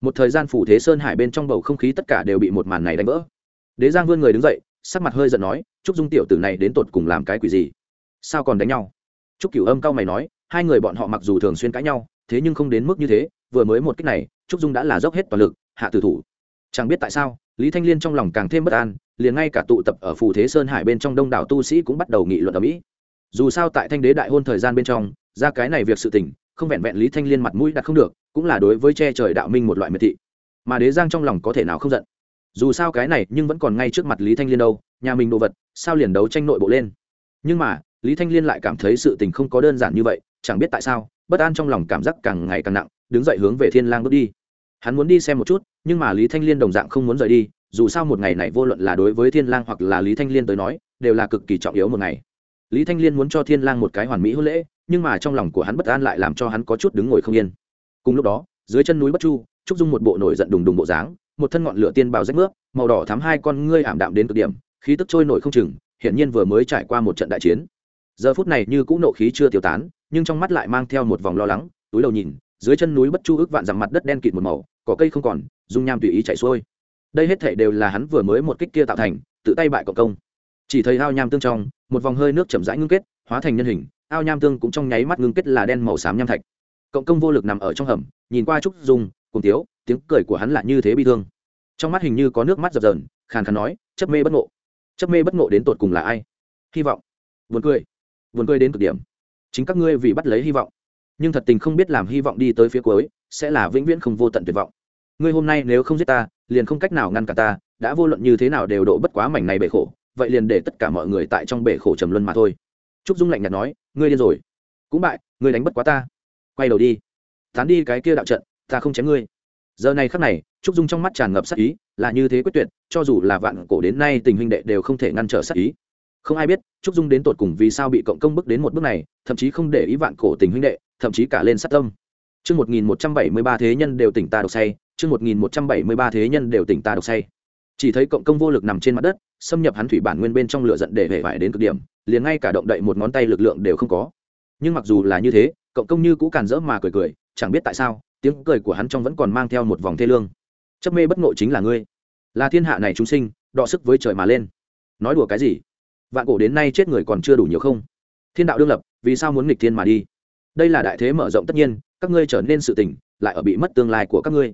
Một thời gian phù thế sơn hải bên trong bầu không khí tất cả đều bị một màn này đánh vỡ. Đế giang vươn người đứng dậy, sắc mặt hơi giận nói Chúc dung tiểu tử này đến tột cùng làm cái quỷ gì? Sao còn đánh nhau? Trúc cửu âm cao mày nói, hai người bọn họ mặc dù thường xuyên cãi nhau, thế nhưng không đến mức như thế, vừa mới một kích này, trúc dung đã là dốc hết toàn lực, hạ tử thủ. Chẳng biết tại sao, lý thanh liên trong lòng càng thêm bất an, liền ngay cả tụ tập ở phù thế sơn hải bên trong đông đảo tu sĩ cũng bắt đầu nghị luận ầm ĩ. dù sao tại thanh đế đại hôn thời gian bên trong, ra cái này việc sự tình, không vẹn vẹn lý thanh liên mặt mũi đặt không được, cũng là đối với che trời đạo minh một loại miệt thị. Mà đế giang trong lòng có thể nào không giận? Dù sao cái này nhưng vẫn còn ngay trước mặt lý thanh liên đâu, nhà mình đồ vật, sao liền đấu tranh nội bộ lên? Nhưng mà lý thanh liên lại cảm thấy sự tình không có đơn giản như vậy, chẳng biết tại sao, bất an trong lòng cảm giác càng ngày càng nặng, đứng dậy hướng về thiên lang bước đi. Hắn muốn đi xem một chút, nhưng mà lý thanh liên đồng dạng không muốn rời đi, dù sao một ngày này vô luận là đối với thiên lang hoặc là lý thanh liên tới nói, đều là cực kỳ trọng yếu một ngày. Lý thanh liên muốn cho thiên lang một cái hoàn mỹ hôn lễ, nhưng mà trong lòng của hắn bất an lại làm cho hắn có chút đứng ngồi không yên. Cùng lúc đó, dưới chân núi bất chu, trúc dung một bộ nổi giận đùng đùng bộ dáng, một thân ngọn lửa tiên bào rách nước màu đỏ thắm hai con ngươi ảm đạm đến cực điểm, khí tức trôi nổi không chừng, hiển nhiên vừa mới trải qua một trận đại chiến giờ phút này như cũ nộ khí chưa tiêu tán, nhưng trong mắt lại mang theo một vòng lo lắng, túi đầu nhìn, dưới chân núi bất chu ước vạn dặm mặt đất đen kịt một màu, cỏ cây không còn, dung nham tùy ý chảy xuôi. Đây hết thể đều là hắn vừa mới một kích kia tạo thành, tự tay bại cộng công. Chỉ thấy ao nham tương trong, một vòng hơi nước chậm rãi ngưng kết, hóa thành nhân hình, ao nham tương cũng trong nháy mắt ngưng kết là đen màu xám nham thạch. Cộng công vô lực nằm ở trong hầm, nhìn qua trúc dung cùng tiếu, tiếng cười của hắn là như thế bi thương. Trong mắt hình như có nước mắt dập dờn, khàn khàn nói, chấp mê bất ngộ. Chấp mê bất ngộ đến tột cùng là ai? Hy vọng. Buồn cười vườn cười đến cực điểm. Chính các ngươi vì bắt lấy hy vọng, nhưng thật tình không biết làm hy vọng đi tới phía cuối, sẽ là vĩnh viễn không vô tận tuyệt vọng. Ngươi hôm nay nếu không giết ta, liền không cách nào ngăn cả ta, đã vô luận như thế nào đều độ bất quá mảnh này bể khổ, vậy liền để tất cả mọi người tại trong bể khổ trầm luân mà thôi. Trúc dung lạnh nhạt nói, ngươi điên rồi. Cũng bại, ngươi đánh bất quá ta. Quay đầu đi. Tán đi cái kia đạo trận, ta không chém ngươi. Giờ này khắc này, trúc dung trong mắt tràn ngập sắc ý, là như thế quyết tuyệt, cho dù là vạn cổ đến nay tình huynh đệ đều không thể ngăn trở sắc ý không ai biết trúc dung đến tột cùng vì sao bị cộng công bước đến một bước này thậm chí không để ý vạn cổ tình huynh đệ thậm chí cả lên sát tâm Chương 1173 thế nhân đều tỉnh ta độc say, chương 1173 thế nhân đều tỉnh ta độc say. Chỉ thấy cộng công vô lực nằm trên mặt đất, xâm nhập hắn thủy bản nguyên bên trong lửa giận để hệ vải đến cực điểm, liền ngay cả động đậy một ngón tay lực lượng đều không có. Nhưng mặc dù là như thế, cộng công như cũ càn rỡ mà cười cười, chẳng biết tại sao, tiếng cười của hắn trong vẫn còn mang theo một vòng thê lương. Chấp mê bất ngộ chính là ngươi, là thiên hạ này chúng sinh, đọ sức với trời mà lên. Nói đùa cái gì? Vạn cổ đến nay chết người còn chưa đủ nhiều không? Thiên đạo đương lập, vì sao muốn nghịch thiên mà đi? Đây là đại thế mở rộng tất nhiên, các ngươi trở nên sự tỉnh, lại ở bị mất tương lai của các ngươi.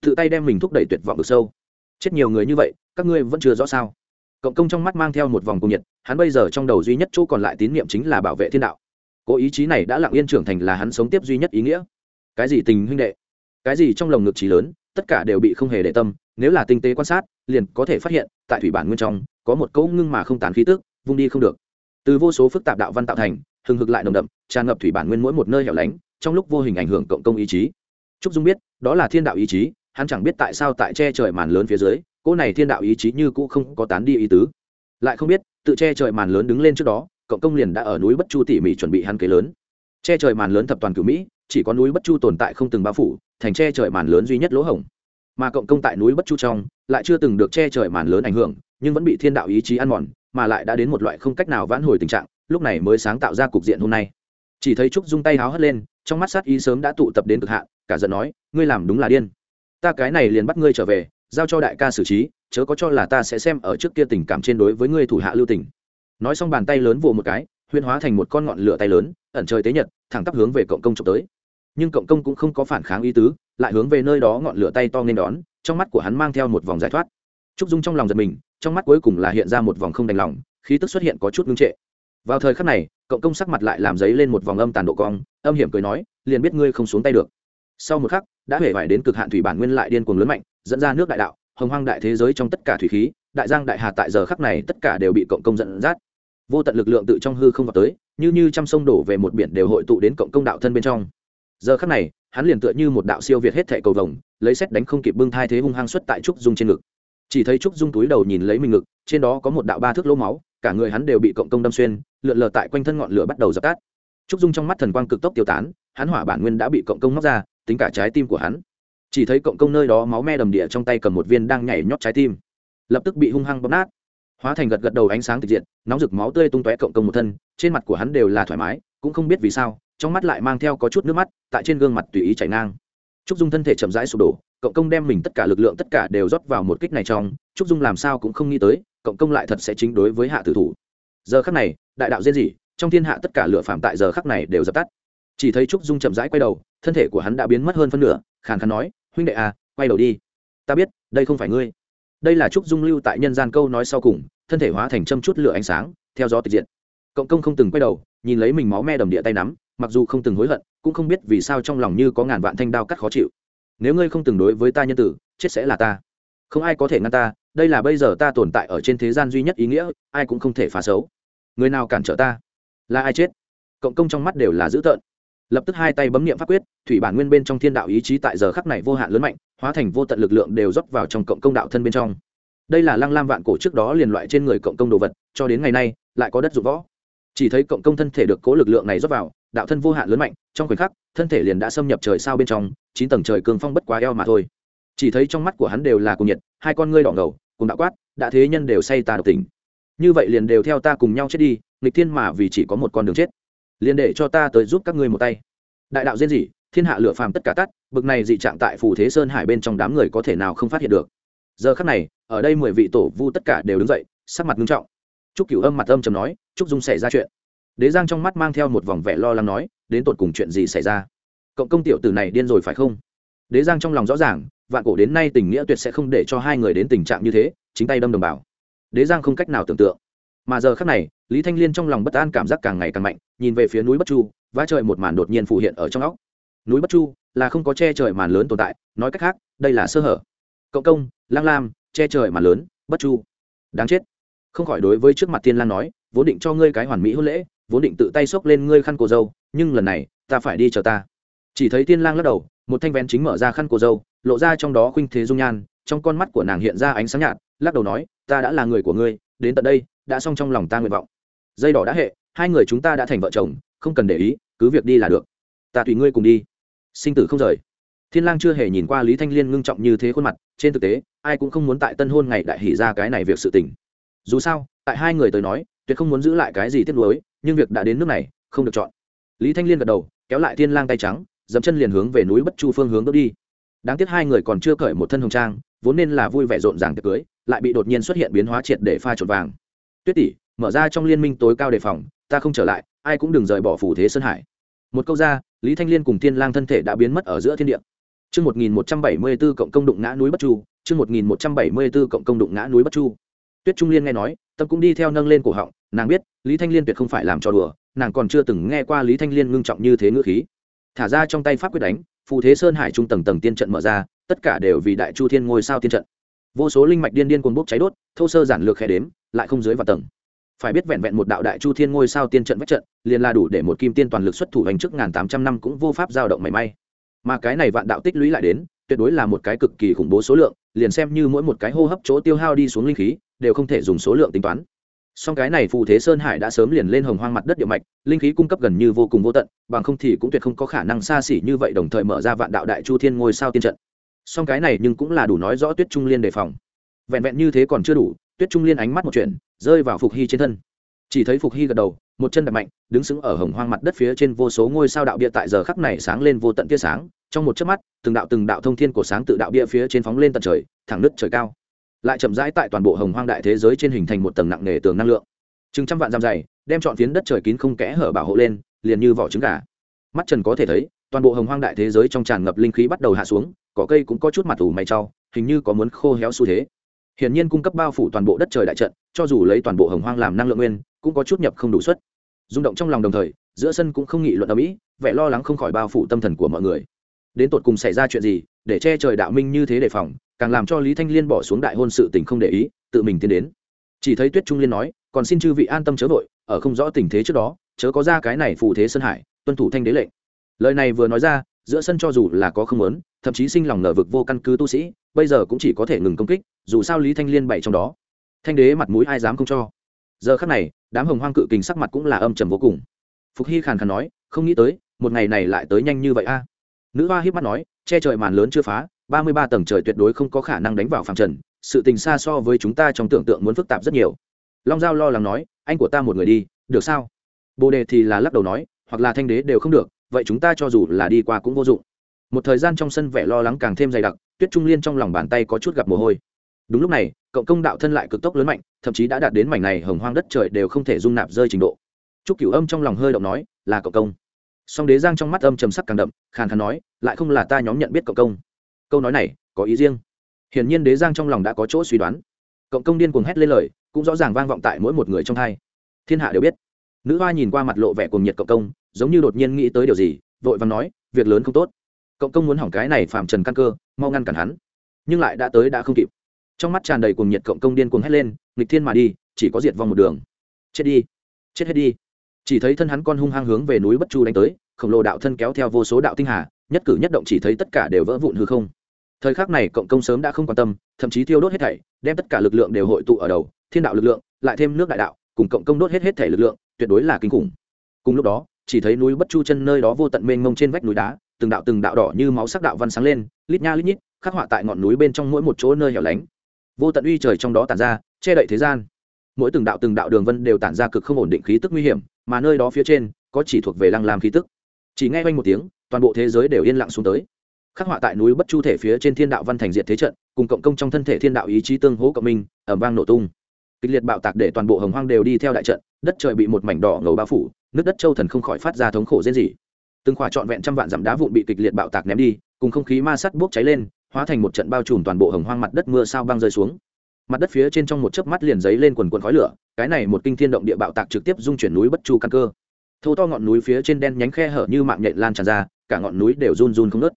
Tự tay đem mình thúc đẩy tuyệt vọng được sâu. Chết nhiều người như vậy các ngươi vẫn chưa rõ sao? Cộng công trong mắt mang theo một vòng cung nhiệt hắn bây giờ trong đầu duy nhất chỗ còn lại tín nhiệm chính là bảo vệ thiên đạo. Cố ý chí này đã lặng yên trưởng thành là hắn sống tiếp duy nhất ý nghĩa. Cái gì tình huynh đệ? Cái gì trong lồng ngực trí lớn tất cả đều bị không hề để tâm nếu là tinh tế quan sát liền có thể phát hiện tại thủy bản nguyên trong có một cỗ ngưng mà không tán khí tức vung đi không được. Từ vô số phức tạp đạo văn tạo thành, hừng hực lại nồng đậm, tràn ngập thủy bản nguyên mỗi một nơi hẻo lánh, trong lúc vô hình ảnh hưởng cộng công ý chí. Trúc dung biết, đó là thiên đạo ý chí, hắn chẳng biết tại sao tại che trời màn lớn phía dưới, cỗ này thiên đạo ý chí như cũ không có tán đi ý tứ. Lại không biết, tự che trời màn lớn đứng lên trước đó, cộng công liền đã ở núi bất chu tỉ mỉ chuẩn bị hắn kế lớn. Che trời màn lớn thập toàn cửu mỹ, chỉ có núi bất chu tồn tại không từng bao phủ, thành che trời màn lớn duy nhất lỗ hổng. Mà cộng công tại núi bất chu trong, lại chưa từng được che trời màn lớn ảnh hưởng, nhưng vẫn bị thiên đạo ý chí ăn mòn mà lại đã đến một loại không cách nào vãn hồi tình trạng, lúc này mới sáng tạo ra cục diện hôm nay. Chỉ thấy trúc dung tay háo hất lên, trong mắt sát ý sớm đã tụ tập đến cực hạn, cả giận nói, ngươi làm đúng là điên. Ta cái này liền bắt ngươi trở về, giao cho đại ca xử trí, chớ có cho là ta sẽ xem ở trước kia tình cảm trên đối với ngươi thủ hạ lưu tình. Nói xong bàn tay lớn vồ một cái huyên hóa thành một con ngọn lửa tay lớn, ẩn trời tế nhật, thẳng tắp hướng về cộng công trộm tới. Nhưng cộng công cũng không có phản kháng ý tứ, lại hướng về nơi đó ngọn lửa tay to nên đón, trong mắt của hắn mang theo một vòng giải thoát trúc dung trong lòng giật mình, trong mắt cuối cùng là hiện ra một vòng không đành lòng, khí tức xuất hiện có chút ngưng trệ. Vào thời khắc này cộng công sắc mặt lại làm giấy lên một vòng âm tàn độ cong, âm hiểm cười nói, liền biết ngươi không xuống tay được. Sau một khắc, đã hể vải đến cực hạn thủy bản nguyên lại điên cuồng lớn mạnh, dẫn ra nước đại đạo, hồng hoang đại thế giới trong tất cả thủy khí, đại giang đại hà tại giờ khắc này tất cả đều bị cộng công dẫn dắt. Vô tận lực lượng tự trong hư không vào tới, như như trăm sông đổ về một biển đều hội tụ đến cộng công đạo thân bên trong. Giờ khắc này, hắn liền tựa như một đạo siêu việt hết thẻ cầu vồng, lấy xét đánh không kịp bưng thai thế hung hăng xuất tại trúc dung trên ngực chỉ thấy trúc dung túi đầu nhìn lấy mình ngực, trên đó có một đạo ba thước lỗ máu, cả người hắn đều bị cộng công đâm xuyên, lượn lờ tại quanh thân ngọn lửa bắt đầu dập tắt. Trúc dung trong mắt thần quang cực tốc tiêu tán, hắn hỏa bản nguyên đã bị cộng công móc ra, tính cả trái tim của hắn. Chỉ thấy cộng công nơi đó máu me đầm địa trong tay cầm một viên đang nhảy nhót trái tim. Lập tức bị hung hăng bóp nát. Hóa thành gật gật đầu ánh sáng thực diện nóng rực máu tươi tung tóe cộng công một thân, trên mặt của hắn đều là thoải mái, cũng không biết vì sao, trong mắt lại mang theo có chút nước mắt, tại trên gương mặt tùy ý chảy ngang. Trúc dung thân thể chậm rãi sụp đổ cộng công đem mình tất cả lực lượng tất cả đều rót vào một kích này trong, trúc dung làm sao cũng không nghĩ tới, cộng công lại thật sẽ chính đối với hạ tử thủ. Giờ khắc này, đại đạo diễn dị trong thiên hạ tất cả lựa phạm tại giờ khắc này đều dập tắt. Chỉ thấy trúc dung chậm rãi quay đầu, thân thể của hắn đã biến mất hơn phân nửa, khàn khàn nói, huynh đệ à quay đầu đi. Ta biết, đây không phải ngươi. Đây là trúc dung lưu tại nhân gian câu nói sau cùng, thân thể hóa thành châm chút lửa ánh sáng, theo gió tịch diện cộng công không từng quay đầu, nhìn lấy mình máu me đầm địa tay nắm, mặc dù không từng hối hận, cũng không biết vì sao trong lòng như có ngàn vạn thanh đao cắt khó chịu nếu ngươi không từng đối với ta nhân tử, chết sẽ là ta. Không ai có thể ngăn ta, đây là bây giờ ta tồn tại ở trên thế gian duy nhất ý nghĩa, ai cũng không thể phá xấu. Người nào cản trở ta? Là ai chết? Cộng công trong mắt đều là dữ tợn. Lập tức hai tay bấm nghiệm pháp quyết, thủy bản nguyên bên trong thiên đạo ý chí tại giờ khắc này vô hạn lớn mạnh, hóa thành vô tận lực lượng đều rót vào trong cộng công đạo thân bên trong. Đây là lăng lam vạn cổ trước đó liền loại trên người cộng công đồ vật, cho đến ngày nay, lại có đất dụng võ. Chỉ thấy cộng công thân thể được cố lực lượng này rót vào, đạo thân vô hạn lớn mạnh, trong khoảnh khắc thân thể liền đã xâm nhập trời sao bên trong, chín tầng trời cường phong bất quá eo mà thôi. Chỉ thấy trong mắt của hắn đều là cùng nhiệt, hai con ngươi đỏ ngầu cùng đạo quát, đã thế nhân đều say ta độc tình. Như vậy liền đều theo ta cùng nhau chết đi, nghịch thiên mà vì chỉ có một con đường chết. Liền để cho ta tới giúp các ngươi một tay. Đại đạo diễn dị thiên hạ lửa phàm tất cả tắt, bực này dị trạng tại phù thế sơn hải bên trong đám người có thể nào không phát hiện được. Giờ khắc này, ở đây mười vị tổ vu tất cả đều đứng dậy, sắc mặt nghiêm trọng. Trúc cửu âm mặt âm trầm nói, trúc dung xảy ra chuyện đế giang trong mắt mang theo một vòng vẻ lo lắng nói, đến tột cùng chuyện gì xảy ra? Cộng công tiểu tử này điên rồi phải không? Đế giang trong lòng rõ ràng, vạn cổ đến nay tình nghĩa tuyệt sẽ không để cho hai người đến tình trạng như thế, chính tay đâm đồng bào. Đế giang không cách nào tưởng tượng. Mà giờ khắc này, lý thanh liên trong lòng bất an cảm giác càng ngày càng mạnh, nhìn về phía núi bất chu, vã trời một màn đột nhiên phụ hiện ở trong óc. Núi bất chu là không có che trời màn lớn tồn tại, nói cách khác, đây là sơ hở. Cộng công, lang lam, che trời màn lớn, bất chu. Đáng chết. Không khỏi đối với trước mặt thiên lang nói, vốn định cho ngươi cái hoàn mỹ hôn lễ vốn định tự tay xốc lên ngươi khăn cổ dâu, nhưng lần này, ta phải đi chờ ta. Chỉ thấy thiên lang lắc đầu, một thanh vén chính mở ra khăn cổ dâu, lộ ra trong đó khuynh thế dung nhan, trong con mắt của nàng hiện ra ánh sáng nhạt, lắc đầu nói, ta đã là người của ngươi, đến tận đây, đã xong trong lòng ta nguyện vọng. Dây đỏ đã hệ, hai người chúng ta đã thành vợ chồng, không cần để ý, cứ việc đi là được. Ta tùy ngươi cùng đi. Sinh tử không rời. Thiên lang chưa hề nhìn qua lý thanh liên ngưng trọng như thế khuôn mặt, trên thực tế, ai cũng không muốn tại tân hôn ngày đại hỉ ra cái này việc sự tình. Dù sao, tại hai người tới nói tuyệt không muốn giữ lại cái gì tiếc nuối, nhưng việc đã đến nước này, không được chọn. Lý thanh liên gật đầu, kéo lại thiên lang tay trắng dẫm chân liền hướng về núi bất chu phương hướng bước đi. Đáng tiếc hai người còn chưa cởi một thân hồng trang, vốn nên là vui vẻ rộn ràng tiệc cưới, lại bị đột nhiên xuất hiện biến hóa triệt để pha trộn vàng. Tuyết tỷ, mở ra trong liên minh tối cao đề phòng, ta không trở lại, ai cũng đừng rời bỏ phủ thế sơn hải. Một câu ra, lý thanh liên cùng thiên lang thân thể đã biến mất ở giữa thiên địa. Chương một nghìn một trăm bảy mươi b cộng công đụng ngã núi bất chu, chương một nghìn một trăm bảy mươi b cộng công đụng ngã núi bất chu tuyết trung liên nghe nói, tâm cũng đi theo nâng lên cổ họng, nàng biết, lý thanh liên tuyệt không phải làm cho đùa, nàng còn chưa từng nghe qua lý thanh liên ngưng trọng như thế ngữ khí. Thả ra trong tay pháp quyết đánh, phù thế sơn hải trung tầng tầng tiên trận mở ra, tất cả đều vì đại chu thiên ngôi sao tiên trận. Vô số linh mạch điên điên cuồng bốc cháy đốt, thô sơ giản lược khẽ đếm, lại không dưới vào tầng. Phải biết vẹn vẹn một đạo đại chu thiên ngôi sao tiên trận vách trận, liền là đủ để một kim tiên toàn lực xuất thủ hành trước ngàn tám trăm năm cũng vô pháp dao động mảy may. Mà cái này vạn đạo tích lũy lại đến tuyệt đối là một cái cực kỳ khủng bố số lượng, liền xem như mỗi một cái hô hấp chỗ tiêu hao đi xuống linh khí, đều không thể dùng số lượng tính toán. Song cái này phù thế sơn hải đã sớm liền lên hồng hoang mặt đất địa mạch, linh khí cung cấp gần như vô cùng vô tận, bằng không thì cũng tuyệt không có khả năng xa xỉ như vậy đồng thời mở ra vạn đạo đại chu thiên ngôi sao tiên trận. Song cái này nhưng cũng là đủ nói rõ tuyết trung liên đề phòng. Vẹn vẹn như thế còn chưa đủ, tuyết trung liên ánh mắt một chuyện, rơi vào phục hy trên thân. Chỉ thấy phục hy gật đầu, một chân đập mạnh, đứng sững ở hồng hoang mặt đất phía trên vô số ngôi sao đạo bia tại giờ khắc này sáng lên vô tận tia sáng trong một chớp mắt, từng đạo từng đạo thông thiên của sáng tự đạo bia phía trên phóng lên tận trời, thẳng nứt trời cao. Lại chậm rãi tại toàn bộ hồng hoang đại thế giới trên hình thành một tầng nặng nề tường năng lượng. Chừng trăm vạn dặm dày, đem chọn phiến đất trời kín không kẽ hở bảo hộ lên, liền như vỏ trứng gà. Mắt trần có thể thấy, toàn bộ hồng hoang đại thế giới trong tràn ngập linh khí bắt đầu hạ xuống, cỏ cây cũng có chút mặt ủ mày trau hình như có muốn khô héo xu thế. Hiển nhiên cung cấp bao phủ toàn bộ đất trời đại trận, cho dù lấy toàn bộ hồng hoang làm năng lượng nguyên, cũng có chút nhập không đủ suất. Rung động trong lòng đồng thời, giữa sân cũng không nghị luận ở mỹ vẻ lo lắng không khỏi bao phủ tâm thần của mọi người đến tột cùng xảy ra chuyện gì, để che trời đạo minh như thế đề phòng, càng làm cho lý thanh liên bỏ xuống đại hôn sự tình không để ý, tự mình tiến đến. Chỉ thấy tuyết trung liên nói, còn xin chư vị an tâm chớ vội, ở không rõ tình thế trước đó, chớ có ra cái này phù thế sơn hải, tuân thủ thanh đế lệnh. Lời này vừa nói ra, giữa sân cho dù là có không lớn thậm chí sinh lòng nở vực vô căn cứ tu sĩ, bây giờ cũng chỉ có thể ngừng công kích, dù sao lý thanh liên bày trong đó. Thanh đế mặt mũi ai dám không cho? Giờ khắc này, đám hồng hoang cự kình sắc mặt cũng là âm trầm vô cùng. Phục hy khàn khàn nói, không nghĩ tới, một ngày này lại tới nhanh như vậy a nữ hoa hiếp mắt nói, che trời màn lớn chưa phá, ba mươi ba tầng trời tuyệt đối không có khả năng đánh vào phạm trần, sự tình xa so với chúng ta trong tưởng tượng muốn phức tạp rất nhiều. Long giao lo lắng nói, anh của ta một người đi, được sao? Bồ đề thì là lắc đầu nói, hoặc là thanh đế đều không được, vậy chúng ta cho dù là đi qua cũng vô dụng. Một thời gian trong sân vẻ lo lắng càng thêm dày đặc, tuyết trung liên trong lòng bàn tay có chút gặp mồ hôi. Đúng lúc này, cộng công đạo thân lại cực tốc lớn mạnh, thậm chí đã đạt đến mảnh này hồng hoang đất trời đều không thể dung nạp rơi trình độ. T r ú c cửu âm trong lòng hơi động nói, là cộng công song đế giang trong mắt âm trầm sắc càng đậm, khàn khàn nói, lại không là ta nhóm nhận biết cộng công. Câu nói này, có ý riêng. Hiển nhiên đế giang trong lòng đã có chỗ suy đoán. Cộng công điên cuồng hét lên lời, cũng rõ ràng vang vọng tại mỗi một người trong hai. Thiên hạ đều biết. Nữ hoa nhìn qua mặt lộ vẻ cuồng nhiệt cộng công, giống như đột nhiên nghĩ tới điều gì, vội vàng nói, việc lớn không tốt. Cộng công muốn hỏng cái này phạm trần căn cơ, mau ngăn cản hắn. Nhưng lại đã tới đã không kịp. Trong mắt tràn đầy cuồng nhiệt cộng công điên cuồng hét lên, nghịch thiên mà đi, chỉ có diệt vong một đường. Chết đi. Chết hết đi chỉ thấy thân hắn con hung hăng hướng về núi bất chu đánh tới, khổng lồ đạo thân kéo theo vô số đạo tinh hà, nhất cử nhất động chỉ thấy tất cả đều vỡ vụn hư không. Thời khắc này cộng công sớm đã không quan tâm, thậm chí thiêu đốt hết thảy, đem tất cả lực lượng đều hội tụ ở đầu, thiên đạo lực lượng, lại thêm nước đại đạo, cùng cộng công đốt hết hết thảy lực lượng, tuyệt đối là kinh khủng. Cùng lúc đó, chỉ thấy núi bất chu chân nơi đó vô tận mênh mông trên vách núi đá, từng đạo từng đạo đỏ như máu sắc đạo văn sáng lên, lít nha lít nhít, khắc họa tại ngọn núi bên trong mỗi một chỗ nơi hẻo lánh. Vô tận uy trời trong đó tản ra, che đậy thế gian. Mỗi từng đạo từng đạo đường vân đều tản ra cực không ổn định khí tức nguy hiểm mà nơi đó phía trên có chỉ thuộc về lăng làm khí tức. Chỉ nghe quanh một tiếng, toàn bộ thế giới đều yên lặng xuống tới. Khắc họa tại núi bất chu thể phía trên thiên đạo văn thành diệt thế trận, cùng cộng công trong thân thể thiên đạo ý chí tương hỗ cộng minh ẩm vang nổ tung. Kịch liệt bạo tạc để toàn bộ hồng hoang đều đi theo đại trận, đất trời bị một mảnh đỏ ngầu bao phủ, nước đất châu thần không khỏi phát ra thống khổ rên rỉ. Từng khỏa trọn vẹn trăm vạn dặm đá vụn bị kịch liệt bạo tạc ném đi, cùng không khí ma sắt bốc cháy lên, hóa thành một trận bao trùm toàn bộ hồng hoang mặt đất mưa sao băng rơi xuống mặt đất phía trên trong một chớp mắt liền giấy lên quần quần khói lửa, cái này một kinh thiên động địa bạo tạc trực tiếp dung chuyển núi bất chu căn cơ. Thô to ngọn núi phía trên đen nhánh khe hở như mạng nhện lan tràn ra, cả ngọn núi đều run run không nớt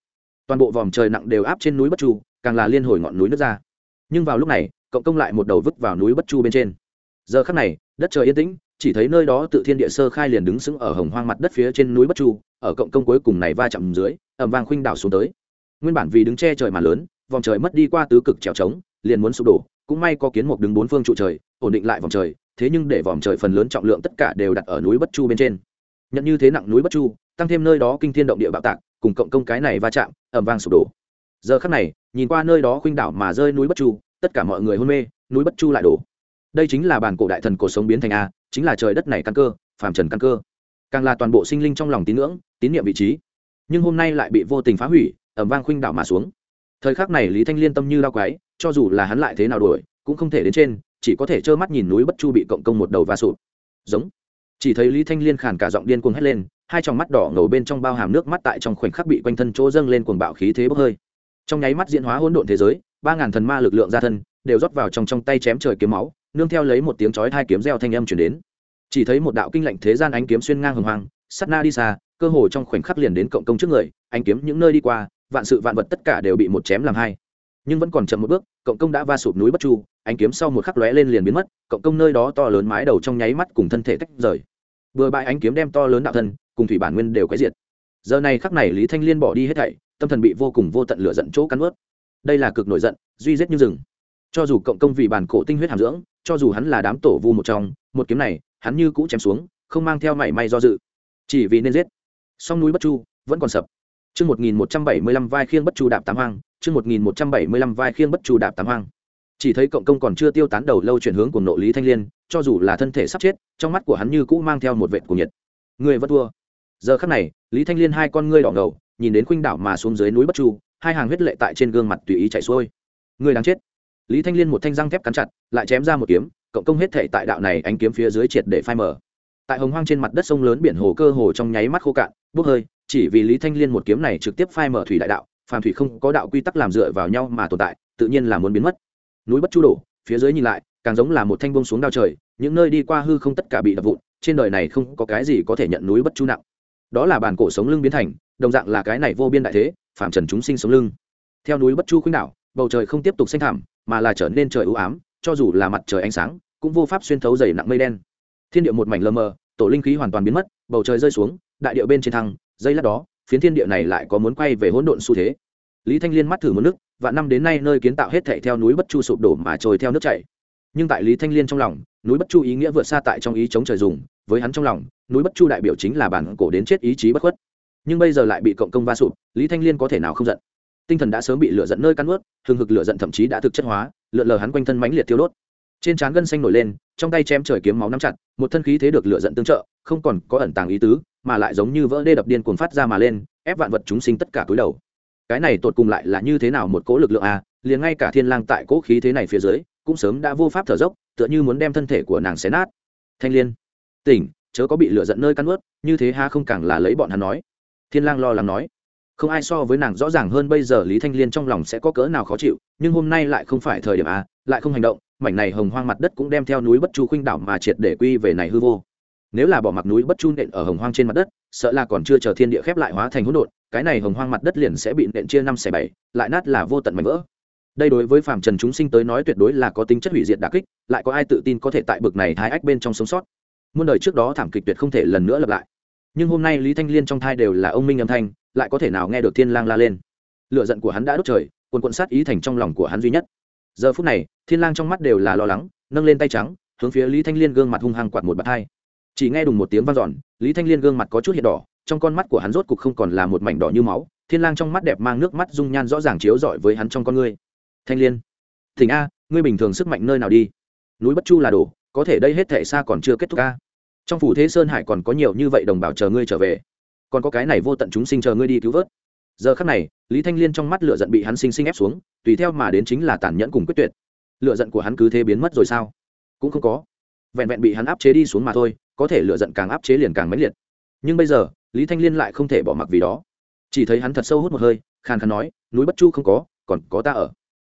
toàn bộ vòm trời nặng đều áp trên núi bất chu, càng là liên hồi ngọn núi nước ra. Nhưng vào lúc này, cộng công lại một đầu vứt vào núi bất chu bên trên. Giờ khắc này, đất trời yên tĩnh, chỉ thấy nơi đó tự thiên địa sơ khai liền đứng sững ở hồng hoang mặt đất phía trên núi bất chu, ở cộng công cuối cùng này va chạm dưới ẩm vang khuynh đảo xuống tới. Nguyên bản vì đứng che trời mà lớn vòng trời mất đi qua tứ cực trèo trống, liền muốn sụp đổ cũng may có kiến mục đứng bốn phương trụ trời, ổn định lại vòng trời, thế nhưng để vòng trời phần lớn trọng lượng tất cả đều đặt ở núi bất chu bên trên. Nhận như thế nặng núi bất chu, tăng thêm nơi đó kinh thiên động địa bạo tạc, cùng cộng công cái này va chạm ẩm vang sụp đổ. Giờ khắc này, nhìn qua nơi đó khuynh đảo mà rơi núi bất chu, tất cả mọi người hôn mê, núi bất chu lại đổ. Đây chính là bản cổ đại thần cổ sống biến thành a, chính là trời đất này căn cơ, phàm trần căn cơ. Càng là toàn bộ sinh linh trong lòng tín ngưỡng, tín nhiệm vị trí. Nhưng hôm nay lại bị vô tình phá hủy ẩm vang khuynh đảo mà xuống thời khắc này lý thanh liên tâm như lao quái, cho dù là hắn lại thế nào đuổi, cũng không thể đến trên, chỉ có thể trơ mắt nhìn núi bất chu bị cộng công một đầu va sụp. Giống. Chỉ thấy lý thanh liên khàn cả giọng điên cuồng hét lên, hai tròng mắt đỏ ngầu bên trong bao hàm nước mắt tại trong khoảnh khắc bị quanh thân chỗ dâng lên cuồng bạo khí thế bốc hơi. Trong nháy mắt diễn hóa hỗn độn thế giới, ba ngàn thần ma lực lượng ra thân, đều rót vào trong trong tay chém trời kiếm máu, nương theo lấy một tiếng chói hai kiếm reo thanh âm chuyển đến. Chỉ thấy một đạo kinh lạnh thế gian ánh kiếm xuyên ngang hồng hoang sắt na đi xa, cơ hồ trong khoảnh khắc liền đến cộng công trước người, ánh kiếm những nơi đi qua vạn sự vạn vật tất cả đều bị một chém làm hai. Nhưng vẫn còn chậm một bước, cộng công đã va sụp núi bất chu, ánh kiếm sau một khắc lóe lên liền biến mất, cộng công nơi đó to lớn mái đầu trong nháy mắt cùng thân thể tách rời. Vừa bại ánh kiếm đem to lớn đạo thân cùng thủy bản nguyên đều quấy diệt. Giờ này khắc này lý thanh liên bỏ đi hết thảy, tâm thần bị vô cùng vô tận lửa giận chỗ cắn ướt đây là cực nổi giận, duy giết như rừng. Cho dù cộng công vì bản cổ tinh huyết hàm dưỡng, cho dù hắn là đám tổ vu một trong, một kiếm này, hắn như cũ chém xuống, không mang theo mảy may do dự. Chỉ vì nên giết. Song núi bất chu vẫn còn sập chương một nghìn một trăm bảy mươi lăm vai khiêng bất chu đạp tám hoang, chương một nghìn một trăm bảy mươi lăm vai khiêng bất chu đạp tám hoang. Chỉ thấy cộng công còn chưa tiêu tán đầu lâu chuyển hướng của nội lý thanh liên, cho dù là thân thể sắp chết, trong mắt của hắn như cũ mang theo một vệt của nhiệt. Người vất thua. Giờ khắc này, lý thanh liên hai con ngươi đỏ ngầu, nhìn đến khuynh đảo mà xuống dưới núi bất chu, hai hàng huyết lệ tại trên gương mặt tùy ý chảy xuôi. Người đang chết. Lý thanh liên một thanh răng thép cắn chặt, lại chém ra một kiếm, cộng công hết thể tại đạo này ánh kiếm phía dưới triệt để phai mở tại hồng hoang trên mặt đất sông lớn biển hồ cơ hồ trong nháy mắt khô cạn, bốc hơi, chỉ vì lý thanh liên một kiếm này trực tiếp phai mở thủy đại đạo, phàm thủy không có đạo quy tắc làm dựa vào nhau mà tồn tại, tự nhiên là muốn biến mất. Núi bất chu đổ, phía dưới nhìn lại, càng giống là một thanh bông xuống đao trời, những nơi đi qua hư không tất cả bị đập vụn, trên đời này không có cái gì có thể nhận núi bất chu nặng. Đó là bản cổ sống lưng biến thành, đồng dạng là cái này vô biên đại thế phạm trần chúng sinh sống lưng. Theo núi bất chu khuynh đảo, bầu trời không tiếp tục xanh thảm mà là trở nên trời ưu ám, cho dù là mặt trời ánh sáng, cũng vô pháp xuyên thấu dày nặng mây đen thiên địa một mảnh lơ mờ, tổ linh khí hoàn toàn biến mất, bầu trời rơi xuống, đại điệu bên trên thăng dây lát đó, phiến thiên địa này lại có muốn quay về hỗn độn xu thế. Lý thanh liên mắt thử một nước và năm đến nay nơi kiến tạo hết thảy theo núi bất chu sụp đổ mà trôi theo nước chảy. Nhưng tại lý thanh liên trong lòng, núi bất chu ý nghĩa vượt xa tại trong ý chống trời dùng, với hắn trong lòng, núi bất chu đại biểu chính là bản cổ đến chết ý chí bất khuất. Nhưng bây giờ lại bị cộng công va sụp, lý thanh liên có thể nào không giận? Tinh thần đã sớm bị lửa giận nơi căn ướt hừng hực lửa giận thậm chí đã thực chất hóa, lượn lờ hắn quanh thân mãnh liệt thiêu đốt. Trên trán gân xanh nổi lên trong tay chém trời kiếm máu nắm chặt, một thân khí thế được lửa giận tương trợ, không còn có ẩn tàng ý tứ, mà lại giống như vỡ đê đập điên cuồng phát ra mà lên, ép vạn vật chúng sinh tất cả túi đầu. Cái này tột cùng lại là như thế nào một cỗ lực lượng a liền ngay cả thiên lang tại cỗ khí thế này phía dưới, cũng sớm đã vô pháp thở dốc, tựa như muốn đem thân thể của nàng xé nát. Thanh liên, tỉnh, chớ có bị lửa giận nơi căn ướt như thế ha không càng là lấy bọn hắn nói. Thiên lang lo lắng nói, không ai so với nàng rõ ràng hơn bây giờ lý thanh liên trong lòng sẽ có cỡ nào khó chịu, nhưng hôm nay lại không phải thời điểm a lại không hành động mảnh này hồng hoang mặt đất cũng đem theo núi bất chu khuynh đảo mà triệt để quy về này hư vô. Nếu là bỏ mặc núi bất chu nện ở hồng hoang trên mặt đất, sợ là còn chưa chờ thiên địa khép lại hóa thành hỗn độn, cái này hồng hoang mặt đất liền sẽ bị nện chia năm xẻ bảy, lại nát là vô tận mảnh vỡ. Đây đối với phàm trần chúng sinh tới nói tuyệt đối là có tính chất hủy diệt đà kích, lại có ai tự tin có thể tại bực này thái ách bên trong sống sót. Muôn đời trước đó thảm kịch tuyệt không thể lần nữa lặp lại. Nhưng hôm nay lý thanh liên trong thai đều là ông minh âm thanh, lại có thể nào nghe được thiên lang la lên. Lựa giận của hắn đã đốt trời quần quận sát ý thành trong lòng của hắn duy nhất giờ phút này, thiên lang trong mắt đều là lo lắng, nâng lên tay trắng, hướng phía lý thanh liên gương mặt hung hăng quạt một bạt hai. Chỉ nghe đùng một tiếng vang dọn, lý thanh liên gương mặt có chút hiện đỏ, trong con mắt của hắn rốt cục không còn là một mảnh đỏ như máu, thiên lang trong mắt đẹp mang nước mắt dung nhan rõ ràng chiếu rọi với hắn trong con ngươi. Thanh liên thỉnh a, ngươi bình thường sức mạnh nơi nào đi? Núi bất chu là đổ, có thể đây hết thể xa còn chưa kết thúc a. Trong phủ thế sơn hải còn có nhiều như vậy đồng bào chờ ngươi trở về. Còn có cái này vô tận chúng sinh chờ ngươi đi cứu vớt giờ khắc này, lý thanh liên trong mắt lửa giận bị hắn sinh sinh ép xuống, tùy theo mà đến chính là tàn nhẫn cùng quyết tuyệt. Lửa giận của hắn cứ thế biến mất rồi sao? Cũng không có. Vẹn vẹn bị hắn áp chế đi xuống mà thôi, có thể lựa giận càng áp chế liền càng mãnh liệt. Nhưng bây giờ, lý thanh liên lại không thể bỏ mặc vì đó. Chỉ thấy hắn thật sâu hút một hơi, khàn khàn nói, núi bất chu không có, còn có ta ở.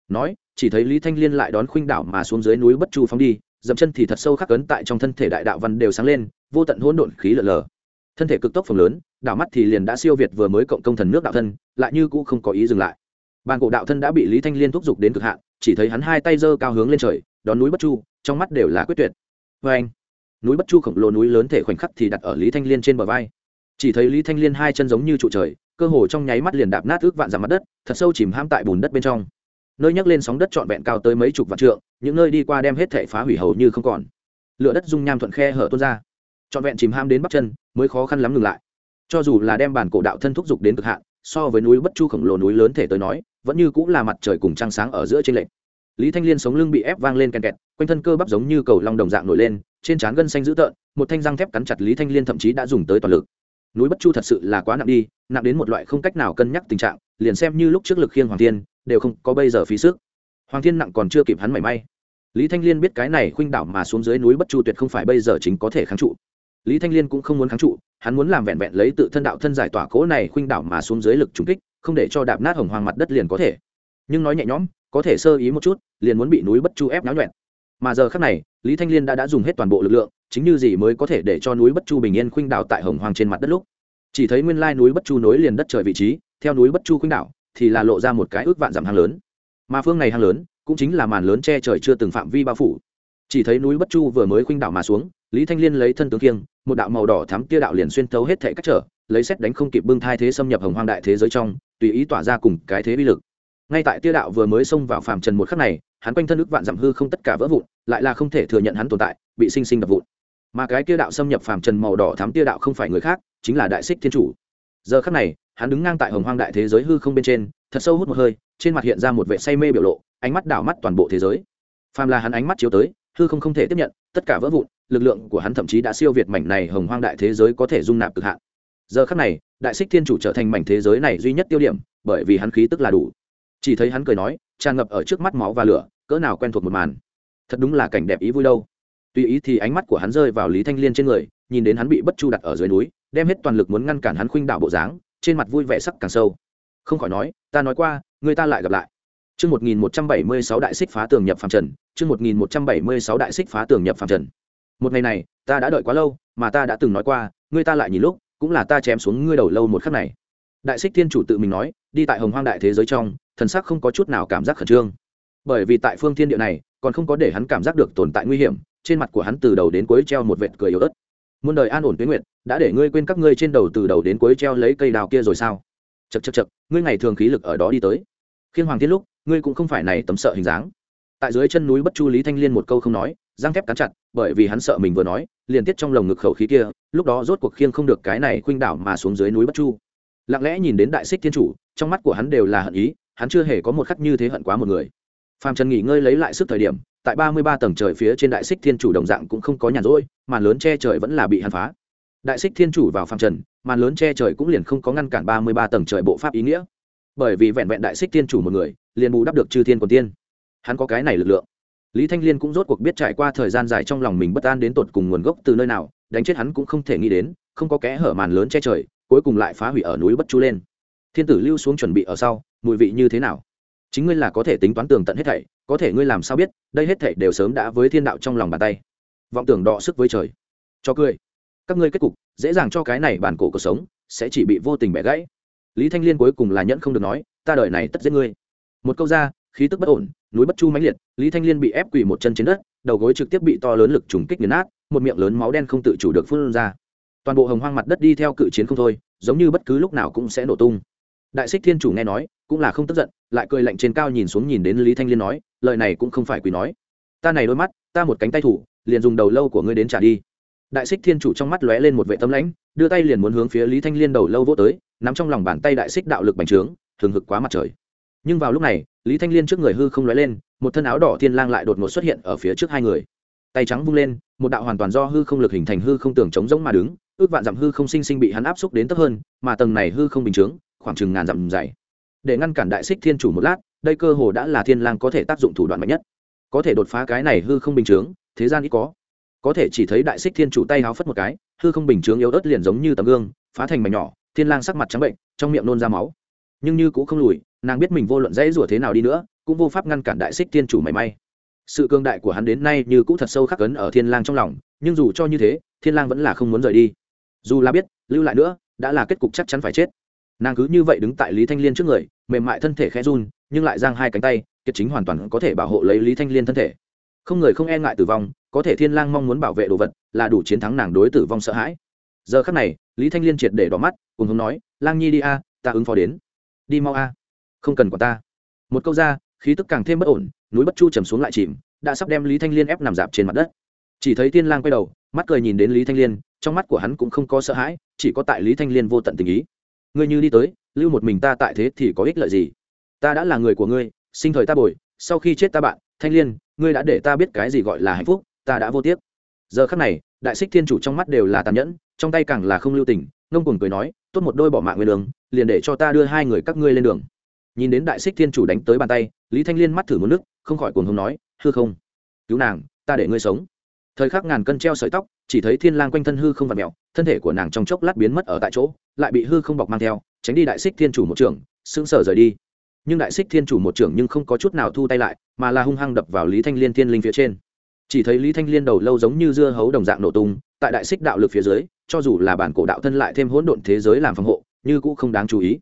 Nói, chỉ thấy lý thanh liên lại đón khuynh đảo mà xuống dưới núi bất chu phóng đi, dậm chân thì thật sâu khắc ấn tại trong thân thể đại đạo văn đều sáng lên, vô tận hỗn độn khí lở lờ thân thể cực tốc phồng lớn đảo mắt thì liền đã siêu việt vừa mới cộng công thần nước đạo thân, lại như cũ không có ý dừng lại. Bàn cổ đạo thân đã bị lý thanh liên thúc giục đến cực hạn, chỉ thấy hắn hai tay giơ cao hướng lên trời, đón núi bất chu, trong mắt đều là quyết tuyệt. Vê anh, núi bất chu khổng lồ núi lớn thể khoảnh khắc thì đặt ở lý thanh liên trên bờ vai. Chỉ thấy lý thanh liên hai chân giống như trụ trời, cơ hồ trong nháy mắt liền đạp nát ước vạn dặm mặt đất, thật sâu chìm ham tại bùn đất bên trong. Nơi nhấc lên sóng đất trọn vẹn cao tới mấy chục vạn trượng, những nơi đi qua đem hết thể phá hủy hầu như không còn. Lửa đất dung nham thuận khe hở tuôn ra. Trọn vẹn chìm ham đến bắp chân, mới khó khăn lắm ngừng lại cho dù là đem bản cổ đạo thân thúc giục đến cực hạn, so với núi bất chu khổng lồ núi lớn thể tới nói, vẫn như cũng là mặt trời cùng trăng sáng ở giữa trên lệch. Lý thanh liên sống lưng bị ép vang lên kèn kẹt, quanh thân cơ bắp giống như cầu long đồng dạng nổi lên, trên trán gân xanh dữ tợn, một thanh răng thép cắn chặt lý thanh liên thậm chí đã dùng tới toàn lực. Núi bất chu thật sự là quá nặng đi, nặng đến một loại không cách nào cân nhắc tình trạng, liền xem như lúc trước lực khiêng hoàng thiên, đều không có bây giờ phí sức. Hoàng thiên nặng còn chưa kịp hắn mảy may. Lý thanh liên biết cái này khuynh đảo mà xuống dưới núi bất chu tuyệt không phải bây giờ chính có thể kháng trụ lý thanh liên cũng không muốn kháng trụ, hắn muốn làm vẹn vẹn lấy tự thân đạo thân giải tỏa cố này khuynh đảo mà xuống dưới lực trúng kích, không để cho đạp nát hồng hoàng mặt đất liền có thể. Nhưng nói nhẹ nhõm, có thể sơ ý một chút, liền muốn bị núi bất chu ép náo nhuẹn. Mà giờ khác này, lý thanh liên đã đã dùng hết toàn bộ lực lượng, chính như gì mới có thể để cho núi bất chu bình yên khuynh đảo tại hồng hoàng trên mặt đất lúc. Chỉ thấy nguyên lai núi bất chu nối liền đất trời vị trí, theo núi bất chu khuynh đảo, thì là lộ ra một cái ước vạn dặm hang lớn. Mà phương này hang lớn, cũng chính là màn lớn che trời chưa từng phạm vi bao phủ chỉ thấy núi bất chu vừa mới khuynh đảo mà xuống, lý thanh liên lấy thân tướng kiêng một đạo màu đỏ thắm tia đạo liền xuyên thấu hết thể cách trở, lấy xét đánh không kịp bưng thai thế xâm nhập hồng hoang đại thế giới trong, tùy ý tỏa ra cùng cái thế bi lực. Ngay tại tia đạo vừa mới xông vào phàm trần một khắc này, hắn quanh thân ức vạn giảm hư không tất cả vỡ vụn, lại là không thể thừa nhận hắn tồn tại, bị sinh sinh đập vụn. Mà cái tia đạo xâm nhập phàm trần màu đỏ thắm tia đạo không phải người khác, chính là đại xích thiên chủ. Giờ khắc này, hắn đứng ngang tại hồng hoang đại thế giới hư không bên trên, thật sâu hút một hơi, trên mặt hiện ra một vệ say mê biểu lộ, ánh mắt đảo mắt toàn bộ thế giới. Phàm là hắn ánh mắt chiếu tới hư không không thể tiếp nhận, tất cả vỡ vụn, lực lượng của hắn thậm chí đã siêu việt mảnh này hồng hoang đại thế giới có thể dung nạp cực hạn. Giờ khắc này, đại xích thiên chủ trở thành mảnh thế giới này duy nhất tiêu điểm, bởi vì hắn khí tức là đủ. Chỉ thấy hắn cười nói, tràn ngập ở trước mắt máu và lửa, cỡ nào quen thuộc một màn. Thật đúng là cảnh đẹp ý vui đâu. Tùy ý thì ánh mắt của hắn rơi vào lý thanh liên trên người, nhìn đến hắn bị bất chu đặt ở dưới núi, đem hết toàn lực muốn ngăn cản hắn khuynh đảo bộ dáng, trên mặt vui vẻ sắc càng sâu. Không khỏi nói, ta nói qua, người ta lại gặp lại. Chương 1176 đại xích phá tường nhập phàm trần, chương 1176 đại xích phá tường nhập phàm trần. Một ngày này, ta đã đợi quá lâu, mà ta đã từng nói qua, ngươi ta lại nhìn lúc, cũng là ta chém xuống ngươi đầu lâu một khắc này. Đại xích thiên chủ tự mình nói, đi tại hồng hoang đại thế giới trong, thần sắc không có chút nào cảm giác khẩn trương. Bởi vì tại phương thiên địa này, còn không có để hắn cảm giác được tồn tại nguy hiểm, trên mặt của hắn từ đầu đến cuối treo một vệt cười yếu ớt. Muôn đời an ổn tuyết nguyệt, đã để ngươi quên các ngươi trên đầu từ đầu đến cuối treo lấy cây đào kia rồi sao? Chậc chậc chậc, ngươi ngày thường khí lực ở đó đi tới. Khiên Hoàng Thiên lúc, ngươi cũng không phải này tấm sợ hình dáng. Tại dưới chân núi bất chu lý thanh liên một câu không nói răng thép cắn chặt bởi vì hắn sợ mình vừa nói liền tiết trong lồng ngực khẩu khí kia lúc đó rốt cuộc khiêng không được cái này khuynh đảo mà xuống dưới núi bất chu. Lặng lẽ nhìn đến đại xích thiên chủ trong mắt của hắn đều là hận ý hắn chưa hề có một khắc như thế hận quá một người. Phàm trần nghỉ ngơi lấy lại sức thời điểm tại ba mươi ba tầng trời phía trên đại xích thiên chủ đồng dạng cũng không có nhàn rỗi màn lớn che trời vẫn là bị hắn phá. Đại xích thiên chủ vào phàm trần màn lớn che trời cũng liền không có ngăn cản ba mươi ba tầng trời bộ pháp ý nghĩa bởi vì vẹn vẹn đại xích tiên chủ một người, liền bù đắp được chư thiên còn tiên. Hắn có cái này lực lượng. Lý thanh liên cũng rốt cuộc biết trải qua thời gian dài trong lòng mình bất an đến tột cùng nguồn gốc từ nơi nào, đánh chết hắn cũng không thể nghĩ đến, không có kẽ hở màn lớn che trời, cuối cùng lại phá hủy ở núi bất chu lên. Thiên tử lưu xuống chuẩn bị ở sau, mùi vị như thế nào? Chính ngươi là có thể tính toán tường tận hết thảy, có thể ngươi làm sao biết, đây hết thảy đều sớm đã với thiên đạo trong lòng bàn tay. Vọng tưởng đọ sức với trời. Cho cười. Các ngươi kết cục, dễ dàng cho cái này bản cổ cuộc sống, sẽ chỉ bị vô tình bẻ gãy lý thanh liên cuối cùng là nhẫn không được nói, ta đợi này tất giết ngươi. Một câu ra, khí tức bất ổn, núi bất chu mãnh liệt, lý thanh liên bị ép quỳ một chân trên đất, đầu gối trực tiếp bị to lớn lực trùng kích nghiền nát, một miệng lớn máu đen không tự chủ được phun ra. Toàn bộ hồng hoang mặt đất đi theo cự chiến không thôi, giống như bất cứ lúc nào cũng sẽ nổ tung. Đại xích thiên chủ nghe nói, cũng là không tức giận, lại cười lạnh trên cao nhìn xuống nhìn đến lý thanh liên nói, lời này cũng không phải quỳ nói. Ta này đôi mắt, ta một cánh tay thủ, liền dùng đầu lâu của ngươi đến trả đi. Đại xích thiên chủ trong mắt lóe lên một vệ tâm lãnh đưa tay liền muốn hướng phía lý thanh liên đầu lâu vô tới, nắm trong lòng bàn tay đại xích đạo lực bành trướng thường hực quá mặt trời. Nhưng vào lúc này, lý thanh liên trước người hư không lóe lên, một thân áo đỏ thiên lang lại đột ngột xuất hiện ở phía trước hai người. Tay trắng vung lên, một đạo hoàn toàn do hư không lực hình thành hư không tưởng chống giống mà đứng, ước vạn dặm hư không sinh sinh bị hắn áp xúc đến thấp hơn, mà tầng này hư không bình chướng, khoảng chừng ngàn dặm dày. Để ngăn cản đại xích thiên chủ một lát, đây cơ hồ đã là thiên lang có thể tác dụng thủ đoạn mạnh nhất. Có thể đột phá cái này hư không bình chướng, thế gian ít có. Có thể chỉ thấy đại xích thiên chủ tay háo phất một cái hư không bình chướng yếu ớt liền giống như tấm gương, phá thành mảnh nhỏ, thiên lang sắc mặt trắng bệnh, trong miệng nôn ra máu. Nhưng như cũng không lùi, nàng biết mình vô luận dễ rủa thế nào đi nữa, cũng vô pháp ngăn cản đại xích thiên chủ mảy may. Sự cương đại của hắn đến nay như cũng thật sâu khắc ấn ở thiên lang trong lòng, nhưng dù cho như thế, thiên lang vẫn là không muốn rời đi. Dù là biết, lưu lại nữa, đã là kết cục chắc chắn phải chết. Nàng cứ như vậy đứng tại lý thanh liên trước người, mềm mại thân thể khẽ run, nhưng lại giang hai cánh tay, kiệt chính hoàn toàn có thể bảo hộ lấy lý thanh liên thân thể. Không người không e ngại tử vong, có thể thiên lang mong muốn bảo vệ đồ vật là đủ chiến thắng nàng đối tử vong sợ hãi. Giờ khắc này, lý thanh liên triệt để đỏ mắt, cùng hướng nói, lang nhi đi a, ta ứng phó đến. Đi mau a. Không cần của ta. Một câu ra, khí tức càng thêm bất ổn, núi bất chu trầm xuống lại chìm, đã sắp đem lý thanh liên ép nằm dạp trên mặt đất. Chỉ thấy thiên lang quay đầu, mắt cười nhìn đến lý thanh liên, trong mắt của hắn cũng không có sợ hãi, chỉ có tại lý thanh liên vô tận tình ý. Ngươi như đi tới, lưu một mình ta tại thế thì có ích lợi gì? Ta đã là người của ngươi, sinh thời ta bồi, sau khi chết ta bạn, thanh liên, ngươi đã để ta biết cái gì gọi là hạnh phúc, ta đã vô tiếc giờ khắc này, đại xích thiên chủ trong mắt đều là tàn nhẫn, trong tay càng là không lưu tình, ngông cuồng cười nói, tốt một đôi bỏ mạng nguyên đường, liền để cho ta đưa hai người các ngươi lên đường. Nhìn đến đại xích thiên chủ đánh tới bàn tay, lý thanh liên mắt thử một nước, không khỏi cuồng hông nói, hư không? Cứu nàng, ta để ngươi sống. Thời khắc ngàn cân treo sợi tóc, chỉ thấy thiên lang quanh thân hư không vặt mèo thân thể của nàng trong chốc lát biến mất ở tại chỗ, lại bị hư không bọc mang theo, tránh đi đại xích thiên chủ một trưởng, sững sờ rời đi. Nhưng đại xích thiên chủ một trưởng nhưng không có chút nào thu tay lại, mà là hung hăng đập vào lý thanh liên thiên linh phía trên chỉ thấy lý thanh liên đầu lâu giống như dưa hấu đồng dạng nổ tung, tại đại xích đạo lực phía dưới, cho dù là bản cổ đạo thân lại thêm hỗn độn thế giới làm phòng hộ, như cũng không đáng chú ý.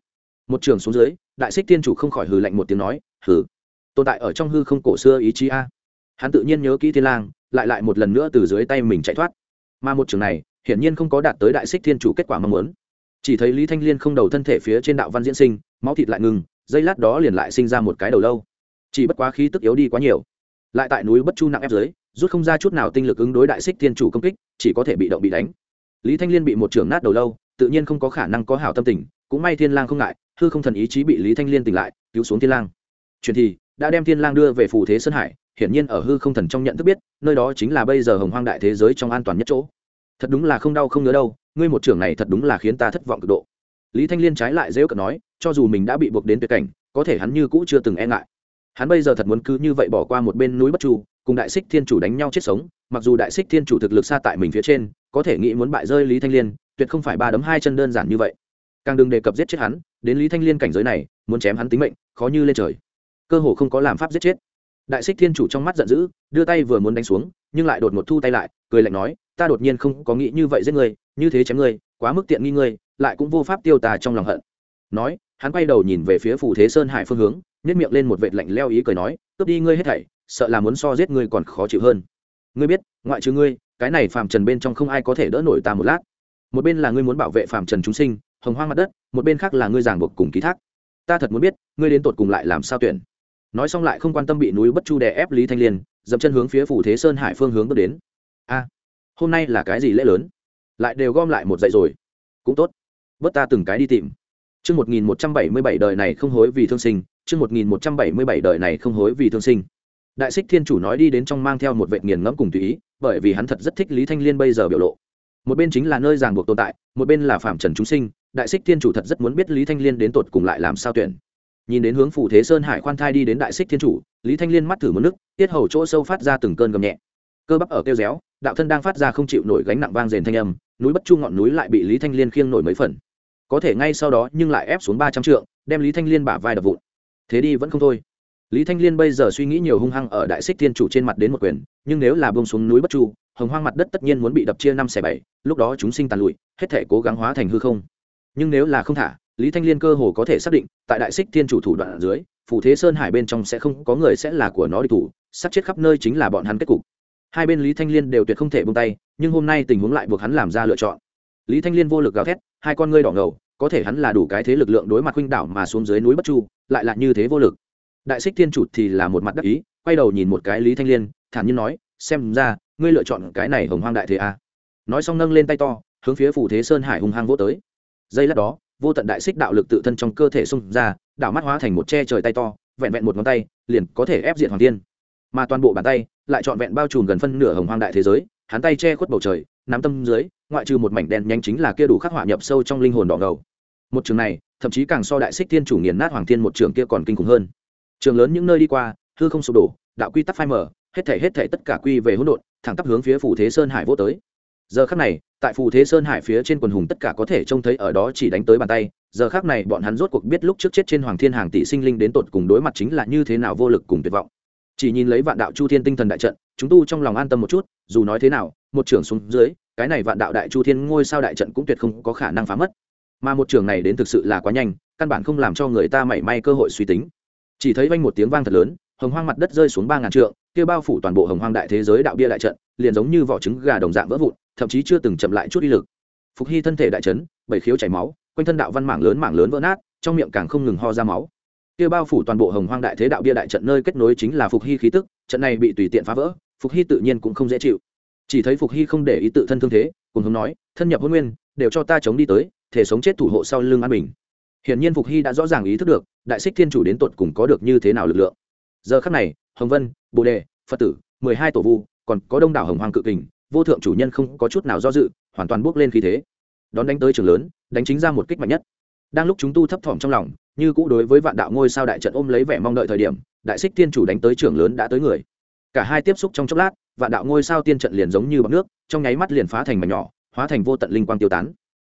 Một trường xuống dưới, đại xích thiên chủ không khỏi hừ lạnh một tiếng nói, hừ, tồn tại ở trong hư không cổ xưa ý chí a. Hắn tự nhiên nhớ kỹ thiên lang, lại lại một lần nữa từ dưới tay mình chạy thoát. Mà một trường này, hiển nhiên không có đạt tới đại xích thiên chủ kết quả mong muốn. Chỉ thấy lý thanh liên không đầu thân thể phía trên đạo văn diễn sinh, máu thịt lại ngừng dây lát đó liền lại sinh ra một cái đầu lâu. Chỉ bất quá khí tức yếu đi quá nhiều. Lại tại núi bất chu nặng ép dưới rút không ra chút nào tinh lực ứng đối đại xích thiên chủ công kích, chỉ có thể bị động bị đánh. Lý thanh liên bị một trưởng nát đầu lâu, tự nhiên không có khả năng có hảo tâm tình, cũng may thiên lang không ngại, hư không thần ý chí bị lý thanh liên tỉnh lại, cứu xuống thiên lang. Truyền thì, đã đem thiên lang đưa về phù thế sơn hải, hiển nhiên ở hư không thần trong nhận thức biết, nơi đó chính là bây giờ hồng hoang đại thế giới trong an toàn nhất chỗ. Thật đúng là không đau không ngứa đâu, ngươi một trưởng này thật đúng là khiến ta thất vọng cực độ. Lý thanh liên trái lại dễ cận nói, cho dù mình đã bị buộc đến tuyệt cảnh, có thể hắn như cũ chưa từng e ngại. Hắn bây giờ thật muốn cứ như vậy bỏ qua một bên núi bất chu cùng đại xích thiên chủ đánh nhau chết sống, mặc dù đại xích thiên chủ thực lực xa tại mình phía trên, có thể nghĩ muốn bại rơi lý thanh liên, tuyệt không phải ba đấm hai chân đơn giản như vậy. Càng đừng đề cập giết chết hắn, đến lý thanh liên cảnh giới này, muốn chém hắn tính mệnh, khó như lên trời. Cơ hồ không có làm pháp giết chết. Đại xích thiên chủ trong mắt giận dữ, đưa tay vừa muốn đánh xuống, nhưng lại đột ngột thu tay lại, cười lạnh nói, ta đột nhiên không có nghĩ như vậy giết người như thế chém người quá mức tiện nghi ngươi, lại cũng vô pháp tiêu tà trong lòng hận. Nói, hắn quay đầu nhìn về phía phù thế sơn hải phương hướng nhét miệng lên một vệt lạnh leo ý cười nói, cướp đi ngươi hết thảy sợ là muốn so giết ngươi còn khó chịu hơn. Ngươi biết ngoại trừ ngươi cái này phàm trần bên trong không ai có thể đỡ nổi ta một lát. Một bên là ngươi muốn bảo vệ phàm trần chúng sinh hồng hoang mặt đất một bên khác là ngươi giảng buộc cùng ký thác. Ta thật muốn biết ngươi đến tột cùng lại làm sao tuyển? Nói xong lại không quan tâm bị núi bất chu đè ép lý thanh liên dậm chân hướng phía phủ thế sơn hải phương hướng bước đến. A hôm nay là cái gì lễ lớn? Lại đều gom lại một dạy rồi. Cũng tốt. Bớt ta từng cái đi tìm. Chương 1177 đời này không hối vì thương sinh, chương 1177 đời này không hối vì thương sinh. Đại Sích Thiên chủ nói đi đến trong mang theo một vệ nghiền ngẫm cùng tùy ý, bởi vì hắn thật rất thích Lý Thanh Liên bây giờ biểu lộ. Một bên chính là nơi ràng buộc tồn tại, một bên là phạm trần chúng sinh, Đại Sích Thiên chủ thật rất muốn biết Lý Thanh Liên đến tột cùng lại làm sao tuyển. Nhìn đến hướng phủ Thế Sơn Hải khoan thai đi đến Đại Sích Thiên chủ, Lý Thanh Liên mắt thử một nước, tiết hầu chỗ sâu phát ra từng cơn gầm nhẹ. Cơ bắp ở kêu réo, đạo thân đang phát ra không chịu nổi gánh nặng vang rền thanh âm núi bất chu ngọn núi lại bị lý thanh liên khiêng nổi mấy phần có thể ngay sau đó nhưng lại ép xuống ba trăm trượng đem lý thanh liên bả vai đập vụn thế đi vẫn không thôi lý thanh liên bây giờ suy nghĩ nhiều hung hăng ở đại xích thiên chủ trên mặt đến một quyền, nhưng nếu là bông xuống núi bất chu, hồng hoang mặt đất tất nhiên muốn bị đập chia năm xẻ bảy, lúc đó chúng sinh tàn lụi, hết thể cố gắng hóa thành hư không. Nhưng nếu là không thả, lý thanh liên cơ hồ có thể xác định, tại đại xích thiên chủ thủ đoạn ở dưới phủ thế sơn hải bên trong sẽ không có người sẽ là của nó địch thủ, sát chết khắp nơi chính là bọn hắn kết cục. Hai bên lý thanh liên đều tuyệt không thể buông tay, nhưng hôm nay tình huống lại buộc hắn làm ra lựa chọn. Lý thanh liên vô lực gào thét, hai con ngươi đỏ ngầu, có thể hắn là đủ cái thế lực lượng đối mặt huynh đảo mà xuống dưới núi bất chu, lại là như thế vô lực đại xích thiên chủ thì là một mặt đắc ý, quay đầu nhìn một cái lý thanh liên, thản nhiên nói, xem ra, ngươi lựa chọn cái này hồng hoang đại thế à. nói xong nâng lên tay to, hướng phía phủ thế sơn hải hung hăng vỗ tới. Giây lát đó, vô tận đại xích đạo lực tự thân trong cơ thể xung ra, đảo mắt hóa thành một che trời tay to, vẹn vẹn một ngón tay, liền có thể ép diện hoàng tiên mà toàn bộ bàn tay lại trọn vẹn bao trùm gần phân nửa hồng hoang đại thế giới, hắn tay che khuất bầu trời, nắm tâm dưới, ngoại trừ một mảnh đen nhanh chính là kia đủ khắc họa nhập sâu trong linh hồn đỏ ngầu. Một trường này, thậm chí càng so đại xích thiên chủ nghiền nát hoàng thiên một trường kia còn kinh khủng hơn trường lớn những nơi đi qua, hư không sụp đổ, đạo quy tắc phai mở hết thể hết thể tất cả quy về hỗn độn, thẳng tắp hướng phía phủ thế sơn hải vô tới. Giờ khắc này, tại phù thế sơn hải phía trên quần hùng tất cả có thể trông thấy ở đó chỉ đánh tới bàn tay, giờ khắc này bọn hắn rốt cuộc biết lúc trước chết trên hoàng thiên hàng tỷ sinh linh đến tột cùng đối mặt chính là như thế nào vô lực cùng tuyệt vọng. Chỉ nhìn lấy vạn đạo chu thiên tinh thần đại trận, chúng tu trong lòng an tâm một chút, dù nói thế nào, một trưởng xuống dưới, cái này vạn đạo đại chu thiên ngôi sao đại trận cũng tuyệt không có khả năng phá mất. Mà một trường này đến thực sự là quá nhanh, căn bản không làm cho người ta mảy may cơ hội suy tính chỉ thấy vanh một tiếng vang thật lớn, hồng hoang mặt đất rơi xuống ba ngàn trượng, kia bao phủ toàn bộ hồng hoang đại thế giới đạo bia đại trận, liền giống như vỏ trứng gà đồng dạng vỡ vụn, thậm chí chưa từng chậm lại chút uy lực. Phục hy thân thể đại chấn, bảy khiếu chảy máu, quanh thân đạo văn mảng lớn mảng lớn vỡ nát, trong miệng càng không ngừng ho ra máu. Kia bao phủ toàn bộ hồng hoang đại thế đạo bia đại trận nơi kết nối chính là phục hy khí tức, trận này bị tùy tiện phá vỡ, phục hy tự nhiên cũng không dễ chịu. Chỉ thấy phục hy không để ý tự thân thương thế, cùng hướng nói, thân nhập hôn nguyên, đều cho ta chống đi tới, thể sống chết thủ hộ sau lưng an bình hiển nhiên phục hy đã rõ ràng ý thức được, đại xích thiên chủ đến tột cùng có được như thế nào lực lượng. Giờ khắc này, hồng vân, bồ đề, phật tử, mười hai tổ vu, còn có đông đảo hồng hoàng cự kình, vô thượng chủ nhân không có chút nào do dự, hoàn toàn bước lên khí thế. Đón đánh tới trường lớn, đánh chính ra một kích mạnh nhất. Đang lúc chúng tu thấp thỏm trong lòng, như cũ đối với vạn đạo ngôi sao đại trận ôm lấy vẻ mong đợi thời điểm, đại xích thiên chủ đánh tới trường lớn đã tới người. Cả hai tiếp xúc trong chốc lát, vạn đạo ngôi sao tiên trận liền giống như bọc nước, trong nháy mắt liền phá thành mảnh nhỏ, hóa thành vô tận linh quang tiêu tán.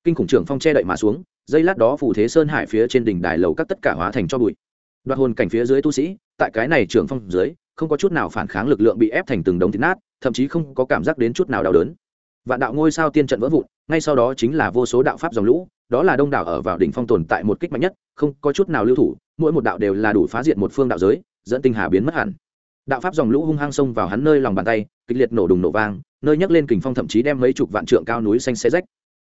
Kinh khủng trưởng phong che đậy mà xuống Giây lát đó phủ thế sơn hải phía trên đỉnh đài lầu các tất cả hóa thành cho bụi. Đoạt hồn cảnh phía dưới tu sĩ, tại cái này trưởng phong dưới, không có chút nào phản kháng lực lượng bị ép thành từng đống thịt nát, thậm chí không có cảm giác đến chút nào đau đớn. Vạn đạo ngôi sao tiên trận vỡ vụn, ngay sau đó chính là vô số đạo pháp dòng lũ, đó là đông đảo ở vào đỉnh phong tồn tại một kích mạnh nhất, không có chút nào lưu thủ, mỗi một đạo đều là đủ phá diệt một phương đạo giới, dẫn tinh hà biến mất hẳn. Đạo pháp dòng lũ hung hăng xông vào hắn nơi lòng bàn tay, kịch liệt nổ đùng nổ vang, nơi nhấc lên kình phong thậm chí đem mấy chục vạn trượng cao núi xanh xé rách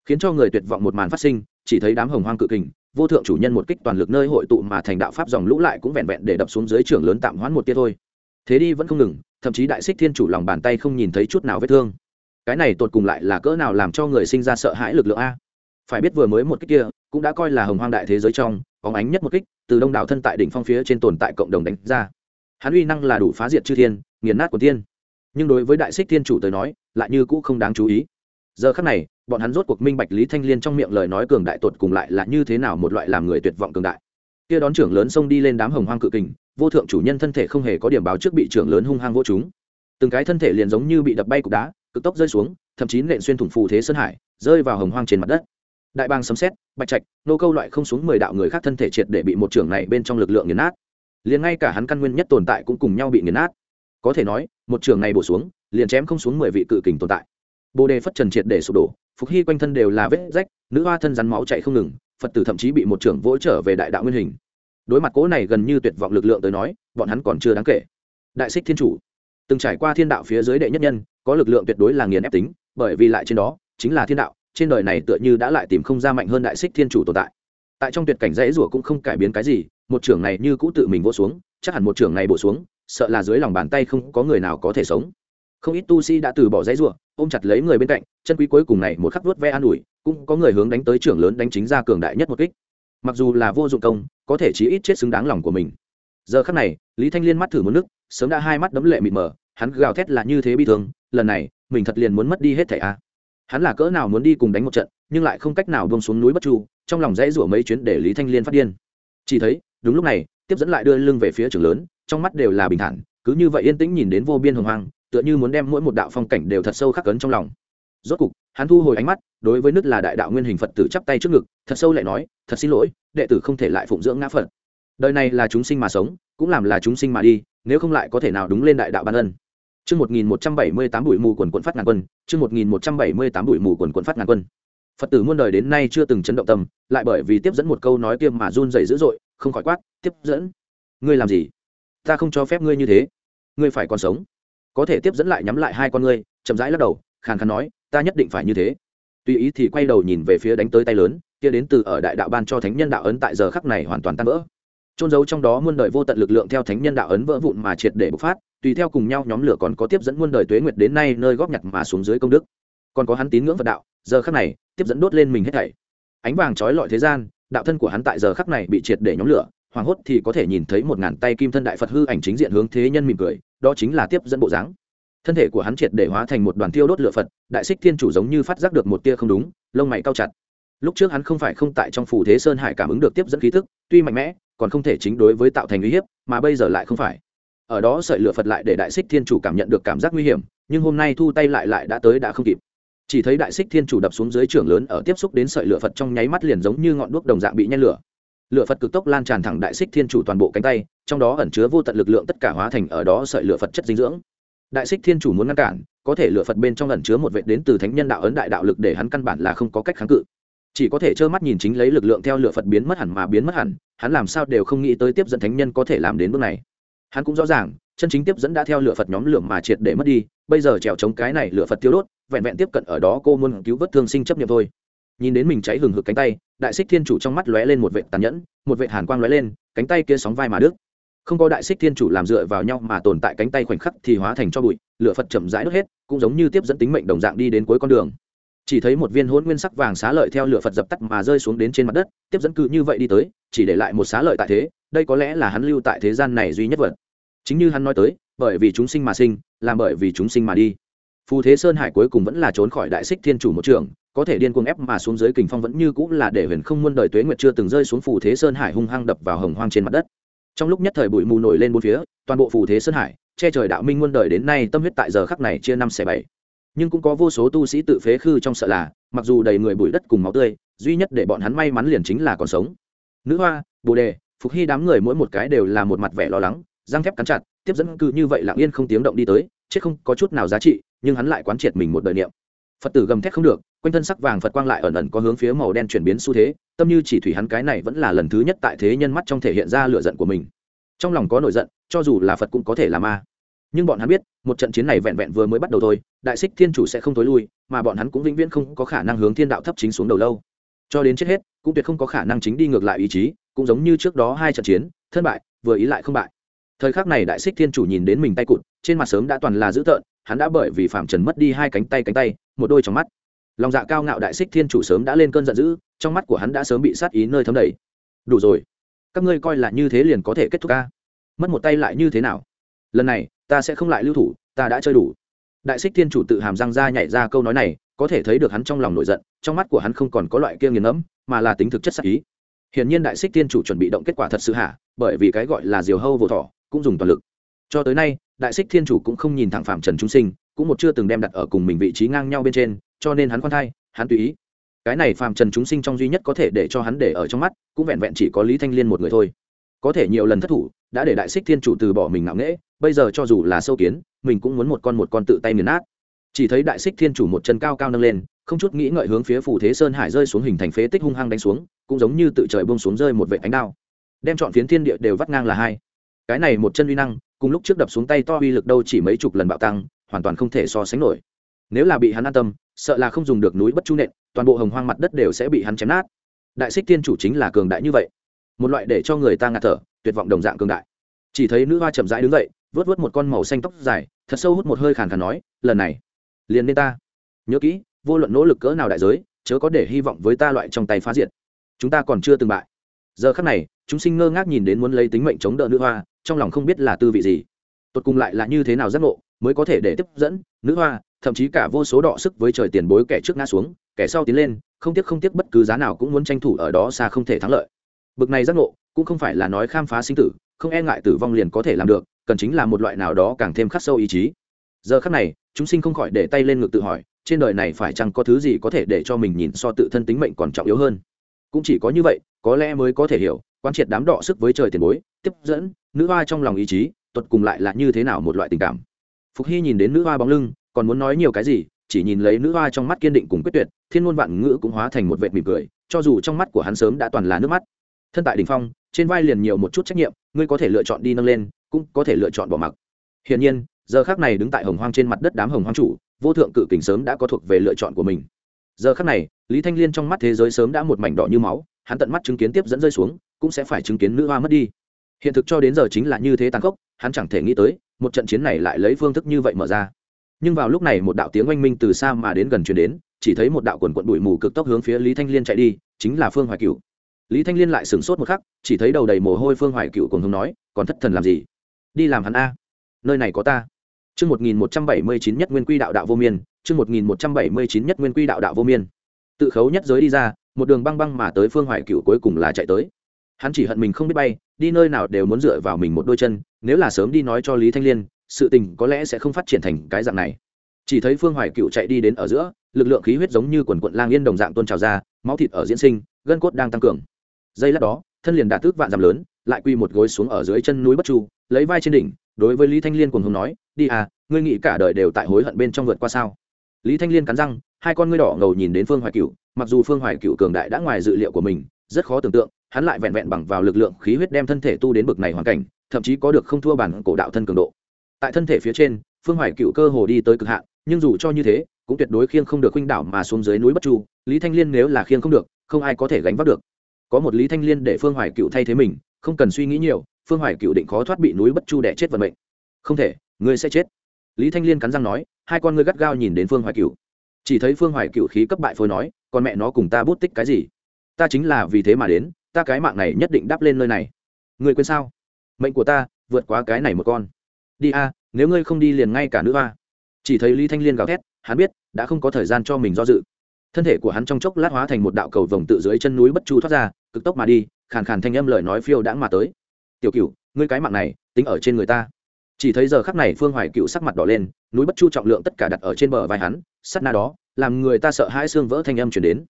khiến cho người tuyệt vọng một màn phát sinh, chỉ thấy đám hồng hoang cự kình, vô thượng chủ nhân một kích toàn lực nơi hội tụ mà thành đạo pháp dòng lũ lại cũng vẹn vẹn để đập xuống dưới trường lớn tạm hoãn một tia thôi. Thế đi vẫn không ngừng, thậm chí đại xích thiên chủ lòng bàn tay không nhìn thấy chút nào vết thương. Cái này tột cùng lại là cỡ nào làm cho người sinh ra sợ hãi lực lượng a? Phải biết vừa mới một kích kia, cũng đã coi là hồng hoang đại thế giới trong, bóng ánh nhất một kích, từ đông đảo thân tại đỉnh phong phía trên tồn tại cộng đồng đánh ra. Hắn uy năng là đủ phá diệt chư thiên, nghiền nát của tiên nhưng đối với đại xích thiên chủ tới nói, lại như cũ không đáng chú ý giờ khắc này, bọn hắn rốt cuộc minh bạch lý thanh liên trong miệng lời nói cường đại tột cùng lại là như thế nào một loại làm người tuyệt vọng cường đại. Kia đón trưởng lớn xông đi lên đám hồng hoang cự kình, vô thượng chủ nhân thân thể không hề có điểm báo trước bị trưởng lớn hung hăng vô chúng từng cái thân thể liền giống như bị đập bay cục đá, cực tốc rơi xuống, thậm chí nện xuyên thủng phù thế sơn hải, rơi vào hồng hoang trên mặt đất. Đại bang sấm xét bạch trạch, nô câu loại không xuống mười đạo người khác thân thể triệt để bị một trưởng này bên trong lực lượng nghiền nát. Liền ngay cả hắn căn nguyên nhất tồn tại cũng cùng nhau bị nghiền nát. Có thể nói, một trưởng này bổ xuống, liền chém không xuống mười vị cự kình tồn tại bồ đề phất trần triệt để sụp đổ, phục hy quanh thân đều là vết rách, nữ hoa thân rắn máu chạy không ngừng, phật tử thậm chí bị một trưởng vỗ trở về đại đạo nguyên hình. Đối mặt cố này gần như tuyệt vọng lực lượng tới nói, bọn hắn còn chưa đáng kể. Đại xích thiên chủ, từng trải qua thiên đạo phía dưới đệ nhất nhân, có lực lượng tuyệt đối là nghiền ép tính, bởi vì lại trên đó, chính là thiên đạo, trên đời này tựa như đã lại tìm không ra mạnh hơn đại xích thiên chủ tồn tại. Tại trong tuyệt cảnh dãy rủa cũng không cải biến cái gì, một trưởng này như cũ tự mình vỗ xuống, chắc hẳn một trưởng này bổ xuống, sợ là dưới lòng bàn tay không có người nào có thể sống không ít tu sĩ đã từ bỏ dãy rủa ôm chặt lấy người bên cạnh, chân quý cuối cùng này một khắc vuốt ve an ủi, cũng có người hướng đánh tới trưởng lớn đánh chính ra cường đại nhất một kích. Mặc dù là vô dụng công, có thể chí ít chết xứng đáng lòng của mình. Giờ khắc này, lý thanh liên mắt thử một nước, sớm đã hai mắt đấm lệ mịt mờ, hắn gào thét là như thế bi thương, lần này, mình thật liền muốn mất đi hết thẻ a. Hắn là cỡ nào muốn đi cùng đánh một trận, nhưng lại không cách nào buông xuống núi bất chu, trong lòng dãy rủa mấy chuyến để lý thanh liên phát điên. Chỉ thấy, đúng lúc này, tiếp dẫn lại đưa lưng về phía trường lớn, trong mắt đều là bình thản, cứ như vậy yên tĩnh nhìn đến vô biên hồng hoang tựa như muốn đem mỗi một đạo phong cảnh đều thật sâu khắc cấn trong lòng rốt cục hắn thu hồi ánh mắt đối với nứt là đại đạo nguyên hình phật tử chắp tay trước ngực thật sâu lại nói thật xin lỗi đệ tử không thể lại phụng dưỡng ngã phật đời này là chúng sinh mà sống cũng làm là chúng sinh mà đi nếu không lại có thể nào đúng lên đại đạo ban ân Chương 1178 bụi mù quần quần phát ngàn quân, chương 1178 bụi mù quần quần phát ngàn quân. Phật tử muôn đời đến nay chưa từng chấn động tâm, lại bởi vì tiếp dẫn một câu nói kia mà run rẩy dữ dội, không khỏi quát, "Tiếp dẫn, ngươi làm gì? Ta không cho phép ngươi như thế, ngươi phải còn sống." Có thể tiếp dẫn lại nhắm lại hai con ngươi, chậm rãi lắc đầu, khàn khàn nói, "Ta nhất định phải như thế." Tùy ý thì quay đầu nhìn về phía đánh tới tay lớn, kia đến từ ở đại đạo ban cho thánh nhân đạo ấn tại giờ khắc này hoàn toàn tan vỡ. Trôn giấu trong đó muôn đời vô tận lực lượng theo thánh nhân đạo ấn vỡ vụn mà triệt để bộc phát, tùy theo cùng nhau nhóm lửa còn có tiếp dẫn muôn đời tuế nguyệt đến nay nơi góp nhặt mà xuống dưới công đức còn có hắn tín ngưỡng phật đạo giờ khắc này tiếp dẫn đốt lên mình hết thảy ánh vàng trói lọi thế gian đạo thân của hắn tại giờ khắc này bị triệt để nhóm lửa hoàng hốt thì có thể nhìn thấy một ngàn tay kim thân đại phật hư ảnh chính diện hướng thế nhân mỉm cười đó chính là tiếp dẫn bộ dáng. Thân thể của hắn triệt để hóa thành một đoàn thiêu đốt lửa phật, đại xích thiên chủ giống như phát giác được một tia không đúng, lông mày cao chặt. Lúc trước hắn không phải không tại trong phủ thế sơn hải cảm ứng được tiếp dẫn khí thức tuy mạnh mẽ, còn không thể chính đối với tạo thành uy hiếp, mà bây giờ lại không phải. Ở đó sợi lửa phật lại để đại xích thiên chủ cảm nhận được cảm giác nguy hiểm, nhưng hôm nay thu tay lại lại đã tới đã không kịp. Chỉ thấy đại xích thiên chủ đập xuống dưới trường lớn ở tiếp xúc đến sợi lửa phật trong nháy mắt liền giống như ngọn đuốc đồng dạng bị nhen lửa. Lửa phật cực tốc lan tràn thẳng đại xích thiên chủ toàn bộ cánh tay trong đó ẩn chứa vô tận lực lượng tất cả hóa thành ở đó sợi lửa phật chất dinh dưỡng. Đại xích thiên chủ muốn ngăn cản, có thể lửa phật bên trong ẩn chứa một vệ đến từ thánh nhân đạo ấn đại đạo lực để hắn căn bản là không có cách kháng cự. Chỉ có thể trơ mắt nhìn chính lấy lực lượng theo lửa phật biến mất hẳn mà biến mất hẳn, hắn làm sao đều không nghĩ tới tiếp dẫn thánh nhân có thể làm đến bước này. Hắn cũng rõ ràng, chân chính tiếp dẫn đã theo lửa phật nhóm lửa mà triệt để mất đi, bây giờ trèo chống cái này lửa phật tiêu đốt, vẹn vẹn tiếp cận ở đó cô muốn cứu vớt thương sinh chấp nhận thôi. Nhìn đến mình cháy hừng hực cánh tay, đại xích thiên chủ trong mắt lóe lên một vệ tàn nhẫn, một vệ hàn quang lóe lên, cánh tay kia sóng vai mà đứt không có đại xích thiên chủ làm dựa vào nhau mà tồn tại cánh tay khoảnh khắc thì hóa thành cho bụi, lửa phật chậm rãi đốt hết, cũng giống như tiếp dẫn tính mệnh đồng dạng đi đến cuối con đường. Chỉ thấy một viên hôn nguyên sắc vàng xá lợi theo lửa phật dập tắt mà rơi xuống đến trên mặt đất, tiếp dẫn cự như vậy đi tới, chỉ để lại một xá lợi tại thế, đây có lẽ là hắn lưu tại thế gian này duy nhất vật. Chính như hắn nói tới, bởi vì chúng sinh mà sinh, làm bởi vì chúng sinh mà đi. Phù thế sơn hải cuối cùng vẫn là trốn khỏi đại xích thiên chủ một trường, có thể điên cuồng ép mà xuống dưới kình phong vẫn như cũng là để huyền không muôn đời tuế nguyệt chưa từng rơi xuống phù thế sơn hải hung hăng đập vào hồng hoang trên mặt đất trong lúc nhất thời bụi mù nổi lên bốn phía, toàn bộ phù thế sơn hải, che trời đạo minh muôn đời đến nay tâm huyết tại giờ khắc này chia năm xẻ bảy. Nhưng cũng có vô số tu sĩ tự phế khư trong sợ là, mặc dù đầy người bụi đất cùng máu tươi, duy nhất để bọn hắn may mắn liền chính là còn sống. Nữ hoa, bồ đề, phục hy đám người mỗi một cái đều là một mặt vẻ lo lắng, răng thép cắn chặt, tiếp dẫn cư như vậy lặng yên không tiếng động đi tới, chết không có chút nào giá trị, nhưng hắn lại quán triệt mình một đời niệm. Phật tử gầm thét không được quanh thân sắc vàng phật quang lại ẩn ẩn có hướng phía màu đen chuyển biến xu thế, tâm như chỉ thủy hắn cái này vẫn là lần thứ nhất tại thế nhân mắt trong thể hiện ra lựa giận của mình. Trong lòng có nổi giận, cho dù là phật cũng có thể là ma. Nhưng bọn hắn biết, một trận chiến này vẹn vẹn vừa mới bắt đầu thôi, đại xích thiên chủ sẽ không tối lui, mà bọn hắn cũng vĩnh viễn không có khả năng hướng thiên đạo thấp chính xuống đầu lâu. Cho đến chết hết, cũng tuyệt không có khả năng chính đi ngược lại ý chí, cũng giống như trước đó hai trận chiến thất bại, vừa ý lại không bại. Thời khắc này đại xích thiên chủ nhìn đến mình tay cụt, trên mặt sớm đã toàn là dữ tợn, hắn đã bởi vì phạm trần mất đi hai cánh tay cánh tay, một đôi trong mắt lòng dạ cao ngạo đại xích thiên chủ sớm đã lên cơn giận dữ, trong mắt của hắn đã sớm bị sát ý nơi thấm đầy. Đủ rồi. Các ngươi coi là như thế liền có thể kết thúc ca. Mất một tay lại như thế nào? Lần này, ta sẽ không lại lưu thủ, ta đã chơi đủ. Đại xích thiên chủ tự hàm răng ra nhảy ra câu nói này, có thể thấy được hắn trong lòng nổi giận, trong mắt của hắn không còn có loại kia nghiền ngẫm, mà là tính thực chất sát ý. Hiển nhiên đại xích thiên chủ chuẩn bị động kết quả thật sự hạ bởi vì cái gọi là diều hâu vô thỏ, cũng dùng toàn lực. Cho tới nay, đại xích thiên chủ cũng không nhìn thẳng phạm trần trung sinh cũng một chưa từng đem đặt ở cùng mình vị trí ngang nhau bên trên, cho nên hắn khoan thai, hắn tùy ý. Cái này phàm trần chúng sinh trong duy nhất có thể để cho hắn để ở trong mắt, cũng vẹn vẹn chỉ có lý thanh liên một người thôi. Có thể nhiều lần thất thủ, đã để đại xích thiên chủ từ bỏ mình ngạo nghễ, bây giờ cho dù là sâu kiến, mình cũng muốn một con một con tự tay nghiền nát. Chỉ thấy đại xích thiên chủ một chân cao cao nâng lên, không chút nghĩ ngợi hướng phía phủ thế sơn hải rơi xuống hình thành phế tích hung hăng đánh xuống, cũng giống như tự trời bông xuống rơi một vệ ánh đao. Đem chọn phiến thiên địa đều vắt ngang là hai. Cái này một chân uy năng, cùng lúc trước đập xuống tay to uy lực đâu chỉ mấy chục lần bạo tăng hoàn toàn không thể so sánh nổi. Nếu là bị hắn an tâm, sợ là không dùng được núi bất chu nện, toàn bộ hồng hoang mặt đất đều sẽ bị hắn chém nát. Đại xích tiên chủ chính là cường đại như vậy. Một loại để cho người ta ngạt thở, tuyệt vọng đồng dạng cường đại. Chỉ thấy nữ hoa chậm rãi đứng dậy, vớt vớt một con màu xanh tóc dài, thật sâu hút một hơi khàn khàn nói, lần này, liền nên ta. Nhớ kỹ, vô luận nỗ lực cỡ nào đại giới, chớ có để hy vọng với ta loại trong tay phá diệt. Chúng ta còn chưa từng bại. Giờ khắc này, chúng sinh ngơ ngác nhìn đến muốn lấy tính mệnh chống đỡ nữ hoa, trong lòng không biết là tư vị gì. Tột cùng lại là như thế nào giác ngộ mới có thể để tiếp dẫn, nữ hoa, thậm chí cả vô số đọ sức với trời tiền bối kẻ trước ngã xuống, kẻ sau tiến lên, không tiếc không tiếc bất cứ giá nào cũng muốn tranh thủ ở đó xa không thể thắng lợi. Bực này giác ngộ, cũng không phải là nói khám phá sinh tử, không e ngại tử vong liền có thể làm được, cần chính là một loại nào đó càng thêm khắc sâu ý chí. Giờ khắc này, chúng sinh không khỏi để tay lên ngực tự hỏi, trên đời này phải chăng có thứ gì có thể để cho mình nhìn so tự thân tính mệnh còn trọng yếu hơn? Cũng chỉ có như vậy, có lẽ mới có thể hiểu quan triệt đám đọ sức với trời tiền bối, tiếp dẫn, nữ hoa trong lòng ý chí tuật cùng lại là như thế nào một loại tình cảm phục hy nhìn đến nữ hoa bóng lưng, còn muốn nói nhiều cái gì, chỉ nhìn lấy nữ hoa trong mắt kiên định cùng quyết tuyệt, thiên ngôn vạn ngữ cũng hóa thành một vệt mỉm cười, cho dù trong mắt của hắn sớm đã toàn là nước mắt. Thân tại đình phong, trên vai liền nhiều một chút trách nhiệm, ngươi có thể lựa chọn đi nâng lên, cũng có thể lựa chọn bỏ mặc. Hiển nhiên, giờ khác này đứng tại hồng hoang trên mặt đất đám hồng hoang chủ, vô thượng cự kình sớm đã có thuộc về lựa chọn của mình. Giờ khác này, lý thanh liên trong mắt thế giới sớm đã một mảnh đỏ như máu, hắn tận mắt chứng kiến tiếp dẫn rơi xuống, cũng sẽ phải chứng kiến nữ hoa mất đi. Hiện thực cho đến giờ chính là như thế tàn khốc, hắn chẳng thể nghĩ tới một trận chiến này lại lấy phương thức như vậy mở ra. Nhưng vào lúc này một đạo tiếng oanh minh từ xa mà đến gần chuyển đến chỉ thấy một đạo quần quận bụi mù cực tốc hướng phía lý thanh liên chạy đi chính là phương hoài cựu lý thanh liên lại sửng sốt một khắc chỉ thấy đầu đầy mồ hôi phương hoài cựu cùng hướng nói còn thất thần làm gì? Đi làm hắn a. Nơi này có ta. Chương 1179 nhất nguyên quy đạo đạo vô miên, chương 1179 nhất nguyên quy đạo đạo vô miên. Tự khấu nhất giới đi ra, một đường băng băng mà tới Phương Hoài Cựu cuối cùng là chạy tới. Hắn chỉ hận mình không biết bay, đi nơi nào đều muốn dựa vào mình một đôi chân, nếu là sớm đi nói cho Lý Thanh Liên, sự tình có lẽ sẽ không phát triển thành cái dạng này. Chỉ thấy Phương Hoài Cựu chạy đi đến ở giữa, lực lượng khí huyết giống như quần quận lang yên đồng dạng tuôn trào ra, máu thịt ở diễn sinh, gân cốt đang tăng cường. Giây lát đó, thân liền đạt tước vạn dặm lớn, lại quy một gối xuống ở dưới chân núi Bất Chu, lấy vai trên đỉnh, đối với Lý Thanh Liên cùng hùng nói, đi à, ngươi nghĩ cả đời đều tại hối hận bên trong vượt qua sao lý thanh liên cắn răng hai con ngươi đỏ ngầu nhìn đến phương hoài cựu mặc dù phương hoài cựu cường đại đã ngoài dự liệu của mình rất khó tưởng tượng hắn lại vẹn vẹn bằng vào lực lượng khí huyết đem thân thể tu đến bực này hoàn cảnh, thậm chí có được không thua bản cổ đạo thân cường độ. Tại thân thể phía trên, phương hoài cựu cơ hồ đi tới cực hạn, nhưng dù cho như thế, cũng tuyệt đối khiêng không được khuynh đảo mà xuống dưới núi bất chu, lý thanh liên nếu là khiêng không được, không ai có thể gánh vác được. Có một lý thanh liên để phương hoài cựu thay thế mình, không cần suy nghĩ nhiều, phương hoài cựu định khó thoát bị núi bất chu đẻ chết vận mệnh. Không thể, ngươi sẽ chết. Lý thanh liên cắn răng nói, hai con ngươi gắt gao nhìn đến phương hoài cựu. Chỉ thấy phương hoài cựu khí cấp bại phôi nói, con mẹ nó cùng ta bút tích cái gì? Ta chính là vì thế mà đến ta cái mạng này nhất định đáp lên nơi này. Người quên sao? Mệnh của ta, vượt quá cái này một con. Đi a, nếu ngươi không đi liền ngay cả nữ a chỉ thấy lý thanh liên gào thét, hắn biết, đã không có thời gian cho mình do dự. Thân thể của hắn trong chốc lát hóa thành một đạo cầu vồng tự dưới chân núi bất chu thoát ra, cực tốc mà đi, khàn khàn thanh âm lời nói phiêu đãng mà tới. Tiểu cựu ngươi cái mạng này, tính ở trên người ta. Chỉ thấy giờ khắc này phương hoài cựu sắc mặt đỏ lên, núi bất chu trọng lượng tất cả đặt ở trên bờ vai hắn sắt na đó, làm người ta sợ hai xương vỡ thanh âm chuyển đến.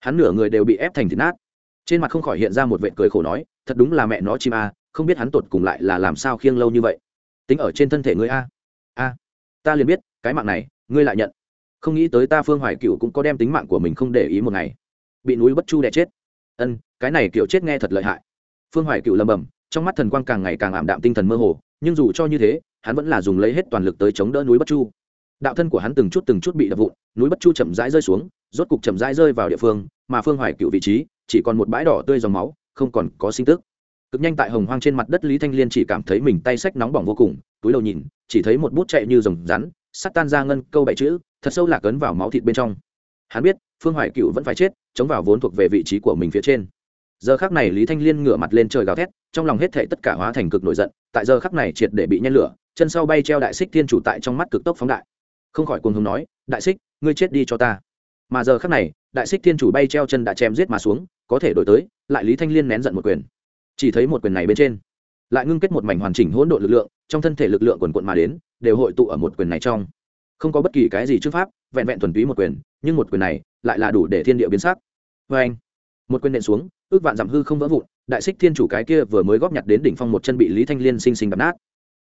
Hắn nửa người đều bị ép thành thịt nát trên mặt không khỏi hiện ra một vệ cười khổ nói, thật đúng là mẹ nó chim a, không biết hắn tột cùng lại là làm sao khiêng lâu như vậy. Tính ở trên thân thể ngươi a. A, ta liền biết, cái mạng này, ngươi lại nhận. Không nghĩ tới ta phương hoài cựu cũng có đem tính mạng của mình không để ý một ngày. Bị núi bất chu đẻ chết. Ân, cái này kiểu chết nghe thật lợi hại. Phương hoài cựu lầm bầm trong mắt thần quang càng ngày càng ảm đạm tinh thần mơ hồ, nhưng dù cho như thế, hắn vẫn là dùng lấy hết toàn lực tới chống đỡ núi bất chu. Đạo thân của hắn từng chút từng chút bị đập vụn, núi bất chu chậm rãi rơi xuống rốt cục chậm rãi rơi vào địa phương, mà phương hoài cựu vị trí chỉ còn một bãi đỏ tươi dòng máu, không còn có sinh tức. Cực nhanh tại hồng hoang trên mặt đất lý thanh liên chỉ cảm thấy mình tay sách nóng bỏng vô cùng, túi đầu nhìn, chỉ thấy một bút chạy như rồng rắn, sắt tan ra ngân câu bảy chữ, thật sâu lạc ấn vào máu thịt bên trong. Hắn biết, phương hoài cựu vẫn phải chết, chống vào vốn thuộc về vị trí của mình phía trên. Giờ khắc này lý thanh liên ngửa mặt lên trời gào thét, trong lòng hết thảy tất cả hóa thành cực nổi giận, tại giờ khắc này triệt để bị nhen lửa, chân sau bay treo đại xích thiên chủ tại trong mắt cực tốc phóng đại. Không khỏi cuồng hùng nói, đại xích, ngươi chết đi cho ta mà giờ khắc này, đại xích thiên chủ bay treo chân đã chém giết mà xuống, có thể đổi tới, lại lý thanh liên nén giận một quyền. Chỉ thấy một quyền này bên trên, lại ngưng kết một mảnh hoàn chỉnh hỗn độn lực lượng, trong thân thể lực lượng quần quận mà đến, đều hội tụ ở một quyền này trong. Không có bất kỳ cái gì trước pháp, vẹn vẹn thuần túy một quyền, nhưng một quyền này lại là đủ để thiên địa biến sắc. Vê anh, một quyền nện xuống, ước vạn giảm hư không vỡ vụn, đại xích thiên chủ cái kia vừa mới góp nhặt đến đỉnh phong một chân bị lý thanh liên sinh sinh đập nát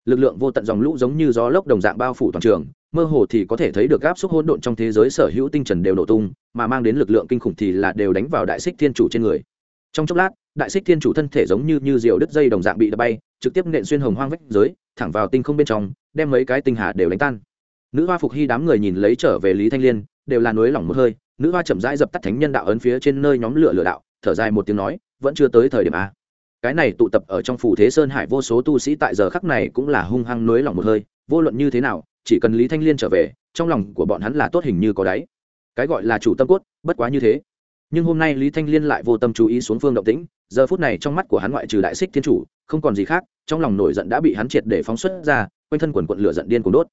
lực lượng vô tận dòng lũ giống như gió lốc đồng dạng bao phủ toàn trường, mơ hồ thì có thể thấy được áp suất hỗn độn trong thế giới sở hữu tinh trần đều nổ tung, mà mang đến lực lượng kinh khủng thì là đều đánh vào đại xích thiên chủ trên người. Trong chốc lát, đại xích thiên chủ thân thể giống như như diều đứt dây đồng dạng bị đập bay, trực tiếp nện xuyên hồng hoang vách giới, thẳng vào tinh không bên trong, đem mấy cái tinh hà đều đánh tan. Nữ hoa phục hy đám người nhìn lấy trở về lý thanh liên, đều là nối lỏng một hơi, nữ hoa chậm rãi dập tắt thánh nhân đạo ấn phía trên nơi nhóm lửa lửa đạo, thở dài một tiếng nói, vẫn chưa tới thời điểm a cái này tụ tập ở trong phủ thế sơn hải vô số tu sĩ tại giờ khắc này cũng là hung hăng nới lòng một hơi, vô luận như thế nào, chỉ cần lý thanh liên trở về, trong lòng của bọn hắn là tốt hình như có đáy. Cái gọi là chủ tâm cốt, bất quá như thế. Nhưng hôm nay lý thanh liên lại vô tâm chú ý xuống phương động tĩnh, giờ phút này trong mắt của hắn ngoại trừ đại xích thiên chủ, không còn gì khác, trong lòng nổi giận đã bị hắn triệt để phóng xuất ra, quanh thân quần quận lửa giận điên cùng đốt.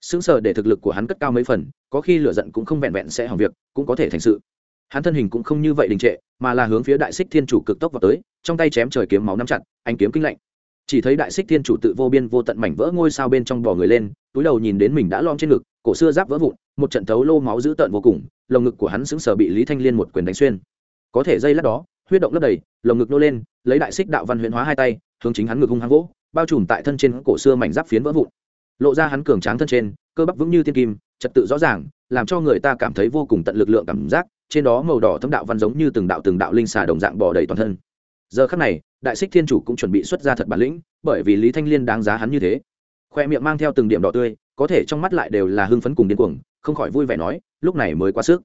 Sững sờ để thực lực của hắn cất cao mấy phần, có khi lửa giận cũng không vẹn vẹn sẽ hỏng việc, cũng có thể thành sự hắn thân hình cũng không như vậy đình trệ, mà là hướng phía đại xích thiên chủ cực tốc vào tới, trong tay chém trời kiếm máu nắm chặt anh kiếm kinh lạnh. Chỉ thấy đại xích thiên chủ tự vô biên vô tận mảnh vỡ ngôi sao bên trong bò người lên, túi đầu nhìn đến mình đã lom trên ngực, cổ xưa giáp vỡ vụn, một trận thấu lô máu dữ tợn vô cùng, lồng ngực của hắn sững sờ bị lý thanh liên một quyền đánh xuyên. Có thể dây lát đó, huyết động lấp đầy, lồng ngực nô lên, lấy đại xích đạo văn huyễn hóa hai tay, hướng chính hắn ngực hung hăng vỗ, bao trùm tại thân trên cổ xưa mảnh giáp phiến vỡ vụn. Lộ ra hắn cường tráng thân trên, cơ bắp vững như thiên kim, trật tự rõ ràng, làm cho người ta cảm thấy vô cùng tận lực lượng cảm giác trên đó màu đỏ thâm đạo văn giống như từng đạo từng đạo linh xà đồng dạng bò đầy toàn thân. Giờ khắc này, đại xích thiên chủ cũng chuẩn bị xuất ra thật bản lĩnh, bởi vì lý thanh liên đáng giá hắn như thế. Khoe miệng mang theo từng điểm đỏ tươi, có thể trong mắt lại đều là hưng phấn cùng điên cuồng, không khỏi vui vẻ nói, lúc này mới quá sức.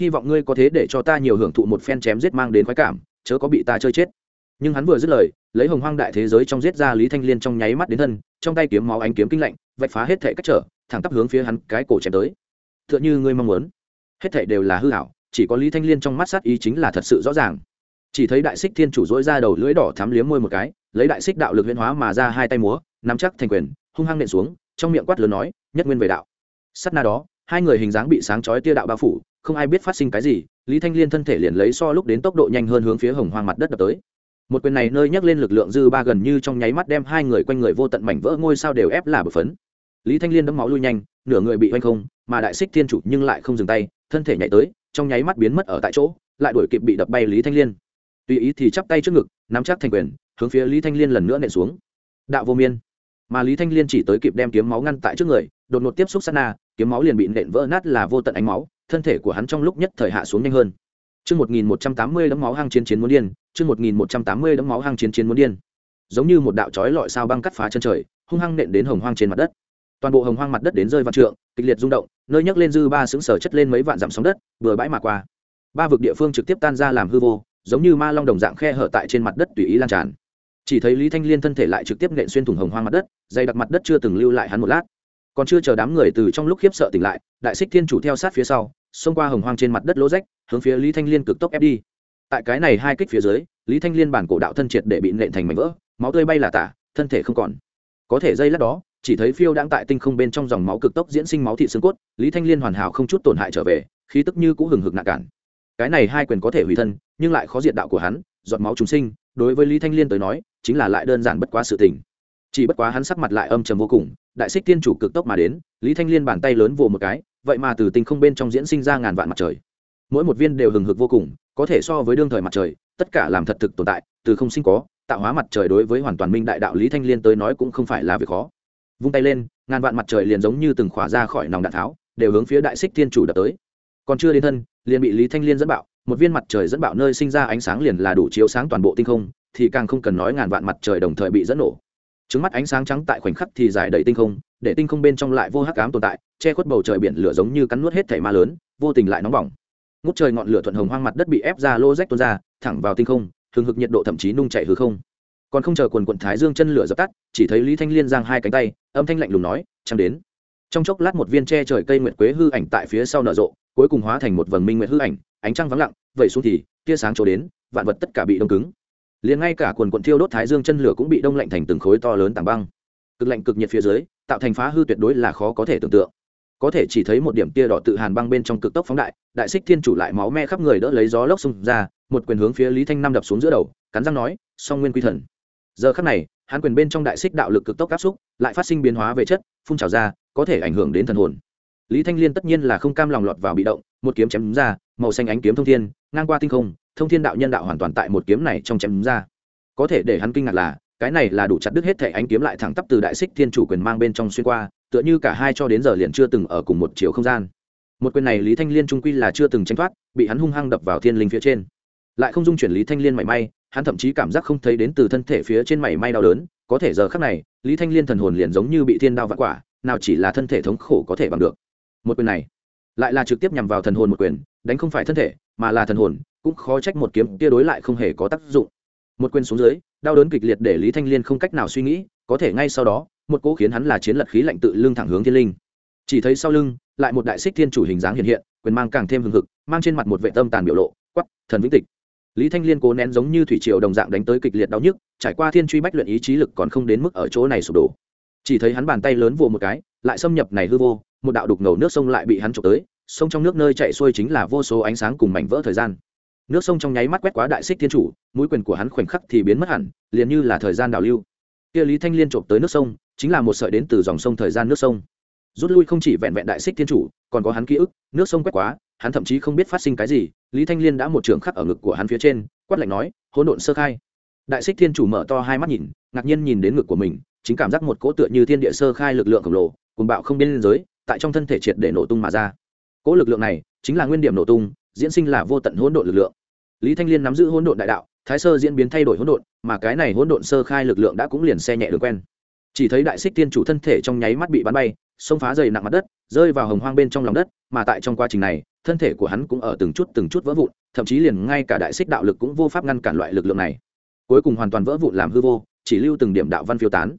Hy vọng ngươi có thế để cho ta nhiều hưởng thụ một phen chém giết mang đến khoái cảm, chớ có bị ta chơi chết. Nhưng hắn vừa dứt lời, lấy hồng hoang đại thế giới trong giết ra lý thanh liên trong nháy mắt đến thân, trong tay kiếm máu ánh kiếm kinh lạnh, vạch phá hết thể cách trở, thẳng tắp hướng phía hắn cái cổ chém tới. T h ư ợ n h ư ngươi mong muốn. Hết thể đều là hư hảo chỉ có lý thanh liên trong mắt sát ý chính là thật sự rõ ràng. Chỉ thấy đại xích thiên chủ dỗi ra đầu lưỡi đỏ thắm liếm môi một cái, lấy đại xích đạo lực huyễn hóa mà ra hai tay múa, nắm chắc thành quyền, hung hăng nện xuống, trong miệng quát lớn nói, nhất nguyên về đạo. Sắt na đó, hai người hình dáng bị sáng chói tia đạo bao phủ, không ai biết phát sinh cái gì, lý thanh liên thân thể liền lấy so lúc đến tốc độ nhanh hơn hướng phía hồng hoang mặt đất đập tới. Một quyền này nơi nhắc lên lực lượng dư ba gần như trong nháy mắt đem hai người quanh người vô tận mảnh vỡ ngôi sao đều ép là bờ phấn lý thanh liên đấm máu lui nhanh nửa người bị oanh không mà đại xích thiên chủ nhưng lại không dừng tay thân thể nhảy tới trong nháy mắt biến mất ở tại chỗ lại đuổi kịp bị đập bay lý thanh liên tùy ý thì chắp tay trước ngực nắm chắc thành quyền hướng phía lý thanh liên lần nữa nện xuống đạo vô miên mà lý thanh liên chỉ tới kịp đem kiếm máu ngăn tại trước người đột ngột tiếp xúc sát na kiếm máu liền bị nện vỡ nát là vô tận ánh máu thân thể của hắn trong lúc nhất thời hạ xuống nhanh hơn Chương 1180 đấm máu hang chiến chiến muốn điên, chương 1180 đấm máu hang chiến chiến muốn điên. Giống như một đạo chói lọi sao băng cắt phá chân trời, hung hăng nện đến hồng hoang trên mặt đất. Toàn bộ hồng hoang mặt đất đến rơi vạn trượng, kịch liệt rung động, nơi nhấc lên dư ba xứng sờ chất lên mấy vạn dặm sóng đất, vừa bãi mà qua. Ba vực địa phương trực tiếp tan ra làm hư vô, giống như ma long đồng dạng khe hở tại trên mặt đất tùy ý lan tràn. Chỉ thấy Lý Thanh Liên thân thể lại trực tiếp nện xuyên thủng hồng hoang mặt đất, dày đặc mặt đất chưa từng lưu lại hắn một lát. Còn chưa chờ đám người từ trong lúc khiếp sợ tỉnh lại, Đại Xích Thiên chủ theo sát phía sau, xông qua hồng hoang trên mặt đất lỗ rách hướng phía lý thanh liên cực tốc ép đi tại cái này hai kích phía dưới lý thanh liên bản cổ đạo thân triệt để bị nện thành mảnh vỡ máu tươi bay là tả thân thể không còn có thể dây lát đó chỉ thấy phiêu đang tại tinh không bên trong dòng máu cực tốc diễn sinh máu thị xương cốt, lý thanh liên hoàn hảo không chút tổn hại trở về, khí tức như cũng hừng hực nặng cản. Cái này hai quyền có thể hủy thân, nhưng lại khó diệt đạo của hắn, giọt máu chúng sinh, đối với lý thanh liên tới nói, chính là lại đơn giản bất quá sự tình. Chỉ bất quá hắn sắc mặt lại âm trầm vô cùng, đại xích tiên chủ cực tốc mà đến, lý thanh liên bàn tay lớn vồ một cái, vậy mà từ tinh không bên trong diễn sinh ra ngàn vạn mặt trời. Mỗi một viên đều hừng hực vô cùng, có thể so với đương thời mặt trời, tất cả làm thật thực tồn tại, từ không sinh có, tạo hóa mặt trời đối với hoàn toàn minh đại đạo lý thanh liên tới nói cũng không phải là việc khó vung tay lên, ngàn vạn mặt trời liền giống như từng khỏa ra khỏi nòng đạn tháo, đều hướng phía đại xích thiên chủ đập tới. Còn chưa đến thân, liền bị lý thanh liên dẫn bạo, một viên mặt trời dẫn bạo nơi sinh ra ánh sáng liền là đủ chiếu sáng toàn bộ tinh không, thì càng không cần nói ngàn vạn mặt trời đồng thời bị dẫn nổ. Trứng mắt ánh sáng trắng tại khoảnh khắc thì giải đầy tinh không, để tinh không bên trong lại vô hắc ám tồn tại, che khuất bầu trời biển lửa giống như cắn nuốt hết thảy ma lớn, vô tình lại nóng bỏng. Ngút trời ngọn lửa thuận hồng hoang mặt đất bị ép ra lô rách tuôn ra, thẳng vào tinh không thường hực nhiệt độ thậm chí nung chảy hư không còn không chờ quần quận thái dương chân lửa dập tắt, chỉ thấy lý thanh liên giang hai cánh tay, âm thanh lạnh lùng nói chẳng đến? Trong chốc lát một viên tre trời cây nguyệt quế hư ảnh tại phía sau nở rộ, cuối cùng hóa thành một vầng minh nguyệt hư ảnh, ánh trăng vắng lặng, vậy xuống thì, tia sáng trổ đến, vạn vật tất cả bị đông cứng. Liền ngay cả quần quận thiêu đốt thái dương chân lửa cũng bị đông lạnh thành từng khối to lớn tảng băng. Cực lạnh cực nhiệt phía dưới, tạo thành phá hư tuyệt đối là khó có thể tưởng tượng. Có thể chỉ thấy một điểm tia đỏ tự hàn băng bên trong cực tốc phóng đại đại xích thiên chủ lại máu me khắp người đỡ lấy gió lốc xung ra, một quyền hướng phía lý thanh nam đập xuống giữa đầu, cắn răng nói, song nguyên quy thần giờ khắc này, hắn quyền bên trong đại xích đạo lực cực tốc áp xúc, lại phát sinh biến hóa về chất, phun trào ra, có thể ảnh hưởng đến thần hồn. Lý thanh liên tất nhiên là không cam lòng lọt vào bị động, một kiếm chém ra, màu xanh ánh kiếm thông thiên, ngang qua tinh không, thông thiên đạo nhân đạo hoàn toàn tại một kiếm này trong chém ra. Có thể để hắn kinh ngạc là, cái này là đủ chặt đứt hết thể ánh kiếm lại thẳng tắp từ đại xích thiên chủ quyền mang bên trong xuyên qua, tựa như cả hai cho đến giờ liền chưa từng ở cùng một chiều không gian. Một quyền này lý thanh liên trung quy là chưa từng tranh thoát, bị hắn hung hăng đập vào thiên linh phía trên. Lại không dung chuyển lý thanh liên mảy may hắn thậm chí cảm giác không thấy đến từ thân thể phía trên mảy may đau đớn, có thể giờ khác này, lý thanh liên thần hồn liền giống như bị thiên đao vạn quả, nào chỉ là thân thể thống khổ có thể bằng được. Một quyền này, lại là trực tiếp nhằm vào thần hồn một quyền, đánh không phải thân thể, mà là thần hồn, cũng khó trách một kiếm tia đối lại không hề có tác dụng. Một quyền xuống dưới, đau đớn kịch liệt để lý thanh liên không cách nào suy nghĩ, có thể ngay sau đó, một cỗ khiến hắn là chiến lật khí lạnh tự lưng thẳng hướng thiên linh. Chỉ thấy sau lưng, lại một đại xích thiên chủ hình dáng hiện hiện, quyền mang càng thêm hừng hực, mang trên mặt một vệ tâm tàn biểu lộ quắp thần vĩnh tịch lý thanh liên cố nén giống như thủy triều đồng dạng đánh tới kịch liệt đau nhức, trải qua thiên truy bách luyện ý chí lực còn không đến mức ở chỗ này sụp đổ. Chỉ thấy hắn bàn tay lớn vồ một cái, lại xâm nhập này hư vô, một đạo đục ngầu nước sông lại bị hắn trộm tới, sông trong nước nơi chạy xuôi chính là vô số ánh sáng cùng mảnh vỡ thời gian. Nước sông trong nháy mắt quét quá đại xích thiên chủ, mũi quyền của hắn khoảnh khắc thì biến mất hẳn, liền như là thời gian đảo lưu. Kia lý thanh liên trộm tới nước sông, chính là một sợi đến từ dòng sông thời gian nước sông. Rút lui không chỉ vẹn vẹn đại xích thiên chủ, còn có hắn ký ức, nước sông quét quá, hắn thậm chí không biết phát sinh cái gì lý thanh liên đã một trường khắc ở ngực của hắn phía trên, quát lạnh nói, hỗn độn sơ khai. Đại xích thiên chủ mở to hai mắt nhìn, ngạc nhiên nhìn đến ngực của mình, chính cảm giác một cỗ tựa như thiên địa sơ khai lực lượng khổng lồ cùng bạo không biên giới, tại trong thân thể triệt để nổ tung mà ra. Cỗ lực lượng này chính là nguyên điểm nổ tung, diễn sinh là vô tận hỗn độn lực lượng. Lý thanh liên nắm giữ hỗn độn đại đạo, thái sơ diễn biến thay đổi hỗn độn, mà cái này hỗn độn sơ khai lực lượng đã cũng liền xe nhẹ được quen. Chỉ thấy đại xích tiên chủ thân thể trong nháy mắt bị bắn bay, xông phá dày nặng mặt đất, rơi vào hồng hoang bên trong lòng đất, mà tại trong quá trình này thân thể của hắn cũng ở từng chút từng chút vỡ vụn, thậm chí liền ngay cả đại xích đạo lực cũng vô pháp ngăn cản loại lực lượng này. Cuối cùng hoàn toàn vỡ vụn làm hư vô, chỉ lưu từng điểm đạo văn phiêu tán.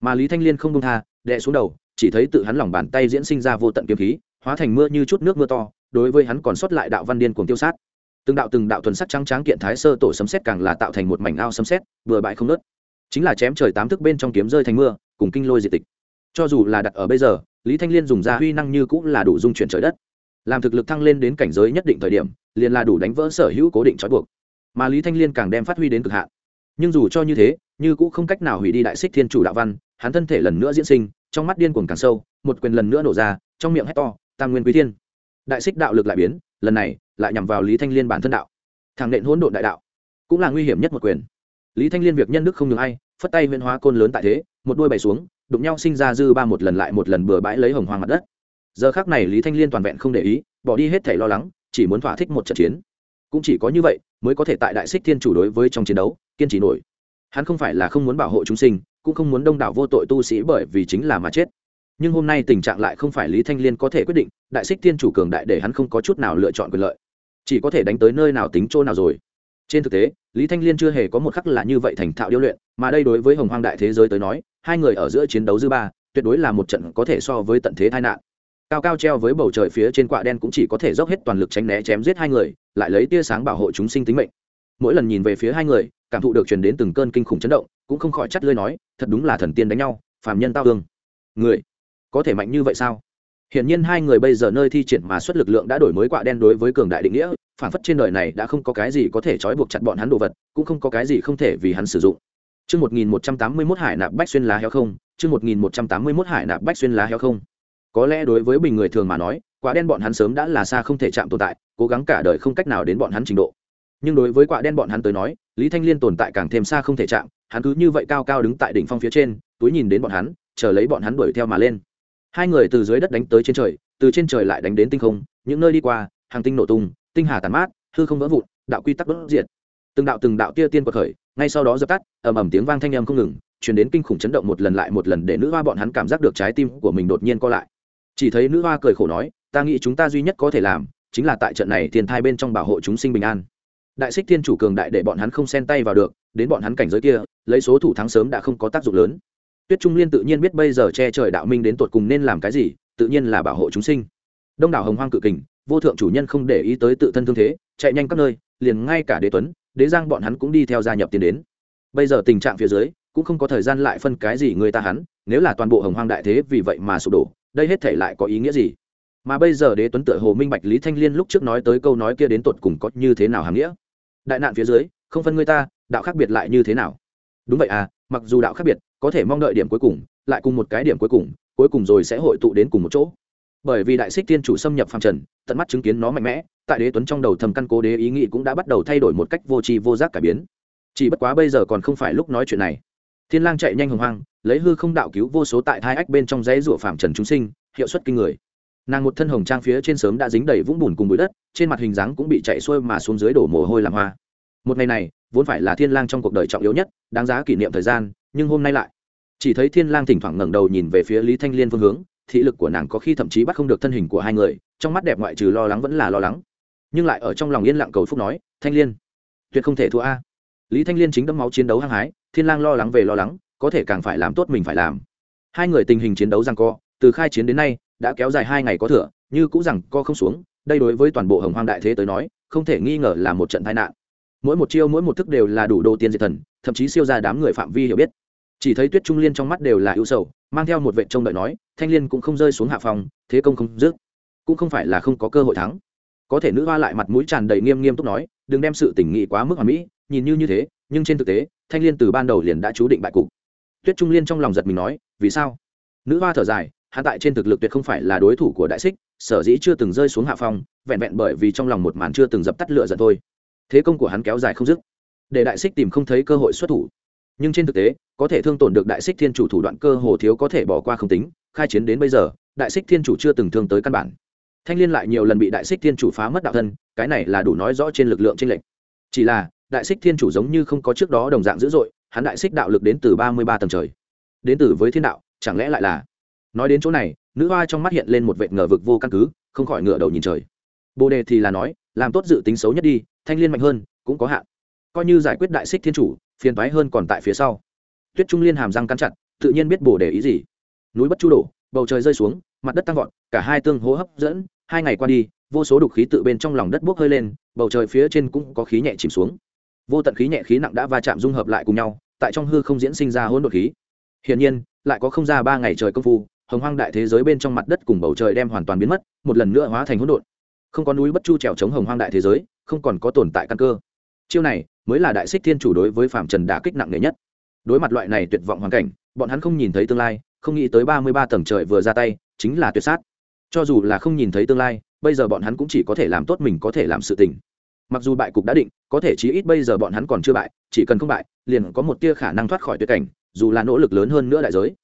Mà lý thanh liên không đông tha đệ xuống đầu, chỉ thấy tự hắn lòng bàn tay diễn sinh ra vô tận kiếm khí, hóa thành mưa như chút nước mưa to, đối với hắn còn sót lại đạo văn điên cuồng tiêu sát. Từng đạo từng đạo thuần sắc trắng tráng kiện thái sơ tổ sấm xét càng là tạo thành một mảnh ao sấm xét vừa bại không nớt chính là chém trời tám thức bên trong kiếm rơi thành mưa, cùng kinh lôi diệt tịch. Cho dù là đặt ở bây giờ, lý thanh liên dùng ra huy năng như cũng là đủ dung chuyển trời đất làm thực lực thăng lên đến cảnh giới nhất định thời điểm, liền là đủ đánh vỡ sở hữu cố định trói buộc. Mà lý thanh liên càng đem phát huy đến cực hạn. Nhưng dù cho như thế, như cũng không cách nào hủy đi đại xích thiên chủ đạo văn, hắn thân thể lần nữa diễn sinh, trong mắt điên cuồng càng sâu, một quyền lần nữa nổ ra, trong miệng hét to, tam nguyên quý thiên! Đại xích đạo lực lại biến, lần này lại nhằm vào lý thanh liên bản thân đạo. Thẳng nện hỗn độn đại đạo cũng là nguy hiểm nhất một quyền. Lý thanh liên việc nhân đức không ngừng ai, phất tay huyên hóa côn lớn tại thế, một đuôi bày xuống, đụng nhau sinh ra dư ba một lần lại một lần bừa bãi lấy hồng hoang mặt đất giờ khác này lý thanh liên toàn vẹn không để ý, bỏ đi hết thể lo lắng, chỉ muốn thỏa thích một trận chiến. Cũng chỉ có như vậy, mới có thể tại đại xích thiên chủ đối với trong chiến đấu, kiên trì nổi. Hắn không phải là không muốn bảo hộ chúng sinh, cũng không muốn đông đảo vô tội tu sĩ bởi vì chính là mà chết. Nhưng hôm nay tình trạng lại không phải lý thanh liên có thể quyết định, đại xích thiên chủ cường đại để hắn không có chút nào lựa chọn quyền lợi. Chỉ có thể đánh tới nơi nào tính chỗ nào rồi. Trên thực tế, lý thanh liên chưa hề có một khắc là như vậy thành thạo điêu luyện, mà đây đối với hồng hoang đại thế giới tới nói, hai người ở giữa chiến đấu dư ba, tuyệt đối là một trận có thể so với tận thế tai nạn cao cao treo với bầu trời phía trên quạ đen cũng chỉ có thể dốc hết toàn lực tránh né chém giết hai người lại lấy tia sáng bảo hộ chúng sinh tính mệnh mỗi lần nhìn về phía hai người cảm thụ được truyền đến từng cơn kinh khủng chấn động cũng không khỏi chắt lơi nói thật đúng là thần tiên đánh nhau phàm nhân tao thương người có thể mạnh như vậy sao Hiển nhiên hai người bây giờ nơi thi triển mà xuất lực lượng đã đổi mới quạ đen đối với cường đại định nghĩa, phản phất trên đời này đã không có cái gì có thể trói buộc chặt bọn hắn đồ vật, cũng không có cái gì không thể vì hắn sử dụng. Chương 1181 Hải nạp bách xuyên lá héo không, chương 1181 Hải nạp bách xuyên lá héo không. Có lẽ đối với bình người thường mà nói, quạ đen bọn hắn sớm đã là xa không thể chạm tồn tại, cố gắng cả đời không cách nào đến bọn hắn trình độ. Nhưng đối với quạ đen bọn hắn tới nói, Lý Thanh Liên tồn tại càng thêm xa không thể chạm, hắn cứ như vậy cao cao đứng tại đỉnh phong phía trên, túi nhìn đến bọn hắn, chờ lấy bọn hắn đuổi theo mà lên. Hai người từ dưới đất đánh tới trên trời từ trên trời lại đánh đến tinh không những nơi đi qua hàng tinh nổ tung tinh hà tàn mát hư không vỡ vụn đạo quy tắc bất diệt. Từng đạo từng đạo tia tiên bậc khởi ngay sau đó dập tắt ầm ầm tiếng vang thanh âm không ngừng chuyển đến kinh khủng chấn động một lần lại một lần để nữ hoa bọn hắn cảm giác được trái tim của mình đột nhiên co lại chỉ thấy nữ hoa cười khổ nói, ta nghĩ chúng ta duy nhất có thể làm chính là tại trận này thiên thai bên trong bảo hộ chúng sinh bình an. Đại xích thiên chủ cường đại để bọn hắn không xen tay vào được, đến bọn hắn cảnh giới kia, lấy số thủ thắng sớm đã không có tác dụng lớn. Tuyết trung liên tự nhiên biết bây giờ che trời đạo minh đến tột cùng nên làm cái gì, tự nhiên là bảo hộ chúng sinh. Đông đảo hồng hoang cự kình, vô thượng chủ nhân không để ý tới tự thân thương thế, chạy nhanh các nơi, liền ngay cả đế tuấn, đế giang bọn hắn cũng đi theo gia nhập tiền đến. Bây giờ tình trạng phía dưới, cũng không có thời gian lại phân cái gì người ta hắn, nếu là toàn bộ hồng hoang đại thế vì vậy mà sụp đổ đây hết thể lại có ý nghĩa gì? Mà bây giờ đế tuấn tựa hồ minh bạch lý thanh liên lúc trước nói tới câu nói kia đến tột cùng có như thế nào hàm nghĩa? Đại nạn phía dưới, không phân người ta, đạo khác biệt lại như thế nào? Đúng vậy à mặc dù đạo khác biệt, có thể mong đợi điểm cuối cùng, lại cùng một cái điểm cuối cùng cuối cùng rồi sẽ hội tụ đến cùng một chỗ. Bởi vì đại xích thiên chủ xâm nhập phàm trần, tận mắt chứng kiến nó mạnh mẽ, tại đế tuấn trong đầu thầm căn cố đế ý nghĩ cũng đã bắt đầu thay đổi một cách vô tri vô giác cải biến. Chỉ bất quá bây giờ còn không phải lúc nói chuyện này. Thiên lang chạy nhanh hồng hoang lấy hư không đạo cứu vô số tại thai ách bên trong dãy rủa phạm trần chúng sinh, hiệu suất kinh người. Nàng một thân hồng trang phía trên sớm đã dính đầy vũng bùn cùng bụi đất, trên mặt hình dáng cũng bị chạy xuôi mà xuống dưới đổ mồ hôi làm hoa. Một ngày này, vốn phải là thiên lang trong cuộc đời trọng yếu nhất, đáng giá kỷ niệm thời gian, nhưng hôm nay lại, chỉ thấy thiên lang thỉnh thoảng ngẩng đầu nhìn về phía lý thanh liên phương hướng, thị lực của nàng có khi thậm chí bắt không được thân hình của hai người, trong mắt đẹp ngoại trừ lo lắng vẫn là lo lắng. Nhưng lại ở trong lòng yên lặng cầu phúc nói, thanh liên, tuyệt không thể thua a. Lý thanh liên chính đẫm máu chiến đấu hăng hái, thiên lang lo lắng về lo lắng có thể càng phải làm tốt mình phải làm. Hai người tình hình chiến đấu rằng co, từ khai chiến đến nay, đã kéo dài hai ngày có thừa, như cũng rằng co không xuống, đây đối với toàn bộ hồng hoang đại thế tới nói, không thể nghi ngờ là một trận tai nạn. Mỗi một chiêu, mỗi một thức đều là đủ đồ tiên diệt thần, thậm chí siêu ra đám người phạm vi hiểu biết. Chỉ thấy tuyết trung liên trong mắt đều là ưu sầu, mang theo một vệ trông đợi nói, thanh liên cũng không rơi xuống hạ phòng, thế công không dứt. Cũng không phải là không có cơ hội thắng. Có thể nữ hoa lại mặt mũi tràn đầy nghiêm nghiêm túc nói, đừng đem sự tỉnh nghị quá mức hoàn mỹ, nhìn như như thế, nhưng trên thực tế, thanh liên từ ban đầu liền đã chú định bại cục tuyết trung liên trong lòng giật mình nói, vì sao? Nữ hoa thở dài, hắn tại trên thực lực tuyệt không phải là đối thủ của đại xích, sở dĩ chưa từng rơi xuống hạ phong, vẹn vẹn bởi vì trong lòng một màn chưa từng dập tắt lửa giận thôi. Thế công của hắn kéo dài không dứt, để đại xích tìm không thấy cơ hội xuất thủ. Nhưng trên thực tế, có thể thương tổn được đại xích thiên chủ thủ đoạn cơ hồ thiếu có thể bỏ qua không tính, khai chiến đến bây giờ, đại xích thiên chủ chưa từng thương tới căn bản. Thanh liên lại nhiều lần bị đại xích thiên chủ phá mất đạo thân, cái này là đủ nói rõ trên lực lượng tranh lệch. Chỉ là, đại xích thiên chủ giống như không có trước đó đồng dạng dữ dội hắn đại xích đạo lực đến từ ba mươi ba tầng trời. Đến từ với thiên đạo, chẳng lẽ lại là? Nói đến chỗ này, nữ hoa trong mắt hiện lên một vệt ngờ vực vô căn cứ, không khỏi ngửa đầu nhìn trời. Bồ đề thì là nói, làm tốt dự tính xấu nhất đi, thanh liên mạnh hơn, cũng có hạn. Coi như giải quyết đại xích thiên chủ, phiền toái hơn còn tại phía sau. Tuyết trung liên hàm răng cắn chặt, tự nhiên biết bồ đề ý gì. Núi bất chu đổ, bầu trời rơi xuống, mặt đất tăng vọt, cả hai tương hô hấp dẫn, hai ngày qua đi, vô số đục khí tự bên trong lòng đất bốc hơi lên, bầu trời phía trên cũng có khí nhẹ chìm xuống vô tận khí nhẹ khí nặng đã va chạm dung hợp lại cùng nhau, tại trong hư không diễn sinh ra hỗn độn khí. Hiển nhiên, lại có không ra ba ngày trời công phu, hồng hoang đại thế giới bên trong mặt đất cùng bầu trời đem hoàn toàn biến mất, một lần nữa hóa thành hỗn độn. Không có núi bất chu trèo chống hồng hoang đại thế giới, không còn có tồn tại căn cơ. Chiêu này mới là đại xích thiên chủ đối với phạm trần đả kích nặng nề nhất. Đối mặt loại này tuyệt vọng hoàn cảnh, bọn hắn không nhìn thấy tương lai, không nghĩ tới ba mươi ba tầng trời vừa ra tay, chính là tuyệt sát. Cho dù là không nhìn thấy tương lai, bây giờ bọn hắn cũng chỉ có thể làm tốt mình có thể làm sự tình mặc dù bại cục đã định, có thể chí ít bây giờ bọn hắn còn chưa bại, chỉ cần không bại, liền có một tia khả năng thoát khỏi tuyệt cảnh, dù là nỗ lực lớn hơn nữa đại giới.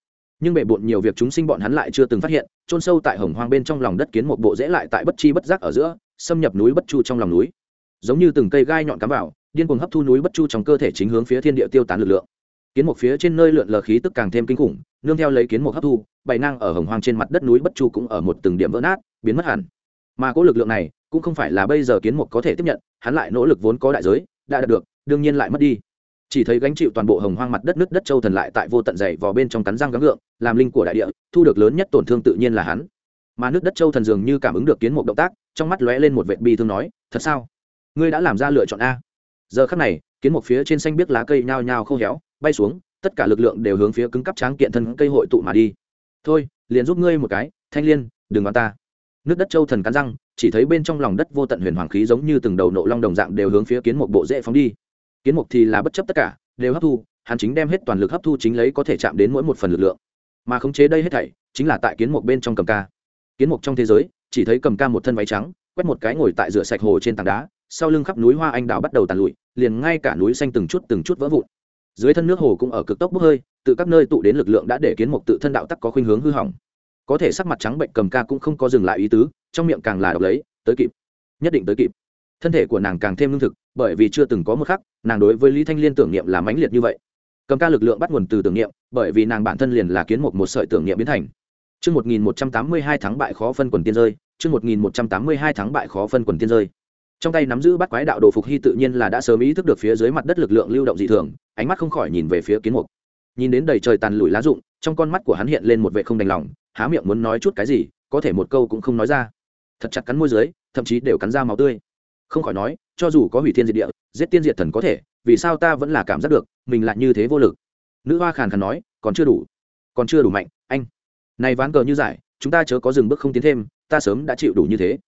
Nhưng bệ bộn nhiều việc chúng sinh bọn hắn lại chưa từng phát hiện trôn sâu tại hồng hoang bên trong lòng đất kiến một bộ dễ lại tại bất chi bất giác ở giữa, xâm nhập núi bất chu trong lòng núi. Giống như từng cây gai nhọn cắm vào, điên cuồng hấp thu núi bất chu trong cơ thể chính hướng phía thiên địa tiêu tán lực lượng. Kiến một phía trên nơi lượn lờ khí tức càng thêm kinh khủng, nương theo lấy kiến một hấp thu, bày năng ở hồng hoang trên mặt đất núi bất chu cũng ở một từng điểm vỡ nát, biến mất hẳn. Mà cỗ lực lượng này cũng không phải là bây giờ kiến mục có thể tiếp nhận, hắn lại nỗ lực vốn có đại giới, đã đạt được, đương nhiên lại mất đi. Chỉ thấy gánh chịu toàn bộ hồng hoang mặt đất nước đất châu thần lại tại vô tận dày vào bên trong cắn răng gắng gượng, làm linh của đại địa, thu được lớn nhất tổn thương tự nhiên là hắn. Mà nước đất châu thần dường như cảm ứng được kiến mục động tác, trong mắt lóe lên một vệ bi thương nói, thật sao? Ngươi đã làm ra lựa chọn a. Giờ khắc này, kiến mục phía trên xanh biếc lá cây nhao nhao khô héo, bay xuống, tất cả lực lượng đều hướng phía cứng cắp tráng kiện thân cây hội tụ mà đi. Thôi, liền giúp ngươi một cái, thanh liên, đừng bắn ta. Nước đất châu thần cắn răng chỉ thấy bên trong lòng đất vô tận huyền hoàng khí giống như từng đầu nộ long đồng dạng đều hướng phía kiến một bộ dễ phóng đi. Kiến mục thì là bất chấp tất cả, đều hấp thu, hắn chính đem hết toàn lực hấp thu chính lấy có thể chạm đến mỗi một phần lực lượng. Mà khống chế đây hết thảy, chính là tại kiến mục bên trong cầm ca. Kiến mục trong thế giới, chỉ thấy cầm ca một thân váy trắng, quét một cái ngồi tại rửa sạch hồ trên tảng đá, sau lưng khắp núi hoa anh đào bắt đầu tàn lụi, liền ngay cả núi xanh từng chút từng chút vỡ vụn. Dưới thân nước hồ cũng ở cực tốc bốc hơi từ các nơi tụ đến lực lượng đã để kiến mục tự thân đạo tắc có khuynh hướng hư hỏng có thể sắc mặt trắng bệnh cầm ca cũng không có dừng lại ý tứ trong miệng càng là đọc lấy tới kịp nhất định tới kịp thân thể của nàng càng thêm lương thực bởi vì chưa từng có một khắc nàng đối với lý thanh liên tưởng niệm là mãnh liệt như vậy cầm ca lực lượng bắt nguồn từ tưởng niệm bởi vì nàng bản thân liền là kiến một một sợi tưởng niệm biến thành Trước 1182 tháng bại khó phân quần tiên rơi, trước 1182 tháng bại khó phân quần tiên rơi. Trong tay nắm giữ bắt quái đạo đồ phục hy tự nhiên là đã sớm ý thức được phía dưới mặt đất lực lượng lưu động dị thường, ánh mắt không khỏi nhìn về phía kiến mục. Nhìn đến đầy trời tàn lùi lá rụng, trong con mắt của hắn hiện lên một vẻ không đành lòng, há miệng muốn nói chút cái gì, có thể một câu cũng không nói ra. Thật chặt cắn môi dưới, thậm chí đều cắn ra máu tươi. Không khỏi nói cho dù có hủy thiên diệt địa giết tiên diệt thần có thể vì sao ta vẫn là cảm giác được mình lại như thế vô lực? Nữ hoa khàn khàn nói còn chưa đủ. Còn chưa đủ mạnh anh. Này ván cờ như giải chúng ta chớ có dừng bước không tiến thêm ta sớm đã chịu đủ như thế.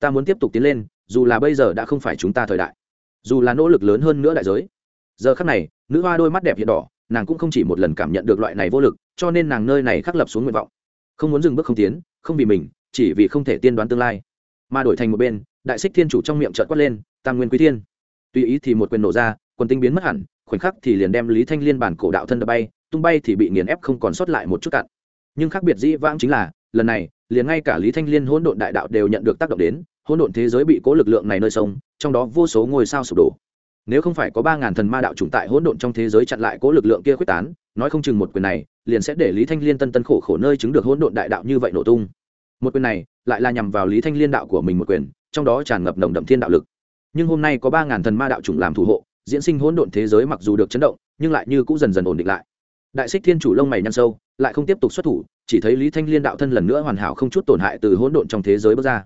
Ta muốn tiếp tục tiến lên dù là bây giờ đã không phải chúng ta thời đại. Dù là nỗ lực lớn hơn nữa đại giới. Giờ khắc này nữ hoa đôi mắt đẹp hiện đỏ nàng cũng không chỉ một lần cảm nhận được loại này vô lực cho nên nàng nơi này khắc lập xuống nguyện vọng không muốn dừng bước không tiến, không vì mình, chỉ vì không thể tiên đoán tương lai. Mà đổi thành một bên, đại xích thiên chủ trong miệng trợt quát lên, tam nguyên quý thiên. Tùy ý thì một quyền nổ ra, quần tinh biến mất hẳn, khoảnh khắc thì liền đem lý thanh liên bản cổ đạo thân đập bay, tung bay thì bị nghiền ép không còn sót lại một chút cạn nhưng khác biệt dĩ vãng chính là, lần này, liền ngay cả lý thanh liên hỗn độn đại đạo đều nhận được tác động đến, hỗn độn thế giới bị cố lực lượng này nơi sông, trong đó vô số ngôi sao sụp đổ. Nếu không phải có ba ngàn thần ma đạo chủng tại hỗn độn trong thế giới chặn lại cố lực lượng kia quyết tán nói không chừng một quyền này liền sẽ để lý thanh liên tân tân khổ khổ nơi chứng được hỗn độn đại đạo như vậy nổ tung. Một quyền này lại là nhằm vào lý thanh liên đạo của mình một quyền, trong đó tràn ngập nồng đậm thiên đạo lực. Nhưng hôm nay có ba ngàn thần ma đạo chủng làm thủ hộ, diễn sinh hỗn độn thế giới mặc dù được chấn động, nhưng lại như cũng dần dần ổn định lại. Đại xích thiên chủ lông mày nhăn sâu, lại không tiếp tục xuất thủ, chỉ thấy lý thanh liên đạo thân lần nữa hoàn hảo không chút tổn hại từ hỗn độn trong thế giới bước ra.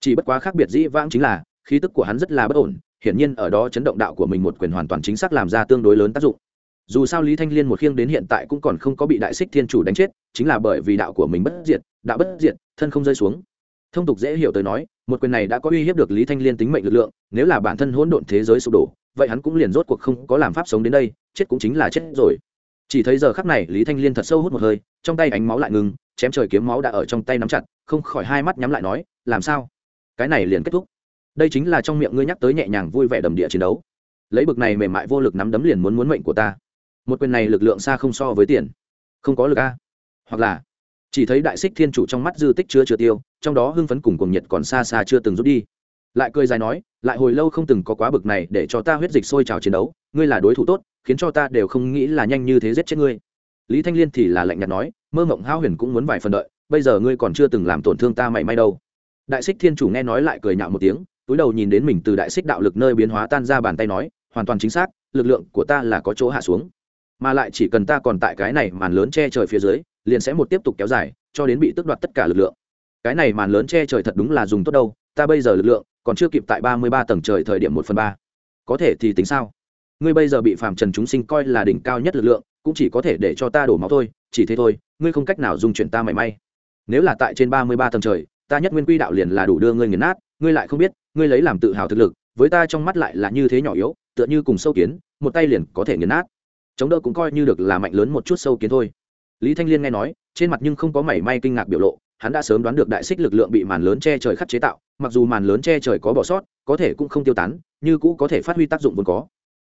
Chỉ bất quá khác biệt dĩ vãng chính là, khí tức của hắn rất là bất ổn, hiển nhiên ở đó chấn động đạo của mình một quyền hoàn toàn chính xác làm ra tương đối lớn tác dụng dù sao lý thanh liên một khiêng đến hiện tại cũng còn không có bị đại xích thiên chủ đánh chết, chính là bởi vì đạo của mình bất diệt, đạo bất diệt, thân không rơi xuống. Thông tục dễ hiểu tới nói, một quyền này đã có uy hiếp được lý thanh liên tính mệnh lực lượng, nếu là bản thân hỗn độn thế giới sụp đổ, vậy hắn cũng liền rốt cuộc không có làm pháp sống đến đây, chết cũng chính là chết rồi. Chỉ thấy giờ khắc này, lý thanh liên thật sâu hút một hơi, trong tay ánh máu lại ngừng, chém trời kiếm máu đã ở trong tay nắm chặt, không khỏi hai mắt nhắm lại nói, làm sao? Cái này liền kết thúc. Đây chính là trong miệng ngươi nhắc tới nhẹ nhàng vui vẻ đầm địa chiến đấu. Lấy bực này mềm mại vô lực nắm đấm liền muốn muốn mệnh của ta một quyền này lực lượng xa không so với tiền. Không có lực a. Hoặc là, chỉ thấy đại xích thiên chủ trong mắt dư tích chưa chưa tiêu, trong đó hưng phấn cùng cuồng nhiệt còn xa xa chưa từng rút đi. Lại cười dài nói, lại hồi lâu không từng có quá bực này để cho ta huyết dịch sôi trào chiến đấu, ngươi là đối thủ tốt, khiến cho ta đều không nghĩ là nhanh như thế giết chết ngươi. Lý thanh liên thì là lạnh nhạt nói, mơ mộng hao huyền cũng muốn vài phần đợi, bây giờ ngươi còn chưa từng làm tổn thương ta mảy may đâu. Đại xích thiên chủ nghe nói lại cười nhạo một tiếng, túi đầu nhìn đến mình từ đại xích đạo lực nơi biến hóa tan ra bàn tay nói, hoàn toàn chính xác, lực lượng của ta là có chỗ hạ xuống mà lại chỉ cần ta còn tại cái này màn lớn che trời phía dưới, liền sẽ một tiếp tục kéo dài, cho đến bị tước đoạt tất cả lực lượng. Cái này màn lớn che trời thật đúng là dùng tốt đâu, ta bây giờ lực lượng còn chưa kịp tại ba mươi ba tầng trời thời điểm một phần ba. Có thể thì tính sao? Ngươi bây giờ bị phàm trần chúng sinh coi là đỉnh cao nhất lực lượng, cũng chỉ có thể để cho ta đổ máu thôi, chỉ thế thôi, ngươi không cách nào dùng chuyển ta mảy may. Nếu là tại trên ba mươi ba tầng trời, ta nhất nguyên quy đạo liền là đủ đưa ngươi nghiền nát, ngươi lại không biết, ngươi lấy làm tự hào thực lực, với ta trong mắt lại là như thế nhỏ yếu, tựa như cùng sâu kiến, một tay liền có thể nghiền nát chống đỡ cũng coi như được là mạnh lớn một chút sâu kiến thôi. Lý thanh liên nghe nói, trên mặt nhưng không có mảy may kinh ngạc biểu lộ, hắn đã sớm đoán được đại xích lực lượng bị màn lớn che trời khắc chế tạo, mặc dù màn lớn che trời có bỏ sót, có thể cũng không tiêu tán, như cũ có thể phát huy tác dụng vốn có.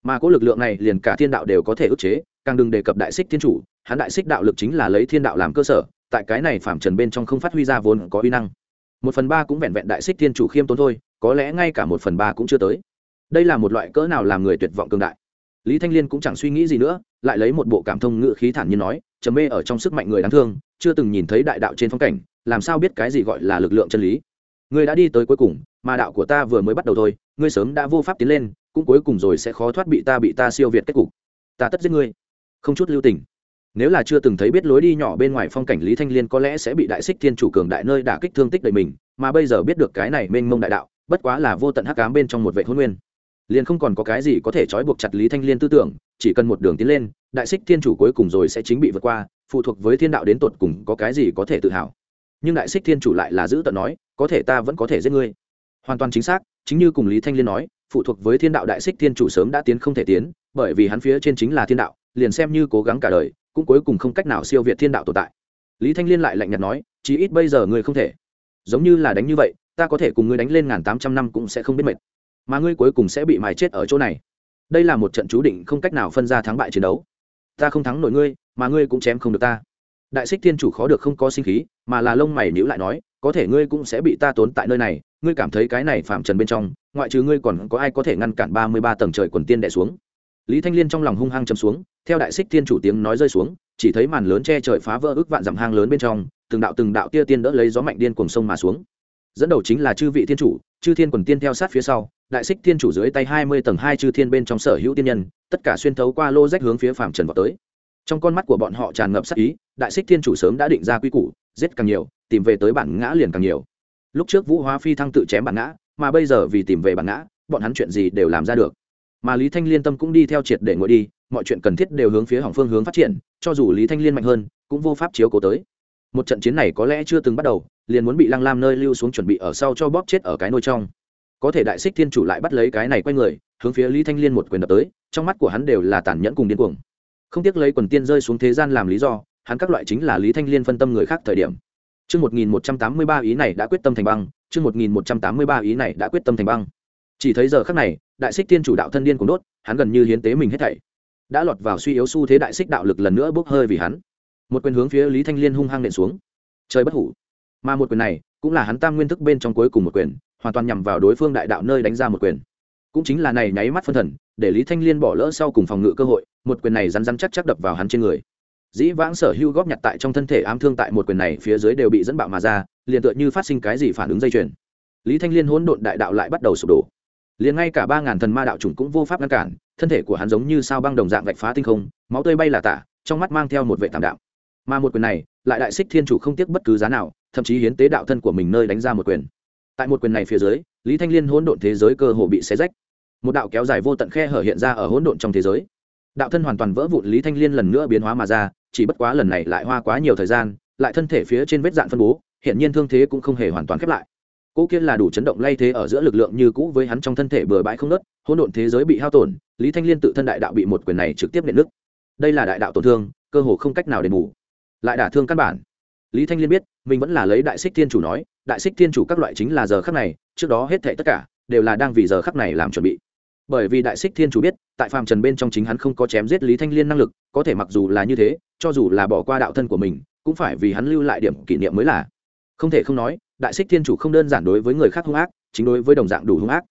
Mà có lực lượng này liền cả thiên đạo đều có thể ức chế, càng đừng đề cập đại xích thiên chủ, hắn đại xích đạo lực chính là lấy thiên đạo làm cơ sở, tại cái này phạm trần bên trong không phát huy ra vốn có uy năng. Một phần ba cũng vẹn vẹn đại xích thiên chủ khiêm tốn thôi, có lẽ ngay cả một phần ba cũng chưa tới. Đây là một loại cỡ nào làm người tuyệt vọng cường đại lý thanh liên cũng chẳng suy nghĩ gì nữa, lại lấy một bộ cảm thông ngự khí thản nhiên nói, trầm mê ở trong sức mạnh người đáng thương, chưa từng nhìn thấy đại đạo trên phong cảnh, làm sao biết cái gì gọi là lực lượng chân lý? Ngươi đã đi tới cuối cùng, mà đạo của ta vừa mới bắt đầu thôi, ngươi sớm đã vô pháp tiến lên, cũng cuối cùng rồi sẽ khó thoát bị ta bị ta siêu việt kết cục. Ta tất giết ngươi. Không chút lưu tình. Nếu là chưa từng thấy biết lối đi nhỏ bên ngoài phong cảnh lý thanh liên có lẽ sẽ bị đại xích thiên chủ cường đại nơi đả kích thương tích đầy mình, mà bây giờ biết được cái này mênh mông đại đạo, bất quá là vô tận hắc cám bên trong một vệ hôn nguyên liền không còn có cái gì có thể trói buộc chặt lý thanh liên tư tưởng, chỉ cần một đường tiến lên, đại xích thiên chủ cuối cùng rồi sẽ chính bị vượt qua, phụ thuộc với thiên đạo đến tột cùng có cái gì có thể tự hào. Nhưng đại xích thiên chủ lại là giữ tận nói, có thể ta vẫn có thể giết ngươi. Hoàn toàn chính xác, chính như cùng lý thanh liên nói, phụ thuộc với thiên đạo đại xích thiên chủ sớm đã tiến không thể tiến, bởi vì hắn phía trên chính là thiên đạo, liền xem như cố gắng cả đời, cũng cuối cùng không cách nào siêu việt thiên đạo tồn tại. Lý thanh liên lại lạnh nhạt nói, chí ít bây giờ ngươi không thể. Giống như là đánh như vậy, ta có thể cùng ngươi đánh lên ngàn tám trăm năm cũng sẽ không biết mệt mà ngươi cuối cùng sẽ bị mài chết ở chỗ này. Đây là một trận chú định không cách nào phân ra thắng bại chiến đấu. Ta không thắng nổi ngươi, mà ngươi cũng chém không được ta. Đại xích thiên chủ khó được không có sinh khí, mà là lông mày nhữ lại nói, có thể ngươi cũng sẽ bị ta tốn tại nơi này, ngươi cảm thấy cái này phạm trần bên trong, ngoại trừ ngươi còn có ai có thể ngăn cản ba mươi ba tầng trời quần tiên đẻ xuống. Lý thanh liên trong lòng hung hăng chấm xuống, theo đại xích thiên chủ tiếng nói rơi xuống, chỉ thấy màn lớn che trời phá vỡ ước vạn dặm hang lớn bên trong, từng đạo từng đạo tia tiên đỡ lấy gió mạnh điên cuồng sông mà xuống dẫn đầu chính là chư vị thiên chủ, chư thiên quần tiên theo sát phía sau, đại xích thiên chủ dưới tay hai mươi tầng hai chư thiên bên trong sở hữu tiên nhân, tất cả xuyên thấu qua lô rách hướng phía phạm trần vào tới. Trong con mắt của bọn họ tràn ngập sắc ý, đại xích thiên chủ sớm đã định ra quy củ, giết càng nhiều, tìm về tới bản ngã liền càng nhiều. Lúc trước vũ hóa phi thăng tự chém bản ngã, mà bây giờ vì tìm về bản ngã, bọn hắn chuyện gì đều làm ra được. Mà lý thanh liên tâm cũng đi theo triệt để ngồi đi, mọi chuyện cần thiết đều hướng phía hỏng phương hướng phát triển, cho dù lý thanh liên mạnh hơn, cũng vô pháp chiếu cố tới. Một trận chiến này có lẽ chưa từng bắt đầu liền muốn bị lăng lam nơi lưu xuống chuẩn bị ở sau cho bóp chết ở cái nôi trong có thể đại xích thiên chủ lại bắt lấy cái này quay người hướng phía lý thanh liên một quyền đập tới trong mắt của hắn đều là tàn nhẫn cùng điên cuồng không tiếc lấy quần tiên rơi xuống thế gian làm lý do hắn các loại chính là lý thanh liên phân tâm người khác thời điểm Chương 1183 ý này đã quyết tâm thành băng, chương 1183 ý này đã quyết tâm thành băng. Chỉ thấy giờ khắc này, đại xích thiên chủ đạo thân điên cùng đốt, hắn gần như hiến tế mình hết thảy. Đã lọt vào suy yếu xu thế đại xích đạo lực lần nữa bốc hơi vì hắn. Một quyền hướng phía Lý Thanh Liên hung hăng nện xuống. Trời bất hủ. Mà một quyền này, cũng là hắn tam nguyên thức bên trong cuối cùng một quyền, hoàn toàn nhằm vào đối phương đại đạo nơi đánh ra một quyền. Cũng chính là này nháy mắt phân thần, để Lý Thanh Liên bỏ lỡ sau cùng phòng ngự cơ hội, một quyền này rắn rắn chắc chắc đập vào hắn trên người. Dĩ vãng sở hưu góp nhặt tại trong thân thể ám thương tại một quyền này phía dưới đều bị dẫn bạo mà ra liền tựa như phát sinh cái gì phản ứng dây chuyền. Lý thanh liên hỗn độn đại đạo lại bắt đầu sụp đổ. Liền ngay cả ba ngàn thần ma đạo chủng cũng vô pháp ngăn cản thân thể của hắn giống như sao băng đồng dạng vạch phá tinh không máu tươi bay là tả trong mắt mang theo một vệ tàm đạo mà một quyền này lại đại xích thiên chủ không tiếc bất cứ giá nào thậm chí hiến tế đạo thân của mình nơi đánh ra một quyền. Tại một quyền này phía dưới, lý thanh liên hỗn độn thế giới cơ hồ bị xé rách. Một đạo kéo dài vô tận khe hở hiện ra ở hỗn độn trong thế giới. Đạo thân hoàn toàn vỡ vụn, lý thanh liên lần nữa biến hóa mà ra, chỉ bất quá lần này lại hoa quá nhiều thời gian, lại thân thể phía trên vết dạn phân bố hiện nhiên thương thế cũng không hề hoàn toàn khép lại. Cỗ kia là đủ chấn động lay thế ở giữa lực lượng như cũ với hắn trong thân thể bừa bãi không nớt hỗn độn thế giới bị hao tổn, lý thanh liên tự thân đại đạo bị một quyền này trực tiếp nện nứt. Đây là đại đạo tổn thương, cơ hồ không cách nào đền bù. Lại đả thương căn bản lý thanh liên biết, mình vẫn là lấy đại xích thiên chủ nói, đại xích thiên chủ các loại chính là giờ khắc này, trước đó hết thệ tất cả, đều là đang vì giờ khắc này làm chuẩn bị. Bởi vì đại xích thiên chủ biết, tại phàm trần bên trong chính hắn không có chém giết lý thanh liên năng lực, có thể mặc dù là như thế, cho dù là bỏ qua đạo thân của mình, cũng phải vì hắn lưu lại điểm kỷ niệm mới là. Không thể không nói, đại xích thiên chủ không đơn giản đối với người khác hung ác, chính đối với đồng dạng đủ hung ác.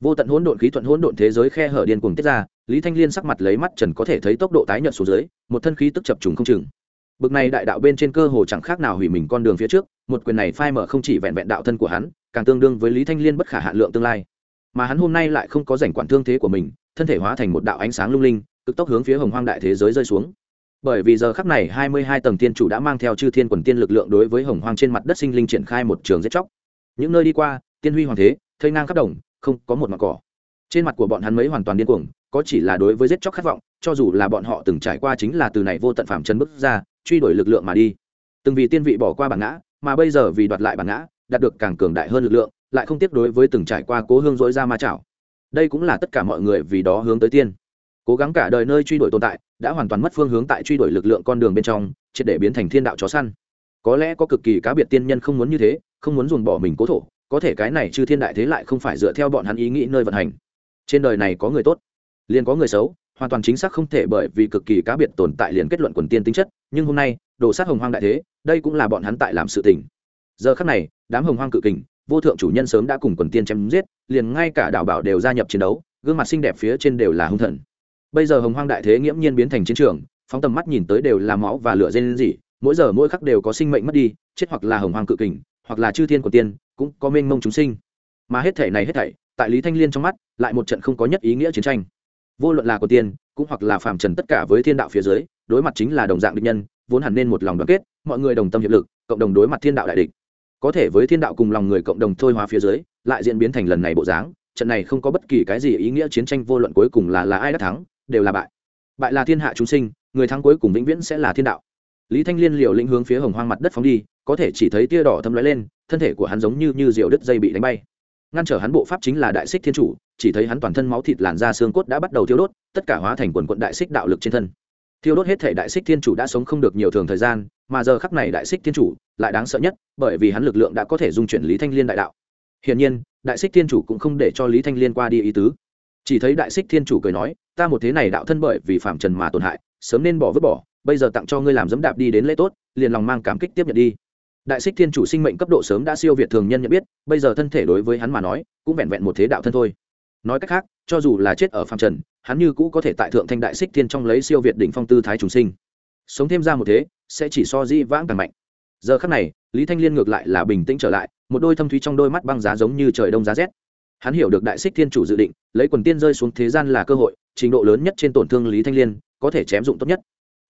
Vô tận hỗn độn khí thuận hỗn độn thế giới khe hở điên cuồng tiết ra, lý thanh liên sắc mặt lấy mắt trần có thể thấy tốc độ tái nhợt xuống dưới, một thân khí tức chập trùng không chừng bực này đại đạo bên trên cơ hồ chẳng khác nào hủy mình con đường phía trước, một quyền này phai mở không chỉ vẹn vẹn đạo thân của hắn, càng tương đương với lý thanh liên bất khả hạn lượng tương lai. Mà hắn hôm nay lại không có rảnh quản thương thế của mình, thân thể hóa thành một đạo ánh sáng lung linh, cực tốc hướng phía hồng hoang đại thế giới rơi xuống. Bởi vì giờ khắc này hai mươi hai tầng tiên chủ đã mang theo chư thiên quần tiên lực lượng đối với hồng hoang trên mặt đất sinh linh triển khai một trường giết chóc. Những nơi đi qua, tiên huy hoàng thế, thây ngang khắp đồng, không có một mặt cỏ. Trên mặt của bọn hắn mấy hoàn toàn điên cuồng có chỉ là đối với giết chóc khát vọng, cho dù là bọn họ từng trải qua chính là từ này vô tận phạm chân bước ra, truy đuổi lực lượng mà đi. Từng vì tiên vị bỏ qua bản ngã, mà bây giờ vì đoạt lại bản ngã, đạt được càng cường đại hơn lực lượng, lại không tiếp đối với từng trải qua cố hương dối ra ma chảo. Đây cũng là tất cả mọi người vì đó hướng tới tiên. Cố gắng cả đời nơi truy đuổi tồn tại, đã hoàn toàn mất phương hướng tại truy đuổi lực lượng con đường bên trong, triệt để biến thành thiên đạo chó săn. Có lẽ có cực kỳ cá biệt tiên nhân không muốn như thế, không muốn dồn bỏ mình cố thổ, có thể cái này chư thiên đại thế lại không phải dựa theo bọn hắn ý nghĩ nơi vận hành. Trên đời này có người tốt liền có người xấu, hoàn toàn chính xác không thể bởi vì cực kỳ cá biệt tồn tại liền kết luận quần tiên tính chất, nhưng hôm nay, đồ sát hồng hoang đại thế, đây cũng là bọn hắn tại làm sự tình. Giờ khắc này, đám hồng hoang cự kình, vô thượng chủ nhân sớm đã cùng quần tiên chém giết, liền ngay cả đảo bảo đều gia nhập chiến đấu, gương mặt xinh đẹp phía trên đều là hung thần. Bây giờ hồng hoang đại thế nghiễm nhiên biến thành chiến trường, phóng tầm mắt nhìn tới đều là máu và lửa dây gì mỗi giờ mỗi khắc đều có sinh mệnh mất đi, chết hoặc là hồng hoang cự kình, hoặc là chư thiên của tiên, cũng có mênh mông chúng sinh. Mà hết thể này hết thảy, tại lý thanh liên trong mắt, lại một trận không có nhất ý nghĩa chiến tranh vô luận là của tiên, cũng hoặc là phàm trần tất cả với thiên đạo phía dưới, đối mặt chính là đồng dạng địch nhân, vốn hẳn nên một lòng đoàn kết, mọi người đồng tâm hiệp lực, cộng đồng đối mặt thiên đạo đại địch. Có thể với thiên đạo cùng lòng người cộng đồng thôi hóa phía dưới, lại diễn biến thành lần này bộ dáng, trận này không có bất kỳ cái gì ý nghĩa chiến tranh vô luận cuối cùng là là ai đã thắng, đều là bại. Bại là thiên hạ chúng sinh, người thắng cuối cùng vĩnh viễn sẽ là thiên đạo. Lý thanh liên liều lĩnh hướng phía hồng hoang mặt đất phóng đi, có thể chỉ thấy tia đỏ thâm lóe lên, thân thể của hắn giống như như diều đứt dây bị đánh bay ngăn trở hắn bộ pháp chính là đại xích thiên chủ, chỉ thấy hắn toàn thân máu thịt làn da xương cốt đã bắt đầu thiêu đốt, tất cả hóa thành quần quận đại xích đạo lực trên thân. Thiêu đốt hết thể đại xích thiên chủ đã sống không được nhiều thường thời gian, mà giờ khắc này đại xích thiên chủ lại đáng sợ nhất, bởi vì hắn lực lượng đã có thể dung chuyển lý thanh liên đại đạo. Hiển nhiên, đại xích thiên chủ cũng không để cho lý thanh liên qua đi ý tứ. Chỉ thấy đại xích thiên chủ cười nói, ta một thế này đạo thân bởi vì phạm trần mà tổn hại, sớm nên bỏ vứt bỏ, bây giờ tặng cho ngươi làm dẫm đạp đi đến lễ tốt, liền lòng mang cảm kích tiếp nhận đi đại xích thiên chủ sinh mệnh cấp độ sớm đã siêu việt thường nhân nhận biết, bây giờ thân thể đối với hắn mà nói, cũng vẹn vẹn một thế đạo thân thôi. Nói cách khác, cho dù là chết ở phạm trần, hắn như cũ có thể tại thượng thanh đại xích thiên trong lấy siêu việt đỉnh phong tư thái trùng sinh. Sống thêm ra một thế, sẽ chỉ so di vãng càng mạnh. Giờ khắc này, lý thanh liên ngược lại là bình tĩnh trở lại, một đôi thâm thúy trong đôi mắt băng giá giống như trời đông giá rét. Hắn hiểu được đại xích thiên chủ dự định, lấy quần tiên rơi xuống thế gian là cơ hội, trình độ lớn nhất trên tổn thương lý thanh liên, có thể chém dụng tốt nhất.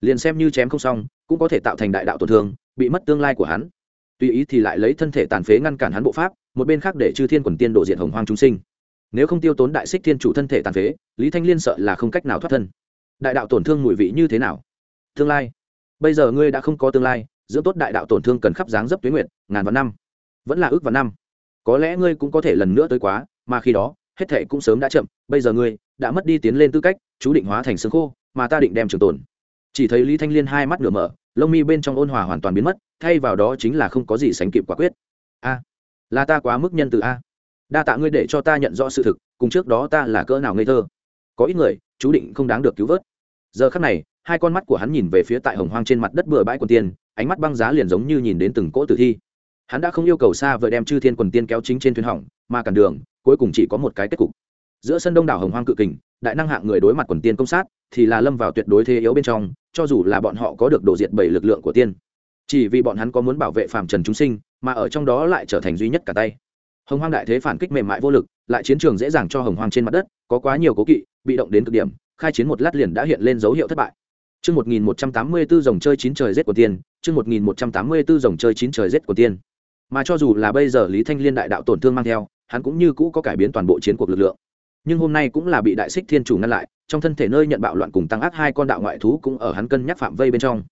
Liền xem như chém không xong, cũng có thể tạo thành đại đạo tổn thương, bị mất tương lai của hắn tùy ý thì lại lấy thân thể tàn phế ngăn cản hắn bộ pháp, một bên khác để chư thiên quần tiên độ diện hồng hoang chúng sinh. Nếu không tiêu tốn đại xích thiên chủ thân thể tàn phế, lý thanh liên sợ là không cách nào thoát thân. Đại đạo tổn thương mùi vị như thế nào? Tương lai, bây giờ ngươi đã không có tương lai, dưỡng tốt đại đạo tổn thương cần khắp dáng dấp tuyến nguyện ngàn vạn năm. Vẫn là ước vạn năm. Có lẽ ngươi cũng có thể lần nữa tới quá, mà khi đó, hết thệ cũng sớm đã chậm, bây giờ ngươi đã mất đi tiến lên tư cách, chú định hóa thành xương khô, mà ta định đem trường tồn. Chỉ thấy lý thanh liên hai mắt nửa mở, lông mi bên trong ôn hòa hoàn toàn biến mất thay vào đó chính là không có gì sánh kịp quả quyết. A, là ta quá mức nhân từ a. Đa tạ ngươi để cho ta nhận rõ sự thực, cùng trước đó ta là cỡ nào ngây thơ. Có ít người, chú định không đáng được cứu vớt. Giờ khắc này, hai con mắt của hắn nhìn về phía tại hồng hoang trên mặt đất bừa bãi quần tiên, ánh mắt băng giá liền giống như nhìn đến từng cỗ tử thi. Hắn đã không yêu cầu xa vời đem chư thiên quần tiên kéo chính trên thuyền hỏng, mà cản đường, cuối cùng chỉ có một cái kết cục. Giữa sân đông đảo hồng hoang cự kình, đại năng hạng người đối mặt quần tiên công sát, thì là lâm vào tuyệt đối thế yếu bên trong, cho dù là bọn họ có được độ diệt bảy lực lượng của tiên chỉ vì bọn hắn có muốn bảo vệ phàm trần chúng sinh mà ở trong đó lại trở thành duy nhất cả tay hồng hoang đại thế phản kích mềm mại vô lực lại chiến trường dễ dàng cho hồng hoang trên mặt đất có quá nhiều cố kỵ bị động đến cực điểm khai chiến một lát liền đã hiện lên dấu hiệu thất bại Chương 1184 dòng chơi chín trời giết của tiên, chương 1184 dòng chơi chín trời giết của tiên. Mà cho dù là bây giờ Lý Thanh Liên đại đạo tổn thương mang theo, hắn cũng như cũ có cải biến toàn bộ chiến cuộc lực lượng. Nhưng hôm nay cũng là bị đại xích thiên chủ ngăn lại, trong thân thể nơi nhận bạo loạn cùng tăng ác hai con đạo ngoại thú cũng ở hắn cân nhắc phạm vây bên trong.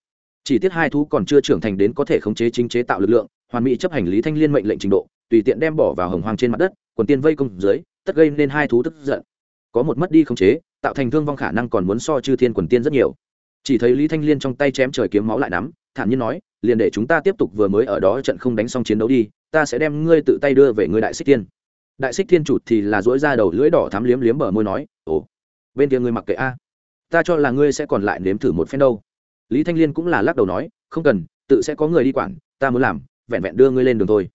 Chỉ tiếc hai thú còn chưa trưởng thành đến có thể khống chế chính chế tạo lực lượng, hoàn mỹ chấp hành Lý Thanh Liên mệnh lệnh trình độ, tùy tiện đem bỏ vào hồng hoang trên mặt đất, quần tiên vây công dưới, tất gây nên hai thú tức giận. Có một mất đi khống chế, tạo thành thương vong khả năng còn muốn so chư thiên quần tiên rất nhiều. Chỉ thấy lý thanh liên trong tay chém trời kiếm máu lại nắm thản nhiên nói liền để chúng ta tiếp tục vừa mới ở đó trận không đánh xong chiến đấu đi ta sẽ đem ngươi tự tay đưa về ngươi đại xích tiên đại xích thiên chụt thì là dỗi ra đầu lưỡi đỏ thắm liếm liếm bờ môi nói ồ bên kia ngươi mặc kệ a ta cho là ngươi sẽ còn lại nếm thử một phen đâu lý thanh liên cũng là lắc đầu nói, không cần, tự sẽ có người đi quản, ta muốn làm, vẹn vẹn đưa ngươi lên đường thôi.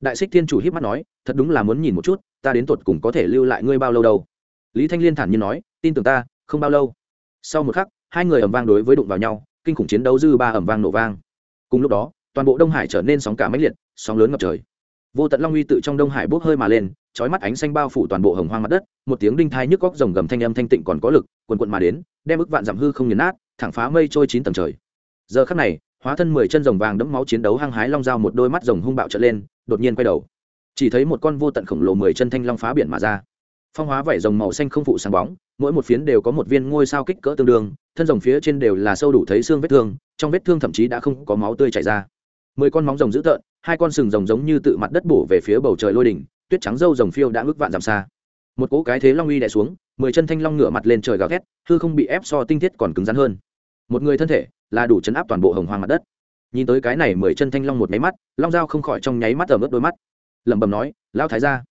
Đại xích thiên chủ hiếp mắt nói, thật đúng là muốn nhìn một chút, ta đến tột cùng có thể lưu lại ngươi bao lâu đâu. Lý thanh liên thản nhiên nói, tin tưởng ta, không bao lâu. Sau một khắc, hai người ẩm vang đối với đụng vào nhau, kinh khủng chiến đấu dư ba ẩm vang nổ vang. Cùng lúc đó, toàn bộ đông hải trở nên sóng cả máy liệt, sóng lớn ngập trời. Vô tận long uy tự trong đông hải bốc hơi mà lên trói mắt ánh xanh bao phủ toàn bộ hồng hoang mặt đất, một tiếng đinh thai nhức góc rồng gầm thanh âm thanh tịnh còn có lực quần quận mà đến, đem ức vạn giảm hư không nhấn nát thẳng phá mây trôi chín tầng trời. Giờ khắc này, hóa thân mười chân rồng vàng đẫm máu chiến đấu hăng hái long dao một đôi mắt rồng hung bạo trở lên, đột nhiên quay đầu. Chỉ thấy một con vô tận khổng lồ mười chân thanh long phá biển mà ra. Phong hóa vảy rồng màu xanh không phụ sáng bóng, mỗi một phiến đều có một viên ngôi sao kích cỡ tương đương, thân rồng phía trên đều là sâu đủ thấy xương vết thương, trong vết thương thậm chí đã không có máu tươi chảy ra. Mười con móng rồng dữ tợn, hai con sừng rồng giống như tự mặt đất bổ về phía bầu trời lôi đỉnh, tuyết trắng dâu rồng phiêu đã ước vạn dặm xa một cỗ cái thế long uy đè xuống, mười chân thanh long ngửa mặt lên trời gào thét, hư không bị ép so tinh thiết còn cứng rắn hơn. Một người thân thể là đủ chấn áp toàn bộ hồng hoang mặt đất. Nhìn tới cái này mười chân thanh long một nháy mắt, long dao không khỏi trong nháy mắt ở mức đôi mắt. Lẩm bẩm nói, lao thái gia.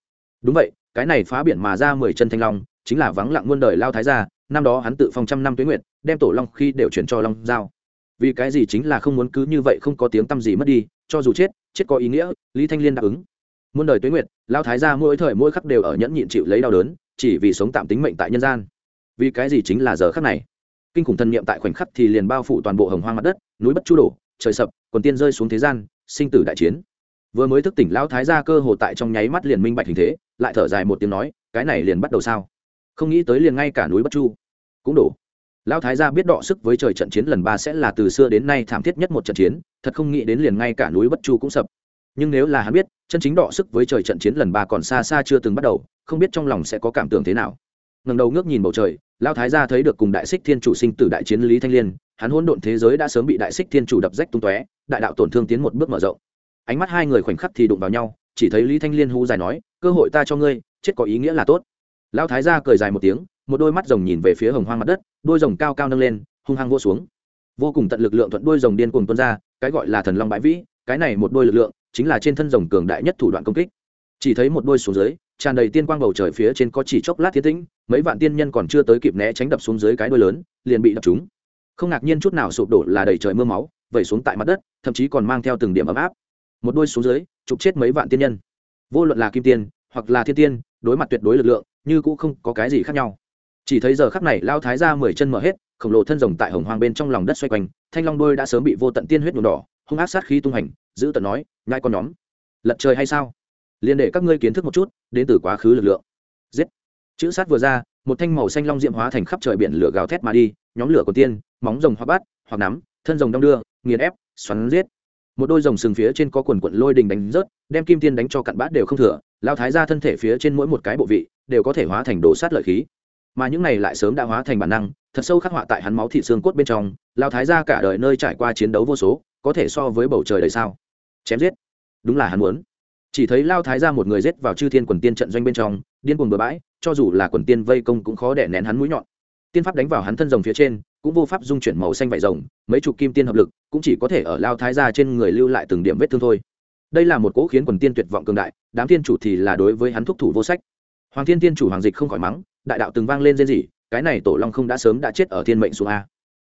Đúng vậy, cái này phá biển mà ra mười chân thanh long, chính là vắng lặng muôn đời lao thái gia, năm đó hắn tự phong trăm năm tuế nguyện đem tổ long khi đều chuyển cho long dao. vì cái gì chính là không muốn cứ như vậy không có tiếng tăm gì mất đi, cho dù chết chết có ý nghĩa, lý thanh liên đáp ứng muôn đời tuế nguyện lao thái gia mỗi thời mỗi khắc đều ở nhẫn nhịn chịu lấy đau đớn, chỉ vì sống tạm tính mệnh tại nhân gian. Vì cái gì chính là giờ khắc này? Kinh khủng thần niệm tại khoảnh khắc thì liền bao phủ toàn bộ hồng hoang mặt đất, núi bất chu đổ, trời sập, quần tiên rơi xuống thế gian, sinh tử đại chiến. Vừa mới thức tỉnh lão thái gia cơ hồ tại trong nháy mắt liền minh bạch hình thế, lại thở dài một tiếng nói, cái này liền bắt đầu sao? Không nghĩ tới liền ngay cả núi bất chu cũng đổ. Lão thái gia biết đọ sức với trời trận chiến lần ba sẽ là từ xưa đến nay thảm thiết nhất một trận chiến, thật không nghĩ đến liền ngay cả núi bất chu cũng sập nhưng nếu là hắn biết, chân chính đọ sức với trời trận chiến lần ba còn xa xa chưa từng bắt đầu, không biết trong lòng sẽ có cảm tưởng thế nào. Ngẩng đầu ngước nhìn bầu trời, lão thái gia thấy được cùng đại xích thiên chủ sinh tử đại chiến lý thanh liên, hắn hỗn độn thế giới đã sớm bị đại xích thiên chủ đập rách tung tóe, đại đạo tổn thương tiến một bước mở rộng. Ánh mắt hai người khoảnh khắc thì đụng vào nhau, chỉ thấy lý thanh liên hú dài nói, cơ hội ta cho ngươi, chết có ý nghĩa là tốt. Lão thái gia cười dài một tiếng, một đôi mắt rồng nhìn về phía hồng hoang mặt đất, đôi rồng cao cao nâng lên, hung hăng vô xuống. Vô cùng tận lực lượng thuận đôi rồng điên cuồng tuôn ra, cái gọi là thần long bãi vĩ, cái này một đôi lực lượng chính là trên thân rồng cường đại nhất thủ đoạn công kích. Chỉ thấy một đôi xuống dưới, tràn đầy tiên quang bầu trời phía trên có chỉ chốc lát thiên tĩnh, mấy vạn tiên nhân còn chưa tới kịp né tránh đập xuống dưới cái đuôi lớn, liền bị đập trúng. Không ngạc nhiên chút nào sụp đổ là đầy trời mưa máu, vẩy xuống tại mặt đất, thậm chí còn mang theo từng điểm ấm áp. Một đôi xuống dưới, trục chết mấy vạn tiên nhân. Vô luận là kim tiên, hoặc là thiên tiên, đối mặt tuyệt đối lực lượng, như cũng không có cái gì khác nhau. Chỉ thấy giờ khắc này lao thái ra mười chân mở hết, khổng lồ thân rồng tại hồng hoang bên trong lòng đất xoay quanh, thanh long đôi đã sớm bị vô tận tiên huyết nhuộm đỏ, hung ác sát khí tung hành giữ tận nói, nhai con nhóm, lật trời hay sao? Liền để các ngươi kiến thức một chút, đến từ quá khứ lực lượng. Giết. Chữ sát vừa ra, một thanh màu xanh long diệm hóa thành khắp trời biển lửa gào thét mà đi, nhóm lửa của tiên, móng rồng hoa bát, hoặc nắm, thân rồng đong đưa, nghiền ép, xoắn giết. Một đôi rồng sừng phía trên có quần quận lôi đình đánh rớt, đem kim tiên đánh cho cặn bát đều không thừa, lao thái ra thân thể phía trên mỗi một cái bộ vị, đều có thể hóa thành đồ sát lợi khí. Mà những này lại sớm đã hóa thành bản năng, thật sâu khắc họa tại hắn máu thịt xương cốt bên trong, lao thái ra cả đời nơi trải qua chiến đấu vô số, có thể so với bầu trời đời sao chém giết. Đúng là hắn muốn. Chỉ thấy lao thái ra một người giết vào chư thiên quần tiên trận doanh bên trong, điên cuồng bừa bãi, cho dù là quần tiên vây công cũng khó để nén hắn mũi nhọn. Tiên pháp đánh vào hắn thân rồng phía trên, cũng vô pháp dung chuyển màu xanh vải rồng, mấy chục kim tiên hợp lực, cũng chỉ có thể ở lao thái ra trên người lưu lại từng điểm vết thương thôi. Đây là một cỗ khiến quần tiên tuyệt vọng cường đại, đám tiên chủ thì là đối với hắn thúc thủ vô sách. Hoàng thiên tiên chủ hoàng dịch không khỏi mắng, đại đạo từng vang lên rên gì cái này tổ long không đã sớm đã chết ở thiên mệnh xuống a.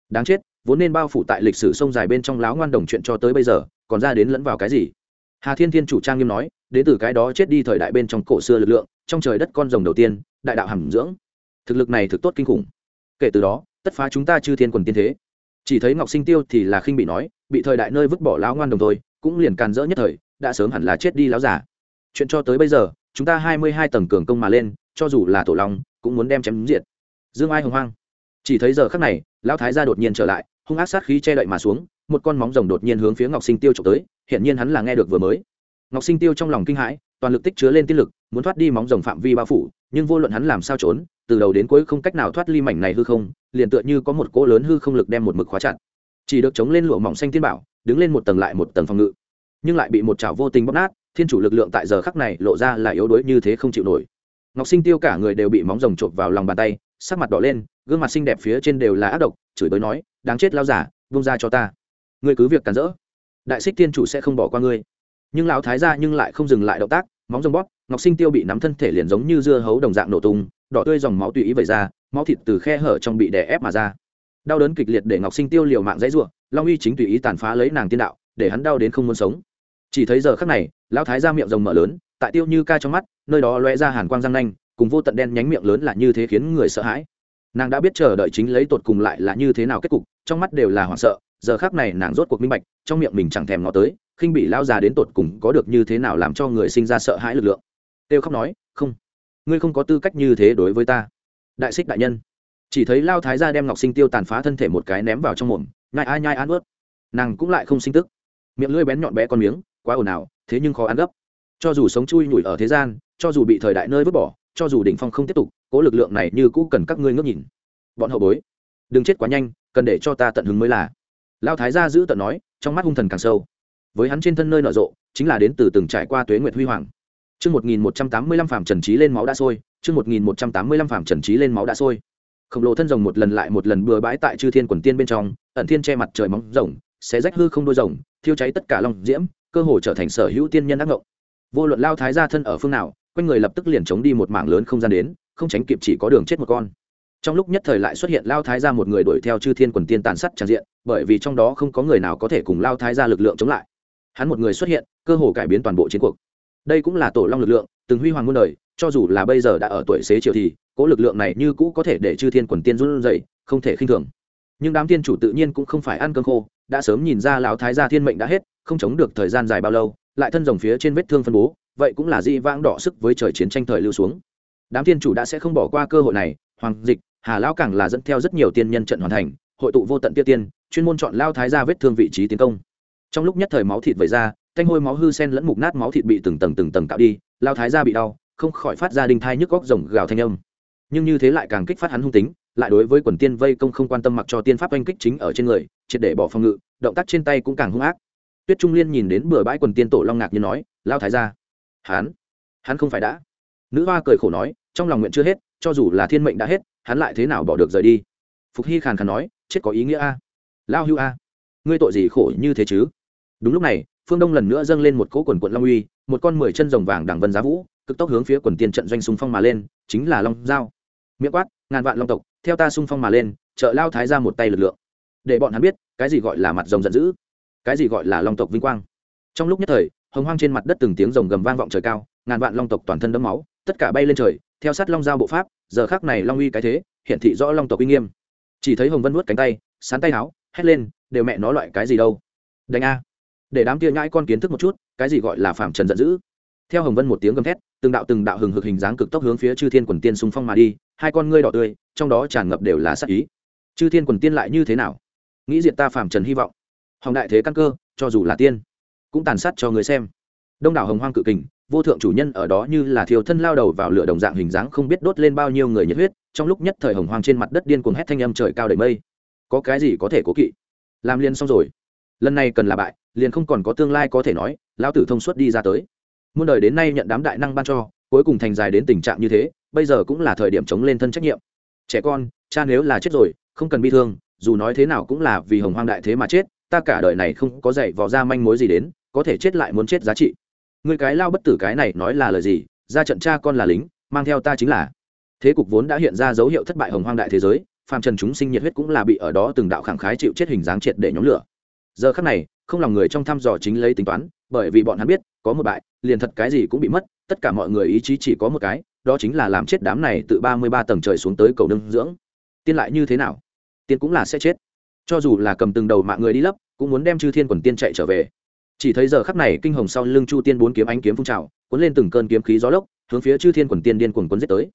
Đáng chết, vốn nên bao phủ tại lịch sử sông dài bên trong láo ngoan đồng chuyện cho tới bây giờ còn ra đến lẫn vào cái gì? Hà thiên thiên chủ trang nghiêm nói, đến từ cái đó chết đi thời đại bên trong cổ xưa lực lượng, trong trời đất con rồng đầu tiên, đại đạo hàm dưỡng. Thực lực này thực tốt kinh khủng. Kể từ đó, tất phá chúng ta chư thiên quần tiên thế. Chỉ thấy ngọc sinh tiêu thì là khinh bị nói, bị thời đại nơi vứt bỏ lão ngoan đồng thôi, cũng liền càn rỡ nhất thời, đã sớm hẳn là chết đi lão giả chuyện cho tới bây giờ, chúng ta hai mươi hai tầng cường công mà lên, cho dù là tổ long, cũng muốn đem chém diệt dương ai hồng hoang. Chỉ thấy giờ khắc này, lão thái gia đột nhiên trở lại, hung ác sát khí che đậy mà xuống một con móng rồng đột nhiên hướng phía ngọc sinh tiêu trộm tới hiện nhiên hắn là nghe được vừa mới. Ngọc sinh tiêu trong lòng kinh hãi, toàn lực tích chứa lên tiên lực, muốn thoát đi móng rồng phạm vi bao phủ, nhưng vô luận hắn làm sao trốn, từ đầu đến cuối không cách nào thoát ly mảnh này hư không, liền tựa như có một cỗ lớn hư không lực đem một mực khóa chặt. Chỉ được chống lên lụa mỏng xanh tiên bảo, đứng lên một tầng lại một tầng phòng ngự, nhưng lại bị một chảo vô tình bóp nát, thiên chủ lực lượng tại giờ khắc này lộ ra là yếu đuối như thế không chịu nổi. Ngọc sinh tiêu cả người đều bị móng rồng chộp vào lòng bàn tay, sắc mặt đỏ lên, gương mặt xinh đẹp phía trên đều là ác độc, chửi bới nói, đáng chết lao giả vung ra cho ta ngươi cứ việc cản rỡ. Đại xích thiên chủ sẽ không bỏ qua ngươi. Nhưng lão thái gia nhưng lại không dừng lại động tác, móng rồng bóp, ngọc sinh tiêu bị nắm thân thể liền giống như dưa hấu đồng dạng nổ tung, đỏ tươi dòng máu tùy ý vẩy ra, máu thịt từ khe hở trong bị đè ép mà ra. Đau đớn kịch liệt để ngọc sinh tiêu liều mạng dãy ruộng long uy chính tùy ý tàn phá lấy nàng tiên đạo, để hắn đau đến không muốn sống. Chỉ thấy giờ khắc này, lão thái ra miệng rồng mở lớn, tại tiêu như ca trong mắt, nơi đó loe ra hàn quang răng nanh, cùng vô tận đen nhánh miệng lớn là như thế khiến người sợ hãi. Nàng đã biết chờ đợi chính lấy tột cùng lại là như thế nào kết cục, trong mắt đều là hoảng sợ giờ khác này nàng rốt cuộc minh bạch, trong miệng mình chẳng thèm ngó tới, khinh bị lao già đến tột cùng có được như thế nào làm cho người sinh ra sợ hãi lực lượng. Têu khóc nói, không, ngươi không có tư cách như thế đối với ta. Đại xích đại nhân, chỉ thấy lao thái gia đem ngọc sinh tiêu tàn phá thân thể một cái ném vào trong mồm, nhai ai, nhai ăn ướt nàng cũng lại không sinh tức. Miệng lưỡi bén nhọn bé con miếng, quá ồn ào, thế nhưng khó ăn gấp. Cho dù sống chui nhủi ở thế gian, cho dù bị thời đại nơi vứt bỏ, cho dù đỉnh phong không tiếp tục, cố lực lượng này như cũ cần các ngươi ngước nhìn. Bọn hậu bối, đừng chết quá nhanh, cần để cho ta tận hứng mới là lao thái gia giữ tận nói trong mắt hung thần càng sâu với hắn trên thân nơi nở rộ chính là đến từ từng trải qua tuế nguyệt huy hoàng Chương 1185 phàm trần trí lên máu đã sôi, chương 1185 phàm trần trí lên máu đã sôi. Khổng lồ thân rồng một lần lại một lần bừa bãi tại Chư Thiên quần tiên bên trong, ẩn thiên che mặt trời móng rồng, xé rách hư không đôi rồng, thiêu cháy tất cả long diễm, cơ hồ trở thành sở hữu tiên nhân ác ngộng. Vô luận lao thái gia thân ở phương nào, quanh người lập tức liền chống đi một mảng lớn không gian đến, không tránh kịp chỉ có đường chết một con. Trong lúc nhất thời lại xuất hiện lao thái gia một người đuổi theo Chư Thiên quần tiên tàn sát tràn diện, bởi vì trong đó không có người nào có thể cùng lao thái gia lực lượng chống lại. Hắn một người xuất hiện, cơ hồ cải biến toàn bộ chiến cuộc. Đây cũng là tổ long lực lượng từng huy hoàng muôn đời cho dù là bây giờ đã ở tuổi xế chiều thì cố lực lượng này như cũ có thể để chư thiên quần tiên run dậy không thể khinh thường. Nhưng đám tiên chủ tự nhiên cũng không phải ăn cơm khô đã sớm nhìn ra lão thái gia thiên mệnh đã hết không chống được thời gian dài bao lâu lại thân rồng phía trên vết thương phân bố vậy cũng là di vãng đỏ sức với trời chiến tranh thời lưu xuống. Đám tiên chủ đã sẽ không bỏ qua cơ hội này hoàng dịch hà lão càng là dẫn theo rất nhiều tiên nhân trận hoàn thành, hội tụ vô tận tiết tiên, chuyên môn chọn lao thái gia vết thương vị trí tiến công. Trong lúc nhất thời máu thịt vẩy ra, thanh hôi máu hư sen lẫn mục nát máu thịt bị từng tầng từng tầng tạo đi lao thái ra bị đau, không khỏi phát ra đinh thai nhức góc rồng gào thanh âm. Nhưng như thế lại càng kích phát hắn hung tính, lại đối với quần tiên vây công không quan tâm mặc cho tiên pháp oanh kích chính ở trên người, triệt để bỏ phòng ngự, động tác trên tay cũng càng hung ác. Tuyết trung liên nhìn đến bừa bãi quần tiên tổ long ngạc như nói lao thái ra hắn hắn không phải đã. Nữ hoa cười khổ nói, trong lòng nguyện chưa hết, cho dù là thiên mệnh đã hết hắn lại thế nào bỏ được rời đi? Phục hy khàn khàn nói, chết có ý nghĩa a. Lao hưu a, ngươi tội gì khổ như thế chứ? Đúng lúc này, phương đông lần nữa dâng lên một cỗ quần quận long uy, một con mười chân rồng vàng đằng vân giá vũ, cực tốc hướng phía quần tiên trận doanh xung phong mà lên, chính là long giao. Miệng quát, ngàn vạn long tộc, theo ta xung phong mà lên, trợ lao thái ra một tay lực lượng. Để bọn hắn biết, cái gì gọi là mặt rồng giận dữ, cái gì gọi là long tộc vinh quang. Trong lúc nhất thời, hồng hoang trên mặt đất từng tiếng rồng gầm vang vọng trời cao, ngàn vạn long tộc toàn thân đẫm máu, tất cả bay lên trời, theo sát long giao bộ pháp giờ khác này long uy cái thế hiện thị rõ long tộc uy nghiêm. Chỉ thấy hồng vân vuốt cánh tay, sán tay áo hét lên, đều mẹ nó loại cái gì đâu? Đánh a. Để đám tia nhãi con kiến thức một chút, cái gì gọi là phạm trần giận dữ. Theo hồng vân một tiếng gầm thét, từng đạo từng đạo hừng hực hình dáng cực tốc hướng phía chư thiên quần tiên xung phong mà đi, hai con ngươi đỏ tươi, trong đó tràn ngập đều là sắc ý. Chư thiên quần tiên lại như thế nào? Nghĩ diện ta phạm trần hy vọng. Hồng đại thế căn cơ, cho dù là tiên, cũng tàn sát cho người xem. Đông đảo hồng hoang cự kình vô thượng chủ nhân ở đó như là thiều thân lao đầu vào lửa đồng dạng hình dáng không biết đốt lên bao nhiêu người nhiệt huyết, trong lúc nhất thời hồng hoang trên mặt đất điên cuồng hét thanh âm trời cao đầy mây. Có cái gì có thể cố kỵ? Làm liên xong rồi. Lần này cần là bại, liền không còn có tương lai có thể nói, lão tử thông suốt đi ra tới. Muôn đời đến nay nhận đám đại năng ban cho, cuối cùng thành dài đến tình trạng như thế, bây giờ cũng là thời điểm chống lên thân trách nhiệm. Trẻ con, cha nếu là chết rồi, không cần bi thương, dù nói thế nào cũng là vì hồng hoang đại thế mà chết, ta cả đời này không có dạy vò ra manh mối gì đến, có thể chết lại muốn chết giá trị người cái lao bất tử cái này nói là lời gì? Ra trận cha con là lính, mang theo ta chính là. Thế cục vốn đã hiện ra dấu hiệu thất bại hồng hoang đại thế giới, phàm trần chúng sinh nhiệt huyết cũng là bị ở đó từng đạo khẳng khái chịu chết hình dáng triệt để nhóm lửa. Giờ khắc này, không lòng người trong thăm dò chính lấy tính toán, bởi vì bọn hắn biết, có một bại, liền thật cái gì cũng bị mất, tất cả mọi người ý chí chỉ có một cái, đó chính là làm chết đám này từ ba mươi ba tầng trời xuống tới cầu nâng dưỡng. Tiên lại như thế nào? Tiên cũng là sẽ chết. Cho dù là cầm từng đầu mạng người đi lấp, cũng muốn đem chư thiên quần tiên chạy trở về chỉ thấy giờ khắc này kinh hồng sau lưng chu tiên bốn kiếm ánh kiếm phun trào, cuốn lên từng cơn kiếm khí gió lốc, hướng phía chư thiên quần tiên điên cuồng cuốn giết tới.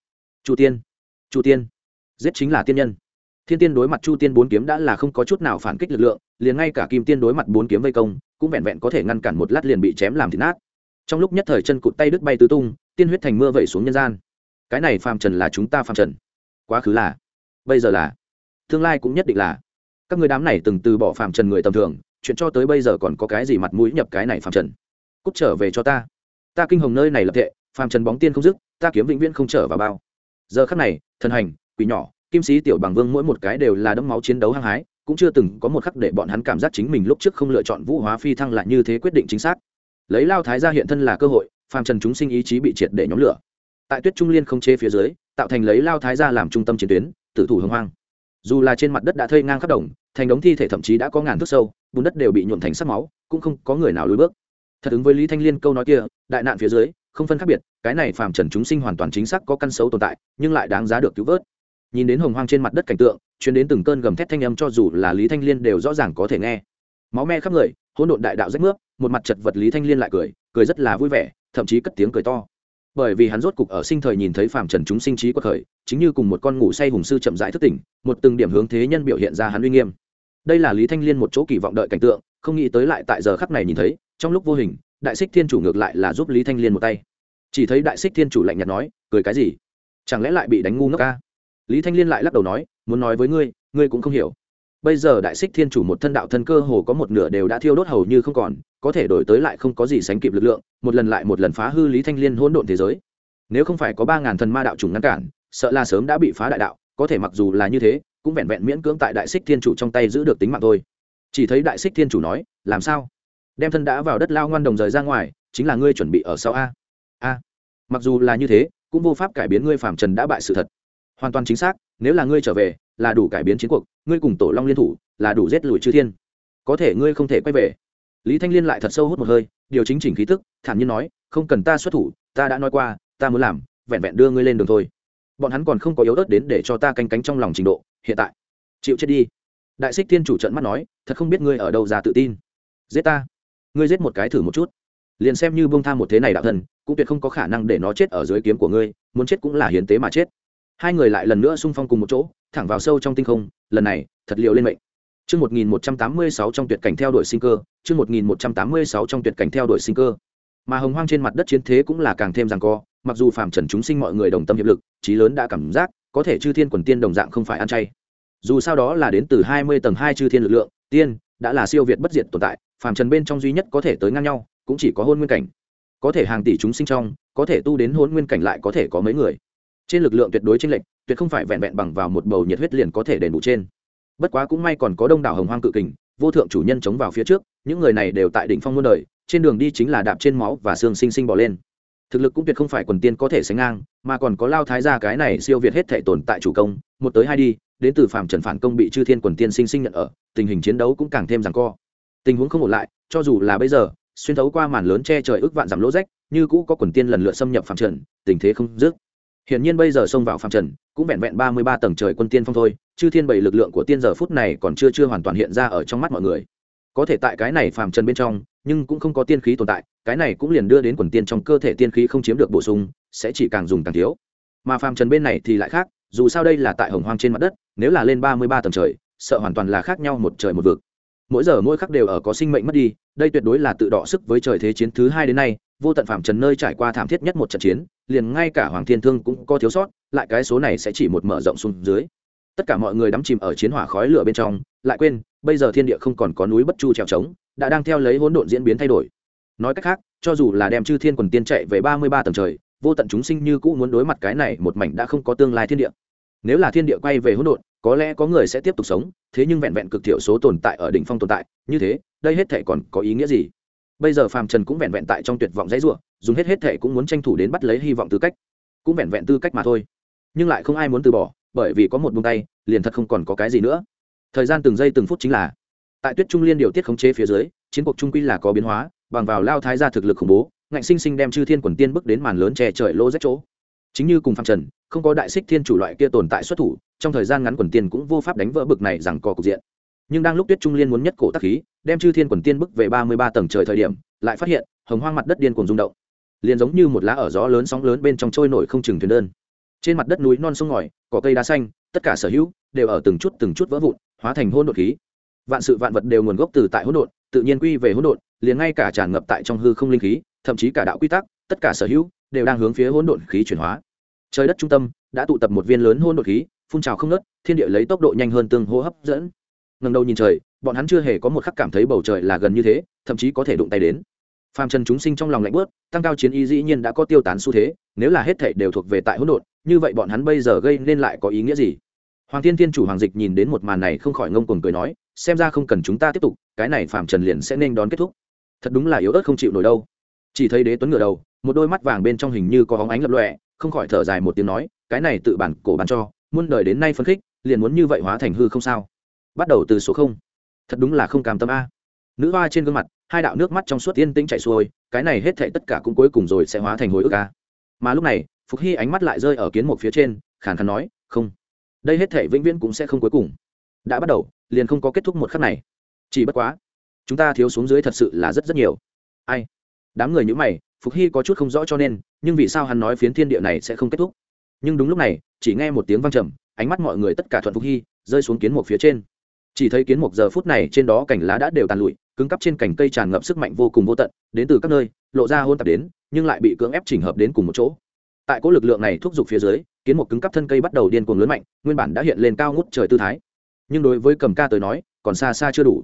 Chu tiên chu tiên, giết chính là tiên nhân. Thiên tiên đối mặt chu tiên bốn kiếm đã là không có chút nào phản kích lực lượng, liền ngay cả kim tiên đối mặt bốn kiếm vây công, cũng vẹn vẹn có thể ngăn cản một lát liền bị chém làm thịt nát. Trong lúc nhất thời chân cụt tay đứt bay tứ tung, tiên huyết thành mưa vẩy xuống nhân gian. Cái này phàm trần là chúng ta phàm trần. Quá khứ là, bây giờ là, tương lai cũng nhất định là. Các người đám này từng từ bỏ phàm trần người tầm thường chuyện cho tới bây giờ còn có cái gì mặt mũi nhập cái này phàm trần? Cút trở về cho ta. Ta kinh hồng nơi này lập tệ phàm trần bóng tiên không dứt, ta kiếm vĩnh viễn không trở vào bao. Giờ khắc này, thần hành, quỷ nhỏ, kim sĩ tiểu bằng vương mỗi một cái đều là đấm máu chiến đấu hăng hái, cũng chưa từng có một khắc để bọn hắn cảm giác chính mình lúc trước không lựa chọn vũ hóa phi thăng lại như thế quyết định chính xác. Lấy lao thái ra hiện thân là cơ hội, phàm trần chúng sinh ý chí bị triệt để nhóm lửa. Tại tuyết trung liên không chế phía dưới, tạo thành lấy lao thái ra làm trung tâm chiến tuyến, tử thủ hưng hoang. Dù là trên mặt đất đã thây ngang khắp đồng, thành đống thi thể thậm chí đã có ngàn thước sâu bùn đất đều bị nhuộn thành sắc máu, cũng không có người nào lùi bước. Thật ứng với lý thanh liên câu nói kia, đại nạn phía dưới, không phân khác biệt, cái này phàm trần chúng sinh hoàn toàn chính xác có căn xấu tồn tại, nhưng lại đáng giá được cứu vớt. Nhìn đến hồng hoang trên mặt đất cảnh tượng chuyến đến từng cơn gầm thét thanh âm cho dù là lý thanh liên đều rõ ràng có thể nghe. Máu me khắp người, hỗn độn đại đạo rách nước một mặt chật vật lý thanh liên lại cười cười rất là vui vẻ, thậm chí cất tiếng cười to. Bởi vì hắn rốt cục ở sinh thời nhìn thấy phàm trần chúng sinh trí quật khởi, chính như cùng một con ngủ say hùng sư chậm rãi thức tỉnh, một từng điểm hướng thế nhân biểu hiện ra hắn uy nghiêm đây là lý thanh liên một chỗ kỳ vọng đợi cảnh tượng, không nghĩ tới lại tại giờ khắc này nhìn thấy, trong lúc vô hình, đại xích thiên chủ ngược lại là giúp lý thanh liên một tay. Chỉ thấy đại xích thiên chủ lạnh nhạt nói, cười cái gì? Chẳng lẽ lại bị đánh ngu ngốc ca lý thanh liên lại lắc đầu nói, muốn nói với ngươi ngươi cũng không hiểu. Bây giờ đại xích thiên chủ một thân đạo thân cơ hồ có một nửa đều đã thiêu đốt hầu như không còn, có thể đổi tới lại không có gì sánh kịp lực lượng, một lần lại một lần phá hư lý thanh liên hỗn độn thế giới. Nếu không phải có ba ngàn thần ma đạo trùng ngăn cản, sợ là sớm đã bị phá đại đạo, có thể mặc dù là như thế cũng vẹn vẹn miễn cưỡng tại đại xích thiên chủ trong tay giữ được tính mạng thôi. Chỉ thấy đại xích thiên chủ nói, làm sao? Đem thân đã vào đất lao ngoan đồng rời ra ngoài, chính là ngươi chuẩn bị ở sau a. A, mặc dù là như thế, cũng vô pháp cải biến ngươi phạm trần đã bại sự thật. Hoàn toàn chính xác, nếu là ngươi trở về, là đủ cải biến chiến cuộc, ngươi cùng tổ long liên thủ, là đủ giết lùi chư thiên. Có thể ngươi không thể quay về. Lý thanh liên lại thật sâu hút một hơi, điều chính chỉnh khí tức, thản nhiên nói, không cần ta xuất thủ, ta đã nói qua, ta muốn làm, vẹn vẹn đưa ngươi lên đường thôi bọn hắn còn không có yếu ớt đến để cho ta canh cánh trong lòng trình độ hiện tại. Chịu chết đi. Đại xích thiên chủ trận mắt nói thật không biết ngươi ở đâu ra tự tin. Giết ta. Ngươi giết một cái thử một chút. Liền xem như bông tham một thế này đạo thần cũng tuyệt không có khả năng để nó chết ở dưới kiếm của ngươi muốn chết cũng là hiến tế mà chết. Hai người lại lần nữa xung phong cùng một chỗ thẳng vào sâu trong tinh không lần này thật liệu lên mệnh. Chương 1186 trong tuyệt cảnh theo đuổi sinh cơ, chương 1186 trong tuyệt cảnh theo đuổi sinh cơ. Mà hồng hoang trên mặt đất chiến thế cũng là càng thêm giằng co, mặc dù phàm trần chúng sinh mọi người đồng tâm hiệp lực, chí lớn đã cảm giác, có thể chư thiên quần tiên đồng dạng không phải ăn chay. Dù sao đó là đến từ 20 tầng hai chư thiên lực lượng, tiên đã là siêu việt bất diệt tồn tại, phàm trần bên trong duy nhất có thể tới ngang nhau, cũng chỉ có hôn nguyên cảnh. Có thể hàng tỷ chúng sinh trong, có thể tu đến hôn nguyên cảnh lại có thể có mấy người. Trên lực lượng tuyệt đối chênh lệch, tuyệt không phải vẹn vẹn bằng vào một bầu nhiệt huyết liền có thể đền bù trên bất quá cũng may còn có đông đảo hồng hoang cự kình vô thượng chủ nhân chống vào phía trước những người này đều tại đỉnh phong muôn đời trên đường đi chính là đạp trên máu và xương sinh sinh bỏ lên thực lực cũng tuyệt không phải quần tiên có thể sánh ngang mà còn có lao thái gia cái này siêu việt hết thể tồn tại chủ công một tới hai đi đến từ phạm trần phản công bị chư thiên quần tiên sinh sinh nhận ở tình hình chiến đấu cũng càng thêm rằng co tình huống không ổn lại cho dù là bây giờ xuyên thấu qua màn lớn che trời ước vạn giảm lỗ rách như cũ có quần tiên lần lượt xâm nhập phạm trần tình thế không dứt Hiển nhiên bây giờ xông vào phàm trần, cũng vẹn vẹn ba mươi ba tầng trời quân tiên phong thôi, chư thiên bảy lực lượng của tiên giờ phút này còn chưa chưa hoàn toàn hiện ra ở trong mắt mọi người. Có thể tại cái này phàm trần bên trong, nhưng cũng không có tiên khí tồn tại, cái này cũng liền đưa đến quần tiên trong cơ thể tiên khí không chiếm được bổ sung, sẽ chỉ càng dùng càng thiếu. Mà phàm trần bên này thì lại khác, dù sao đây là tại hồng hoang trên mặt đất, nếu là lên ba mươi ba tầng trời, sợ hoàn toàn là khác nhau một trời một vực. Mỗi giờ mỗi khắc đều ở có sinh mệnh mất đi, đây tuyệt đối là tự đọ sức với trời thế chiến thứ hai đến nay, vô tận phàm trần nơi trải qua thảm thiết nhất một trận chiến, liền ngay cả hoàng thiên thương cũng có thiếu sót lại cái số này sẽ chỉ một mở rộng xuống dưới tất cả mọi người đắm chìm ở chiến hỏa khói lửa bên trong lại quên bây giờ thiên địa không còn có núi bất chu trèo trống đã đang theo lấy hỗn độn diễn biến thay đổi. Nói cách khác, cho dù là đem chư thiên quần tiên chạy về ba mươi ba tầng trời, vô tận chúng sinh như cũ muốn đối mặt cái này một mảnh đã không có tương lai thiên địa. Nếu là thiên địa quay về hỗn độn, có lẽ có người sẽ tiếp tục sống, thế nhưng vẹn vẹn cực thiểu số tồn tại ở đỉnh phong tồn tại, như thế, đây hết thể còn có ý nghĩa gì? Bây giờ phàm trần cũng vẹn vẹn tại trong tuyệt vọng dãy ruộng dùng hết hết thể cũng muốn tranh thủ đến bắt lấy hy vọng tư cách, cũng vẹn vẹn tư cách mà thôi. Nhưng lại không ai muốn từ bỏ, bởi vì có một buông tay, liền thật không còn có cái gì nữa. Thời gian từng giây từng phút chính là tại tuyết trung liên điều tiết khống chế phía dưới, chiến cuộc trung quy là có biến hóa, bằng vào lao thái ra thực lực khủng bố, ngạnh sinh sinh đem chư thiên quần tiên bước đến màn lớn che trời lô rách chỗ. Chính như cùng phạm trần, không có đại xích thiên chủ loại kia tồn tại xuất thủ, trong thời gian ngắn quần tiên cũng vô pháp đánh vỡ bực này rằng có cục diện. Nhưng đang lúc tuyết trung liên muốn nhất cổ tắc khí, đem chư thiên quần tiên bức về ba mươi ba tầng trời thời điểm, lại phát hiện, hồng hoang mặt đất điên cuồng rung động. Liền giống như một lá ở gió lớn sóng lớn bên trong trôi nổi không chừng thuyền đơn. Trên mặt đất núi non sông ngòi, cỏ cây đá xanh, tất cả sở hữu, đều ở từng chút từng chút vỡ vụn, hóa thành hôn đột khí vạn sự vạn vật đều nguồn gốc từ tại hỗn độn, tự nhiên quy về hỗn độn, liền ngay cả tràn ngập tại trong hư không linh khí, thậm chí cả đạo quy tắc, tất cả sở hữu đều đang hướng phía hỗn độn khí chuyển hóa. Trời đất trung tâm đã tụ tập một viên lớn hỗn độn khí, phun trào không nớt thiên địa lấy tốc độ nhanh hơn tương hô hấp dẫn. Ngần đầu nhìn trời, bọn hắn chưa hề có một khắc cảm thấy bầu trời là gần như thế, thậm chí có thể đụng tay đến. Phàm trần chúng sinh trong lòng lạnh bớt tăng cao chiến ý dĩ nhiên đã có tiêu tán xu thế, nếu là hết thể đều thuộc về tại hỗn độn, như vậy bọn hắn bây giờ gây nên lại có ý nghĩa gì? Hoàng thiên thiên chủ hoàng dịch nhìn đến một màn này không khỏi ngông cuồng cười nói xem ra không cần chúng ta tiếp tục, cái này phạm trần liền sẽ nên đón kết thúc. Thật đúng là yếu ớt không chịu nổi đâu. Chỉ thấy đế tuấn ngửa đầu, một đôi mắt vàng bên trong hình như có hóng ánh lập lọe không khỏi thở dài một tiếng nói, cái này tự bản cổ bán cho, muôn đời đến nay phấn khích, liền muốn như vậy hóa thành hư không sao? Bắt đầu từ số không. Thật đúng là không cảm tâm a. Nữ hoa trên gương mặt, hai đạo nước mắt trong suốt yên tĩnh chạy xuôi, cái này hết thệ tất cả cũng cuối cùng rồi sẽ hóa thành hồi ức a. Mà lúc này, phục hy ánh mắt lại rơi ở kiến một phía trên, khàn khàn nói, không. Đây hết thệ vĩnh viễn cũng sẽ không cuối cùng đã bắt đầu, liền không có kết thúc một khắc này. Chỉ bất quá, chúng ta thiếu xuống dưới thật sự là rất rất nhiều. Ai? Đám người như mày, phục hy có chút không rõ cho nên, nhưng vì sao hắn nói phiến thiên địa này sẽ không kết thúc? Nhưng đúng lúc này, chỉ nghe một tiếng vang trầm, ánh mắt mọi người tất cả thuận phục hy, rơi xuống kiến mục phía trên. Chỉ thấy kiến mục giờ phút này trên đó cành lá đã đều tàn lụi, cứng cắp trên cành cây tràn ngập sức mạnh vô cùng vô tận, đến từ các nơi, lộ ra hôn tạp đến, nhưng lại bị cưỡng ép chỉnh hợp đến cùng một chỗ. Tại cỗ lực lượng này thúc giục phía dưới, kiến mục cứng cắp thân cây bắt đầu điên cuồng lớn mạnh, nguyên bản đã hiện lên cao ngút trời tư thái nhưng đối với cầm ca tới nói, còn xa xa chưa đủ.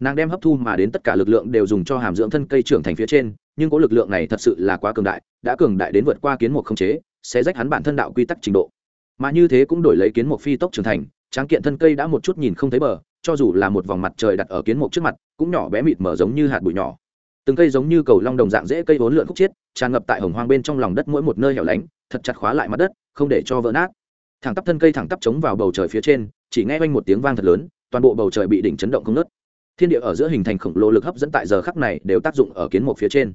Nàng đem hấp thu mà đến tất cả lực lượng đều dùng cho hàm dưỡng thân cây trưởng thành phía trên, nhưng có lực lượng này thật sự là quá cường đại, đã cường đại đến vượt qua kiến mục không chế, sẽ rách hắn bản thân đạo quy tắc trình độ. Mà như thế cũng đổi lấy kiến mục phi tốc trưởng thành, tráng kiện thân cây đã một chút nhìn không thấy bờ, cho dù là một vòng mặt trời đặt ở kiến mục trước mặt, cũng nhỏ bé mịt mở giống như hạt bụi nhỏ. Từng cây giống như cầu long đồng dạng dễ cây vốn lượn khúc chiết, tràn ngập tại hồng hoang bên trong lòng đất mỗi một nơi hẻo lánh, thật chặt khóa lại mặt đất, không để cho vỡ nát. Thẳng tắp thân cây thẳng tắp chống vào bầu trời phía trên chỉ nghe quanh một tiếng vang thật lớn, toàn bộ bầu trời bị đỉnh chấn động không nớt thiên địa ở giữa hình thành khổng lồ lực hấp dẫn tại giờ khắc này đều tác dụng ở kiến một phía trên.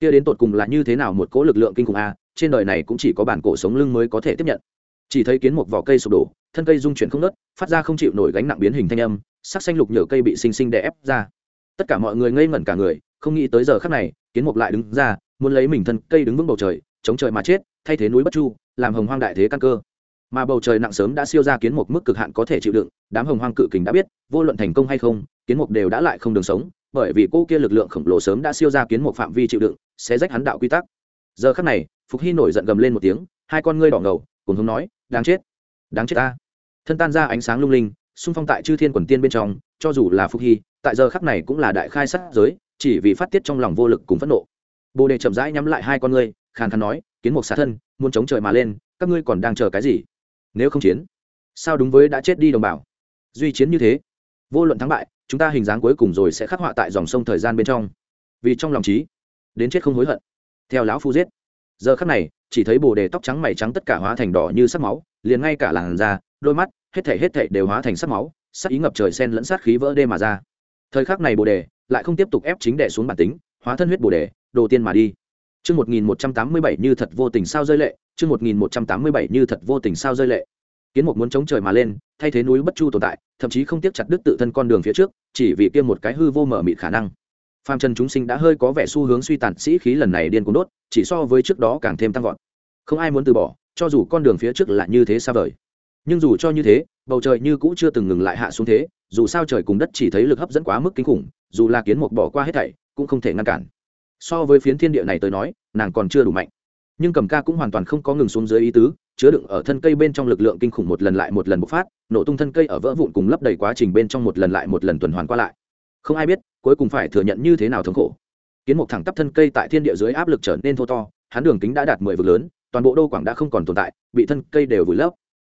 Kia đến tột cùng là như thế nào một cỗ lực lượng kinh khủng a, trên đời này cũng chỉ có bản cổ sống lưng mới có thể tiếp nhận. Chỉ thấy kiến một vỏ cây sụp đổ, thân cây dung chuyển không nớt phát ra không chịu nổi gánh nặng biến hình thanh âm, sắc xanh lục nhở cây bị sinh sinh đè ép ra. Tất cả mọi người ngây ngẩn cả người, không nghĩ tới giờ khắc này, kiến mục lại đứng ra, muốn lấy mình thân cây đứng vững bầu trời, chống trời mà chết, thay thế núi bất chu, làm hồng hoang đại thế căn cơ mà bầu trời nặng sớm đã siêu ra kiến mục mức cực hạn có thể chịu đựng, đám hồng hoang cự kình đã biết, vô luận thành công hay không, kiến mục đều đã lại không đường sống, bởi vì cô kia lực lượng khổng lồ sớm đã siêu ra kiến mục phạm vi chịu đựng, sẽ rách hắn đạo quy tắc. Giờ khắc này, phục hy nổi giận gầm lên một tiếng, hai con ngươi đỏ ngầu, cùng hướng nói, đáng chết đáng chết ta. Thân tan ra ánh sáng lung linh, xung phong tại chư thiên quần tiên bên trong, cho dù là phục hy, tại giờ khắc này cũng là đại khai sát giới, chỉ vì phát tiết trong lòng vô lực cùng phẫn nộ. Bồ đề chậm rãi nhắm lại hai con ngươi, khàn khàn nói, kiến mục xá thân, muốn chống trời mà lên, các ngươi còn đang chờ cái gì? Nếu không chiến, sao đúng với đã chết đi đồng bào? Duy chiến như thế, vô luận thắng bại, chúng ta hình dáng cuối cùng rồi sẽ khắc họa tại dòng sông thời gian bên trong. Vì trong lòng trí, đến chết không hối hận. Theo lão phu giết. Giờ khắc này, chỉ thấy bồ đề tóc trắng mày trắng tất cả hóa thành đỏ như sắc máu, liền ngay cả làn da, đôi mắt, hết thể hết thể đều hóa thành sắc máu, sắc ý ngập trời sen lẫn sát khí vỡ đê mà ra. Thời khắc này bồ đề lại không tiếp tục ép chính đẻ xuống bản tính, hóa thân huyết bồ đề, đồ tiên mà đi. Chương 1187 như thật vô tình sao rơi lệ, chương 1187 như thật vô tình sao rơi lệ. Kiến Mục muốn chống trời mà lên, thay thế núi bất chu tồn tại, thậm chí không tiếc chặt đứt tự thân con đường phía trước, chỉ vì kia một cái hư vô mở mịt khả năng. Phàm trần chúng sinh đã hơi có vẻ xu hướng suy tàn, sĩ khí lần này điên cuồng đốt, chỉ so với trước đó càng thêm tăng vọt. Không ai muốn từ bỏ, cho dù con đường phía trước là như thế xa vời. Nhưng dù cho như thế, bầu trời như cũ chưa từng ngừng lại hạ xuống thế, dù sao trời cùng đất chỉ thấy lực hấp dẫn quá mức kinh khủng, dù là kiến mục bỏ qua hết thảy, cũng không thể ngăn cản so với phiến thiên địa này tới nói, nàng còn chưa đủ mạnh. Nhưng cầm ca cũng hoàn toàn không có ngừng xuống dưới ý tứ, chứa đựng ở thân cây bên trong lực lượng kinh khủng một lần lại một lần bộc phát, nổ tung thân cây ở vỡ vụn cùng lấp đầy quá trình bên trong một lần lại một lần tuần hoàn qua lại. Không ai biết, cuối cùng phải thừa nhận như thế nào thống khổ. Kiến một thẳng tắp thân cây tại thiên địa dưới áp lực trở nên thô to, hắn đường kính đã đạt mười vực lớn, toàn bộ đô quảng đã không còn tồn tại, bị thân cây đều vùi lấp.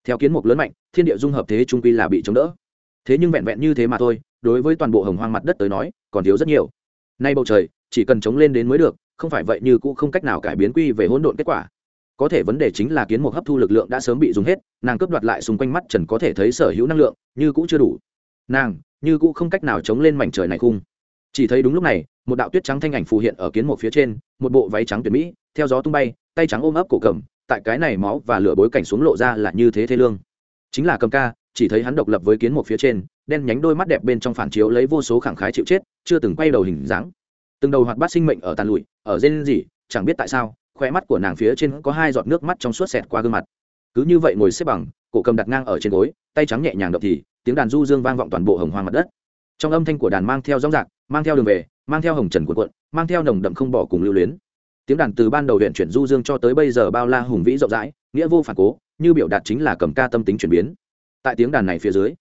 Theo kiến mục lớn mạnh, thiên địa dung hợp thế trung quy là bị chống đỡ. Thế nhưng vẹn vẹn như thế mà thôi, đối với toàn bộ hồng hoang mặt đất tới nói, còn thiếu rất nhiều. Nay bầu trời chỉ cần chống lên đến mới được, không phải vậy như cũ không cách nào cải biến quy về hỗn độn kết quả. Có thể vấn đề chính là kiến mục hấp thu lực lượng đã sớm bị dùng hết, nàng cướp đoạt lại xung quanh mắt trần có thể thấy sở hữu năng lượng, như cũ chưa đủ. Nàng, như cũ không cách nào chống lên mảnh trời này khung. Chỉ thấy đúng lúc này, một đạo tuyết trắng thanh ảnh phù hiện ở kiến mục phía trên, một bộ váy trắng tuyệt mỹ, theo gió tung bay, tay trắng ôm ấp cổ cầm, tại cái này máu và lửa bối cảnh xuống lộ ra là như thế thế lương. Chính là cầm ca, chỉ thấy hắn độc lập với kiến mục phía trên, đen nhánh đôi mắt đẹp bên trong phản chiếu lấy vô số khẳng khái chịu chết, chưa từng quay đầu hình dáng từng đầu hoạt bát sinh mệnh ở tàn lụi ở rên gì chẳng biết tại sao khoe mắt của nàng phía trên có hai giọt nước mắt trong suốt xẹt qua gương mặt. Cứ như vậy ngồi xếp bằng cổ cầm đặt ngang ở trên gối tay trắng nhẹ nhàng động thì tiếng đàn du dương vang vọng toàn bộ hồng hoang mặt đất. Trong âm thanh của đàn mang theo gióng rạc, mang theo đường về mang theo hồng trần cuộn cuộn mang theo nồng đậm không bỏ cùng lưu luyến. Tiếng đàn từ ban đầu huyện chuyển du dương cho tới bây giờ bao la hùng vĩ rộng rãi nghĩa vô phản cố như biểu đạt chính là cầm ca tâm tính chuyển biến. Tại tiếng đàn này phía dưới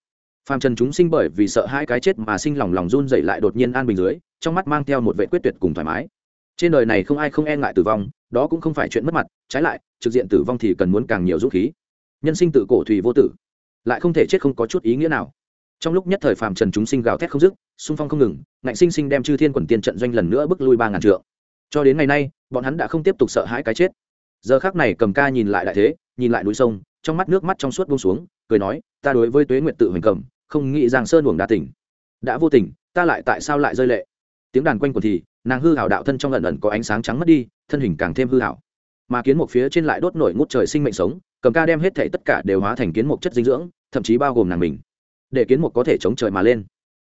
phàm trần chúng sinh bởi vì sợ hai cái chết mà sinh lòng lòng run dậy lại đột nhiên an bình dưới, trong mắt mang theo một vệ quyết tuyệt cùng thoải mái. Trên đời này không ai không e ngại tử vong, đó cũng không phải chuyện mất mặt, trái lại, trực diện tử vong thì cần muốn càng nhiều dũng khí. Nhân sinh tự cổ thủy vô tử, lại không thể chết không có chút ý nghĩa nào. Trong lúc nhất thời phàm trần chúng sinh gào thét không dứt, xung phong không ngừng, ngạnh sinh sinh đem chư thiên quần tiên trận doanh lần nữa bước lui ba ngàn trượng. Cho đến ngày nay, bọn hắn đã không tiếp tục sợ hãi cái chết. Giờ khác này cầm ca nhìn lại đại thế, nhìn lại núi sông, trong mắt nước mắt trong suốt buông xuống, cười nói, ta đối với tuế nguyện tự hoành cầm không nghĩ rằng sơn uổng đã tỉnh. Đã vô tình, ta lại tại sao lại rơi lệ? Tiếng đàn quanh quần thì, nàng hư hảo đạo thân trong lần ẩn có ánh sáng trắng mất đi, thân hình càng thêm hư hảo. Mà kiến một phía trên lại đốt nổi ngút trời sinh mệnh sống, cầm ca đem hết thể tất cả đều hóa thành kiến một chất dinh dưỡng, thậm chí bao gồm nàng mình. Để kiến một có thể chống trời mà lên.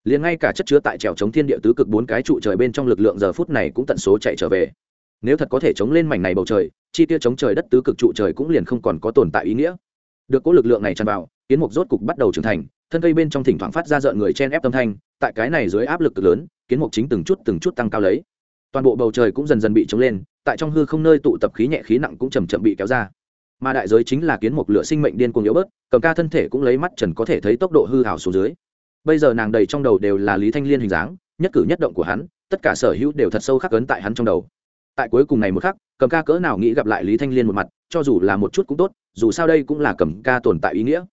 Liền ngay cả chất chứa tại trèo chống thiên địa tứ cực bốn cái trụ trời bên trong lực lượng giờ phút này cũng tận số chạy trở về. Nếu thật có thể chống lên mảnh này bầu trời, chi tiêu chống trời đất tứ cực trụ trời cũng liền không còn có tồn tại ý nghĩa. Được cố lực lượng này tràn vào, kiến mục rốt cục bắt đầu trưởng thành thân cây bên trong thỉnh thoảng phát ra rợn người chen ép tâm thanh, tại cái này dưới áp lực cực lớn, kiến mục chính từng chút từng chút tăng cao lấy. Toàn bộ bầu trời cũng dần dần bị chống lên, tại trong hư không nơi tụ tập khí nhẹ khí nặng cũng chầm chậm bị kéo ra. Mà đại giới chính là kiến mục lửa sinh mệnh điên cuồng yếu bớt, cầm ca thân thể cũng lấy mắt trần có thể thấy tốc độ hư hảo xuống dưới. Bây giờ nàng đầy trong đầu đều là lý thanh liên hình dáng, nhất cử nhất động của hắn, tất cả sở hữu đều thật sâu khắc ấn tại hắn trong đầu. Tại cuối cùng này một khắc, cầm ca cỡ nào nghĩ gặp lại lý thanh liên một mặt, cho dù là một chút cũng tốt, dù sao đây cũng là cầm ca tồn tại ý nghĩa.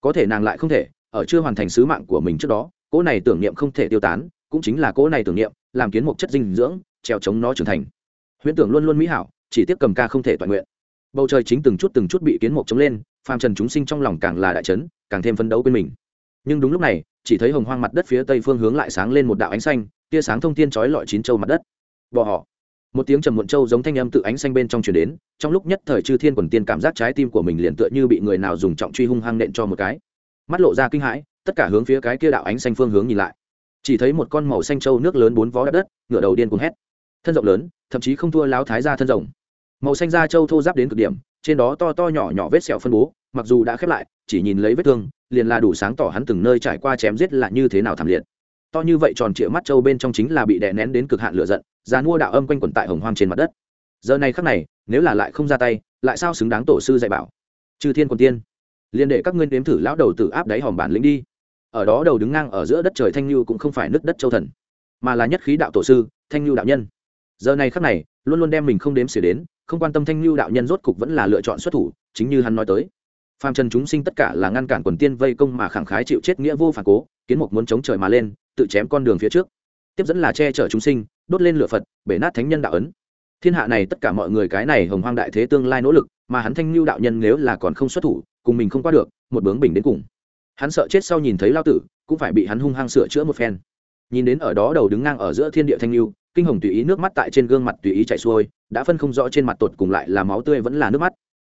Có thể nàng lại không thể ở chưa hoàn thành sứ mạng của mình trước đó, cỗ này tưởng niệm không thể tiêu tán, cũng chính là cỗ này tưởng niệm, làm kiến mục chất dinh dưỡng, treo chống nó trưởng thành. Huyễn tưởng luôn luôn mỹ hảo, chỉ tiếp cầm ca không thể toàn nguyện. Bầu trời chính từng chút từng chút bị kiến mục chống lên, phàm trần chúng sinh trong lòng càng là đại trấn càng thêm phấn đấu bên mình. Nhưng đúng lúc này, chỉ thấy hồng hoang mặt đất phía tây phương hướng lại sáng lên một đạo ánh xanh, tia sáng thông thiên trói lọi chín châu mặt đất. Bò họ. Một tiếng trầm muộn châu giống thanh âm tự ánh xanh bên trong truyền đến, trong lúc nhất thời chư thiên quần tiên cảm giác trái tim của mình liền tựa như bị người nào dùng trọng truy hung hăng nện cho một cái mắt lộ ra kinh hãi, tất cả hướng phía cái kia đạo ánh xanh phương hướng nhìn lại. Chỉ thấy một con màu xanh trâu nước lớn bốn vó đất đất, ngựa đầu điên cuồng hét. Thân rộng lớn, thậm chí không thua láo thái ra thân rồng màu xanh da trâu thô giáp đến cực điểm, trên đó to to nhỏ nhỏ vết sẹo phân bố, mặc dù đã khép lại, chỉ nhìn lấy vết thương, liền là đủ sáng tỏ hắn từng nơi trải qua chém giết là như thế nào thảm liệt. To như vậy tròn trịa mắt trâu bên trong chính là bị đè nén đến cực hạn lửa giận giá mua đạo âm quanh quẩn tại hồng hoang trên mặt đất. Giờ này khắc này, nếu là lại không ra tay, lại sao xứng đáng tổ sư dạy bảo? Chư thiên còn tiên liền để các ngươi đếm thử lão đầu tử áp đáy hòm bản lĩnh đi. Ở đó đầu đứng ngang ở giữa đất trời thanh lưu cũng không phải nước đất châu thần, mà là nhất khí đạo tổ sư, thanh lưu đạo nhân. Giờ này khắc này, luôn luôn đem mình không đếm xỉa đến, không quan tâm thanh lưu đạo nhân rốt cục vẫn là lựa chọn xuất thủ, chính như hắn nói tới. Phàm trần chúng sinh tất cả là ngăn cản quần tiên vây công mà khẳng khái chịu chết nghĩa vô phản cố, kiến mục muốn chống trời mà lên, tự chém con đường phía trước. Tiếp dẫn là che chở chúng sinh, đốt lên lửa phật, bể nát thánh nhân đạo ấn. Thiên hạ này tất cả mọi người cái này hồng hoang đại thế tương lai nỗ lực, mà hắn thanh lưu đạo nhân nếu là còn không xuất thủ cùng mình không qua được, một bướng bình đến cùng. Hắn sợ chết sau nhìn thấy lao tử, cũng phải bị hắn hung hăng sửa chữa một phen. Nhìn đến ở đó đầu đứng ngang ở giữa thiên địa thanh lưu, kinh hồng tùy ý nước mắt tại trên gương mặt tùy ý chảy xuôi, đã phân không rõ trên mặt tột cùng lại là máu tươi vẫn là nước mắt.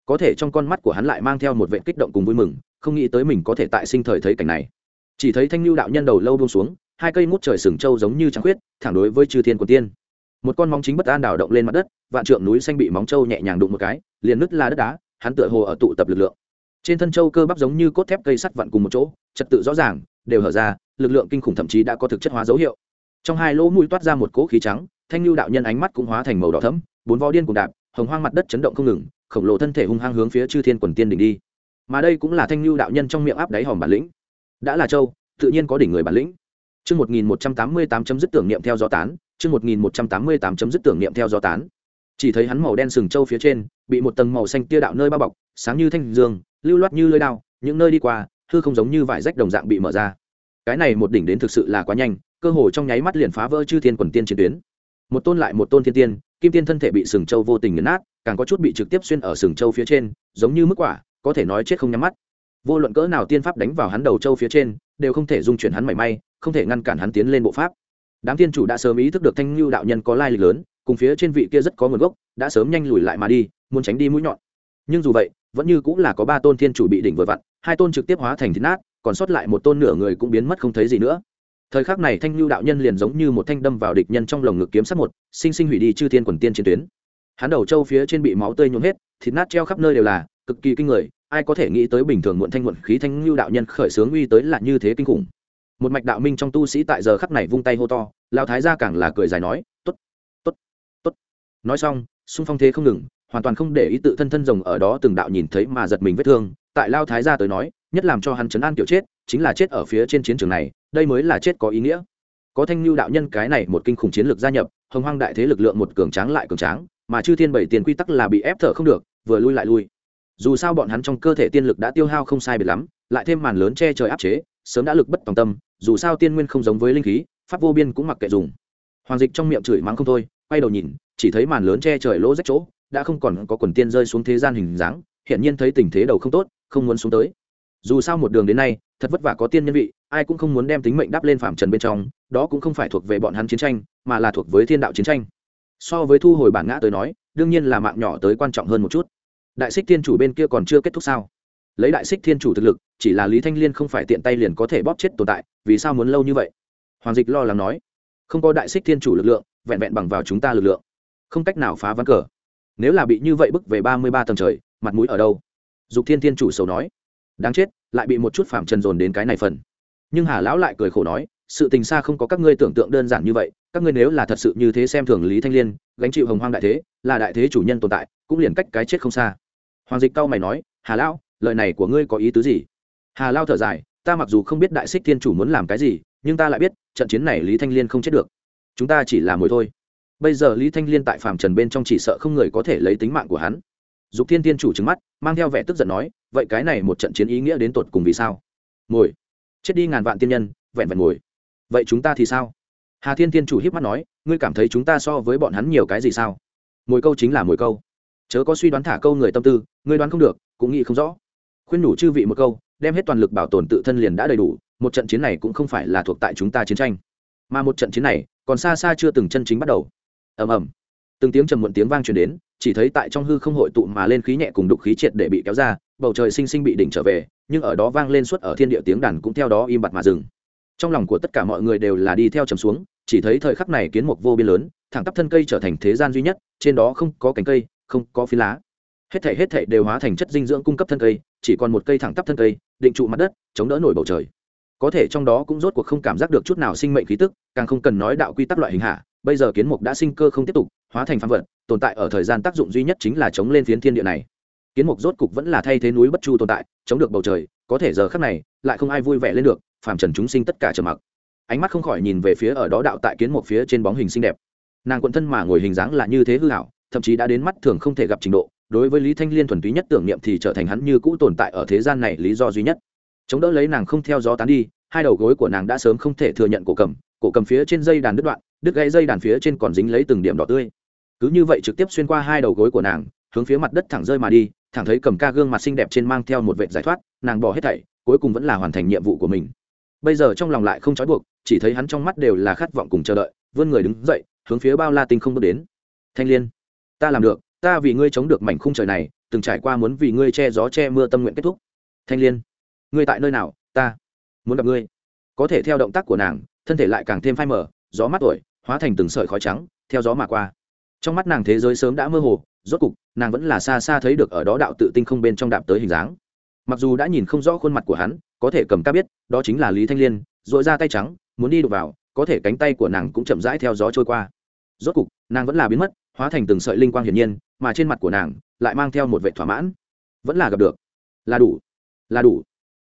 Có thể trong con mắt của hắn lại mang theo một vệ kích động cùng vui mừng, không nghĩ tới mình có thể tại sinh thời thấy cảnh này. Chỉ thấy thanh lưu đạo nhân đầu lâu buông xuống, hai cây ngút trời sừng trâu giống như trăng khuyết, thẳng đối với chư thiên của tiên. Một con móng chính bất an đảo động lên mặt đất, vạn trượng núi xanh bị móng trâu nhẹ nhàng đụng một cái, liền nứt la đất đá, hắn tựa hồ ở tụ tập lực lượng trên thân châu cơ bắp giống như cốt thép cây sắt vặn cùng một chỗ trật tự rõ ràng đều hở ra lực lượng kinh khủng thậm chí đã có thực chất hóa dấu hiệu. Trong hai lỗ mũi toát ra một cỗ khí trắng thanh lưu đạo nhân ánh mắt cũng hóa thành màu đỏ thẫm bốn vó điên cùng đạp hồng hoang mặt đất chấn động không ngừng khổng lồ thân thể hung hăng hướng phía chư thiên quần tiên đỉnh đi. Mà đây cũng là thanh lưu đạo nhân trong miệng áp đáy hòm bản lĩnh. Đã là châu tự nhiên có đỉnh người bản lĩnh. Chương 1188 chấm dứt tưởng niệm theo gió tán, chương 1188 chấm dứt tưởng niệm theo gió tán. Chỉ thấy hắn màu đen sừng châu phía trên, bị một tầng màu xanh tia đạo nơi bao bọc, sáng như thanh dương, lưu loát như lưỡi đao, những nơi đi qua, hư không giống như vải rách đồng dạng bị mở ra. Cái này một đỉnh đến thực sự là quá nhanh, cơ hồ trong nháy mắt liền phá vỡ chư thiên quần tiên chiến tuyến. Một tôn lại một tôn thiên tiên, kim tiên thân thể bị sừng châu vô tình nghiền nát, càng có chút bị trực tiếp xuyên ở sừng châu phía trên, giống như mức quả, có thể nói chết không nhắm mắt. Vô luận cỡ nào tiên pháp đánh vào hắn đầu châu phía trên, đều không thể dung chuyển hắn mảy may, không thể ngăn cản hắn tiến lên bộ pháp đám tiên chủ đã sớm ý thức được thanh lưu đạo nhân có lai lịch lớn cùng phía trên vị kia rất có nguồn gốc đã sớm nhanh lùi lại mà đi muốn tránh đi mũi nhọn nhưng dù vậy vẫn như cũng là có ba tôn thiên chủ bị đỉnh vừa vặn, hai tôn trực tiếp hóa thành thịt nát, còn sót lại một tôn nửa người cũng biến mất không thấy gì nữa. Thời khắc này thanh lưu đạo nhân liền giống như một thanh đâm vào địch nhân trong lồng ngực kiếm sắt một, sinh sinh hủy đi chư thiên quần tiên chiến tuyến. Hắn đầu châu phía trên bị máu tươi nhuộm hết, thịt nát treo khắp nơi đều là, cực kỳ kinh người, ai có thể nghĩ tới bình thường muộn thanh muộn khí thanh lưu đạo nhân khởi sướng uy tới là như thế kinh khủng. Một mạch đạo minh trong tu sĩ tại giờ khắc này vung tay hô to lao thái gia càng là cười dài nói t ố t t ố t t ố t nói xong, xung phong thế không ngừng hoàn toàn không để ý tự thân thân rồng ở đó từng đạo nhìn thấy mà giật mình vết thương. Tại lao thái gia tới nói, nhất làm cho hắn chấn an kiểu chết, chính là chết ở phía trên chiến trường này, đây mới là chết có ý nghĩa. Có thanh lưu đạo nhân cái này một kinh khủng chiến lược gia nhập, hồng hoang đại thế lực lượng một cường tráng lại cường tráng, mà chư thiên bảy tiền quy tắc là bị ép thở không được, vừa lui lại lui. Dù sao bọn hắn trong cơ thể tiên lực đã tiêu hao không sai biệt lắm, lại thêm màn lớn che trời áp chế, sớm đã lực bất tòng tâm, dù sao tiên nguyên không giống với linh khí, pháp vô biên cũng mặc kệ dùng. Hoàng dịch trong miệng chửi mắng không thôi, quay đầu nhìn, chỉ thấy màn lớn che trời lỗ rách chỗ đã không còn có quần tiên rơi xuống thế gian hình dáng hiện nhiên thấy tình thế đầu không tốt, không muốn xuống tới. Dù sao một đường đến nay, thật vất vả có tiên nhân vị, ai cũng không muốn đem tính mệnh đắp lên phạm trần bên trong, đó cũng không phải thuộc về bọn hắn chiến tranh, mà là thuộc với thiên đạo chiến tranh. So với thu hồi bản ngã tới nói, đương nhiên là mạng nhỏ tới quan trọng hơn một chút. Đại xích thiên chủ bên kia còn chưa kết thúc sao? Lấy đại xích thiên chủ thực lực, chỉ là lý thanh liên không phải tiện tay liền có thể bóp chết tồn tại, vì sao muốn lâu như vậy? Hoàng dịch lo lắng nói. Không có đại xích thiên chủ lực lượng, vẹn vẹn bằng vào chúng ta lực lượng. Không cách nào phá ván cờ nếu là bị như vậy bức về ba mươi ba tầng trời, mặt mũi ở đâu? Dục thiên thiên chủ sầu nói. Đáng chết, lại bị một chút phạm trần dồn đến cái này phần. Nhưng hà lão lại cười khổ nói, sự tình xa không có các ngươi tưởng tượng đơn giản như vậy, các ngươi nếu là thật sự như thế xem thường lý thanh liên, gánh chịu hồng hoang đại thế, là đại thế chủ nhân tồn tại, cũng liền cách cái chết không xa. Hoàng dịch cao mày nói, hà lão, lời này của ngươi có ý tứ gì? Hà lao thở dài, ta mặc dù không biết đại xích thiên chủ muốn làm cái gì, nhưng ta lại biết, trận chiến này lý thanh liên không chết được. Chúng ta chỉ là mồi thôi bây giờ lý thanh liên tại phạm trần bên trong chỉ sợ không người có thể lấy tính mạng của hắn. Dục thiên thiên chủ trứng mắt, mang theo vẻ tức giận nói, vậy cái này một trận chiến ý nghĩa đến tột cùng vì sao? Ngồi, chết đi ngàn vạn tiên nhân, vẹn vẹn ngồi. Vậy chúng ta thì sao? Hà thiên thiên chủ hiếp mắt nói, ngươi cảm thấy chúng ta so với bọn hắn nhiều cái gì sao? Mồi câu chính là mồi câu. Chớ có suy đoán thả câu người tâm tư, ngươi đoán không được, cũng nghĩ không rõ. Khuyên nhủ chư vị một câu, đem hết toàn lực bảo tồn tự thân liền đã đầy đủ, một trận chiến này cũng không phải là thuộc tại chúng ta chiến tranh. Mà một trận chiến này, còn xa xa chưa từng chân chính bắt đầu ầm ầm. Từng tiếng trầm muộn tiếng vang truyền đến, chỉ thấy tại trong hư không hội tụ mà lên khí nhẹ cùng đục khí triệt để bị kéo ra, bầu trời sinh sinh bị đỉnh trở về, nhưng ở đó vang lên suốt ở thiên địa tiếng đàn cũng theo đó im bặt mà dừng. Trong lòng của tất cả mọi người đều là đi theo trầm xuống, chỉ thấy thời khắc này kiến mục vô biên lớn, thẳng tắp thân cây trở thành thế gian duy nhất, trên đó không có cánh cây, không có phi lá. Hết thảy hết thảy đều hóa thành chất dinh dưỡng cung cấp thân cây, chỉ còn một cây thẳng tắp thân cây, định trụ mặt đất, chống đỡ nổi bầu trời. Có thể trong đó cũng rốt cuộc không cảm giác được chút nào sinh mệnh khí tức, càng không cần nói đạo quy tắc loại hình hạ bây giờ kiến mục đã sinh cơ không tiếp tục, hóa thành phàm vật, tồn tại ở thời gian tác dụng duy nhất chính là chống lên phiến thiên địa này. Kiến mục rốt cục vẫn là thay thế núi bất chu tồn tại, chống được bầu trời, có thể giờ khắc này, lại không ai vui vẻ lên được, phàm trần chúng sinh tất cả trầm mặc. Ánh mắt không khỏi nhìn về phía ở đó đạo tại kiến mục phía trên bóng hình xinh đẹp. Nàng quận thân mà ngồi hình dáng là như thế hư hảo, thậm chí đã đến mắt thường không thể gặp trình độ, đối với lý thanh liên thuần túy nhất tưởng niệm thì trở thành hắn như cũ tồn tại ở thế gian này lý do duy nhất. Chống đỡ lấy nàng không theo gió tán đi, hai đầu gối của nàng đã sớm không thể thừa nhận cổ cầm cổ cầm phía trên dây đàn đứt đoạn đứt gãy dây đàn phía trên còn dính lấy từng điểm đỏ tươi. Cứ như vậy trực tiếp xuyên qua hai đầu gối của nàng, hướng phía mặt đất thẳng rơi mà đi, thẳng thấy cầm ca gương mặt xinh đẹp trên mang theo một vệt giải thoát, nàng bỏ hết thảy, cuối cùng vẫn là hoàn thành nhiệm vụ của mình. Bây giờ trong lòng lại không trói buộc, chỉ thấy hắn trong mắt đều là khát vọng cùng chờ đợi, vươn người đứng dậy, hướng phía bao la tinh không bước đến. Thanh liên, ta làm được, ta vì ngươi chống được mảnh khung trời này, từng trải qua muốn vì ngươi che gió che mưa tâm nguyện kết thúc. Thanh liên, ngươi tại nơi nào, ta muốn gặp ngươi. Có thể theo động tác của nàng, thân thể lại càng thêm phai mở gió mắt tuổi, hóa thành từng sợi khói trắng, theo gió mà qua. Trong mắt nàng thế giới sớm đã mơ hồ, rốt cục, nàng vẫn là xa xa thấy được ở đó đạo tự tinh không bên trong đạp tới hình dáng. Mặc dù đã nhìn không rõ khuôn mặt của hắn, có thể cầm ca biết, đó chính là lý thanh liên dội ra tay trắng, muốn đi đục vào, có thể cánh tay của nàng cũng chậm rãi theo gió trôi qua. Rốt cục, nàng vẫn là biến mất, hóa thành từng sợi linh quang hiển nhiên, mà trên mặt của nàng lại mang theo một vệ thỏa mãn. Vẫn là gặp được. Là đủ. Là đủ.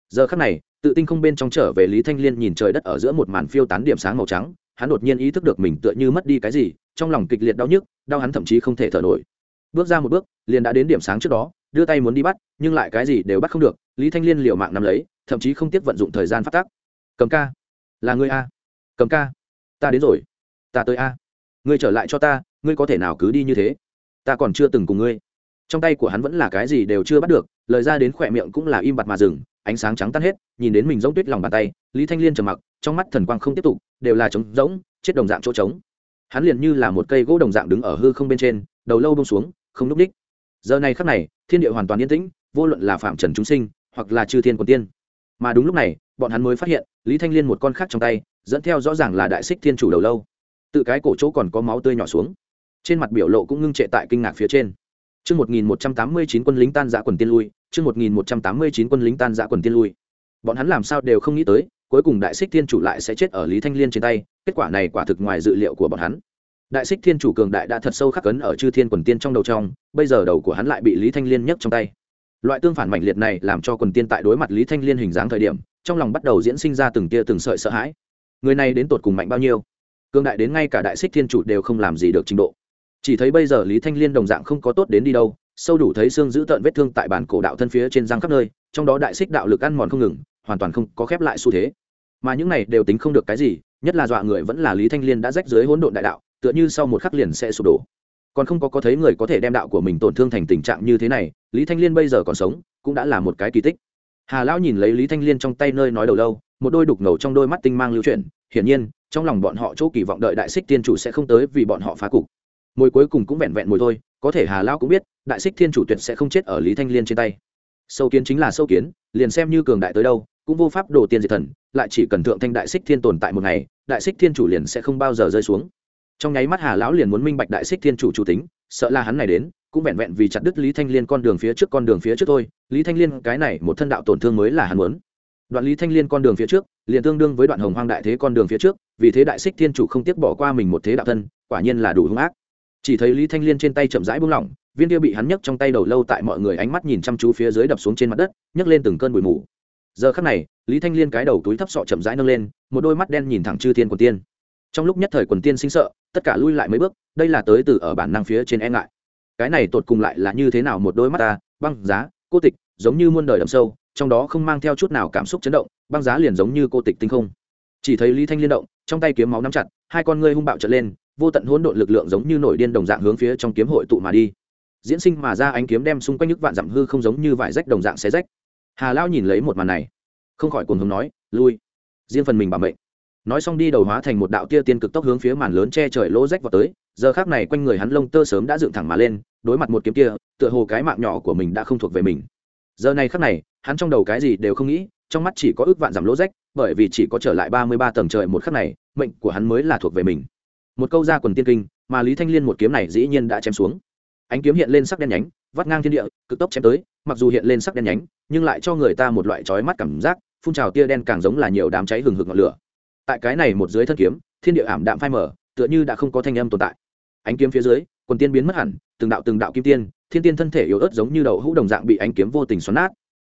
Giờ khắc này, tự tinh không bên trong trở về lý thanh liên nhìn trời đất ở giữa một màn phiêu tán điểm sáng màu trắng hắn đột nhiên ý thức được mình tựa như mất đi cái gì, trong lòng kịch liệt đau nhức, đau hắn thậm chí không thể thở nổi. Bước ra một bước, liền đã đến điểm sáng trước đó, đưa tay muốn đi bắt, nhưng lại cái gì đều bắt không được, lý thanh liên liều mạng nắm lấy, thậm chí không tiếc vận dụng thời gian phát tác. Cầm ca. Là ngươi a. Cầm ca. Ta đến rồi. Ta tới a. Ngươi trở lại cho ta, ngươi có thể nào cứ đi như thế? Ta còn chưa từng cùng ngươi. Trong tay của hắn vẫn là cái gì đều chưa bắt được, lời ra đến khỏe miệng cũng là im bặt mà dừng ánh sáng trắng tan hết nhìn đến mình giống tuyết lòng bàn tay lý thanh liên trầm mặc trong mắt thần quang không tiếp tục đều là trống rỗng chết đồng dạng chỗ trống. Hắn liền như là một cây gỗ đồng dạng đứng ở hư không bên trên đầu lâu bông xuống không núp đích giờ này khắc này thiên địa hoàn toàn yên tĩnh vô luận là phạm trần chúng sinh hoặc là chư thiên quần tiên. Mà đúng lúc này bọn hắn mới phát hiện lý thanh liên một con khác trong tay dẫn theo rõ ràng là đại xích thiên chủ đầu lâu. Tự cái cổ chỗ còn có máu tươi nhỏ xuống. Trên mặt biểu lộ cũng ngưng trệ tại kinh ngạc phía trên. Chương 1189 quân lính tan dã quần tiên lui, chương 1189 quân lính tan dã quần tiên lui. Bọn hắn làm sao đều không nghĩ tới, cuối cùng Đại Sích Thiên chủ lại sẽ chết ở Lý Thanh Liên trên tay, kết quả này quả thực ngoài dự liệu của bọn hắn. Đại Sích Thiên chủ cường đại đã thật sâu khắc cấn ở chư thiên quần tiên trong đầu trong, bây giờ đầu của hắn lại bị Lý Thanh Liên nhấc trong tay. Loại tương phản mạnh liệt này làm cho quần tiên tại đối mặt Lý Thanh Liên hình dáng thời điểm, trong lòng bắt đầu diễn sinh ra từng tia từng sợi sợ hãi. Người này đến tột cùng mạnh bao nhiêu? Cường đại đến ngay cả Đại Sích Thiên chủ đều không làm gì được trình độ chỉ thấy bây giờ lý thanh liên đồng dạng không có tốt đến đi đâu sâu đủ thấy xương giữ tợn vết thương tại bản cổ đạo thân phía trên răng khắp nơi, trong đó đại xích đạo lực ăn mòn không ngừng, hoàn toàn không có khép lại xu thế. Mà những này đều tính không được cái gì, nhất là dọa người vẫn là lý thanh liên đã rách dưới hỗn độn đại đạo, tựa như sau một khắc liền sẽ sụp đổ. Còn không có có thấy người có thể đem đạo của mình tổn thương thành tình trạng như thế này, lý thanh liên bây giờ còn sống, cũng đã là một cái kỳ tích. Hà lão nhìn lấy lý thanh liên trong tay nơi nói đầu lâu, một đôi đục ngầu trong đôi mắt tinh mang lưu chuyển, hiển nhiên, trong lòng bọn họ chỗ kỳ vọng đợi đại xích tiên chủ sẽ không tới vì bọn họ phá cục mồi cuối cùng cũng vẹn vẹn mồi thôi, có thể hà lão cũng biết, đại xích thiên chủ tuyệt sẽ không chết ở lý thanh liên trên tay. Sâu kiến chính là sâu kiến, liền xem như cường đại tới đâu, cũng vô pháp đồ tiên diệt thần, lại chỉ cần thượng thanh đại xích thiên tồn tại một ngày, đại xích thiên chủ liền sẽ không bao giờ rơi xuống. Trong nháy mắt hà lão liền muốn minh bạch đại xích thiên chủ chủ tính, sợ là hắn này đến, cũng vẹn vẹn vì chặt đứt lý thanh liên con đường phía trước con đường phía trước thôi, lý thanh liên cái này một thân đạo tổn thương mới là hắn muốn. Đoạn lý thanh liên con đường phía trước, liền tương đương với đoạn hồng hoang đại thế con đường phía trước, vì thế đại xích thiên chủ không tiếc bỏ qua mình một thế đạo thân, quả nhiên là đủ hung ác chỉ thấy lý thanh liên trên tay chậm rãi buông lỏng, viên kia bị hắn nhấc trong tay đầu lâu tại mọi người ánh mắt nhìn chăm chú phía dưới đập xuống trên mặt đất, nhấc lên từng cơn bụi mù. Giờ khắc này, lý thanh liên cái đầu túi thấp sọ chậm rãi nâng lên, một đôi mắt đen nhìn thẳng chư thiên quần tiên. Trong lúc nhất thời quần tiên sinh sợ, tất cả lui lại mấy bước, đây là tới từ ở bản năng phía trên e ngại. Cái này tột cùng lại là như thế nào một đôi mắt ta, băng giá, cô tịch, giống như muôn đời đầm sâu, trong đó không mang theo chút nào cảm xúc chấn động, băng giá liền giống như cô tịch tinh không. Chỉ thấy lý thanh liên động, trong tay kiếm máu nắm chặt, hai con ngươi hung bạo trở lên vô tận hỗn độn lực lượng giống như nổi điên đồng dạng hướng phía trong kiếm hội tụ mà đi. Diễn sinh mà ra ánh kiếm đem xung quanh nhức vạn dặm hư không giống như vải rách đồng dạng xé rách. Hà lao nhìn lấy một màn này, không khỏi cuồng hống nói, lui. Riêng phần mình bảo mệnh. Nói xong đi đầu hóa thành một đạo tia tiên cực tốc hướng phía màn lớn che trời lỗ rách vào tới. Giờ khác này quanh người hắn lông tơ sớm đã dựng thẳng mà lên, đối mặt một kiếm kia, tựa hồ cái mạng nhỏ của mình đã không thuộc về mình. Giờ này khắc này, hắn trong đầu cái gì đều không nghĩ, trong mắt chỉ có ước vạn giảm lỗ rách, bởi vì chỉ có trở lại ba mươi ba tầng trời một khắc này, mệnh của hắn mới là thuộc về mình một câu ra quần tiên kinh, mà lý thanh liên một kiếm này dĩ nhiên đã chém xuống. Ánh kiếm hiện lên sắc đen nhánh, vắt ngang thiên địa, cực tốc chém tới, mặc dù hiện lên sắc đen nhánh, nhưng lại cho người ta một loại trói mắt cảm giác, phun trào tia đen càng giống là nhiều đám cháy hừng hực ngọn lửa. Tại cái này một dưới thân kiếm, thiên địa ảm đạm phai mở tựa như đã không có thanh âm tồn tại. Ánh kiếm phía dưới, quần tiên biến mất hẳn, từng đạo từng đạo kim tiên, thiên tiên thân thể yếu ớt giống như đậu hũ đồng dạng bị ánh kiếm vô tình xoắn nát.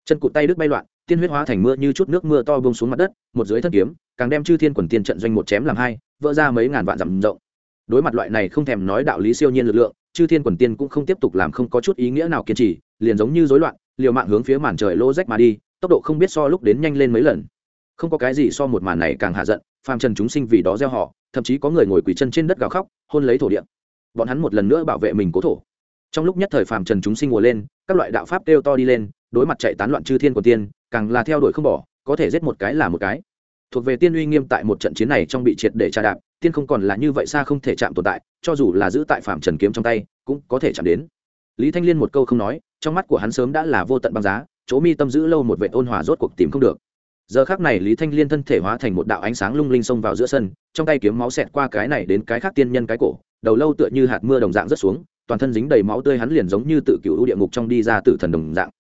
Chân cụt tay đứt bay loạn, tiên huyết hóa thành mưa như chút nước mưa to bông xuống mặt đất, một dưới thân kiếm, càng đem chư thiên quần tiên trận doanh một chém làm hai vỡ ra mấy ngàn vạn dặm rộng. Đối mặt loại này không thèm nói đạo lý siêu nhiên lực lượng, chư thiên quần tiên cũng không tiếp tục làm không có chút ý nghĩa nào kiên trì, liền giống như rối loạn, liều mạng hướng phía màn trời lô rách mà đi, tốc độ không biết so lúc đến nhanh lên mấy lần. Không có cái gì so một màn này càng hạ giận, phàm trần chúng sinh vì đó gieo họ, thậm chí có người ngồi quỳ chân trên đất gào khóc, hôn lấy thổ địa. Bọn hắn một lần nữa bảo vệ mình cố thổ. Trong lúc nhất thời phàm trần chúng sinh ngồi lên, các loại đạo pháp kêu to đi lên, đối mặt chạy tán loạn chư thiên của tiên, càng là theo đuổi không bỏ, có thể giết một cái là một cái thuộc về tiên uy nghiêm tại một trận chiến này trong bị triệt để tra đạp, tiên không còn là như vậy xa không thể chạm tồn tại, cho dù là giữ tại phạm trần kiếm trong tay, cũng có thể chạm đến. Lý thanh liên một câu không nói, trong mắt của hắn sớm đã là vô tận băng giá, chỗ mi tâm giữ lâu một vệ ôn hòa rốt cuộc tìm không được. Giờ khác này lý thanh liên thân thể hóa thành một đạo ánh sáng lung linh xông vào giữa sân, trong tay kiếm máu xẹt qua cái này đến cái khác tiên nhân cái cổ, đầu lâu tựa như hạt mưa đồng dạng rất xuống, toàn thân dính đầy máu tươi hắn liền giống như tự cựu địa ngục trong đi ra từ thần đồng dạng.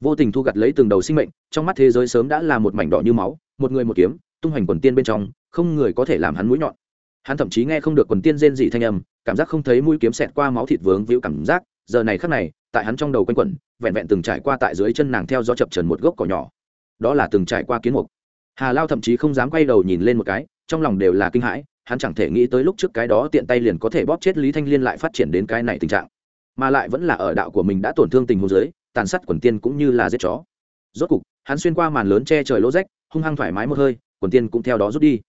Vô tình thu gặt lấy từng đầu sinh mệnh, trong mắt thế giới sớm đã là một mảnh đỏ như máu, một người một kiếm tung hoành quần tiên bên trong, không người có thể làm hắn mũi nhọn. Hắn thậm chí nghe không được quần tiên rên dị thanh âm, cảm giác không thấy mũi kiếm xẹt qua máu thịt vướng víu cảm giác. Giờ này khắc này, tại hắn trong đầu quanh quẩn, vẹn vẹn từng trải qua tại dưới chân nàng theo gió chập trần một gốc cỏ nhỏ. Đó là từng trải qua kiến mục. Hà lao thậm chí không dám quay đầu nhìn lên một cái, trong lòng đều là kinh hãi, hắn chẳng thể nghĩ tới lúc trước cái đó tiện tay liền có thể bóp chết lý thanh liên lại phát triển đến cái này tình trạng. Mà lại vẫn là ở đạo của mình đã tổn thương tình hồ dưới, tàn sát quần tiên cũng như là giết chó. Rốt cục, hắn xuyên qua màn lớn che trời lỗ rách, hung hăng thoải mái một hơi quần tiên cũng theo đó rút đi.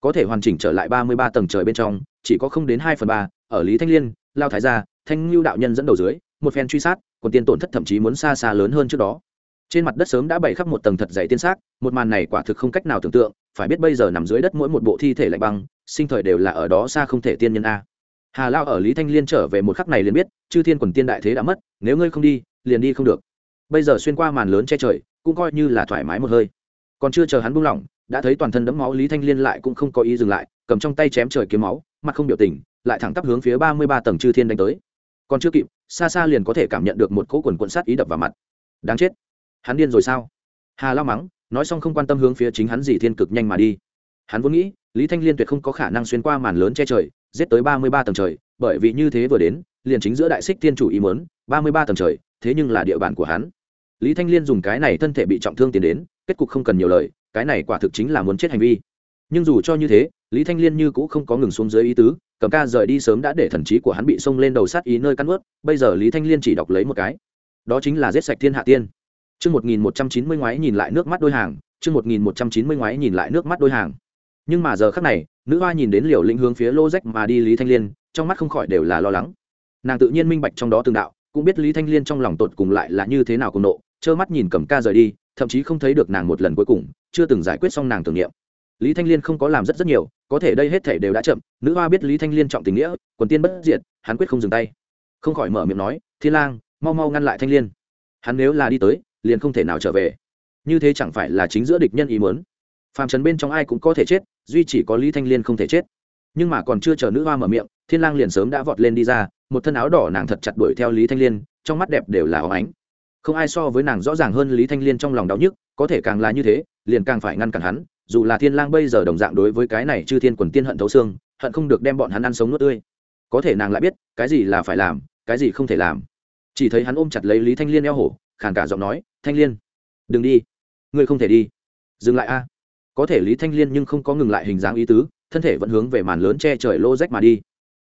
Có thể hoàn chỉnh trở lại ba mươi ba tầng trời bên trong, chỉ có không đến hai phần ba, ở lý thanh liên, lao thái gia, thanh lưu đạo nhân dẫn đầu dưới, một phen truy sát, quần tiên tổn thất thậm chí muốn xa xa lớn hơn trước đó. Trên mặt đất sớm đã bày khắp một tầng thật dày tiên xác, một màn này quả thực không cách nào tưởng tượng, phải biết bây giờ nằm dưới đất mỗi một bộ thi thể lạnh băng, sinh thời đều là ở đó xa không thể tiên nhân a. Hà lao ở lý thanh liên trở về một khắc này liền biết, chư thiên quần tiên đại thế đã mất, nếu ngươi không đi, liền đi không được. Bây giờ xuyên qua màn lớn che trời, cũng coi như là thoải mái một hơi. Còn chưa chờ hắn buông lỏng đã thấy toàn thân đẫm máu, lý thanh liên lại cũng không có ý dừng lại, cầm trong tay chém trời kiếm máu, mặt không biểu tình, lại thẳng tắp hướng phía ba mươi ba tầng chư thiên đánh tới. Còn chưa kịp, xa xa liền có thể cảm nhận được một cỗ quần quận sát ý đập vào mặt. Đáng chết. Hắn điên rồi sao? Hà lao mắng, nói xong không quan tâm hướng phía chính hắn gì thiên cực nhanh mà đi. Hắn vốn nghĩ, lý thanh liên tuyệt không có khả năng xuyên qua màn lớn che trời, giết tới ba mươi ba tầng trời, bởi vì như thế vừa đến, liền chính giữa đại xích thiên chủ ý mớn ba mươi ba tầng trời, thế nhưng là địa bàn của hắn. Lý thanh liên dùng cái này thân thể bị trọng thương tiến đến, kết cục không cần nhiều lời cái này quả thực chính là muốn chết hành vi nhưng dù cho như thế lý thanh liên như cũng không có ngừng xuống dưới ý tứ cầm ca rời đi sớm đã để thần trí của hắn bị xông lên đầu sát ý nơi căn ướt bây giờ lý thanh liên chỉ đọc lấy một cái đó chính là giết sạch thiên hạ tiên Chương 1190 ngoái nhìn lại nước mắt đôi hàng, chương 1190 ngoái nhìn lại nước mắt đôi hàng. Nhưng mà giờ khắc này, nữ hoa nhìn đến Liều Lĩnh hướng phía lô rách mà đi Lý Thanh Liên, trong mắt không khỏi đều là lo lắng. Nàng tự nhiên minh bạch trong đó tương đạo, cũng biết Lý Thanh Liên trong lòng tột cùng lại là như thế nào cùng nộ, trơ mắt nhìn Cẩm Ca rời đi, thậm chí không thấy được nàng một lần cuối cùng, chưa từng giải quyết xong nàng tưởng niệm. Lý Thanh Liên không có làm rất rất nhiều, có thể đây hết thể đều đã chậm, nữ hoa biết Lý Thanh Liên trọng tình nghĩa, quần tiên bất diệt, hắn quyết không dừng tay. Không khỏi mở miệng nói, "Thiên Lang, mau mau ngăn lại Thanh Liên." Hắn nếu là đi tới, liền không thể nào trở về như thế chẳng phải là chính giữa địch nhân ý muốn phàm trần bên trong ai cũng có thể chết duy chỉ có lý thanh liên không thể chết nhưng mà còn chưa chờ nữ hoa mở miệng thiên lang liền sớm đã vọt lên đi ra một thân áo đỏ nàng thật chặt đuổi theo lý thanh liên trong mắt đẹp đều là óng ánh không ai so với nàng rõ ràng hơn lý thanh liên trong lòng đau nhức có thể càng là như thế liền càng phải ngăn cản hắn, dù là thiên lang bây giờ đồng dạng đối với cái này chư thiên quần tiên hận thấu xương, hận không được đem bọn hắn ăn sống nuốt tươi. Có thể nàng lại biết, cái gì là phải làm, cái gì không thể làm. Chỉ thấy hắn ôm chặt lấy lý thanh liên eo hổ, khàn cả giọng nói, thanh liên, đừng đi. Ngươi không thể đi. Dừng lại a. Có thể lý thanh liên nhưng không có ngừng lại hình dáng ý tứ, thân thể vẫn hướng về màn lớn che trời lô rách mà đi.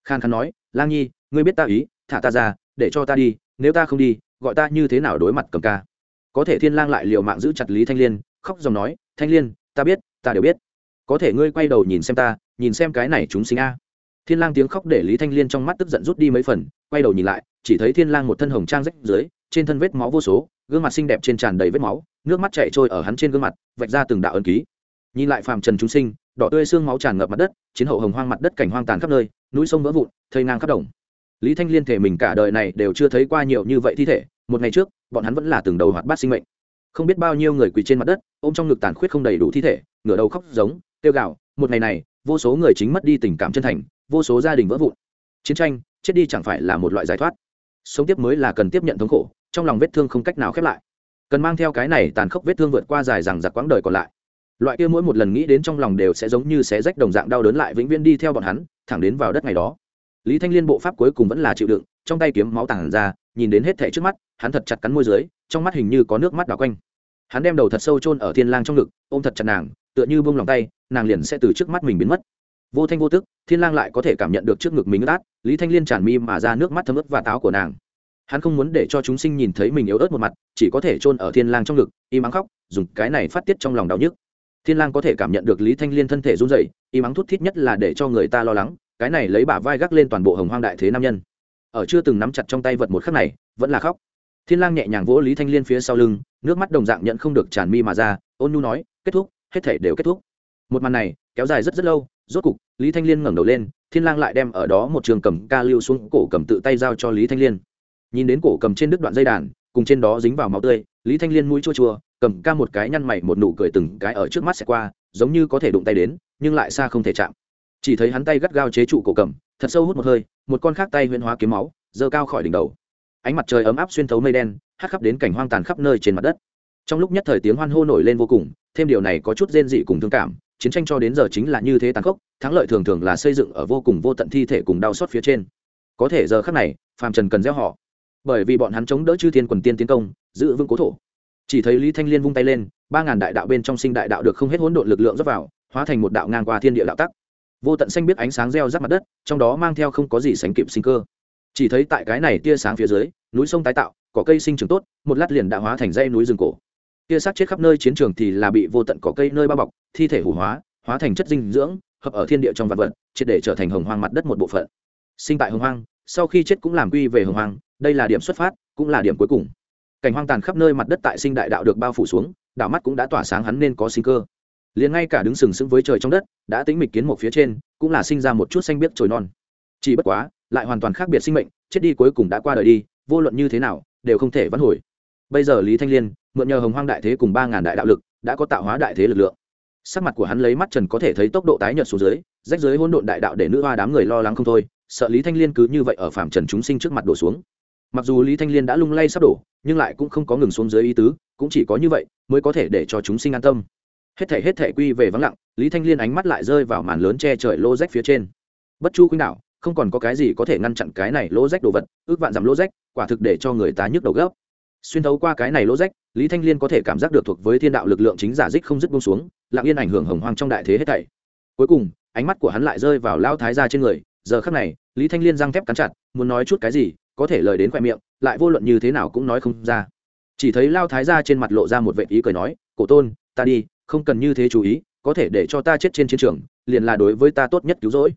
Khan khan nói, lang nhi, ngươi biết ta ý, thả ta ra, để cho ta đi, nếu ta không đi, gọi ta như thế nào đối mặt cầm ca? Có thể thiên lang lại liều mạng giữ chặt lý thanh liên khóc dòng nói, thanh liên, ta biết, ta đều biết. Có thể ngươi quay đầu nhìn xem ta, nhìn xem cái này chúng sinh a. Thiên lang tiếng khóc để lý thanh liên trong mắt tức giận rút đi mấy phần, quay đầu nhìn lại, chỉ thấy thiên lang một thân hồng trang rách dưới, trên thân vết máu vô số, gương mặt xinh đẹp trên tràn đầy vết máu, nước mắt chảy trôi ở hắn trên gương mặt, vạch ra từng đạo ân ký. Nhìn lại phàm trần chúng sinh, đỏ tươi xương máu tràn ngập mặt đất, chiến hậu hồng hoang mặt đất cảnh hoang tàn khắp nơi, núi sông vỡ vụn, thây ngang khắp đồng. Lý thanh liên thể mình cả đời này đều chưa thấy qua nhiều như vậy thi thể, một ngày trước, bọn hắn vẫn là từng đầu hoạt bát sinh mệnh không biết bao nhiêu người quỳ trên mặt đất, ôm trong ngực tàn khuyết không đầy đủ thi thể, ngửa đầu khóc giống tiêu gạo một ngày này, vô số người chính mất đi tình cảm chân thành, vô số gia đình vỡ vụn. Chiến tranh, chết đi chẳng phải là một loại giải thoát. Sống tiếp mới là cần tiếp nhận thống khổ, trong lòng vết thương không cách nào khép lại. Cần mang theo cái này tàn khốc vết thương vượt qua dài rằng giặc quãng đời còn lại. Loại kia mỗi một lần nghĩ đến trong lòng đều sẽ giống như xé rách đồng dạng đau đớn lại vĩnh viễn đi theo bọn hắn, thẳng đến vào đất ngày đó. Lý thanh liên bộ pháp cuối cùng vẫn là chịu đựng, trong tay kiếm máu tàn ra, nhìn đến hết thẻ trước mắt hắn thật chặt cắn môi dưới, trong mắt hình như có nước mắt đỏ quanh. Hắn đem đầu thật sâu chôn ở thiên lang trong ngực, ôm thật chặt nàng, tựa như buông lòng tay, nàng liền sẽ từ trước mắt mình biến mất. Vô thanh vô tức, thiên lang lại có thể cảm nhận được trước ngực mình ướt át, lý thanh liên tràn mi mà ra nước mắt thấm ướt và táo của nàng. Hắn không muốn để cho chúng sinh nhìn thấy mình yếu ớt một mặt, chỉ có thể chôn ở thiên lang trong ngực, im ắng khóc, dùng cái này phát tiết trong lòng đau nhức. Thiên lang có thể cảm nhận được lý thanh liên thân thể run rẩy, im ắng thút thít nhất là để cho người ta lo lắng, cái này lấy bả vai gác lên toàn bộ hồng hoang đại thế nam nhân. Ở chưa từng nắm chặt trong tay vật một khắc này, vẫn là khóc thiên lang nhẹ nhàng vỗ lý thanh liên phía sau lưng, nước mắt đồng dạng nhận không được tràn mi mà ra, ôn nhu nói, kết thúc, hết thể đều kết thúc. Một màn này, kéo dài rất rất lâu, rốt cục, lý thanh liên ngẩng đầu lên, thiên lang lại đem ở đó một trường cầm ca lưu xuống cổ cầm tự tay giao cho lý thanh liên. Nhìn đến cổ cầm trên đứt đoạn dây đàn, cùng trên đó dính vào máu tươi, lý thanh liên mũi chua chua, cầm ca một cái nhăn mày một nụ cười từng cái ở trước mắt sẽ qua, giống như có thể đụng tay đến, nhưng lại xa không thể chạm. Chỉ thấy hắn tay gắt gao chế trụ cổ cầm, thật sâu hút một hơi, một con khác tay huyễn hóa kiếm máu, giơ cao khỏi đỉnh đầu ánh mặt trời ấm áp xuyên thấu mây đen hát khắp đến cảnh hoang tàn khắp nơi trên mặt đất. Trong lúc nhất thời tiếng hoan hô nổi lên vô cùng, thêm điều này có chút rên dị cùng thương cảm, chiến tranh cho đến giờ chính là như thế tàn khốc, thắng lợi thường thường là xây dựng ở vô cùng vô tận thi thể cùng đau xót phía trên. Có thể giờ khắc này, phàm trần cần gieo họ. Bởi vì bọn hắn chống đỡ chư thiên quần tiên tiến công, giữ vững cố thổ. Chỉ thấy lý thanh liên vung tay lên, ba ngàn đại đạo bên trong sinh đại đạo được không hết hỗn độn lực lượng dốc vào, hóa thành một đạo ngang qua thiên địa đạo tắc. Vô tận xanh biết ánh sáng gieo rắc mặt đất, trong đó mang theo không có gì sánh kịp sinh cơ chỉ thấy tại cái này tia sáng phía dưới, núi sông tái tạo, cỏ cây sinh trưởng tốt, một lát liền đã hóa thành dây núi rừng cổ. Tia sát chết khắp nơi chiến trường thì là bị vô tận cỏ cây nơi bao bọc, thi thể hủ hóa hóa thành chất dinh dưỡng, hợp ở thiên địa trong vạn vật, triệt để trở thành hồng hoang mặt đất một bộ phận. Sinh tại hồng hoang, sau khi chết cũng làm quy về hồng hoang, đây là điểm xuất phát, cũng là điểm cuối cùng. Cảnh hoang tàn khắp nơi mặt đất tại sinh đại đạo được bao phủ xuống, đạo mắt cũng đã tỏa sáng hắn nên có sinh cơ. Liền ngay cả đứng sừng sững với trời trong đất, đã tính mịch kiến một phía trên, cũng là sinh ra một chút xanh biết trồi non. Chỉ bất quá lại hoàn toàn khác biệt sinh mệnh, chết đi cuối cùng đã qua đời đi, vô luận như thế nào, đều không thể vãn hồi. Bây giờ lý thanh liên, mượn nhờ hồng hoang đại thế cùng ba ngàn đại đạo lực, đã có tạo hóa đại thế lực lượng. Sắc mặt của hắn lấy mắt trần có thể thấy tốc độ tái nhợt xuống dưới, rách dưới hỗn độn đại đạo để nữ hoa đám người lo lắng không thôi, sợ lý thanh liên cứ như vậy ở phạm trần chúng sinh trước mặt đổ xuống. Mặc dù lý thanh liên đã lung lay sắp đổ, nhưng lại cũng không có ngừng xuống dưới ý tứ, cũng chỉ có như vậy mới có thể để cho chúng sinh an tâm. Hết thể hết thể quy về vắng lặng, lý thanh liên ánh mắt lại rơi vào màn lớn che trời lô rách phía trên. Bất chu khuynh đạo không còn có cái gì có thể ngăn chặn cái này lỗ rách đồ vật, ước vạn giảm lỗ rách, quả thực để cho người ta nhức đầu gấp. Xuyên thấu qua cái này lỗ rách, lý thanh liên có thể cảm giác được thuộc với thiên đạo lực lượng chính giả dích không dứt bông xuống, lặng yên ảnh hưởng hồng hoang trong đại thế hết thảy. Cuối cùng, ánh mắt của hắn lại rơi vào lao thái gia trên người, giờ khắc này, lý thanh liên răng thép cắn chặt, muốn nói chút cái gì, có thể lời đến khoe miệng, lại vô luận như thế nào cũng nói không ra. Chỉ thấy lao thái ra trên mặt lộ ra một vệ ý cười nói, cổ tôn, ta đi, không cần như thế chú ý, có thể để cho ta chết trên chiến trường, liền là đối với ta tốt nhất cứu rỗi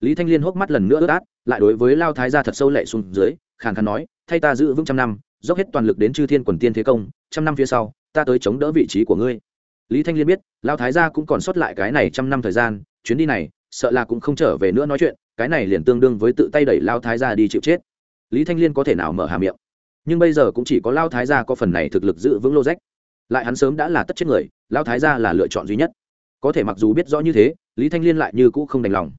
lý thanh liên hốc mắt lần nữa ướt át, lại đối với lao thái gia thật sâu lệ xuống dưới, khàn khàn nói, thay ta giữ vững trăm năm, dốc hết toàn lực đến chư thiên quần tiên thế công, trăm năm phía sau, ta tới chống đỡ vị trí của ngươi. Lý thanh liên biết, lao thái gia cũng còn sót lại cái này trăm năm thời gian, chuyến đi này, sợ là cũng không trở về nữa nói chuyện, cái này liền tương đương với tự tay đẩy lao thái gia đi chịu chết. Lý thanh liên có thể nào mở hà miệng? Nhưng bây giờ cũng chỉ có lao thái gia có phần này thực lực giữ vững lô rách lại hắn sớm đã là tất chết người, lao thái gia là lựa chọn duy nhất. Có thể mặc dù biết rõ như thế, lý thanh liên lại như cũ không đành lòng.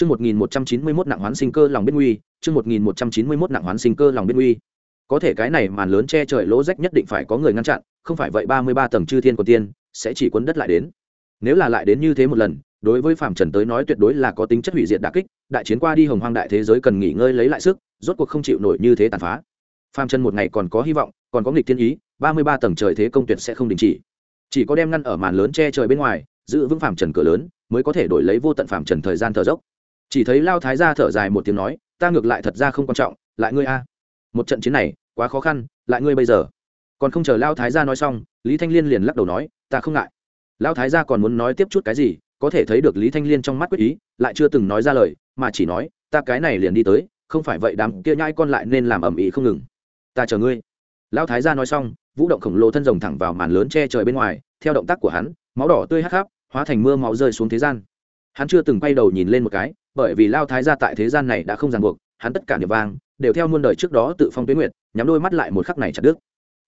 Chương 1191 nặng hoán sinh cơ lòng biết nguy, chương 1191 nặng hoán sinh cơ lòng biết nguy. Có thể cái này màn lớn che trời lỗ rách nhất định phải có người ngăn chặn, không phải vậy 33 tầng chư thiên của tiên sẽ chỉ cuốn đất lại đến. Nếu là lại đến như thế một lần, đối với Phạm Trần tới nói tuyệt đối là có tính chất hủy diệt đả kích, đại chiến qua đi hồng hoang đại thế giới cần nghỉ ngơi lấy lại sức, rốt cuộc không chịu nổi như thế tàn phá. Phạm Trần một ngày còn có hy vọng, còn có nghịch thiên ý, 33 tầng trời thế công tuyệt sẽ không đình chỉ. Chỉ có đem ngăn ở màn lớn che trời bên ngoài, giữ vững Phạm Trần cửa lớn, mới có thể đổi lấy vô tận Phạm Trần thời gian thở dốc chỉ thấy lao thái gia thở dài một tiếng nói, ta ngược lại thật ra không quan trọng, lại ngươi a. Một trận chiến này, quá khó khăn, lại ngươi bây giờ. Còn không chờ lao thái gia nói xong, lý thanh liên liền lắc đầu nói, ta không ngại. Lao thái gia còn muốn nói tiếp chút cái gì, có thể thấy được lý thanh liên trong mắt quyết ý, lại chưa từng nói ra lời, mà chỉ nói, ta cái này liền đi tới, không phải vậy đám kia nhai con lại nên làm ầm ĩ không ngừng. Ta chờ ngươi. Lao thái gia nói xong, vũ động khổng lồ thân rồng thẳng vào màn lớn che trời bên ngoài, theo động tác của hắn, máu đỏ tươi hắc khắp hóa thành mưa máu rơi xuống thế gian. Hắn chưa từng quay đầu nhìn lên một cái bởi vì lao thái gia tại thế gian này đã không ràng buộc, hắn tất cả niệm vang, đều theo muôn đời trước đó tự phong tuyến nguyệt, nhắm đôi mắt lại một khắc này chặt đứt.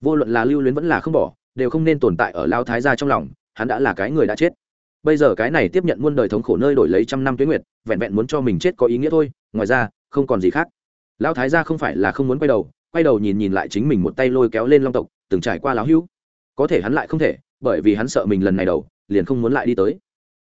Vô luận là lưu luyến vẫn là không bỏ, đều không nên tồn tại ở lao thái gia trong lòng, hắn đã là cái người đã chết. Bây giờ cái này tiếp nhận muôn đời thống khổ nơi đổi lấy trăm năm tuyến nguyệt, vẹn vẹn muốn cho mình chết có ý nghĩa thôi, ngoài ra, không còn gì khác. Lao thái gia không phải là không muốn quay đầu quay đầu nhìn nhìn lại chính mình một tay lôi kéo lên long tộc, từng trải qua láo hữu. Có thể hắn lại không thể, bởi vì hắn sợ mình lần này đầu, liền không muốn lại đi tới.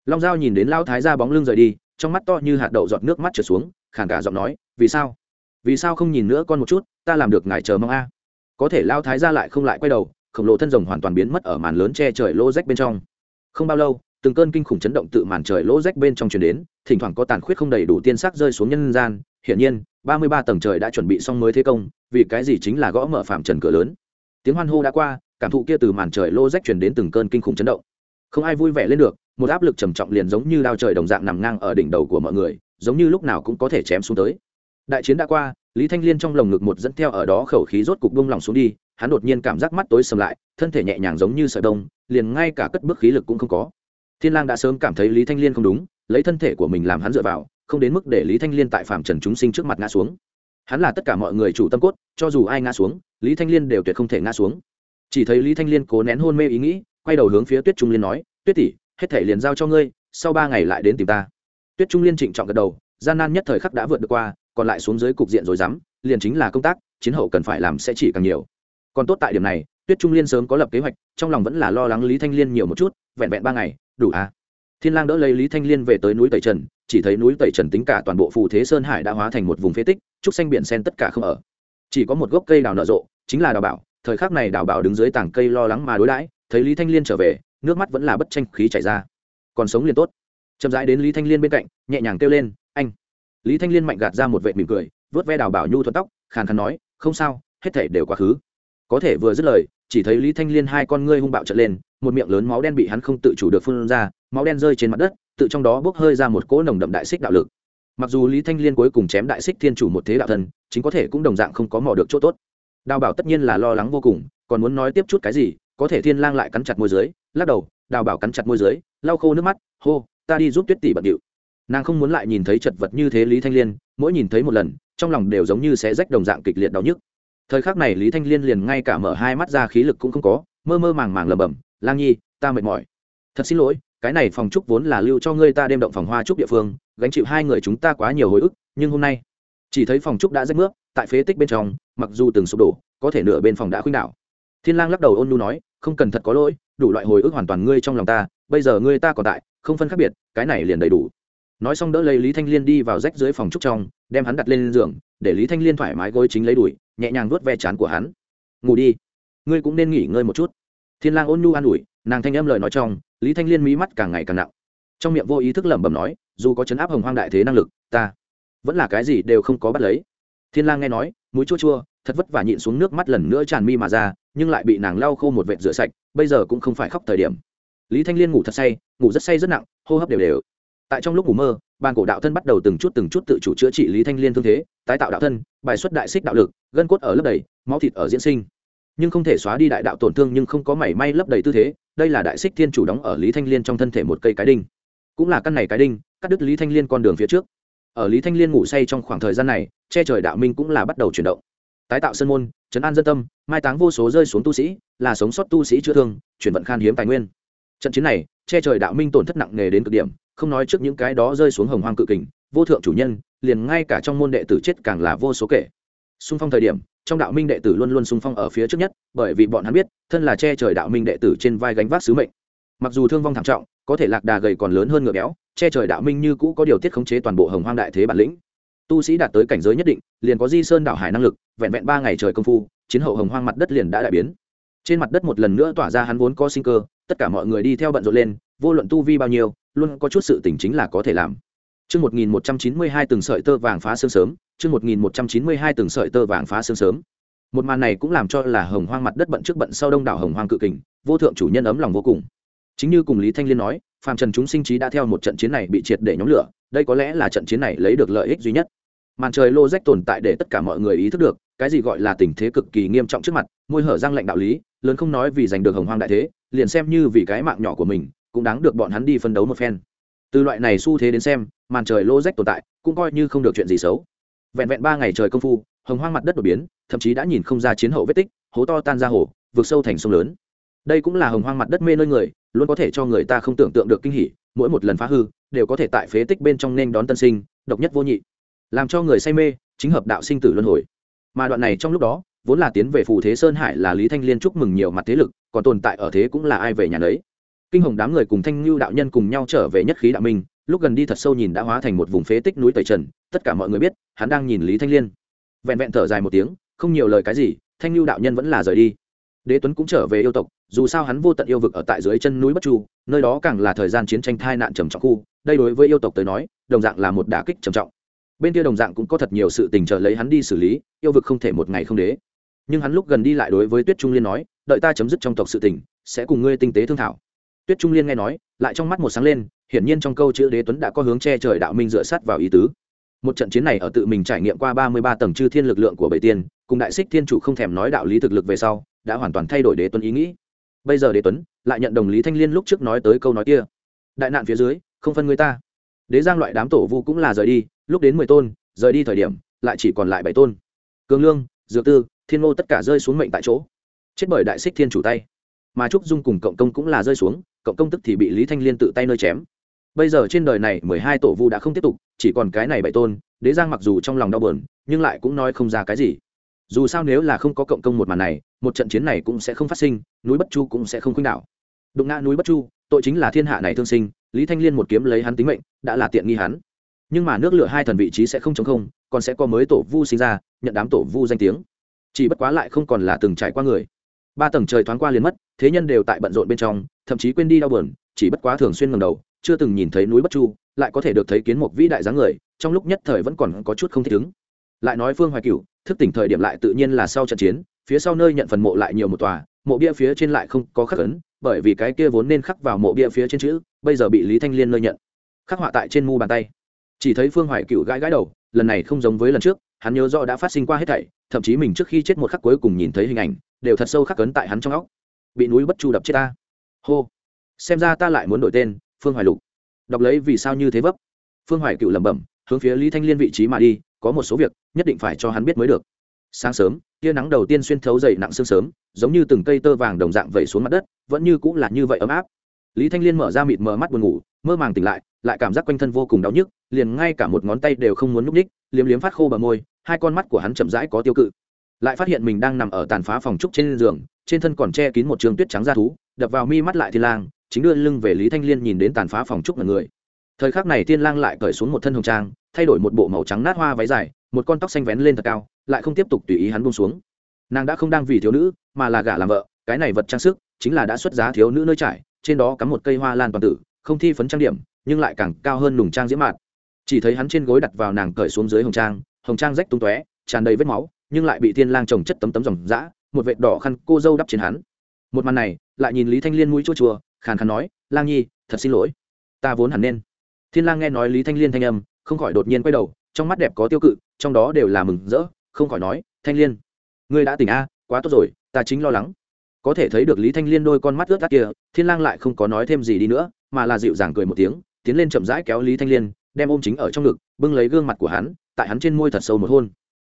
Long giao nhìn đến lao thái gia bóng lưng rời đi trong mắt to như hạt đậu giọt nước mắt trượt xuống, khàn cả giọng nói, vì sao? Vì sao không nhìn nữa con một chút, ta làm được ngài chờ mong a. Có thể lao thái ra lại không lại quay đầu, khổng lồ thân rồng hoàn toàn biến mất ở màn lớn che trời lỗ rách bên trong. Không bao lâu, từng cơn kinh khủng chấn động tự màn trời lỗ rách bên trong chuyển đến, thỉnh thoảng có tàn khuyết không đầy đủ tiên sắc rơi xuống nhân gian. Hiển nhiên, ba mươi ba tầng trời đã chuẩn bị xong mới thế công, vì cái gì chính là gõ mở phạm trần cửa lớn. Tiếng hoan hô đã qua, cảm thụ kia từ màn trời lô rách chuyển đến từng cơn kinh khủng chấn động không ai vui vẻ lên được, một áp lực trầm trọng liền giống như đao trời đồng dạng nằm ngang ở đỉnh đầu của mọi người, giống như lúc nào cũng có thể chém xuống tới. Đại chiến đã qua, lý thanh liên trong lồng ngực một dẫn theo ở đó khẩu khí rốt cục bông lòng xuống đi, hắn đột nhiên cảm giác mắt tối sầm lại, thân thể nhẹ nhàng giống như sợi đông liền ngay cả cất bước khí lực cũng không có. Thiên lang đã sớm cảm thấy lý thanh liên không đúng, lấy thân thể của mình làm hắn dựa vào, không đến mức để lý thanh liên tại phạm trần chúng sinh trước mặt ngã xuống. Hắn là tất cả mọi người chủ tâm cốt, cho dù ai ngã xuống, lý thanh liên đều tuyệt không thể ngã xuống. Chỉ thấy lý thanh liên cố nén hôn mê ý nghĩ quay đầu hướng phía tuyết trung liên nói, tuyết tỷ, hết thể liền giao cho ngươi, sau ba ngày lại đến tìm ta. Tuyết trung liên trịnh trọng gật đầu, gian nan nhất thời khắc đã vượt được qua, còn lại xuống dưới cục diện rồi dám, liền chính là công tác, chiến hậu cần phải làm sẽ chỉ càng nhiều. Còn tốt tại điểm này, tuyết trung liên sớm có lập kế hoạch, trong lòng vẫn là lo lắng lý thanh liên nhiều một chút, vẹn vẹn ba ngày, đủ à. Thiên lang đỡ lấy lý thanh liên về tới núi tẩy trần, chỉ thấy núi tẩy trần tính cả toàn bộ phù thế sơn hải đã hóa thành một vùng phế tích, trúc xanh biển sen tất cả không ở. Chỉ có một gốc cây đào nở rộ, chính là đào bảo, thời khắc này đào bảo đứng dưới tảng cây lo lắng mà đối đãi thấy lý thanh liên trở về nước mắt vẫn là bất tranh khí chảy ra còn sống liền tốt chậm rãi đến lý thanh liên bên cạnh nhẹ nhàng kêu lên anh lý thanh liên mạnh gạt ra một vệ mỉm cười vớt ve đào bảo nhu thuận tóc khàn khàn nói không sao hết thể đều quá khứ có thể vừa dứt lời chỉ thấy lý thanh liên hai con ngươi hung bạo trở lên một miệng lớn máu đen bị hắn không tự chủ được phun ra máu đen rơi trên mặt đất tự trong đó bốc hơi ra một cỗ nồng đậm đại xích đạo lực mặc dù lý thanh liên cuối cùng chém đại xích thiên chủ một thế đạo thần chính có thể cũng đồng dạng không có mò được chỗ tốt đào bảo tất nhiên là lo lắng vô cùng còn muốn nói tiếp chút cái gì có thể thiên lang lại cắn chặt môi dưới, lắc đầu, đào bảo cắn chặt môi dưới, lau khô nước mắt, hô, ta đi giúp tuyết tỷ bận điệu. Nàng không muốn lại nhìn thấy chật vật như thế lý thanh liên, mỗi nhìn thấy một lần, trong lòng đều giống như sẽ rách đồng dạng kịch liệt đau nhức. Thời khắc này lý thanh liên liền ngay cả mở hai mắt ra khí lực cũng không có, mơ mơ màng màng lầm bầm lang nhi, ta mệt mỏi. Thật xin lỗi, cái này phòng trúc vốn là lưu cho ngươi ta đêm động phòng hoa trúc địa phương, gánh chịu hai người chúng ta quá nhiều hồi ức, nhưng hôm nay, chỉ thấy phòng trúc đã rách nước tại phế tích bên trong, mặc dù từng sụp đổ, có thể nửa bên phòng đã khuynh đảo thiên lang lắc đầu ôn nu nói, không cần thật có lỗi, đủ loại hồi ức hoàn toàn ngươi trong lòng ta, bây giờ ngươi ta còn tại, không phân khác biệt, cái này liền đầy đủ. Nói xong đỡ lấy lý thanh liên đi vào rách dưới phòng trúc trong, đem hắn đặt lên giường, để lý thanh liên thoải mái gối chính lấy đuổi nhẹ nhàng vuốt ve chán của hắn. Ngủ đi, ngươi cũng nên nghỉ ngơi một chút. Thiên lang ôn nhu an ủi, nàng thanh âm lời nói trong, lý thanh liên mí mắt càng ngày càng nặng. Trong miệng vô ý thức lẩm bẩm nói, dù có chấn áp hồng hoang đại thế năng lực, ta vẫn là cái gì đều không có bắt lấy. Thiên lang nghe nói, mũi chua chua, thật vất vả nhịn xuống nước mắt lần nữa tràn mi mà ra nhưng lại bị nàng lau khô một vệt rửa sạch, bây giờ cũng không phải khóc thời điểm. Lý thanh liên ngủ thật say, ngủ rất say rất nặng, hô hấp đều đều. Tại trong lúc ngủ mơ, bàn cổ đạo thân bắt đầu từng chút từng chút tự chủ chữa trị lý thanh liên thương thế, tái tạo đạo thân, bài xuất đại xích đạo lực, gân cốt ở lớp đầy, máu thịt ở diễn sinh. Nhưng không thể xóa đi đại đạo tổn thương nhưng không có mảy may lấp đầy tư thế, đây là đại xích thiên chủ đóng ở lý thanh liên trong thân thể một cây cái đinh. Cũng là căn này cái đinh, cắt đứt lý thanh liên con đường phía trước. Ở lý thanh liên ngủ say trong khoảng thời gian này, che trời đạo minh cũng là bắt đầu chuyển động tái tạo sân môn chấn an dân tâm, mai táng vô số rơi xuống tu sĩ, là sống sót tu sĩ chữa thương, chuyển vận khan hiếm tài nguyên. Trận chiến này, che trời đạo minh tổn thất nặng nề đến cực điểm, không nói trước những cái đó rơi xuống hồng hoang cự kình, vô thượng chủ nhân, liền ngay cả trong môn đệ tử chết càng là vô số kể. Xung phong thời điểm, trong đạo minh đệ tử luôn luôn xung phong ở phía trước nhất, bởi vì bọn hắn biết, thân là che trời đạo minh đệ tử trên vai gánh vác sứ mệnh. Mặc dù thương vong thảm trọng, có thể lạc đà gầy còn lớn hơn ngựa béo, che trời đạo minh như cũ có điều tiết khống chế toàn bộ hồng hoang đại thế bản lĩnh tu sĩ đạt tới cảnh giới nhất định liền có di sơn đảo hải năng lực vẹn vẹn ba ngày trời công phu chiến hậu hồng hoang mặt đất liền đã đại biến trên mặt đất một lần nữa tỏa ra hắn vốn có sinh cơ tất cả mọi người đi theo bận rộn lên vô luận tu vi bao nhiêu luôn có chút sự tỉnh chính là có thể làm Chương 1192 từng sợi tơ vàng phá sương sớm, chương 1192 từng sợi tơ vàng phá sương sớm. Một màn này cũng làm cho là Hồng Hoang mặt đất bận trước bận sau đông đảo Hồng Hoang cự kình, vô thượng chủ nhân ấm lòng vô cùng. Chính như cùng Lý Thanh Liên nói, phàm trần chúng sinh trí đã theo một trận chiến này bị triệt để nhóm lửa, đây có lẽ là trận chiến này lấy được lợi ích duy nhất. Màn trời lô rách tồn tại để tất cả mọi người ý thức được, cái gì gọi là tình thế cực kỳ nghiêm trọng trước mặt, môi hở răng lệnh đạo lý, lớn không nói vì giành được Hồng Hoang đại thế, liền xem như vì cái mạng nhỏ của mình, cũng đáng được bọn hắn đi phân đấu một phen. Từ loại này xu thế đến xem màn trời lô rách tồn tại cũng coi như không được chuyện gì xấu. Vẹn vẹn ba ngày trời công phu hồng hoang mặt đất đột biến thậm chí đã nhìn không ra chiến hậu vết tích hố to tan ra hồ vượt sâu thành sông lớn. Đây cũng là hồng hoang mặt đất mê nơi người luôn có thể cho người ta không tưởng tượng được kinh hỉ mỗi một lần phá hư đều có thể tại phế tích bên trong nên đón tân sinh độc nhất vô nhị làm cho người say mê, chính hợp đạo sinh tử luân hồi. Mà đoạn này trong lúc đó, vốn là tiến về phù thế sơn hải là lý thanh liên chúc mừng nhiều mặt thế lực, còn tồn tại ở thế cũng là ai về nhà đấy kinh hồng đám người cùng thanh lưu đạo nhân cùng nhau trở về nhất khí đạo minh, lúc gần đi thật sâu nhìn đã hóa thành một vùng phế tích núi tẩy trần, tất cả mọi người biết, hắn đang nhìn lý thanh liên. Vẹn vẹn thở dài một tiếng, không nhiều lời cái gì, thanh lưu đạo nhân vẫn là rời đi. Đế tuấn cũng trở về yêu tộc, dù sao hắn vô tận yêu vực ở tại dưới chân núi bất chu, nơi đó càng là thời gian chiến tranh thai nạn trầm trọng khu, đây đối với yêu tộc tới nói, đồng dạng là một đả kích trầm trọng bên kia đồng dạng cũng có thật nhiều sự tình chờ lấy hắn đi xử lý, yêu vực không thể một ngày không đế. Nhưng hắn lúc gần đi lại đối với tuyết trung liên nói, đợi ta chấm dứt trong tộc sự tình, sẽ cùng ngươi tinh tế thương thảo. Tuyết trung liên nghe nói, lại trong mắt một sáng lên, hiển nhiên trong câu chữ đế tuấn đã có hướng che trời đạo minh dựa sát vào ý tứ. Một trận chiến này ở tự mình trải nghiệm qua ba mươi ba tầng chư thiên lực lượng của bảy tiên, cùng đại xích thiên chủ không thèm nói đạo lý thực lực về sau, đã hoàn toàn thay đổi đế tuấn ý nghĩ. Bây giờ đế tuấn lại nhận đồng lý thanh liên lúc trước nói tới câu nói kia. Đại nạn phía dưới, không phân người ta. Đế giang loại đám tổ vu cũng là rời đi lúc đến mười tôn, rời đi thời điểm, lại chỉ còn lại bảy tôn. Cường lương, dược tư, thiên ngô tất cả rơi xuống mệnh tại chỗ. Chết bởi đại xích thiên chủ tay. Mà trúc dung cùng cộng công cũng là rơi xuống, cộng công tức thì bị lý thanh liên tự tay nơi chém. Bây giờ trên đời này mười hai tổ vu đã không tiếp tục, chỉ còn cái này bảy tôn, đế giang mặc dù trong lòng đau buồn, nhưng lại cũng nói không ra cái gì. Dù sao nếu là không có cộng công một màn này, một trận chiến này cũng sẽ không phát sinh, núi bất chu cũng sẽ không khuynh đảo. Đụng ngã núi bất chu, tội chính là thiên hạ này thương sinh, lý thanh liên một kiếm lấy hắn tính mệnh, đã là tiện nghi hắn nhưng mà nước lửa hai thần vị trí sẽ không chống không, còn sẽ có mới tổ vu sinh ra, nhận đám tổ vu danh tiếng. Chỉ bất quá lại không còn là từng trải qua người. Ba tầng trời thoáng qua liền mất, thế nhân đều tại bận rộn bên trong, thậm chí quên đi đau buồn, chỉ bất quá thường xuyên ngầm đầu, chưa từng nhìn thấy núi bất chu, lại có thể được thấy kiến một vĩ đại dáng người, trong lúc nhất thời vẫn còn có chút không thích ứng. Lại nói phương hoài cửu, thức tỉnh thời điểm lại tự nhiên là sau trận chiến, phía sau nơi nhận phần mộ lại nhiều một tòa, mộ bia phía trên lại không có khắc ấn, bởi vì cái kia vốn nên khắc vào mộ bia phía trên chữ, bây giờ bị lý thanh liên nơi nhận. Khắc họa tại trên mu bàn tay chỉ thấy phương hoài cựu gãi gãi đầu, lần này không giống với lần trước, hắn nhớ rõ đã phát sinh qua hết thảy, thậm chí mình trước khi chết một khắc cuối cùng nhìn thấy hình ảnh, đều thật sâu khắc cấn tại hắn trong óc. Bị núi bất chu đập chết ta. Hô. Xem ra ta lại muốn đổi tên, phương hoài lục. Đọc lấy vì sao như thế vấp. Phương hoài cựu lẩm bẩm, hướng phía lý thanh liên vị trí mà đi, có một số việc, nhất định phải cho hắn biết mới được. Sáng sớm, tia nắng đầu tiên xuyên thấu dày nặng sương sớm, giống như từng cây tơ vàng đồng dạng vẩy xuống mặt đất, vẫn như cũng là như vậy ấm áp. Lý thanh liên mở ra mịt mờ mắt buồn ngủ, mơ màng tỉnh lại lại cảm giác quanh thân vô cùng đau nhức liền ngay cả một ngón tay đều không muốn núp ních liếm liếm phát khô bờ môi, hai con mắt của hắn chậm rãi có tiêu cự. Lại phát hiện mình đang nằm ở tàn phá phòng trúc trên giường, trên thân còn che kín một trường tuyết trắng da thú, đập vào mi mắt lại thiên lang, chính đưa lưng về lý thanh liên nhìn đến tàn phá phòng trúc là người. Thời khắc này thiên lang lại cởi xuống một thân hồng trang, thay đổi một bộ màu trắng nát hoa váy dài, một con tóc xanh vén lên thật cao, lại không tiếp tục tùy ý hắn buông xuống. Nàng đã không đang vì thiếu nữ, mà là gả làm vợ, cái này vật trang sức, chính là đã xuất giá thiếu nữ nơi trải, trên đó cắm một cây hoa lan toàn tử, không thi phấn trang điểm, nhưng lại càng cao hơn nùng trang diễm mạn chỉ thấy hắn trên gối đặt vào nàng cởi xuống dưới hồng trang hồng trang rách tung tóe, tràn đầy vết máu, nhưng lại bị thiên lang trồng chất tấm tấm dòng dã, một vệt đỏ khăn cô dâu đắp trên hắn. Một màn này, lại nhìn lý thanh liên mũi chua chua, khàn khàn nói, lang nhi, thật xin lỗi. Ta vốn hẳn nên. Thiên lang nghe nói lý thanh liên thanh âm, không khỏi đột nhiên quay đầu, trong mắt đẹp có tiêu cự, trong đó đều là mừng rỡ, không khỏi nói, thanh liên, ngươi đã tỉnh a, quá tốt rồi, ta chính lo lắng. Có thể thấy được lý thanh liên đôi con mắt ướt át kia, thiên lang lại không có nói thêm gì đi nữa, mà là dịu dàng cười một tiếng, tiến lên chậm rãi kéo lý thanh liên đem ôm chính ở trong ngực, bưng lấy gương mặt của hắn, tại hắn trên môi thật sâu một hôn.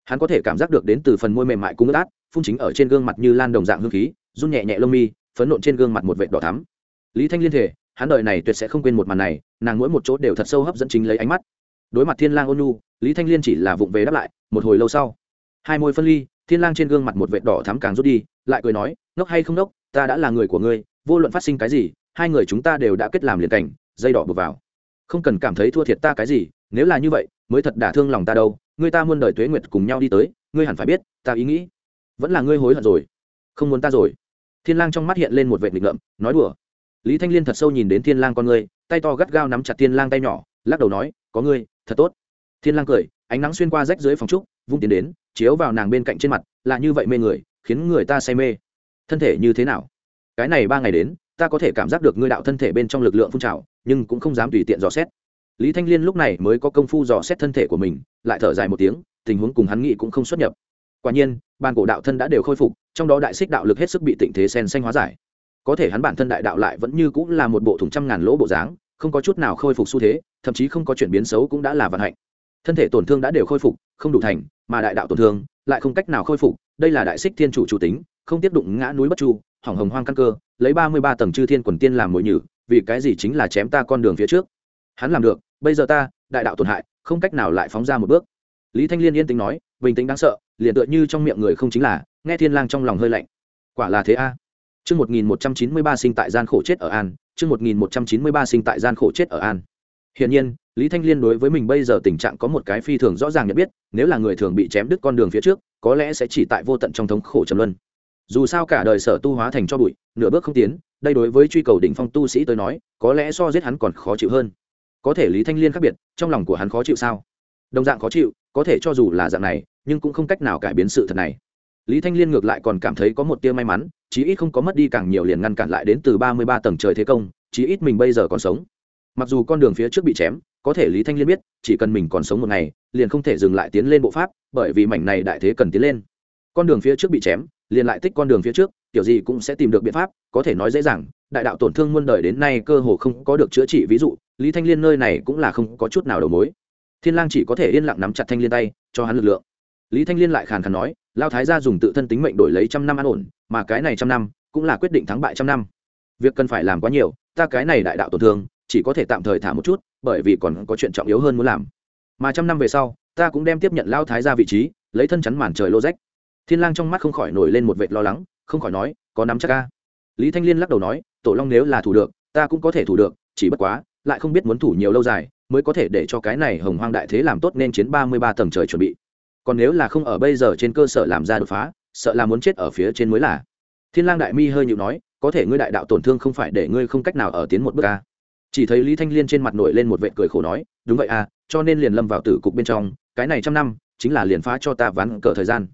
Hắn có thể cảm giác được đến từ phần môi mềm mại cung ướt át, phun chính ở trên gương mặt như lan đồng dạng hương khí, run nhẹ nhẹ lông mi, phấn nộn trên gương mặt một vệt đỏ thắm. Lý thanh liên thể hắn đợi này tuyệt sẽ không quên một màn này, nàng mỗi một chỗ đều thật sâu hấp dẫn chính lấy ánh mắt. Đối mặt thiên lang ôn nhu, lý thanh liên chỉ là vụng về đáp lại, một hồi lâu sau, hai môi phân ly, thiên lang trên gương mặt một vệt đỏ thắm càng rút đi, lại cười nói, ngốc hay không ngốc, ta đã là người của ngươi, vô luận phát sinh cái gì, hai người chúng ta đều đã kết làm liền cảnh, dây đỏ bừa vào không cần cảm thấy thua thiệt ta cái gì, nếu là như vậy, mới thật đả thương lòng ta đâu. Người ta muôn đời tuế nguyệt cùng nhau đi tới, ngươi hẳn phải biết, ta ý nghĩ vẫn là ngươi hối hận rồi, không muốn ta rồi. Thiên lang trong mắt hiện lên một vệt nghịch ngợm, nói đùa. Lý thanh liên thật sâu nhìn đến thiên lang con ngươi, tay to gắt gao nắm chặt thiên lang tay nhỏ, lắc đầu nói, có ngươi, thật tốt. Thiên lang cười, ánh nắng xuyên qua rách dưới phòng trúc, vung tiến đến, chiếu vào nàng bên cạnh trên mặt, là như vậy mê người, khiến người ta say mê. Thân thể như thế nào? Cái này ba ngày đến, ta có thể cảm giác được ngươi đạo thân thể bên trong lực lượng phun trào nhưng cũng không dám tùy tiện dò xét. Lý thanh liên lúc này mới có công phu dò xét thân thể của mình, lại thở dài một tiếng, tình huống cùng hắn nghĩ cũng không xuất nhập. Quả nhiên, bàn cổ đạo thân đã đều khôi phục, trong đó đại xích đạo lực hết sức bị tịnh thế sen xanh hóa giải. Có thể hắn bản thân đại đạo lại vẫn như cũng là một bộ thùng trăm ngàn lỗ bộ dáng, không có chút nào khôi phục xu thế, thậm chí không có chuyển biến xấu cũng đã là vận hạnh. Thân thể tổn thương đã đều khôi phục, không đủ thành, mà đại đạo tổn thương lại không cách nào khôi phục, đây là đại xích thiên chủ chủ tính, không tiếp đụng ngã núi bất chu, hỏng hồng hoang căn cơ, lấy ba mươi ba tầng chư thiên quần tiên làm mồi nhử vì cái gì chính là chém ta con đường phía trước hắn làm được bây giờ ta đại đạo tổn hại không cách nào lại phóng ra một bước lý thanh liên yên tĩnh nói bình tĩnh đáng sợ liền tựa như trong miệng người không chính là nghe thiên lang trong lòng hơi lạnh quả là thế a Chương 1193 sinh tại gian khổ chết ở An, chương 1193 sinh tại gian khổ chết ở An. Hiển nhiên, Lý Thanh Liên đối với mình bây giờ tình trạng có một cái phi thường rõ ràng nhận biết, nếu là người thường bị chém đứt con đường phía trước, có lẽ sẽ chỉ tại vô tận trong thống khổ trầm luân. Dù sao cả đời sở tu hóa thành cho bụi, nửa bước không tiến, đây đối với truy cầu đỉnh phong tu sĩ tới nói, có lẽ so giết hắn còn khó chịu hơn. Có thể Lý Thanh Liên khác biệt, trong lòng của hắn khó chịu sao? Đồng dạng khó chịu, có thể cho dù là dạng này, nhưng cũng không cách nào cải biến sự thật này lý thanh liên ngược lại còn cảm thấy có một tia may mắn chí ít không có mất đi càng nhiều liền ngăn cản lại đến từ ba mươi ba tầng trời thế công chí ít mình bây giờ còn sống mặc dù con đường phía trước bị chém có thể lý thanh liên biết chỉ cần mình còn sống một ngày liền không thể dừng lại tiến lên bộ pháp bởi vì mảnh này đại thế cần tiến lên con đường phía trước bị chém liền lại tích con đường phía trước kiểu gì cũng sẽ tìm được biện pháp, có thể nói dễ dàng, đại đạo tổn thương muôn đời đến nay cơ hồ không có được chữa trị, ví dụ, lý thanh liên nơi này cũng là không có chút nào đầu mối. Thiên lang chỉ có thể yên lặng nắm chặt thanh liên tay, cho hắn lực lượng. Lý thanh liên lại khàn khàn nói, lao thái gia dùng tự thân tính mệnh đổi lấy trăm năm an ổn, mà cái này trăm năm cũng là quyết định thắng bại trăm năm. Việc cần phải làm quá nhiều, ta cái này đại đạo tổn thương, chỉ có thể tạm thời thả một chút, bởi vì còn có chuyện trọng yếu hơn muốn làm. Mà trăm năm về sau, ta cũng đem tiếp nhận lao thái gia vị trí, lấy thân chắn màn trời lô rách. Thiên lang trong mắt không khỏi nổi lên một vệt lo lắng không khỏi nói, có nắm chắc ca lý thanh liên lắc đầu nói, tổ long nếu là thủ được, ta cũng có thể thủ được, chỉ bất quá, lại không biết muốn thủ nhiều lâu dài, mới có thể để cho cái này hồng hoang đại thế làm tốt nên chiến ba mươi ba tầng trời chuẩn bị. Còn nếu là không ở bây giờ trên cơ sở làm ra đột phá, sợ là muốn chết ở phía trên mới là. Thiên lang đại mi hơi nhịu nói, có thể ngươi đại đạo tổn thương không phải để ngươi không cách nào ở tiến một bước a? Chỉ thấy lý thanh liên trên mặt nổi lên một vệt cười khổ nói, đúng vậy à cho nên liền lâm vào tử cục bên trong, cái này trăm năm, chính là liền phá cho ta ván cờ thời gian.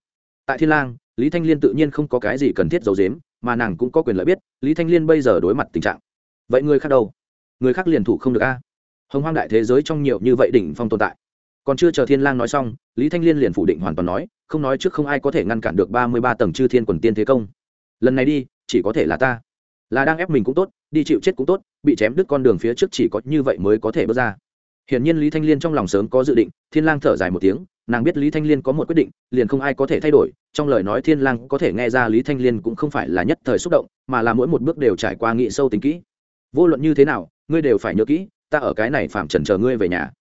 Tại thiên lang lý thanh liên tự nhiên không có cái gì cần thiết giấu giếm, mà nàng cũng có quyền lợi biết, lý thanh liên bây giờ đối mặt tình trạng. Vậy người khác đâu? Người khác liền thủ không được a. Hồng hoang đại thế giới trong nhiều như vậy đỉnh phong tồn tại. Còn chưa chờ thiên lang nói xong, lý thanh liên liền phủ định hoàn toàn nói, không nói trước không ai có thể ngăn cản được ba mươi ba tầng chư thiên quần tiên thế công. Lần này đi, chỉ có thể là ta. Là đang ép mình cũng tốt, đi chịu chết cũng tốt, bị chém đứt con đường phía trước chỉ có như vậy mới có thể bước ra. Hiển nhiên lý thanh liên trong lòng sớm có dự định, thiên lang thở dài một tiếng nàng biết lý thanh liên có một quyết định, liền không ai có thể thay đổi, trong lời nói thiên lang có thể nghe ra lý thanh liên cũng không phải là nhất thời xúc động, mà là mỗi một bước đều trải qua nghị sâu tính kỹ. Vô luận như thế nào, ngươi đều phải nhớ kỹ, ta ở cái này phạm trần chờ ngươi về nhà.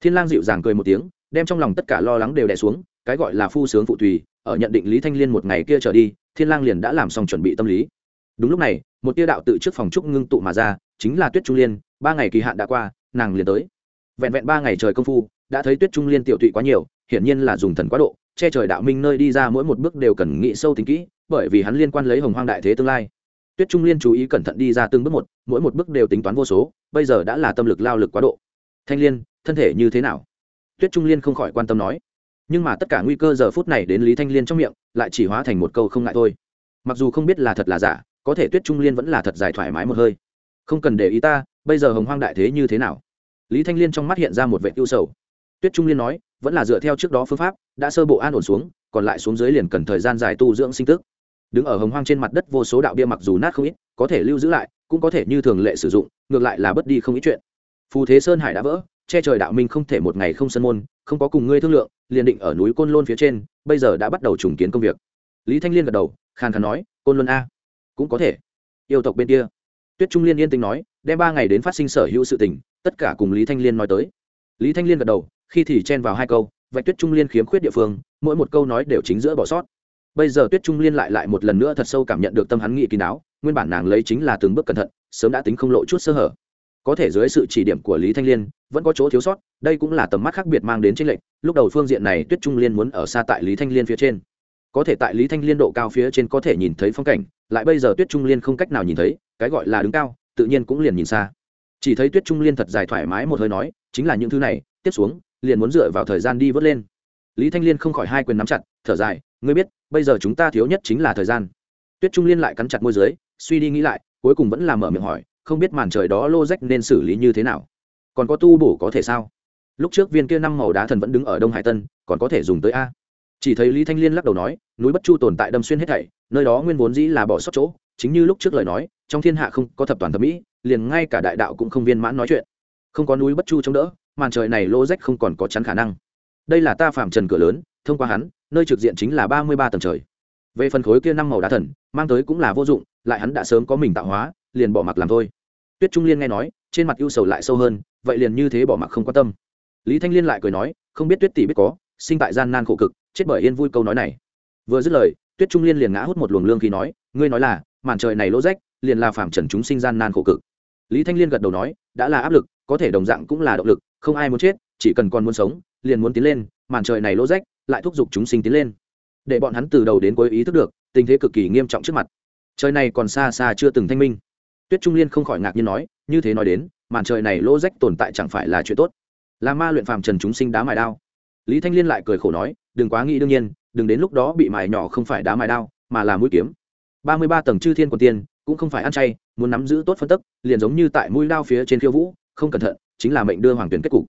Thiên lang dịu dàng cười một tiếng, đem trong lòng tất cả lo lắng đều đè xuống, cái gọi là phu sướng phụ tùy, ở nhận định lý thanh liên một ngày kia trở đi, thiên lang liền đã làm xong chuẩn bị tâm lý. Đúng lúc này, một tia đạo tự trước phòng trúc ngưng tụ mà ra, chính là tuyết trung liên, ba ngày kỳ hạn đã qua, nàng liền tới. Vẹn vẹn ba ngày trời công phu, đã thấy tuyết trung liên tiểu tụy quá nhiều hiển nhiên là dùng thần quá độ, che trời đạo minh nơi đi ra mỗi một bước đều cần nghĩ sâu tính kỹ, bởi vì hắn liên quan lấy hồng hoang đại thế tương lai. Tuyết trung liên chú ý cẩn thận đi ra từng bước một, mỗi một bước đều tính toán vô số, bây giờ đã là tâm lực lao lực quá độ. Thanh liên, thân thể như thế nào? Tuyết trung liên không khỏi quan tâm nói. Nhưng mà tất cả nguy cơ giờ phút này đến lý thanh liên trong miệng, lại chỉ hóa thành một câu không ngại thôi. Mặc dù không biết là thật là giả, có thể tuyết trung liên vẫn là thật dài thoải mái một hơi. Không cần để ý ta, bây giờ hồng hoang đại thế như thế nào? Lý thanh liên trong mắt hiện ra một vệ ưu sầu. Tuyết trung liên nói vẫn là dựa theo trước đó phương pháp, đã sơ bộ an ổn xuống, còn lại xuống dưới liền cần thời gian dài tu dưỡng sinh tức. Đứng ở hồng hoang trên mặt đất vô số đạo bia mặc dù nát không ít, có thể lưu giữ lại, cũng có thể như thường lệ sử dụng, ngược lại là bất đi không ít chuyện. Phù thế sơn hải đã vỡ, che trời đạo minh không thể một ngày không sân môn, không có cùng ngươi thương lượng, liền định ở núi côn lôn phía trên, bây giờ đã bắt đầu trùng kiến công việc. Lý thanh liên gật đầu, khàn khàn nói, côn luân a. Cũng có thể. Yêu tộc bên kia. Tuyết trung liên yên tĩnh nói, đem ba ngày đến phát sinh sở hữu sự tình, tất cả cùng lý thanh liên nói tới. Lý thanh liên gật đầu khi thì chen vào hai câu, vạch tuyết trung liên khiếm khuyết địa phương, mỗi một câu nói đều chính giữa bỏ sót. Bây giờ tuyết trung liên lại lại một lần nữa thật sâu cảm nhận được tâm hắn nghị kín đáo, nguyên bản nàng lấy chính là từng bước cẩn thận, sớm đã tính không lộ chút sơ hở. Có thể dưới sự chỉ điểm của lý thanh liên, vẫn có chỗ thiếu sót, đây cũng là tầm mắt khác biệt mang đến tranh lệch, lúc đầu phương diện này tuyết trung liên muốn ở xa tại lý thanh liên phía trên. Có thể tại lý thanh liên độ cao phía trên có thể nhìn thấy phong cảnh, lại bây giờ tuyết trung liên không cách nào nhìn thấy, cái gọi là đứng cao, tự nhiên cũng liền nhìn xa. Chỉ thấy tuyết trung liên thật dài thoải mái một hơi nói, chính là những thứ này, tiếp xuống liền muốn dựa vào thời gian đi vớt lên. Lý thanh liên không khỏi hai quyền nắm chặt, thở dài, ngươi biết, bây giờ chúng ta thiếu nhất chính là thời gian. Tuyết trung liên lại cắn chặt môi dưới, suy đi nghĩ lại, cuối cùng vẫn là mở miệng hỏi, không biết màn trời đó lô rách nên xử lý như thế nào? Còn có tu bổ có thể sao? Lúc trước viên kia năm màu đá thần vẫn đứng ở đông hải tân, còn có thể dùng tới a. Chỉ thấy lý thanh liên lắc đầu nói, núi bất chu tồn tại đâm xuyên hết thảy, nơi đó nguyên vốn dĩ là bỏ sót chỗ, chính như lúc trước lời nói, trong thiên hạ không có thập toàn thẩm mỹ, liền ngay cả đại đạo cũng không viên mãn nói chuyện không có núi bất chu chống đỡ, màn trời này lô rách không còn có chắn khả năng. Đây là ta phạm trần cửa lớn, thông qua hắn, nơi trực diện chính là ba mươi ba tầng trời. Về phần khối kia năm màu đá thần, mang tới cũng là vô dụng, lại hắn đã sớm có mình tạo hóa, liền bỏ mặc làm thôi. Tuyết trung liên nghe nói, trên mặt ưu sầu lại sâu hơn, vậy liền như thế bỏ mặc không quan tâm. Lý thanh liên lại cười nói, không biết tuyết tỷ biết có, sinh tại gian nan khổ cực, chết bởi yên vui câu nói này. Vừa dứt lời, tuyết trung liên liền ngã hút một luồng lương khi nói, ngươi nói là, màn trời này lỗ rách, liền là phạm trần chúng sinh gian nan khổ cực. Lý thanh liên gật đầu nói, đã là áp lực có thể đồng dạng cũng là động lực, không ai muốn chết, chỉ cần còn muốn sống, liền muốn tiến lên, màn trời này lỗ rách, lại thúc giục chúng sinh tiến lên. Để bọn hắn từ đầu đến cuối ý thức được, tình thế cực kỳ nghiêm trọng trước mặt. Trời này còn xa xa chưa từng thanh minh. Tuyết trung liên không khỏi ngạc nhiên nói, như thế nói đến, màn trời này lỗ rách tồn tại chẳng phải là chuyện tốt. Là ma luyện phàm trần chúng sinh đá mài đao. Lý thanh liên lại cười khổ nói, đừng quá nghĩ đương nhiên, đừng đến lúc đó bị mài nhỏ không phải đá mài đao, mà là mũi kiếm. Ba mươi ba tầng chư thiên quần tiên, cũng không phải ăn chay, muốn nắm giữ tốt phân tức, liền giống như tại mũi đao phía trên khiêu vũ không cẩn thận chính là mệnh đưa hoàng tuyển kết cục.